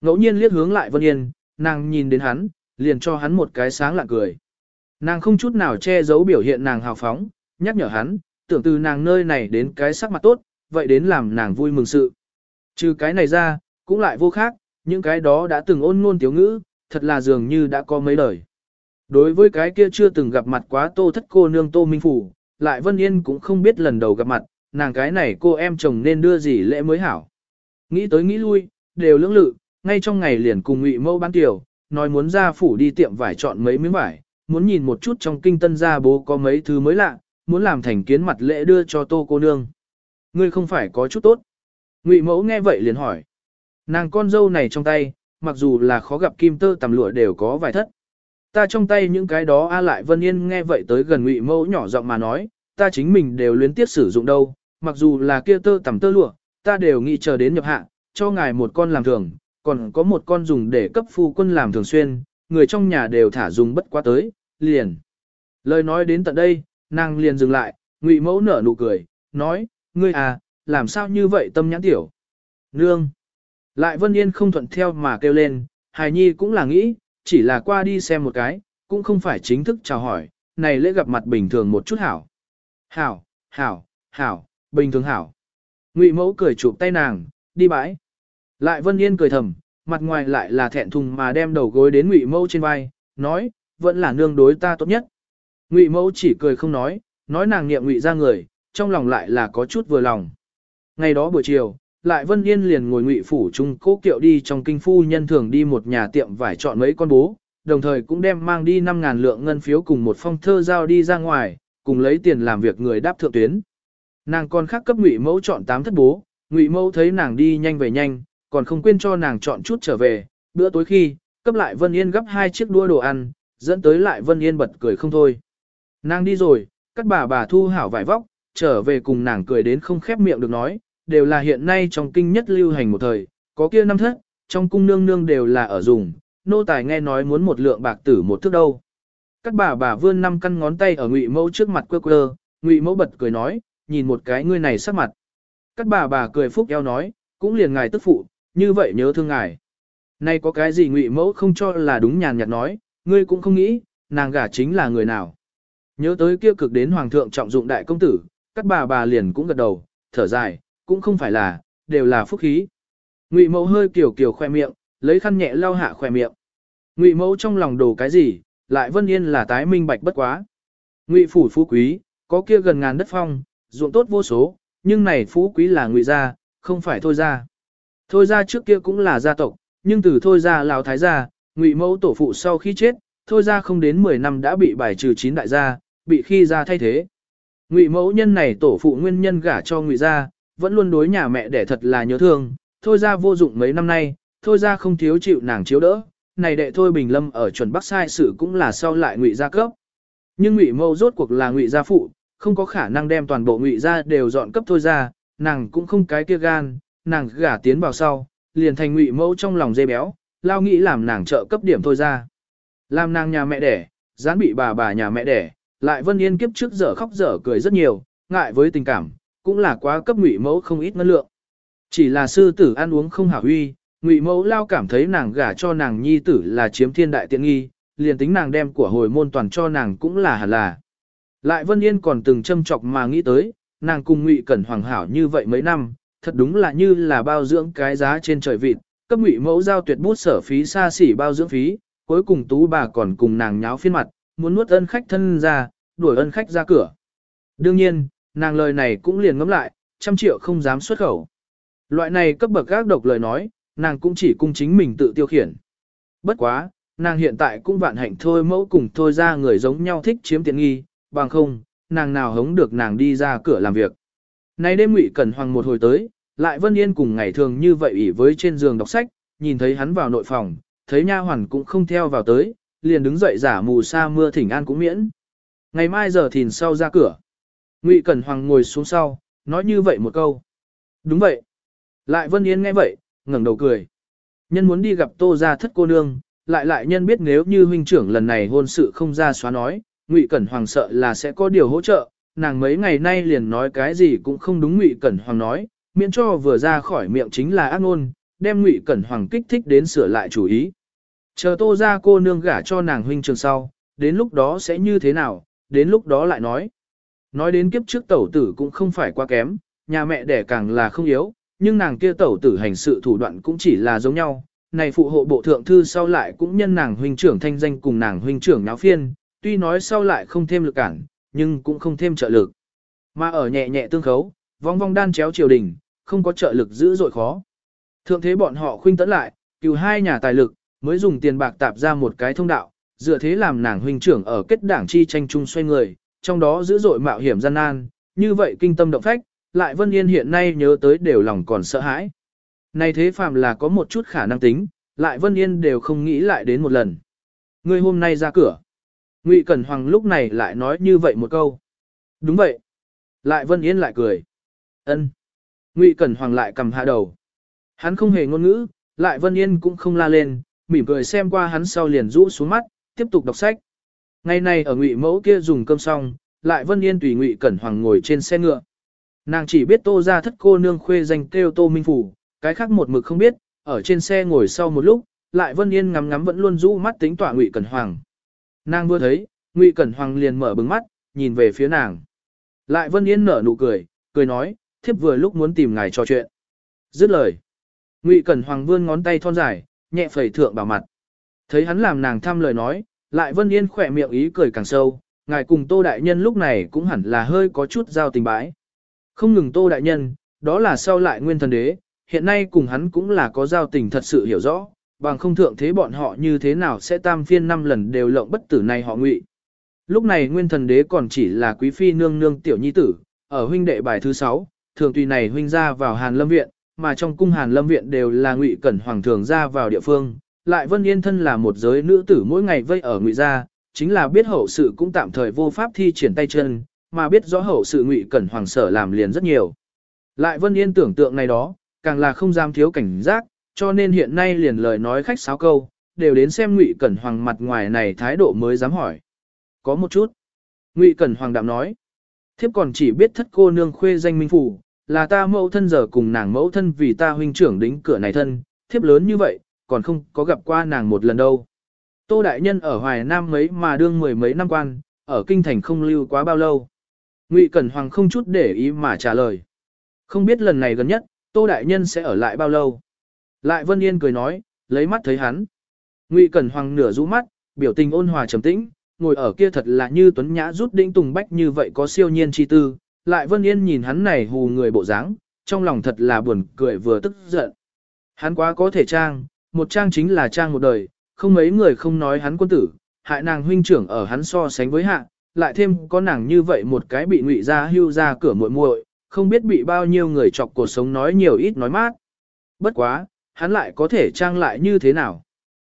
Ngẫu nhiên liếc hướng lại Vân Yên, nàng nhìn đến hắn, liền cho hắn một cái sáng lạ cười. Nàng không chút nào che giấu biểu hiện nàng hào phóng, nhắc nhở hắn, tưởng từ nàng nơi này đến cái sắc mặt tốt, vậy đến làm nàng vui mừng sự. Trừ cái này ra, cũng lại vô khác, những cái đó đã từng ôn ngôn tiếu ngữ, thật là dường như đã có mấy đời. Đối với cái kia chưa từng gặp mặt quá tô thất cô nương tô minh phủ, lại Vân Yên cũng không biết lần đầu gặp mặt, nàng cái này cô em chồng nên đưa gì lễ mới hảo. Nghĩ tới nghĩ lui, đều lưỡng lự, ngay trong ngày liền cùng ngụy mâu bán tiểu, nói muốn ra phủ đi tiệm vải chọn mấy miếng vải, muốn nhìn một chút trong kinh tân gia bố có mấy thứ mới lạ, muốn làm thành kiến mặt lễ đưa cho tô cô nương. Ngươi không phải có chút tốt. Ngụy mẫu nghe vậy liền hỏi. Nàng con dâu này trong tay, mặc dù là khó gặp kim tơ tầm lụa đều có vài thất. Ta trong tay những cái đó A lại Vân Yên nghe vậy tới gần Ngụy mẫu nhỏ giọng mà nói, ta chính mình đều luyến tiếp sử dụng đâu, mặc dù là kia tơ tầm tơ lụa, ta đều nghĩ chờ đến nhập hạ, cho ngài một con làm thường, còn có một con dùng để cấp phu quân làm thường xuyên, người trong nhà đều thả dùng bất quá tới, liền. Lời nói đến tận đây, nàng liền dừng lại, ngụy mẫu nở nụ cười, nói, ngươi à, làm sao như vậy tâm nhãn tiểu. Nương. Lại Vân Yên không thuận theo mà kêu lên, Hài Nhi cũng là nghĩ, chỉ là qua đi xem một cái, cũng không phải chính thức chào hỏi, này lễ gặp mặt bình thường một chút hảo. Hảo, hảo, hảo, bình thường hảo. Ngụy mẫu cười chụp tay nàng, đi bãi. Lại Vân Yên cười thầm, mặt ngoài lại là thẹn thùng mà đem đầu gối đến Ngụy mẫu trên vai, nói, vẫn là nương đối ta tốt nhất. Ngụy mẫu chỉ cười không nói, nói nàng niệm Ngụy ra người, trong lòng lại là có chút vừa lòng. Ngày đó buổi chiều, lại Vân Yên liền ngồi Ngụy phủ trung cố kiệu đi trong kinh phu nhân thường đi một nhà tiệm vải chọn mấy con bố, đồng thời cũng đem mang đi 5.000 lượng ngân phiếu cùng một phong thơ giao đi ra ngoài, cùng lấy tiền làm việc người đáp thượng tuyến. Nàng còn khác cấp Ngụy Mẫu chọn tám thất bố, Ngụy Mẫu thấy nàng đi nhanh về nhanh, còn không quên cho nàng chọn chút trở về, bữa tối khi, cấp lại Vân Yên gấp hai chiếc đua đồ ăn, dẫn tới lại Vân Yên bật cười không thôi. Nàng đi rồi, các bà bà thu hảo vải vóc, trở về cùng nàng cười đến không khép miệng được nói, đều là hiện nay trong kinh nhất lưu hành một thời, có kia năm thất, trong cung nương nương đều là ở dùng, nô tài nghe nói muốn một lượng bạc tử một thước đâu. Các bà bà vươn năm căn ngón tay ở ngụy mẫu trước mặt quơ quơ, ngụy mẫu bật cười nói, nhìn một cái ngươi này sắc mặt. Các bà bà cười phúc eo nói, cũng liền ngài tức phụ, như vậy nhớ thương ngài. Nay có cái gì ngụy mẫu không cho là đúng nhàn nhạt nói, ngươi cũng không nghĩ, nàng gả chính là người nào. Nhớ tới kia cực đến hoàng thượng trọng dụng đại công tử, các bà bà liền cũng gật đầu, thở dài, cũng không phải là, đều là phúc khí. Ngụy mẫu hơi kiểu kiểu khoe miệng, lấy khăn nhẹ lau hạ khoe miệng. Ngụy mẫu trong lòng đồ cái gì, lại vân yên là tái minh bạch bất quá. Ngụy phủ phú quý, có kia gần ngàn đất phong, ruộng tốt vô số, nhưng này phú quý là ngụy gia, không phải thôi gia. Thôi gia trước kia cũng là gia tộc, nhưng từ thôi gia lão thái gia, ngụy mẫu tổ phụ sau khi chết, thôi gia không đến 10 năm đã bị bài trừ chín đại gia, bị khi gia thay thế. Ngụy mẫu nhân này tổ phụ nguyên nhân gả cho ngụy gia, vẫn luôn đối nhà mẹ để thật là nhớ thương, thôi gia vô dụng mấy năm nay, thôi gia không thiếu chịu nàng chiếu đỡ, này đệ thôi bình lâm ở chuẩn bắc sai sự cũng là sau lại ngụy gia cấp. Nhưng ngụy mẫu rốt cuộc là ngụy gia phụ, không có khả năng đem toàn bộ ngụy gia đều dọn cấp thôi ra, nàng cũng không cái kia gan, nàng gả tiến vào sau, liền thành ngụy mẫu trong lòng dây béo, lao nghĩ làm nàng trợ cấp điểm thôi ra. Làm nàng nhà mẹ đẻ, gián bị bà bà nhà mẹ đẻ, lại vân yên kiếp trước giờ khóc dở cười rất nhiều, ngại với tình cảm, cũng là quá cấp ngụy mẫu không ít ngân lượng. Chỉ là sư tử ăn uống không hảo huy, ngụy mẫu lao cảm thấy nàng gả cho nàng nhi tử là chiếm thiên đại tiện nghi, liền tính nàng đem của hồi môn toàn cho nàng cũng là hẳn là. Lại Vân Yên còn từng châm chọc mà nghĩ tới, nàng cùng Ngụy Cẩn Hoàng hảo như vậy mấy năm, thật đúng là như là bao dưỡng cái giá trên trời vịt, cấp Ngụy mẫu giao tuyệt bút sở phí xa xỉ bao dưỡng phí, cuối cùng tú bà còn cùng nàng nháo phiên mặt, muốn nuốt ân khách thân ra, đuổi ân khách ra cửa. Đương nhiên, nàng lời này cũng liền ngẫm lại, trăm triệu không dám xuất khẩu. Loại này cấp bậc gác độc lời nói, nàng cũng chỉ cung chính mình tự tiêu khiển. Bất quá, nàng hiện tại cũng vạn hạnh thôi mẫu cùng thôi ra người giống nhau thích chiếm tiện nghi, bằng không, nàng nào hống được nàng đi ra cửa làm việc. Nay đêm Ngụy Cẩn Hoàng một hồi tới, lại Vân Yên cùng ngày thường như vậy ỉ với trên giường đọc sách, nhìn thấy hắn vào nội phòng, thấy nha hoàn cũng không theo vào tới, liền đứng dậy giả mù sa mưa thỉnh an cũng miễn. Ngày mai giờ thìn sau ra cửa. Ngụy Cẩn Hoàng ngồi xuống sau, nói như vậy một câu. Đúng vậy. Lại Vân Yên nghe vậy, ngẩng đầu cười. Nhân muốn đi gặp Tô gia thất cô nương, lại lại nhân biết nếu như huynh trưởng lần này hôn sự không ra xóa nói, Ngụy Cẩn Hoàng sợ là sẽ có điều hỗ trợ, nàng mấy ngày nay liền nói cái gì cũng không đúng Ngụy Cẩn Hoàng nói, miễn cho vừa ra khỏi miệng chính là ác ngôn, đem Ngụy Cẩn Hoàng kích thích đến sửa lại chủ ý. Chờ Tô Gia cô nương gả cho nàng huynh trưởng sau, đến lúc đó sẽ như thế nào, đến lúc đó lại nói. Nói đến kiếp trước tẩu tử cũng không phải quá kém, nhà mẹ đẻ càng là không yếu, nhưng nàng kia tẩu tử hành sự thủ đoạn cũng chỉ là giống nhau. Này phụ hộ bộ thượng thư sau lại cũng nhân nàng huynh trưởng thanh danh cùng nàng huynh trưởng náo phiên, tuy nói sau lại không thêm lực cản, nhưng cũng không thêm trợ lực. Mà ở nhẹ nhẹ tương khấu, vong vong đan chéo triều đình, không có trợ lực giữ dội khó. Thượng thế bọn họ khuynh tấn lại, cứu hai nhà tài lực, mới dùng tiền bạc tạp ra một cái thông đạo, dựa thế làm nàng huynh trưởng ở kết đảng chi tranh chung xoay người, trong đó dữ dội mạo hiểm gian nan, như vậy kinh tâm động phách, lại Vân Yên hiện nay nhớ tới đều lòng còn sợ hãi. Này thế phàm là có một chút khả năng tính, lại Vân Yên đều không nghĩ lại đến một lần. Người hôm nay ra cửa. Ngụy Cẩn Hoàng lúc này lại nói như vậy một câu. Đúng vậy. Lại Vân Yên lại cười. Ân. Ngụy Cẩn Hoàng lại cầm hạ đầu. Hắn không hề ngôn ngữ, lại Vân Yên cũng không la lên, mỉm cười xem qua hắn sau liền rũ xuống mắt, tiếp tục đọc sách. Ngày này ở Ngụy Mẫu kia dùng cơm xong, lại Vân Yên tùy Ngụy Cẩn Hoàng ngồi trên xe ngựa. Nàng chỉ biết Tô ra thất cô nương khuê danh kêu Tô Minh Phủ, cái khác một mực không biết, ở trên xe ngồi sau một lúc, lại Vân Yên ngắm ngắm vẫn luôn rũ mắt tính tỏa Ngụy Cẩn Hoàng. Nàng vừa thấy, Ngụy Cẩn Hoàng liền mở bừng mắt, nhìn về phía nàng. Lại Vân Yên nở nụ cười, cười nói, thiếp vừa lúc muốn tìm ngài trò chuyện. Dứt lời. Ngụy Cẩn Hoàng vươn ngón tay thon dài, nhẹ phẩy thượng bảo mặt. Thấy hắn làm nàng thăm lời nói, lại Vân Yên khỏe miệng ý cười càng sâu, ngài cùng Tô Đại Nhân lúc này cũng hẳn là hơi có chút giao tình bãi. Không ngừng Tô Đại Nhân, đó là sau lại nguyên thần đế, hiện nay cùng hắn cũng là có giao tình thật sự hiểu rõ, bằng không thượng thế bọn họ như thế nào sẽ tam phiên năm lần đều lộng bất tử này họ ngụy. Lúc này nguyên thần đế còn chỉ là quý phi nương nương tiểu nhi tử, ở huynh đệ bài thứ 6, thường tùy này huynh ra vào Hàn Lâm Viện, mà trong cung Hàn Lâm Viện đều là ngụy cẩn hoàng thường ra vào địa phương, lại Vân Yên thân là một giới nữ tử mỗi ngày vây ở ngụy gia, chính là biết hậu sự cũng tạm thời vô pháp thi triển tay chân, mà biết rõ hậu sự ngụy cẩn hoàng sở làm liền rất nhiều. Lại Vân Yên tưởng tượng này đó, càng là không dám thiếu cảnh giác, cho nên hiện nay liền lời nói khách sáo câu, đều đến xem ngụy cẩn hoàng mặt ngoài này thái độ mới dám hỏi. Có một chút. Ngụy cẩn hoàng đạm nói. Thiếp còn chỉ biết thất cô nương khuê danh minh phủ, là ta mẫu thân giờ cùng nàng mẫu thân vì ta huynh trưởng đính cửa này thân, thiếp lớn như vậy, còn không có gặp qua nàng một lần đâu. Tô Đại Nhân ở Hoài Nam mấy mà đương mười mấy năm quan, ở Kinh Thành không lưu quá bao lâu. Ngụy Cẩn Hoàng không chút để ý mà trả lời. Không biết lần này gần nhất, Tô Đại Nhân sẽ ở lại bao lâu. Lại Vân Yên cười nói, lấy mắt thấy hắn. Ngụy Cẩn Hoàng nửa rũ mắt, biểu tình ôn hòa trầm tĩnh, ngồi ở kia thật là như tuấn nhã rút đinh tùng bách như vậy có siêu nhiên chi tư. Lại Vân Yên nhìn hắn này hù người bộ dáng, trong lòng thật là buồn cười vừa tức giận. Hắn quá có thể trang, một trang chính là trang một đời, không mấy người không nói hắn quân tử, hại nàng huynh trưởng ở hắn so sánh với hạ, lại thêm có nàng như vậy một cái bị ngụy ra hưu ra cửa muội muội, không biết bị bao nhiêu người chọc cuộc sống nói nhiều ít nói mát. Bất quá, hắn lại có thể trang lại như thế nào.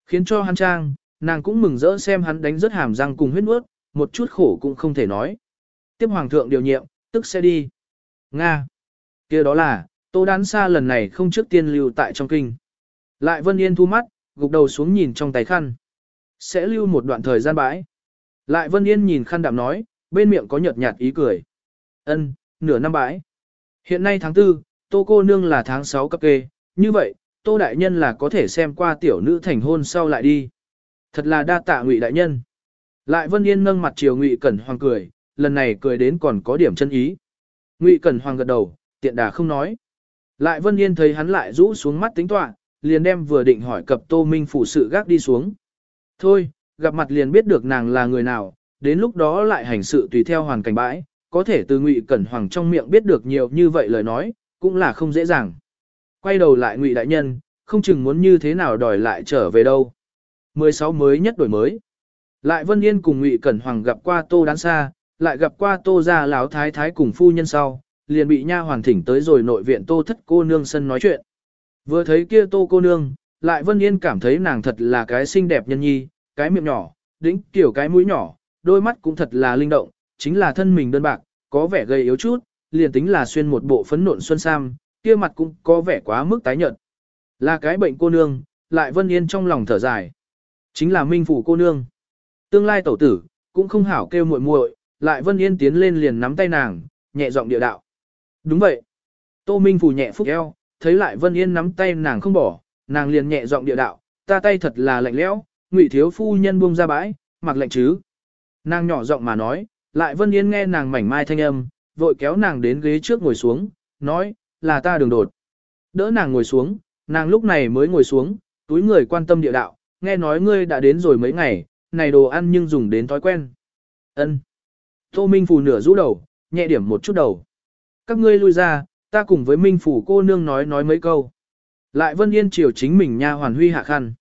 Khiến cho hắn trang, nàng cũng mừng rỡ xem hắn đánh rất hàm răng cùng huyết nuốt, một chút khổ cũng không thể nói. Tiếp hoàng thượng điều nhiệm, tức sẽ đi. Nga. kia đó là, tô đán xa lần này không trước tiên lưu tại trong kinh. Lại Vân Yên thu mắt, gục đầu xuống nhìn trong tay khăn. Sẽ lưu một đoạn thời gian bãi. Lại Vân Yên nhìn khăn đạm nói, bên miệng có nhợt nhạt ý cười. Ân, nửa năm bãi. Hiện nay tháng 4, Tô cô nương là tháng 6 cấp kê, như vậy, Tô đại nhân là có thể xem qua tiểu nữ thành hôn sau lại đi. Thật là đa tạ Ngụy đại nhân. Lại Vân Yên nâng mặt chiều Ngụy Cẩn Hoàng cười, lần này cười đến còn có điểm chân ý. Ngụy Cẩn Hoàng gật đầu, tiện đà không nói. Lại Vân Yên thấy hắn lại rũ xuống mắt tính toán, liền đem vừa định hỏi cập Tô Minh phủ sự gác đi xuống. Thôi, gặp mặt liền biết được nàng là người nào, đến lúc đó lại hành sự tùy theo hoàn cảnh bãi, có thể từ Ngụy Cẩn Hoàng trong miệng biết được nhiều như vậy lời nói, cũng là không dễ dàng. Quay đầu lại Ngụy đại nhân, không chừng muốn như thế nào đòi lại trở về đâu. 16 mới nhất đổi mới. Lại Vân Yên cùng Ngụy Cẩn Hoàng gặp qua Tô Đán Sa, lại gặp qua Tô gia lão thái thái cùng phu nhân sau, liền bị nha hoàn thỉnh tới rồi nội viện Tô thất cô nương sân nói chuyện. Vừa thấy kia tô cô nương, lại Vân Yên cảm thấy nàng thật là cái xinh đẹp nhân nhi, cái miệng nhỏ, đĩnh kiểu cái mũi nhỏ, đôi mắt cũng thật là linh động, chính là thân mình đơn bạc, có vẻ gầy yếu chút, liền tính là xuyên một bộ phấn nộn xuân sam, kia mặt cũng có vẻ quá mức tái nhợt. Là cái bệnh cô nương, lại Vân Yên trong lòng thở dài. Chính là Minh phủ cô nương. Tương lai tẩu tử, cũng không hảo kêu muội muội, lại Vân Yên tiến lên liền nắm tay nàng, nhẹ giọng địa đạo. Đúng vậy. Tô Minh phủ nhẹ phúc eo, thấy lại Vân Yên nắm tay nàng không bỏ, nàng liền nhẹ giọng địa đạo, ta tay thật là lạnh lẽo, ngụy thiếu phu nhân buông ra bãi, mặc lạnh chứ. Nàng nhỏ giọng mà nói, lại Vân Yên nghe nàng mảnh mai thanh âm, vội kéo nàng đến ghế trước ngồi xuống, nói, là ta đường đột. Đỡ nàng ngồi xuống, nàng lúc này mới ngồi xuống, túi người quan tâm địa đạo, nghe nói ngươi đã đến rồi mấy ngày, này đồ ăn nhưng dùng đến thói quen. Ân. Tô Minh phù nửa rũ đầu, nhẹ điểm một chút đầu. Các ngươi lui ra, Ta cùng với Minh Phủ cô nương nói nói mấy câu. Lại Vân Yên chiều chính mình nha hoàn huy hạ khăn.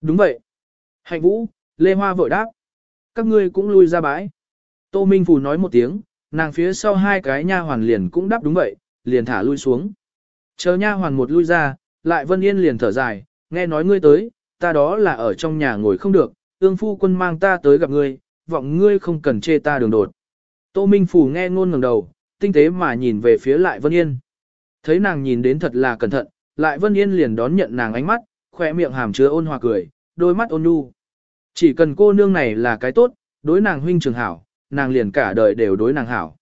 Đúng vậy. Hạnh Vũ, Lê Hoa vội đáp. Các ngươi cũng lui ra bãi. Tô Minh Phủ nói một tiếng, nàng phía sau hai cái nha hoàn liền cũng đáp đúng vậy, liền thả lui xuống. Chờ nha hoàn một lui ra, lại Vân Yên liền thở dài, nghe nói ngươi tới, ta đó là ở trong nhà ngồi không được, ương phu quân mang ta tới gặp ngươi, vọng ngươi không cần chê ta đường đột. Tô Minh Phủ nghe ngôn ngẩng đầu, tinh tế mà nhìn về phía lại Vân Yên. Thấy nàng nhìn đến thật là cẩn thận, lại Vân Yên liền đón nhận nàng ánh mắt, khỏe miệng hàm chứa ôn hòa cười, đôi mắt ôn nhu. Chỉ cần cô nương này là cái tốt, đối nàng huynh trưởng hảo, nàng liền cả đời đều đối nàng hảo.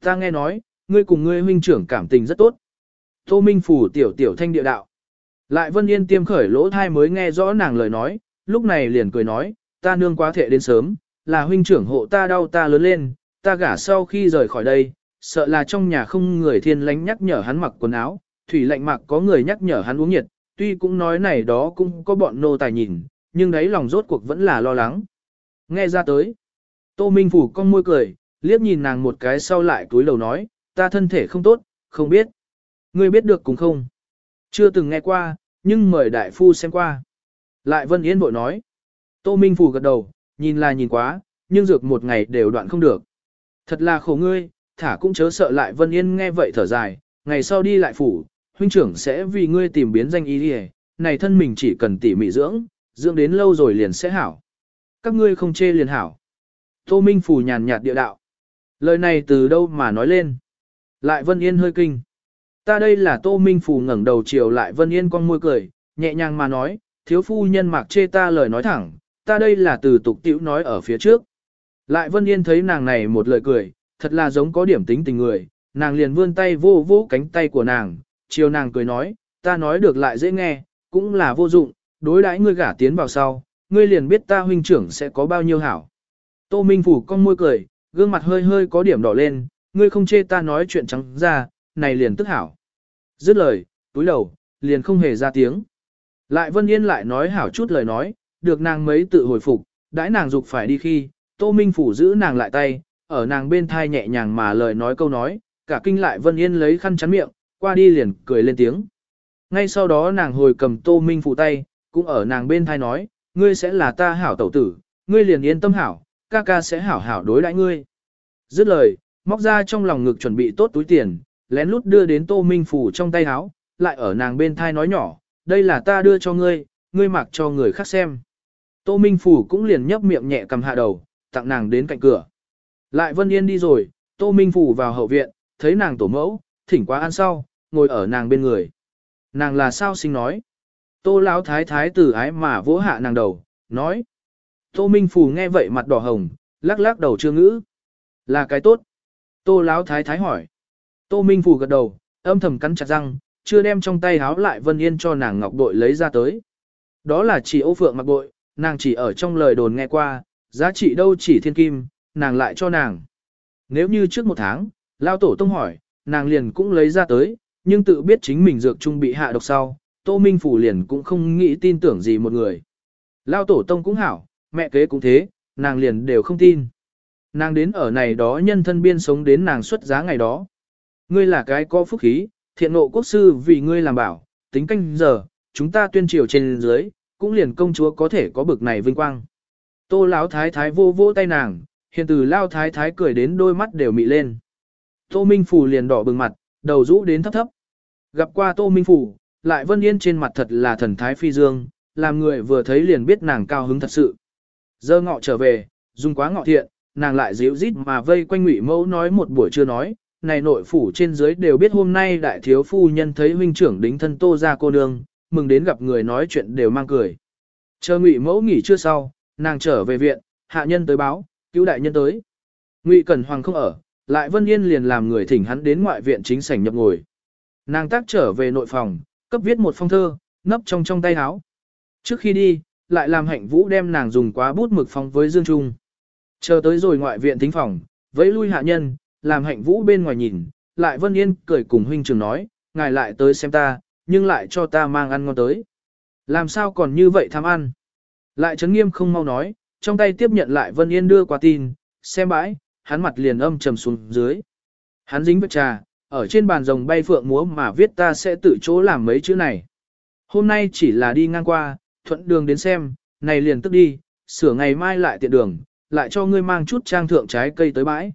Ta nghe nói, ngươi cùng ngươi huynh trưởng cảm tình rất tốt. Tô Minh phủ tiểu tiểu thanh địa đạo. Lại Vân Yên tiêm khởi lỗ thai mới nghe rõ nàng lời nói, lúc này liền cười nói, ta nương quá thệ đến sớm, là huynh trưởng hộ ta đau ta lớn lên, ta gả sau khi rời khỏi đây, sợ là trong nhà không người thiên lánh nhắc nhở hắn mặc quần áo, thủy lạnh mặc có người nhắc nhở hắn uống nhiệt, tuy cũng nói này đó cũng có bọn nô tài nhìn, nhưng đấy lòng rốt cuộc vẫn là lo lắng. Nghe ra tới, Tô Minh Phủ con môi cười, liếc nhìn nàng một cái sau lại túi lầu nói, ta thân thể không tốt, không biết. Ngươi biết được cũng không? Chưa từng nghe qua, nhưng mời đại phu xem qua. Lại Vân Yên bội nói. Tô Minh Phủ gật đầu, nhìn là nhìn quá, nhưng dược một ngày đều đoạn không được. Thật là khổ ngươi, thả cũng chớ sợ lại Vân Yên nghe vậy thở dài, ngày sau đi lại phủ, huynh trưởng sẽ vì ngươi tìm biến danh ý đi này thân mình chỉ cần tỉ mỉ dưỡng, dưỡng đến lâu rồi liền sẽ hảo. Các ngươi không chê liền hảo. Tô Minh Phủ nhàn nhạt địa đạo. Lời này từ đâu mà nói lên. Lại Vân Yên hơi kinh. Ta đây là Tô Minh Phủ ngẩng đầu chiều lại Vân Yên con môi cười, nhẹ nhàng mà nói, thiếu phu nhân mạc chê ta lời nói thẳng, ta đây là từ tục tiểu nói ở phía trước. Lại Vân Yên thấy nàng này một lời cười, thật là giống có điểm tính tình người, nàng liền vươn tay vô vô cánh tay của nàng, chiều nàng cười nói, ta nói được lại dễ nghe, cũng là vô dụng, đối đãi ngươi gả tiến vào sau, ngươi liền biết ta huynh trưởng sẽ có bao nhiêu hảo. Tô Minh Phủ con môi cười, gương mặt hơi hơi có điểm đỏ lên, ngươi không chê ta nói chuyện trắng ra, này liền tức hảo. Dứt lời, túi đầu, liền không hề ra tiếng. Lại Vân Yên lại nói hảo chút lời nói, được nàng mấy tự hồi phục, đãi nàng dục phải đi khi, Tô Minh Phủ giữ nàng lại tay, ở nàng bên thai nhẹ nhàng mà lời nói câu nói, cả kinh lại Vân Yên lấy khăn chắn miệng, qua đi liền cười lên tiếng. Ngay sau đó nàng hồi cầm Tô Minh Phủ tay, cũng ở nàng bên thai nói, ngươi sẽ là ta hảo tẩu tử, ngươi liền yên tâm hảo, ca ca sẽ hảo hảo đối đãi ngươi. Dứt lời, móc ra trong lòng ngực chuẩn bị tốt túi tiền, lén lút đưa đến Tô Minh Phủ trong tay áo, lại ở nàng bên thai nói nhỏ, đây là ta đưa cho ngươi, ngươi mặc cho người khác xem. Tô Minh Phủ cũng liền nhấp miệng nhẹ cầm hạ đầu, tặng nàng đến cạnh cửa. Lại Vân Yên đi rồi, Tô Minh Phủ vào hậu viện, thấy nàng tổ mẫu, thỉnh quá ăn sau, ngồi ở nàng bên người. Nàng là sao sinh nói. Tô Lão thái thái tử ái mà vỗ hạ nàng đầu, nói. Tô Minh Phủ nghe vậy mặt đỏ hồng, lắc lắc đầu chưa ngữ. Là cái tốt. Tô Lão thái thái hỏi. Tô Minh Phủ gật đầu, âm thầm cắn chặt răng, chưa đem trong tay háo lại Vân Yên cho nàng ngọc bội lấy ra tới. Đó là chỉ ô phượng mặc bội, nàng chỉ ở trong lời đồn nghe qua, giá trị đâu chỉ thiên kim, nàng lại cho nàng. Nếu như trước một tháng, Lao Tổ Tông hỏi, nàng liền cũng lấy ra tới, nhưng tự biết chính mình dược trung bị hạ độc sau, Tô Minh Phủ liền cũng không nghĩ tin tưởng gì một người. Lao Tổ Tông cũng hảo, mẹ kế cũng thế, nàng liền đều không tin. Nàng đến ở này đó nhân thân biên sống đến nàng xuất giá ngày đó. Ngươi là cái có phúc khí, thiện nộ quốc sư vì ngươi làm bảo, tính canh giờ, chúng ta tuyên triều trên dưới, cũng liền công chúa có thể có bực này vinh quang. Tô lão thái thái vô vô tay nàng, hiện từ lao thái thái cười đến đôi mắt đều mị lên. Tô Minh Phủ liền đỏ bừng mặt, đầu rũ đến thấp thấp. Gặp qua Tô Minh Phủ, lại Vân Yên trên mặt thật là thần thái phi dương, làm người vừa thấy liền biết nàng cao hứng thật sự. Giờ ngọ trở về, dùng quá ngọ thiện, nàng lại dịu rít mà vây quanh ngụy mẫu nói một buổi chưa nói, này nội phủ trên dưới đều biết hôm nay đại thiếu phu nhân thấy huynh trưởng đính thân tô ra cô nương, mừng đến gặp người nói chuyện đều mang cười. Chờ ngụy mẫu nghỉ chưa sau, nàng trở về viện, hạ nhân tới báo, cứu đại nhân tới. Ngụy Cẩn Hoàng không ở, lại Vân Yên liền làm người thỉnh hắn đến ngoại viện chính sảnh nhập ngồi. Nàng tác trở về nội phòng, cấp viết một phong thơ, nấp trong trong tay áo. Trước khi đi, lại làm hạnh vũ đem nàng dùng quá bút mực phong với Dương Trung. Chờ tới rồi ngoại viện tính phòng, vẫy lui hạ nhân, làm hạnh vũ bên ngoài nhìn, lại Vân Yên cười cùng huynh trường nói, ngài lại tới xem ta, nhưng lại cho ta mang ăn ngon tới. Làm sao còn như vậy tham ăn? Lại Trấn Nghiêm không mau nói, trong tay tiếp nhận lại Vân Yên đưa qua tin, xem bãi, hắn mặt liền âm trầm xuống dưới. Hắn dính vết trà, ở trên bàn rồng bay phượng múa mà viết ta sẽ tự chỗ làm mấy chữ này. Hôm nay chỉ là đi ngang qua, thuận đường đến xem, này liền tức đi, sửa ngày mai lại tiện đường, lại cho ngươi mang chút trang thượng trái cây tới bãi.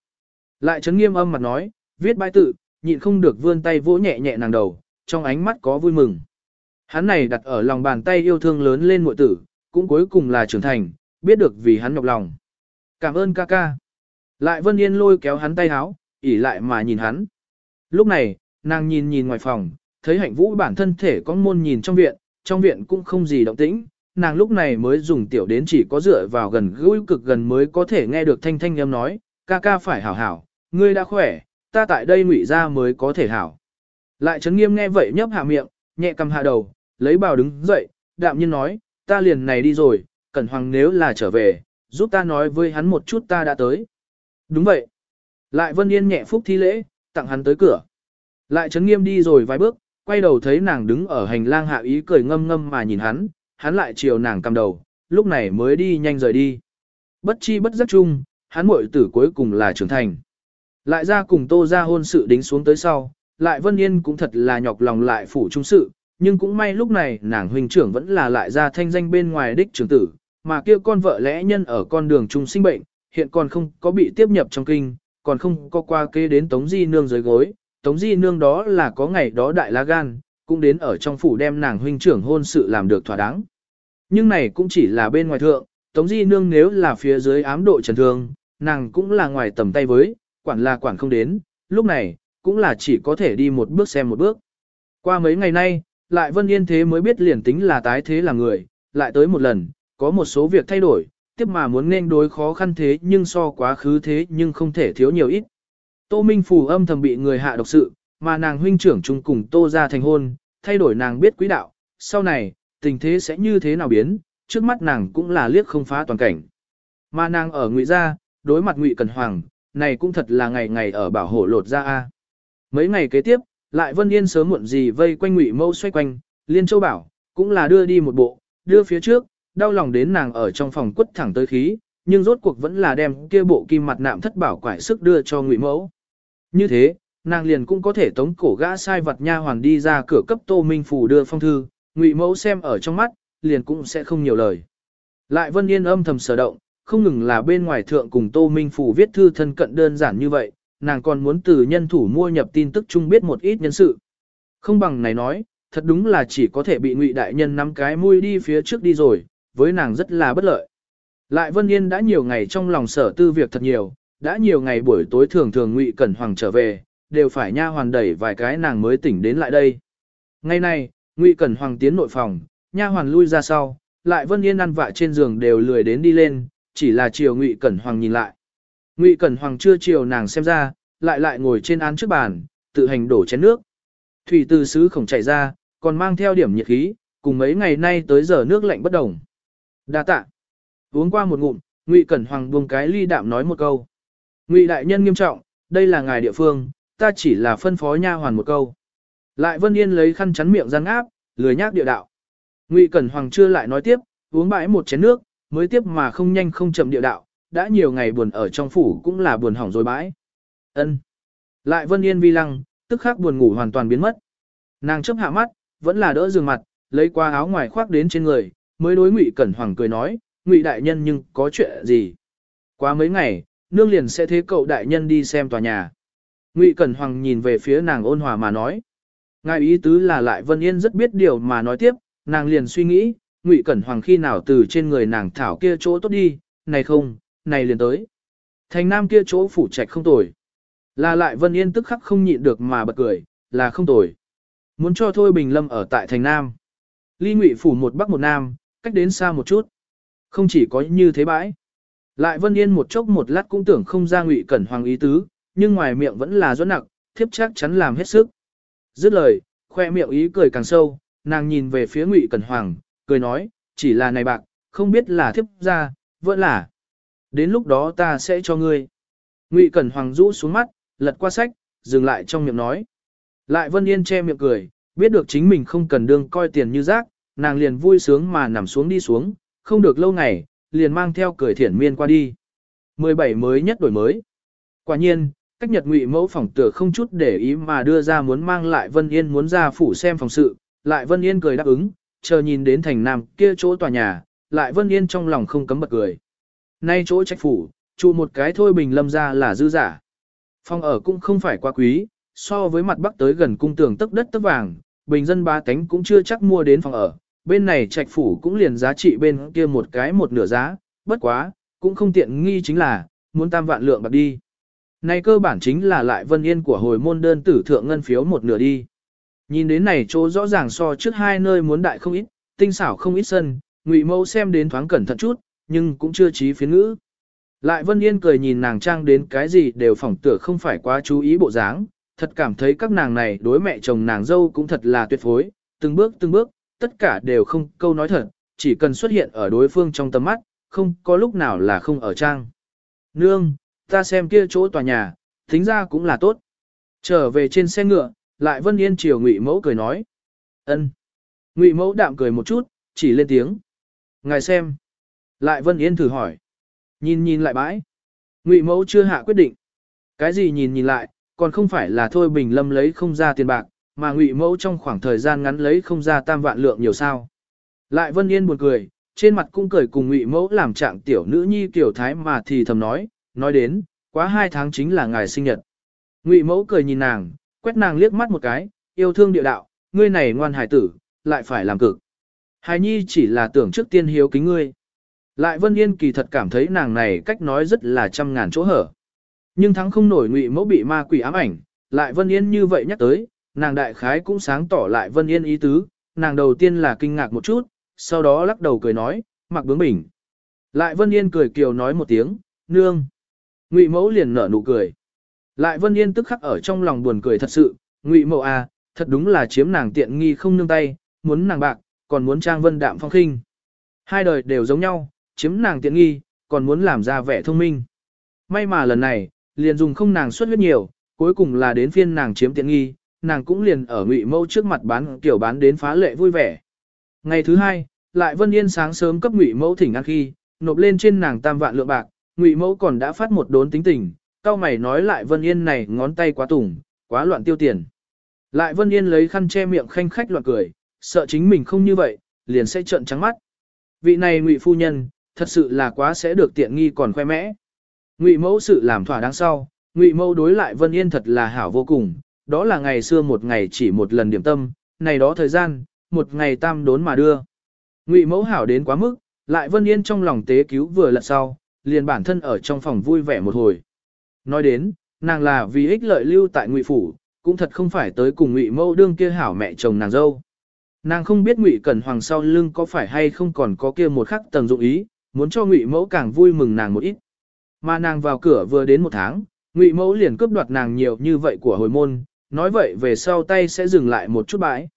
Lại chấn Nghiêm âm mặt nói, viết bãi tự, nhịn không được vươn tay vỗ nhẹ nhẹ nàng đầu, trong ánh mắt có vui mừng. Hắn này đặt ở lòng bàn tay yêu thương lớn lên muội tử, cũng cuối cùng là trưởng thành, biết được vì hắn nhọc lòng. Cảm ơn ca ca. Lại Vân Yên lôi kéo hắn tay háo, ỉ lại mà nhìn hắn. Lúc này, nàng nhìn nhìn ngoài phòng, thấy hạnh vũ bản thân thể có môn nhìn trong viện, trong viện cũng không gì động tĩnh, nàng lúc này mới dùng tiểu đến chỉ có dựa vào gần gũi cực gần mới có thể nghe được thanh thanh em nói, ca ca phải hảo hảo, ngươi đã khỏe, ta tại đây ngụy ra mới có thể hảo. Lại Trấn Nghiêm nghe vậy nhấp hạ miệng, nhẹ cầm hạ đầu, lấy bào đứng dậy, đạm nhiên nói, ta liền này đi rồi, Cẩn Hoàng nếu là trở về, giúp ta nói với hắn một chút ta đã tới. Đúng vậy. Lại Vân Yên nhẹ phúc thi lễ, tặng hắn tới cửa. Lại Trấn Nghiêm đi rồi vài bước, quay đầu thấy nàng đứng ở hành lang hạ ý cười ngâm ngâm mà nhìn hắn, hắn lại chiều nàng cầm đầu, lúc này mới đi nhanh rời đi. Bất chi bất giác chung, hắn muội tử cuối cùng là trưởng thành. Lại ra cùng tô ra hôn sự đính xuống tới sau, lại Vân Yên cũng thật là nhọc lòng lại phủ trung sự, nhưng cũng may lúc này nàng huynh trưởng vẫn là lại ra thanh danh bên ngoài đích trưởng tử, mà kia con vợ lẽ nhân ở con đường trung sinh bệnh, hiện còn không có bị tiếp nhập trong kinh, còn không có qua kế đến Tống Di Nương dưới gối, Tống Di Nương đó là có ngày đó đại lá gan, cũng đến ở trong phủ đem nàng huynh trưởng hôn sự làm được thỏa đáng. Nhưng này cũng chỉ là bên ngoài thượng, Tống Di Nương nếu là phía dưới ám độ trần thương, nàng cũng là ngoài tầm tay với, quản là quản không đến, lúc này, cũng là chỉ có thể đi một bước xem một bước. Qua mấy ngày nay, lại Vân Yên thế mới biết liền tính là tái thế là người, lại tới một lần, có một số việc thay đổi, tiếp mà muốn nên đối khó khăn thế nhưng so quá khứ thế nhưng không thể thiếu nhiều ít. Tô Minh Phù âm thầm bị người hạ độc sự, mà nàng huynh trưởng chung cùng Tô ra thành hôn, thay đổi nàng biết quý đạo, sau này, tình thế sẽ như thế nào biến, trước mắt nàng cũng là liếc không phá toàn cảnh. Mà nàng ở ngụy gia, đối mặt ngụy Cần Hoàng, này cũng thật là ngày ngày ở bảo hộ lột ra a. Mấy ngày kế tiếp, lại Vân Yên sớm muộn gì vây quanh ngụy mâu xoay quanh, Liên Châu bảo, cũng là đưa đi một bộ, đưa phía trước, đau lòng đến nàng ở trong phòng quất thẳng tới khí, nhưng rốt cuộc vẫn là đem kia bộ kim mặt nạm thất bảo quải sức đưa cho ngụy mẫu. Như thế, nàng liền cũng có thể tống cổ gã sai vật nha hoàn đi ra cửa cấp Tô Minh Phủ đưa phong thư, ngụy mẫu xem ở trong mắt, liền cũng sẽ không nhiều lời. Lại Vân Yên âm thầm sở động, không ngừng là bên ngoài thượng cùng Tô Minh Phủ viết thư thân cận đơn giản như vậy, nàng còn muốn từ nhân thủ mua nhập tin tức chung biết một ít nhân sự. Không bằng này nói, thật đúng là chỉ có thể bị ngụy đại nhân nắm cái mũi đi phía trước đi rồi, với nàng rất là bất lợi. Lại Vân Yên đã nhiều ngày trong lòng sở tư việc thật nhiều, đã nhiều ngày buổi tối thường thường ngụy Cẩn Hoàng trở về, đều phải nha hoàn đẩy vài cái nàng mới tỉnh đến lại đây. Ngày nay, ngụy Cẩn Hoàng tiến nội phòng, nha hoàn lui ra sau, lại Vân Yên ăn vạ trên giường đều lười đến đi lên, chỉ là chiều ngụy Cẩn Hoàng nhìn lại. Ngụy Cẩn Hoàng chưa chiều nàng xem ra, lại lại ngồi trên án trước bàn, tự hành đổ chén nước. Thủy từ sứ khổng chảy ra, còn mang theo điểm nhiệt khí, cùng mấy ngày nay tới giờ nước lạnh bất đồng. Đa tạ. Uống qua một ngụm, Ngụy Cẩn Hoàng buông cái ly đạm nói một câu. Ngụy đại nhân nghiêm trọng, đây là ngài địa phương, ta chỉ là phân phó nha hoàn một câu. Lại Vân Yên lấy khăn chắn miệng răng áp, lười nhác địa đạo. Ngụy Cẩn Hoàng chưa lại nói tiếp, uống bãi một chén nước, mới tiếp mà không nhanh không chậm địa đạo, đã nhiều ngày buồn ở trong phủ cũng là buồn hỏng rồi bãi. Ân. Lại Vân Yên vi lăng, tức khắc buồn ngủ hoàn toàn biến mất. Nàng chớp hạ mắt, vẫn là đỡ giường mặt, lấy qua áo ngoài khoác đến trên người, mới đối Ngụy Cẩn Hoàng cười nói, Ngụy đại nhân nhưng có chuyện gì? Qua mấy ngày, nương liền sẽ thế cậu đại nhân đi xem tòa nhà. Ngụy Cẩn Hoàng nhìn về phía nàng ôn hòa mà nói. Ngài ý tứ là lại Vân Yên rất biết điều mà nói tiếp, nàng liền suy nghĩ, Ngụy Cẩn Hoàng khi nào từ trên người nàng thảo kia chỗ tốt đi, này không, này liền tới. Thành nam kia chỗ phủ trạch không tồi. Là lại Vân Yên tức khắc không nhịn được mà bật cười, là không tồi. Muốn cho Thôi Bình Lâm ở tại thành nam. Ly Ngụy phủ một bắc một nam, cách đến xa một chút. Không chỉ có như thế bãi. Lại Vân Yên một chốc một lát cũng tưởng không ra Ngụy Cẩn Hoàng ý tứ, nhưng ngoài miệng vẫn là rõ nặng, thiếp chắc chắn làm hết sức. Dứt lời, khoe miệng ý cười càng sâu, nàng nhìn về phía Ngụy Cẩn Hoàng, cười nói, chỉ là này bạc, không biết là thiếp ra, vẫn là. Đến lúc đó ta sẽ cho ngươi. Ngụy Cẩn Hoàng rũ xuống mắt, lật qua sách, dừng lại trong miệng nói. Lại Vân Yên che miệng cười, biết được chính mình không cần đương coi tiền như rác, nàng liền vui sướng mà nằm xuống đi xuống, không được lâu ngày, liền mang theo cười thiển miên qua đi. 17 mới nhất đổi mới. Quả nhiên, cách nhật ngụy mẫu phòng tựa không chút để ý mà đưa ra muốn mang lại Vân Yên muốn ra phủ xem phòng sự, lại Vân Yên cười đáp ứng, chờ nhìn đến thành nam kia chỗ tòa nhà, lại Vân Yên trong lòng không cấm bật cười. Nay chỗ trách phủ, trụ một cái thôi bình lâm ra là dư giả. Phòng ở cũng không phải quá quý, so với mặt bắc tới gần cung tường tức đất tức vàng, bình dân ba cánh cũng chưa chắc mua đến phòng ở, bên này trạch phủ cũng liền giá trị bên kia một cái một nửa giá, bất quá, cũng không tiện nghi chính là, muốn tam vạn lượng bạc đi. Này cơ bản chính là lại vân yên của hồi môn đơn tử thượng ngân phiếu một nửa đi. Nhìn đến này chỗ rõ ràng so trước hai nơi muốn đại không ít, tinh xảo không ít sân, ngụy mẫu xem đến thoáng cẩn thận chút, nhưng cũng chưa trí phiến ngữ. Lại Vân Yên cười nhìn nàng trang đến cái gì đều phỏng tựa không phải quá chú ý bộ dáng, thật cảm thấy các nàng này đối mẹ chồng nàng dâu cũng thật là tuyệt phối, từng bước từng bước, tất cả đều không câu nói thật, chỉ cần xuất hiện ở đối phương trong tầm mắt, không có lúc nào là không ở trang. Nương, ta xem kia chỗ tòa nhà, tính ra cũng là tốt. Trở về trên xe ngựa, lại Vân Yên chiều Ngụy Mẫu cười nói. ân. Ngụy Mẫu đạm cười một chút, chỉ lên tiếng. Ngài xem. Lại Vân Yên thử hỏi. Nhìn nhìn lại bãi. Ngụy Mẫu chưa hạ quyết định. Cái gì nhìn nhìn lại, còn không phải là thôi Bình Lâm lấy không ra tiền bạc, mà Ngụy Mẫu trong khoảng thời gian ngắn lấy không ra tam vạn lượng nhiều sao. Lại Vân Yên buồn cười, trên mặt cũng cười cùng Ngụy Mẫu làm trạng tiểu nữ nhi tiểu thái mà thì thầm nói, nói đến, quá hai tháng chính là ngày sinh nhật. Ngụy Mẫu cười nhìn nàng, quét nàng liếc mắt một cái, yêu thương địa đạo, ngươi này ngoan hải tử, lại phải làm cực. Hài nhi chỉ là tưởng trước tiên hiếu kính ngươi. Lại Vân Yên kỳ thật cảm thấy nàng này cách nói rất là trăm ngàn chỗ hở. Nhưng thắng không nổi ngụy mẫu bị ma quỷ ám ảnh, lại Vân Yên như vậy nhắc tới, nàng đại khái cũng sáng tỏ lại Vân Yên ý tứ, nàng đầu tiên là kinh ngạc một chút, sau đó lắc đầu cười nói, mặc bướng bỉnh. Lại Vân Yên cười kiều nói một tiếng, nương. Ngụy mẫu liền nở nụ cười. Lại Vân Yên tức khắc ở trong lòng buồn cười thật sự, Ngụy mẫu à, thật đúng là chiếm nàng tiện nghi không nương tay, muốn nàng bạc, còn muốn trang vân đạm phong khinh. Hai đời đều giống nhau, chiếm nàng tiện nghi, còn muốn làm ra vẻ thông minh. May mà lần này, liền dùng không nàng xuất huyết nhiều, cuối cùng là đến phiên nàng chiếm tiện nghi, nàng cũng liền ở ngụy mâu trước mặt bán kiểu bán đến phá lệ vui vẻ. Ngày thứ hai, lại Vân Yên sáng sớm cấp ngụy mẫu thỉnh ăn khi, nộp lên trên nàng tam vạn lượng bạc, ngụy mẫu còn đã phát một đốn tính tình, cao mày nói lại Vân Yên này ngón tay quá tủng, quá loạn tiêu tiền. Lại Vân Yên lấy khăn che miệng khanh khách loạn cười, sợ chính mình không như vậy, liền sẽ trợn trắng mắt. Vị này ngụy phu nhân, thật sự là quá sẽ được tiện nghi còn khoe mẽ. Ngụy mẫu sự làm thỏa đáng sau, ngụy mẫu đối lại Vân Yên thật là hảo vô cùng, đó là ngày xưa một ngày chỉ một lần điểm tâm, này đó thời gian, một ngày tam đốn mà đưa. Ngụy mẫu hảo đến quá mức, lại Vân Yên trong lòng tế cứu vừa lật sau, liền bản thân ở trong phòng vui vẻ một hồi. Nói đến, nàng là vì ích lợi lưu tại Ngụy phủ, cũng thật không phải tới cùng Ngụy mẫu đương kia hảo mẹ chồng nàng dâu. Nàng không biết Ngụy Cẩn Hoàng sau lưng có phải hay không còn có kia một khắc tầng dụng ý, muốn cho Ngụy Mẫu càng vui mừng nàng một ít. Mà nàng vào cửa vừa đến một tháng, Ngụy Mẫu liền cướp đoạt nàng nhiều như vậy của hồi môn, nói vậy về sau tay sẽ dừng lại một chút bãi.